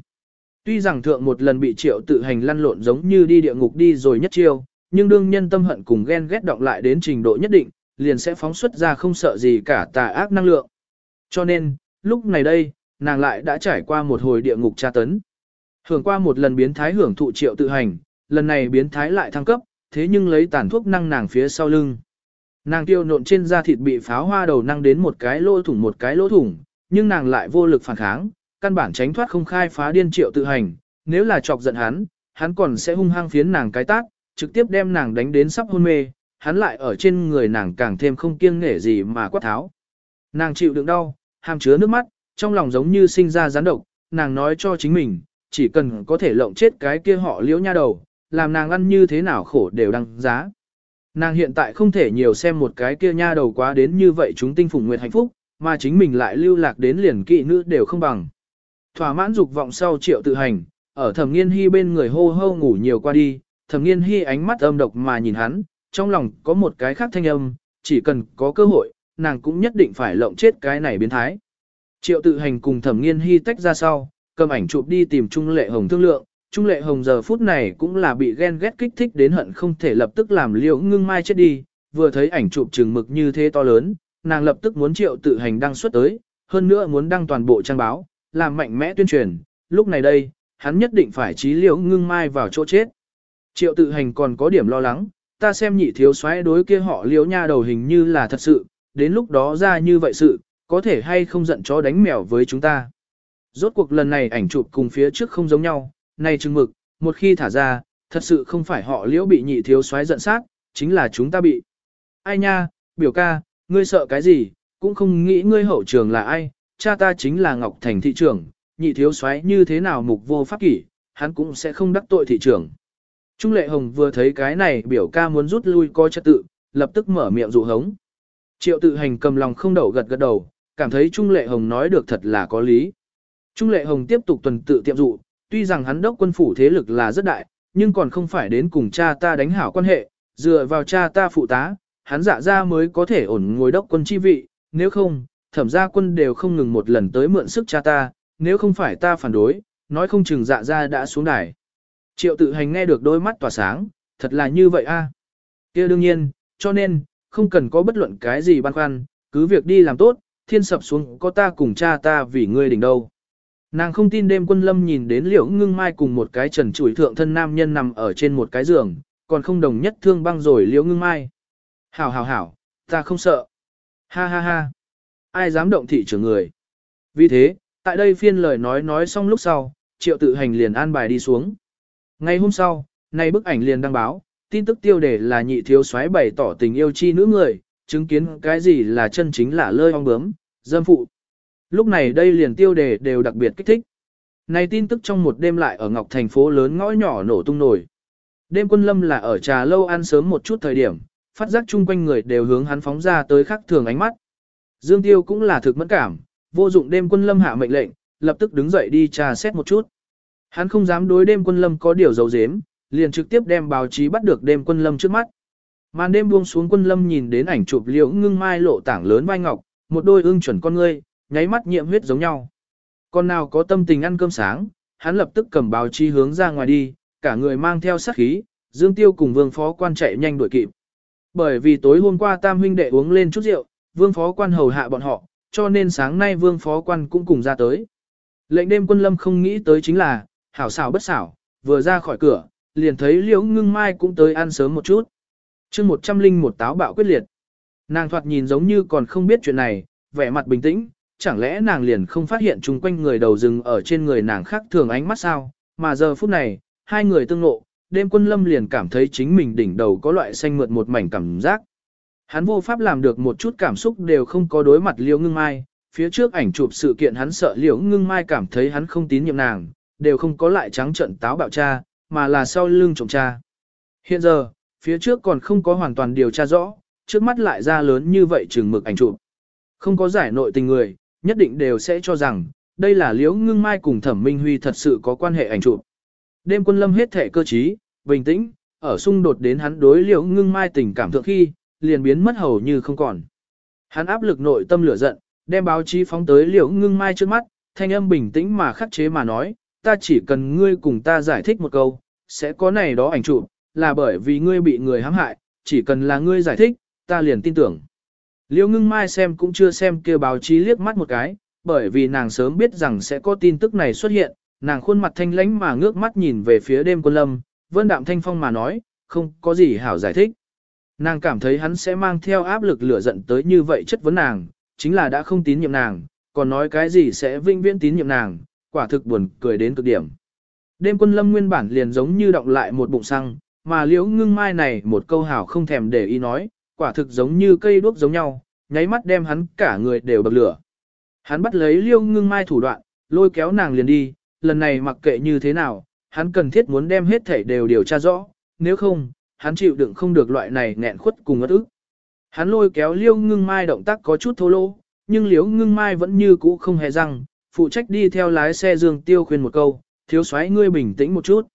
Tuy rằng thượng một lần bị triệu tự hành lăn lộn giống như đi địa ngục đi rồi nhất chiêu, nhưng đương nhân tâm hận cùng ghen ghét động lại đến trình độ nhất định, liền sẽ phóng xuất ra không sợ gì cả tà ác năng lượng. Cho nên, lúc này đây, nàng lại đã trải qua một hồi địa ngục tra tấn. Hưởng qua một lần biến thái hưởng thụ triệu tự hành, lần này biến thái lại thăng cấp, thế nhưng lấy tàn thuốc năng nàng phía sau lưng. Nàng tiêu nộn trên da thịt bị pháo hoa đầu năng đến một cái lỗ thủng một cái lỗ thủng, nhưng nàng lại vô lực phản kháng, căn bản tránh thoát không khai phá điên triệu tự hành, nếu là chọc giận hắn, hắn còn sẽ hung hăng phiến nàng cái tác, trực tiếp đem nàng đánh đến sắp hôn mê, hắn lại ở trên người nàng càng thêm không kiêng nể gì mà quát tháo. Nàng chịu đựng đau, hàm chứa nước mắt, trong lòng giống như sinh ra gián độc, nàng nói cho chính mình, chỉ cần có thể lộng chết cái kia họ liễu nha đầu, làm nàng ăn như thế nào khổ đều đăng giá. Nàng hiện tại không thể nhiều xem một cái kia nha đầu quá đến như vậy chúng tinh phùng nguyệt hạnh phúc, mà chính mình lại lưu lạc đến liền kỵ nữ đều không bằng. Thỏa mãn dục vọng sau triệu tự hành, ở thẩm nghiên hy bên người hô hô ngủ nhiều qua đi, thẩm nghiên hy ánh mắt âm độc mà nhìn hắn, trong lòng có một cái khác thanh âm, chỉ cần có cơ hội, nàng cũng nhất định phải lộng chết cái này biến thái. Triệu tự hành cùng thẩm nghiên hy tách ra sau, cầm ảnh chụp đi tìm Trung Lệ Hồng thương lượng, Trung Lệ Hồng giờ phút này cũng là bị ghen ghét kích thích đến hận không thể lập tức làm liễu ngưng mai chết đi, vừa thấy ảnh chụp trừng mực như thế to lớn, nàng lập tức muốn triệu tự hành đăng xuất tới, hơn nữa muốn đăng toàn bộ trang báo, làm mạnh mẽ tuyên truyền, lúc này đây, hắn nhất định phải trí liễu ngưng mai vào chỗ chết. Triệu tự hành còn có điểm lo lắng, ta xem nhị thiếu soái đối kia họ liễu nha đầu hình như là thật sự, đến lúc đó ra như vậy sự, có thể hay không giận chó đánh mèo với chúng ta. Rốt cuộc lần này ảnh chụp cùng phía trước không giống nhau, này chừng mực, một khi thả ra, thật sự không phải họ liễu bị nhị thiếu soái giận sát, chính là chúng ta bị. Ai nha, biểu ca, ngươi sợ cái gì, cũng không nghĩ ngươi hậu trường là ai, cha ta chính là Ngọc Thành thị trưởng, nhị thiếu soái như thế nào mục vô pháp kỷ, hắn cũng sẽ không đắc tội thị trưởng. Trung Lệ Hồng vừa thấy cái này biểu ca muốn rút lui coi trật tự, lập tức mở miệng dụ hống. Triệu tự hành cầm lòng không đậu gật gật đầu, cảm thấy Trung Lệ Hồng nói được thật là có lý. Trung Lệ Hồng tiếp tục tuần tự tiệm dụ, tuy rằng hắn đốc quân phủ thế lực là rất đại, nhưng còn không phải đến cùng cha ta đánh hảo quan hệ, dựa vào cha ta phụ tá, hắn dạ ra mới có thể ổn ngồi đốc quân chi vị, nếu không, thẩm gia quân đều không ngừng một lần tới mượn sức cha ta, nếu không phải ta phản đối, nói không chừng dạ ra đã xuống đài. Triệu tự hành nghe được đôi mắt tỏa sáng, thật là như vậy a. À? kia đương nhiên, cho nên, không cần có bất luận cái gì băn khoăn, cứ việc đi làm tốt, thiên sập xuống có ta cùng cha ta vì ngươi đỉnh đâu. Nàng không tin đêm quân lâm nhìn đến liễu ngưng mai cùng một cái trần chuỗi thượng thân nam nhân nằm ở trên một cái giường, còn không đồng nhất thương băng rồi liễu ngưng mai. Hảo hảo hảo, ta không sợ. Ha ha ha. Ai dám động thị trưởng người. Vì thế, tại đây phiên lời nói nói xong lúc sau, triệu tự hành liền an bài đi xuống. Ngày hôm sau, nay bức ảnh liền đăng báo, tin tức tiêu đề là nhị thiếu soái bày tỏ tình yêu chi nữ người, chứng kiến cái gì là chân chính là lơi ong bướm, dâm phụ. Lúc này đây liền tiêu đề đều đặc biệt kích thích. Này tin tức trong một đêm lại ở Ngọc thành phố lớn ngõ nhỏ nổ tung nổi. Đêm quân lâm là ở trà lâu ăn sớm một chút thời điểm, phát giác chung quanh người đều hướng hắn phóng ra tới khắc thường ánh mắt. Dương Tiêu cũng là thực mẫn cảm, vô dụng đêm quân lâm hạ mệnh lệnh, lập tức đứng dậy đi trà xét một chút. Hắn không dám đối đêm quân lâm có điều dấu dếm, liền trực tiếp đem báo chí bắt được đêm quân lâm trước mắt. Màn đêm buông xuống quân lâm nhìn đến ảnh chụp liễu ngưng mai lộ tảng lớn vai ngọc, một đôi ương chuẩn con ngươi, nháy mắt nhiễm huyết giống nhau. Con nào có tâm tình ăn cơm sáng, hắn lập tức cầm báo chí hướng ra ngoài đi, cả người mang theo sát khí, Dương Tiêu cùng Vương Phó Quan chạy nhanh đuổi kịp. Bởi vì tối hôm qua Tam huynh đệ uống lên chút rượu, Vương Phó Quan hầu hạ bọn họ, cho nên sáng nay Vương Phó Quan cũng cùng ra tới. Lệnh đêm quân lâm không nghĩ tới chính là, hảo xảo bất xảo, vừa ra khỏi cửa, liền thấy Liễu Ngưng Mai cũng tới ăn sớm một chút. chương một trăm linh một táo bạo quyết liệt. Nàng thoạt nhìn giống như còn không biết chuyện này, vẻ mặt bình tĩnh, chẳng lẽ nàng liền không phát hiện chung quanh người đầu rừng ở trên người nàng khác thường ánh mắt sao, mà giờ phút này, hai người tương ngộ, đêm quân lâm liền cảm thấy chính mình đỉnh đầu có loại xanh mượt một mảnh cảm giác. Hắn vô pháp làm được một chút cảm xúc đều không có đối mặt liễu ngưng mai, phía trước ảnh chụp sự kiện hắn sợ liễu ngưng mai cảm thấy hắn không tín nhiệm nàng, đều không có lại trắng trận táo bạo cha, mà là sau lưng chồng cha. Hiện giờ, phía trước còn không có hoàn toàn điều tra rõ, trước mắt lại ra lớn như vậy chừng mực ảnh chụp. Không có giải nội tình người, nhất định đều sẽ cho rằng, đây là liễu ngưng mai cùng thẩm minh huy thật sự có quan hệ ảnh chụp. Đêm quân lâm hết thể cơ trí, bình tĩnh, ở xung đột đến hắn đối liễu ngưng mai tình cảm thượng khi, liền biến mất hầu như không còn. Hắn áp lực nội tâm lửa giận, đem báo chí phóng tới liễu ngưng mai trước mắt, thanh âm bình tĩnh mà khắc chế mà nói, ta chỉ cần ngươi cùng ta giải thích một câu, sẽ có này đó ảnh chụp, là bởi vì ngươi bị người hãm hại, chỉ cần là ngươi giải thích, ta liền tin tưởng. Liễu ngưng mai xem cũng chưa xem kia báo chí liếc mắt một cái, bởi vì nàng sớm biết rằng sẽ có tin tức này xuất hiện, nàng khuôn mặt thanh lãnh mà ngước mắt nhìn về phía đêm quân lâm, vân đạm thanh phong mà nói, không có gì hảo giải thích. Nàng cảm thấy hắn sẽ mang theo áp lực lửa giận tới như vậy chất vấn nàng, chính là đã không tín nhiệm nàng, còn nói cái gì sẽ vinh viễn tín nhiệm nàng, quả thực buồn cười đến cực điểm. Đêm quân lâm nguyên bản liền giống như động lại một bụng xăng, mà liễu ngưng mai này một câu hảo không thèm để ý nói, quả thực giống như cây đuốc giống nhau, nháy mắt đem hắn cả người đều bậc lửa. Hắn bắt lấy liêu ngưng mai thủ đoạn, lôi kéo nàng liền đi, lần này mặc kệ như thế nào, hắn cần thiết muốn đem hết thảy đều điều tra rõ, nếu không, hắn chịu đựng không được loại này nghẹn khuất cùng ngất ức. Hắn lôi kéo liêu ngưng mai động tác có chút thô lỗ, nhưng liêu ngưng mai vẫn như cũ không hề răng, phụ trách đi theo lái xe dương tiêu khuyên một câu, thiếu soái ngươi bình tĩnh một chút.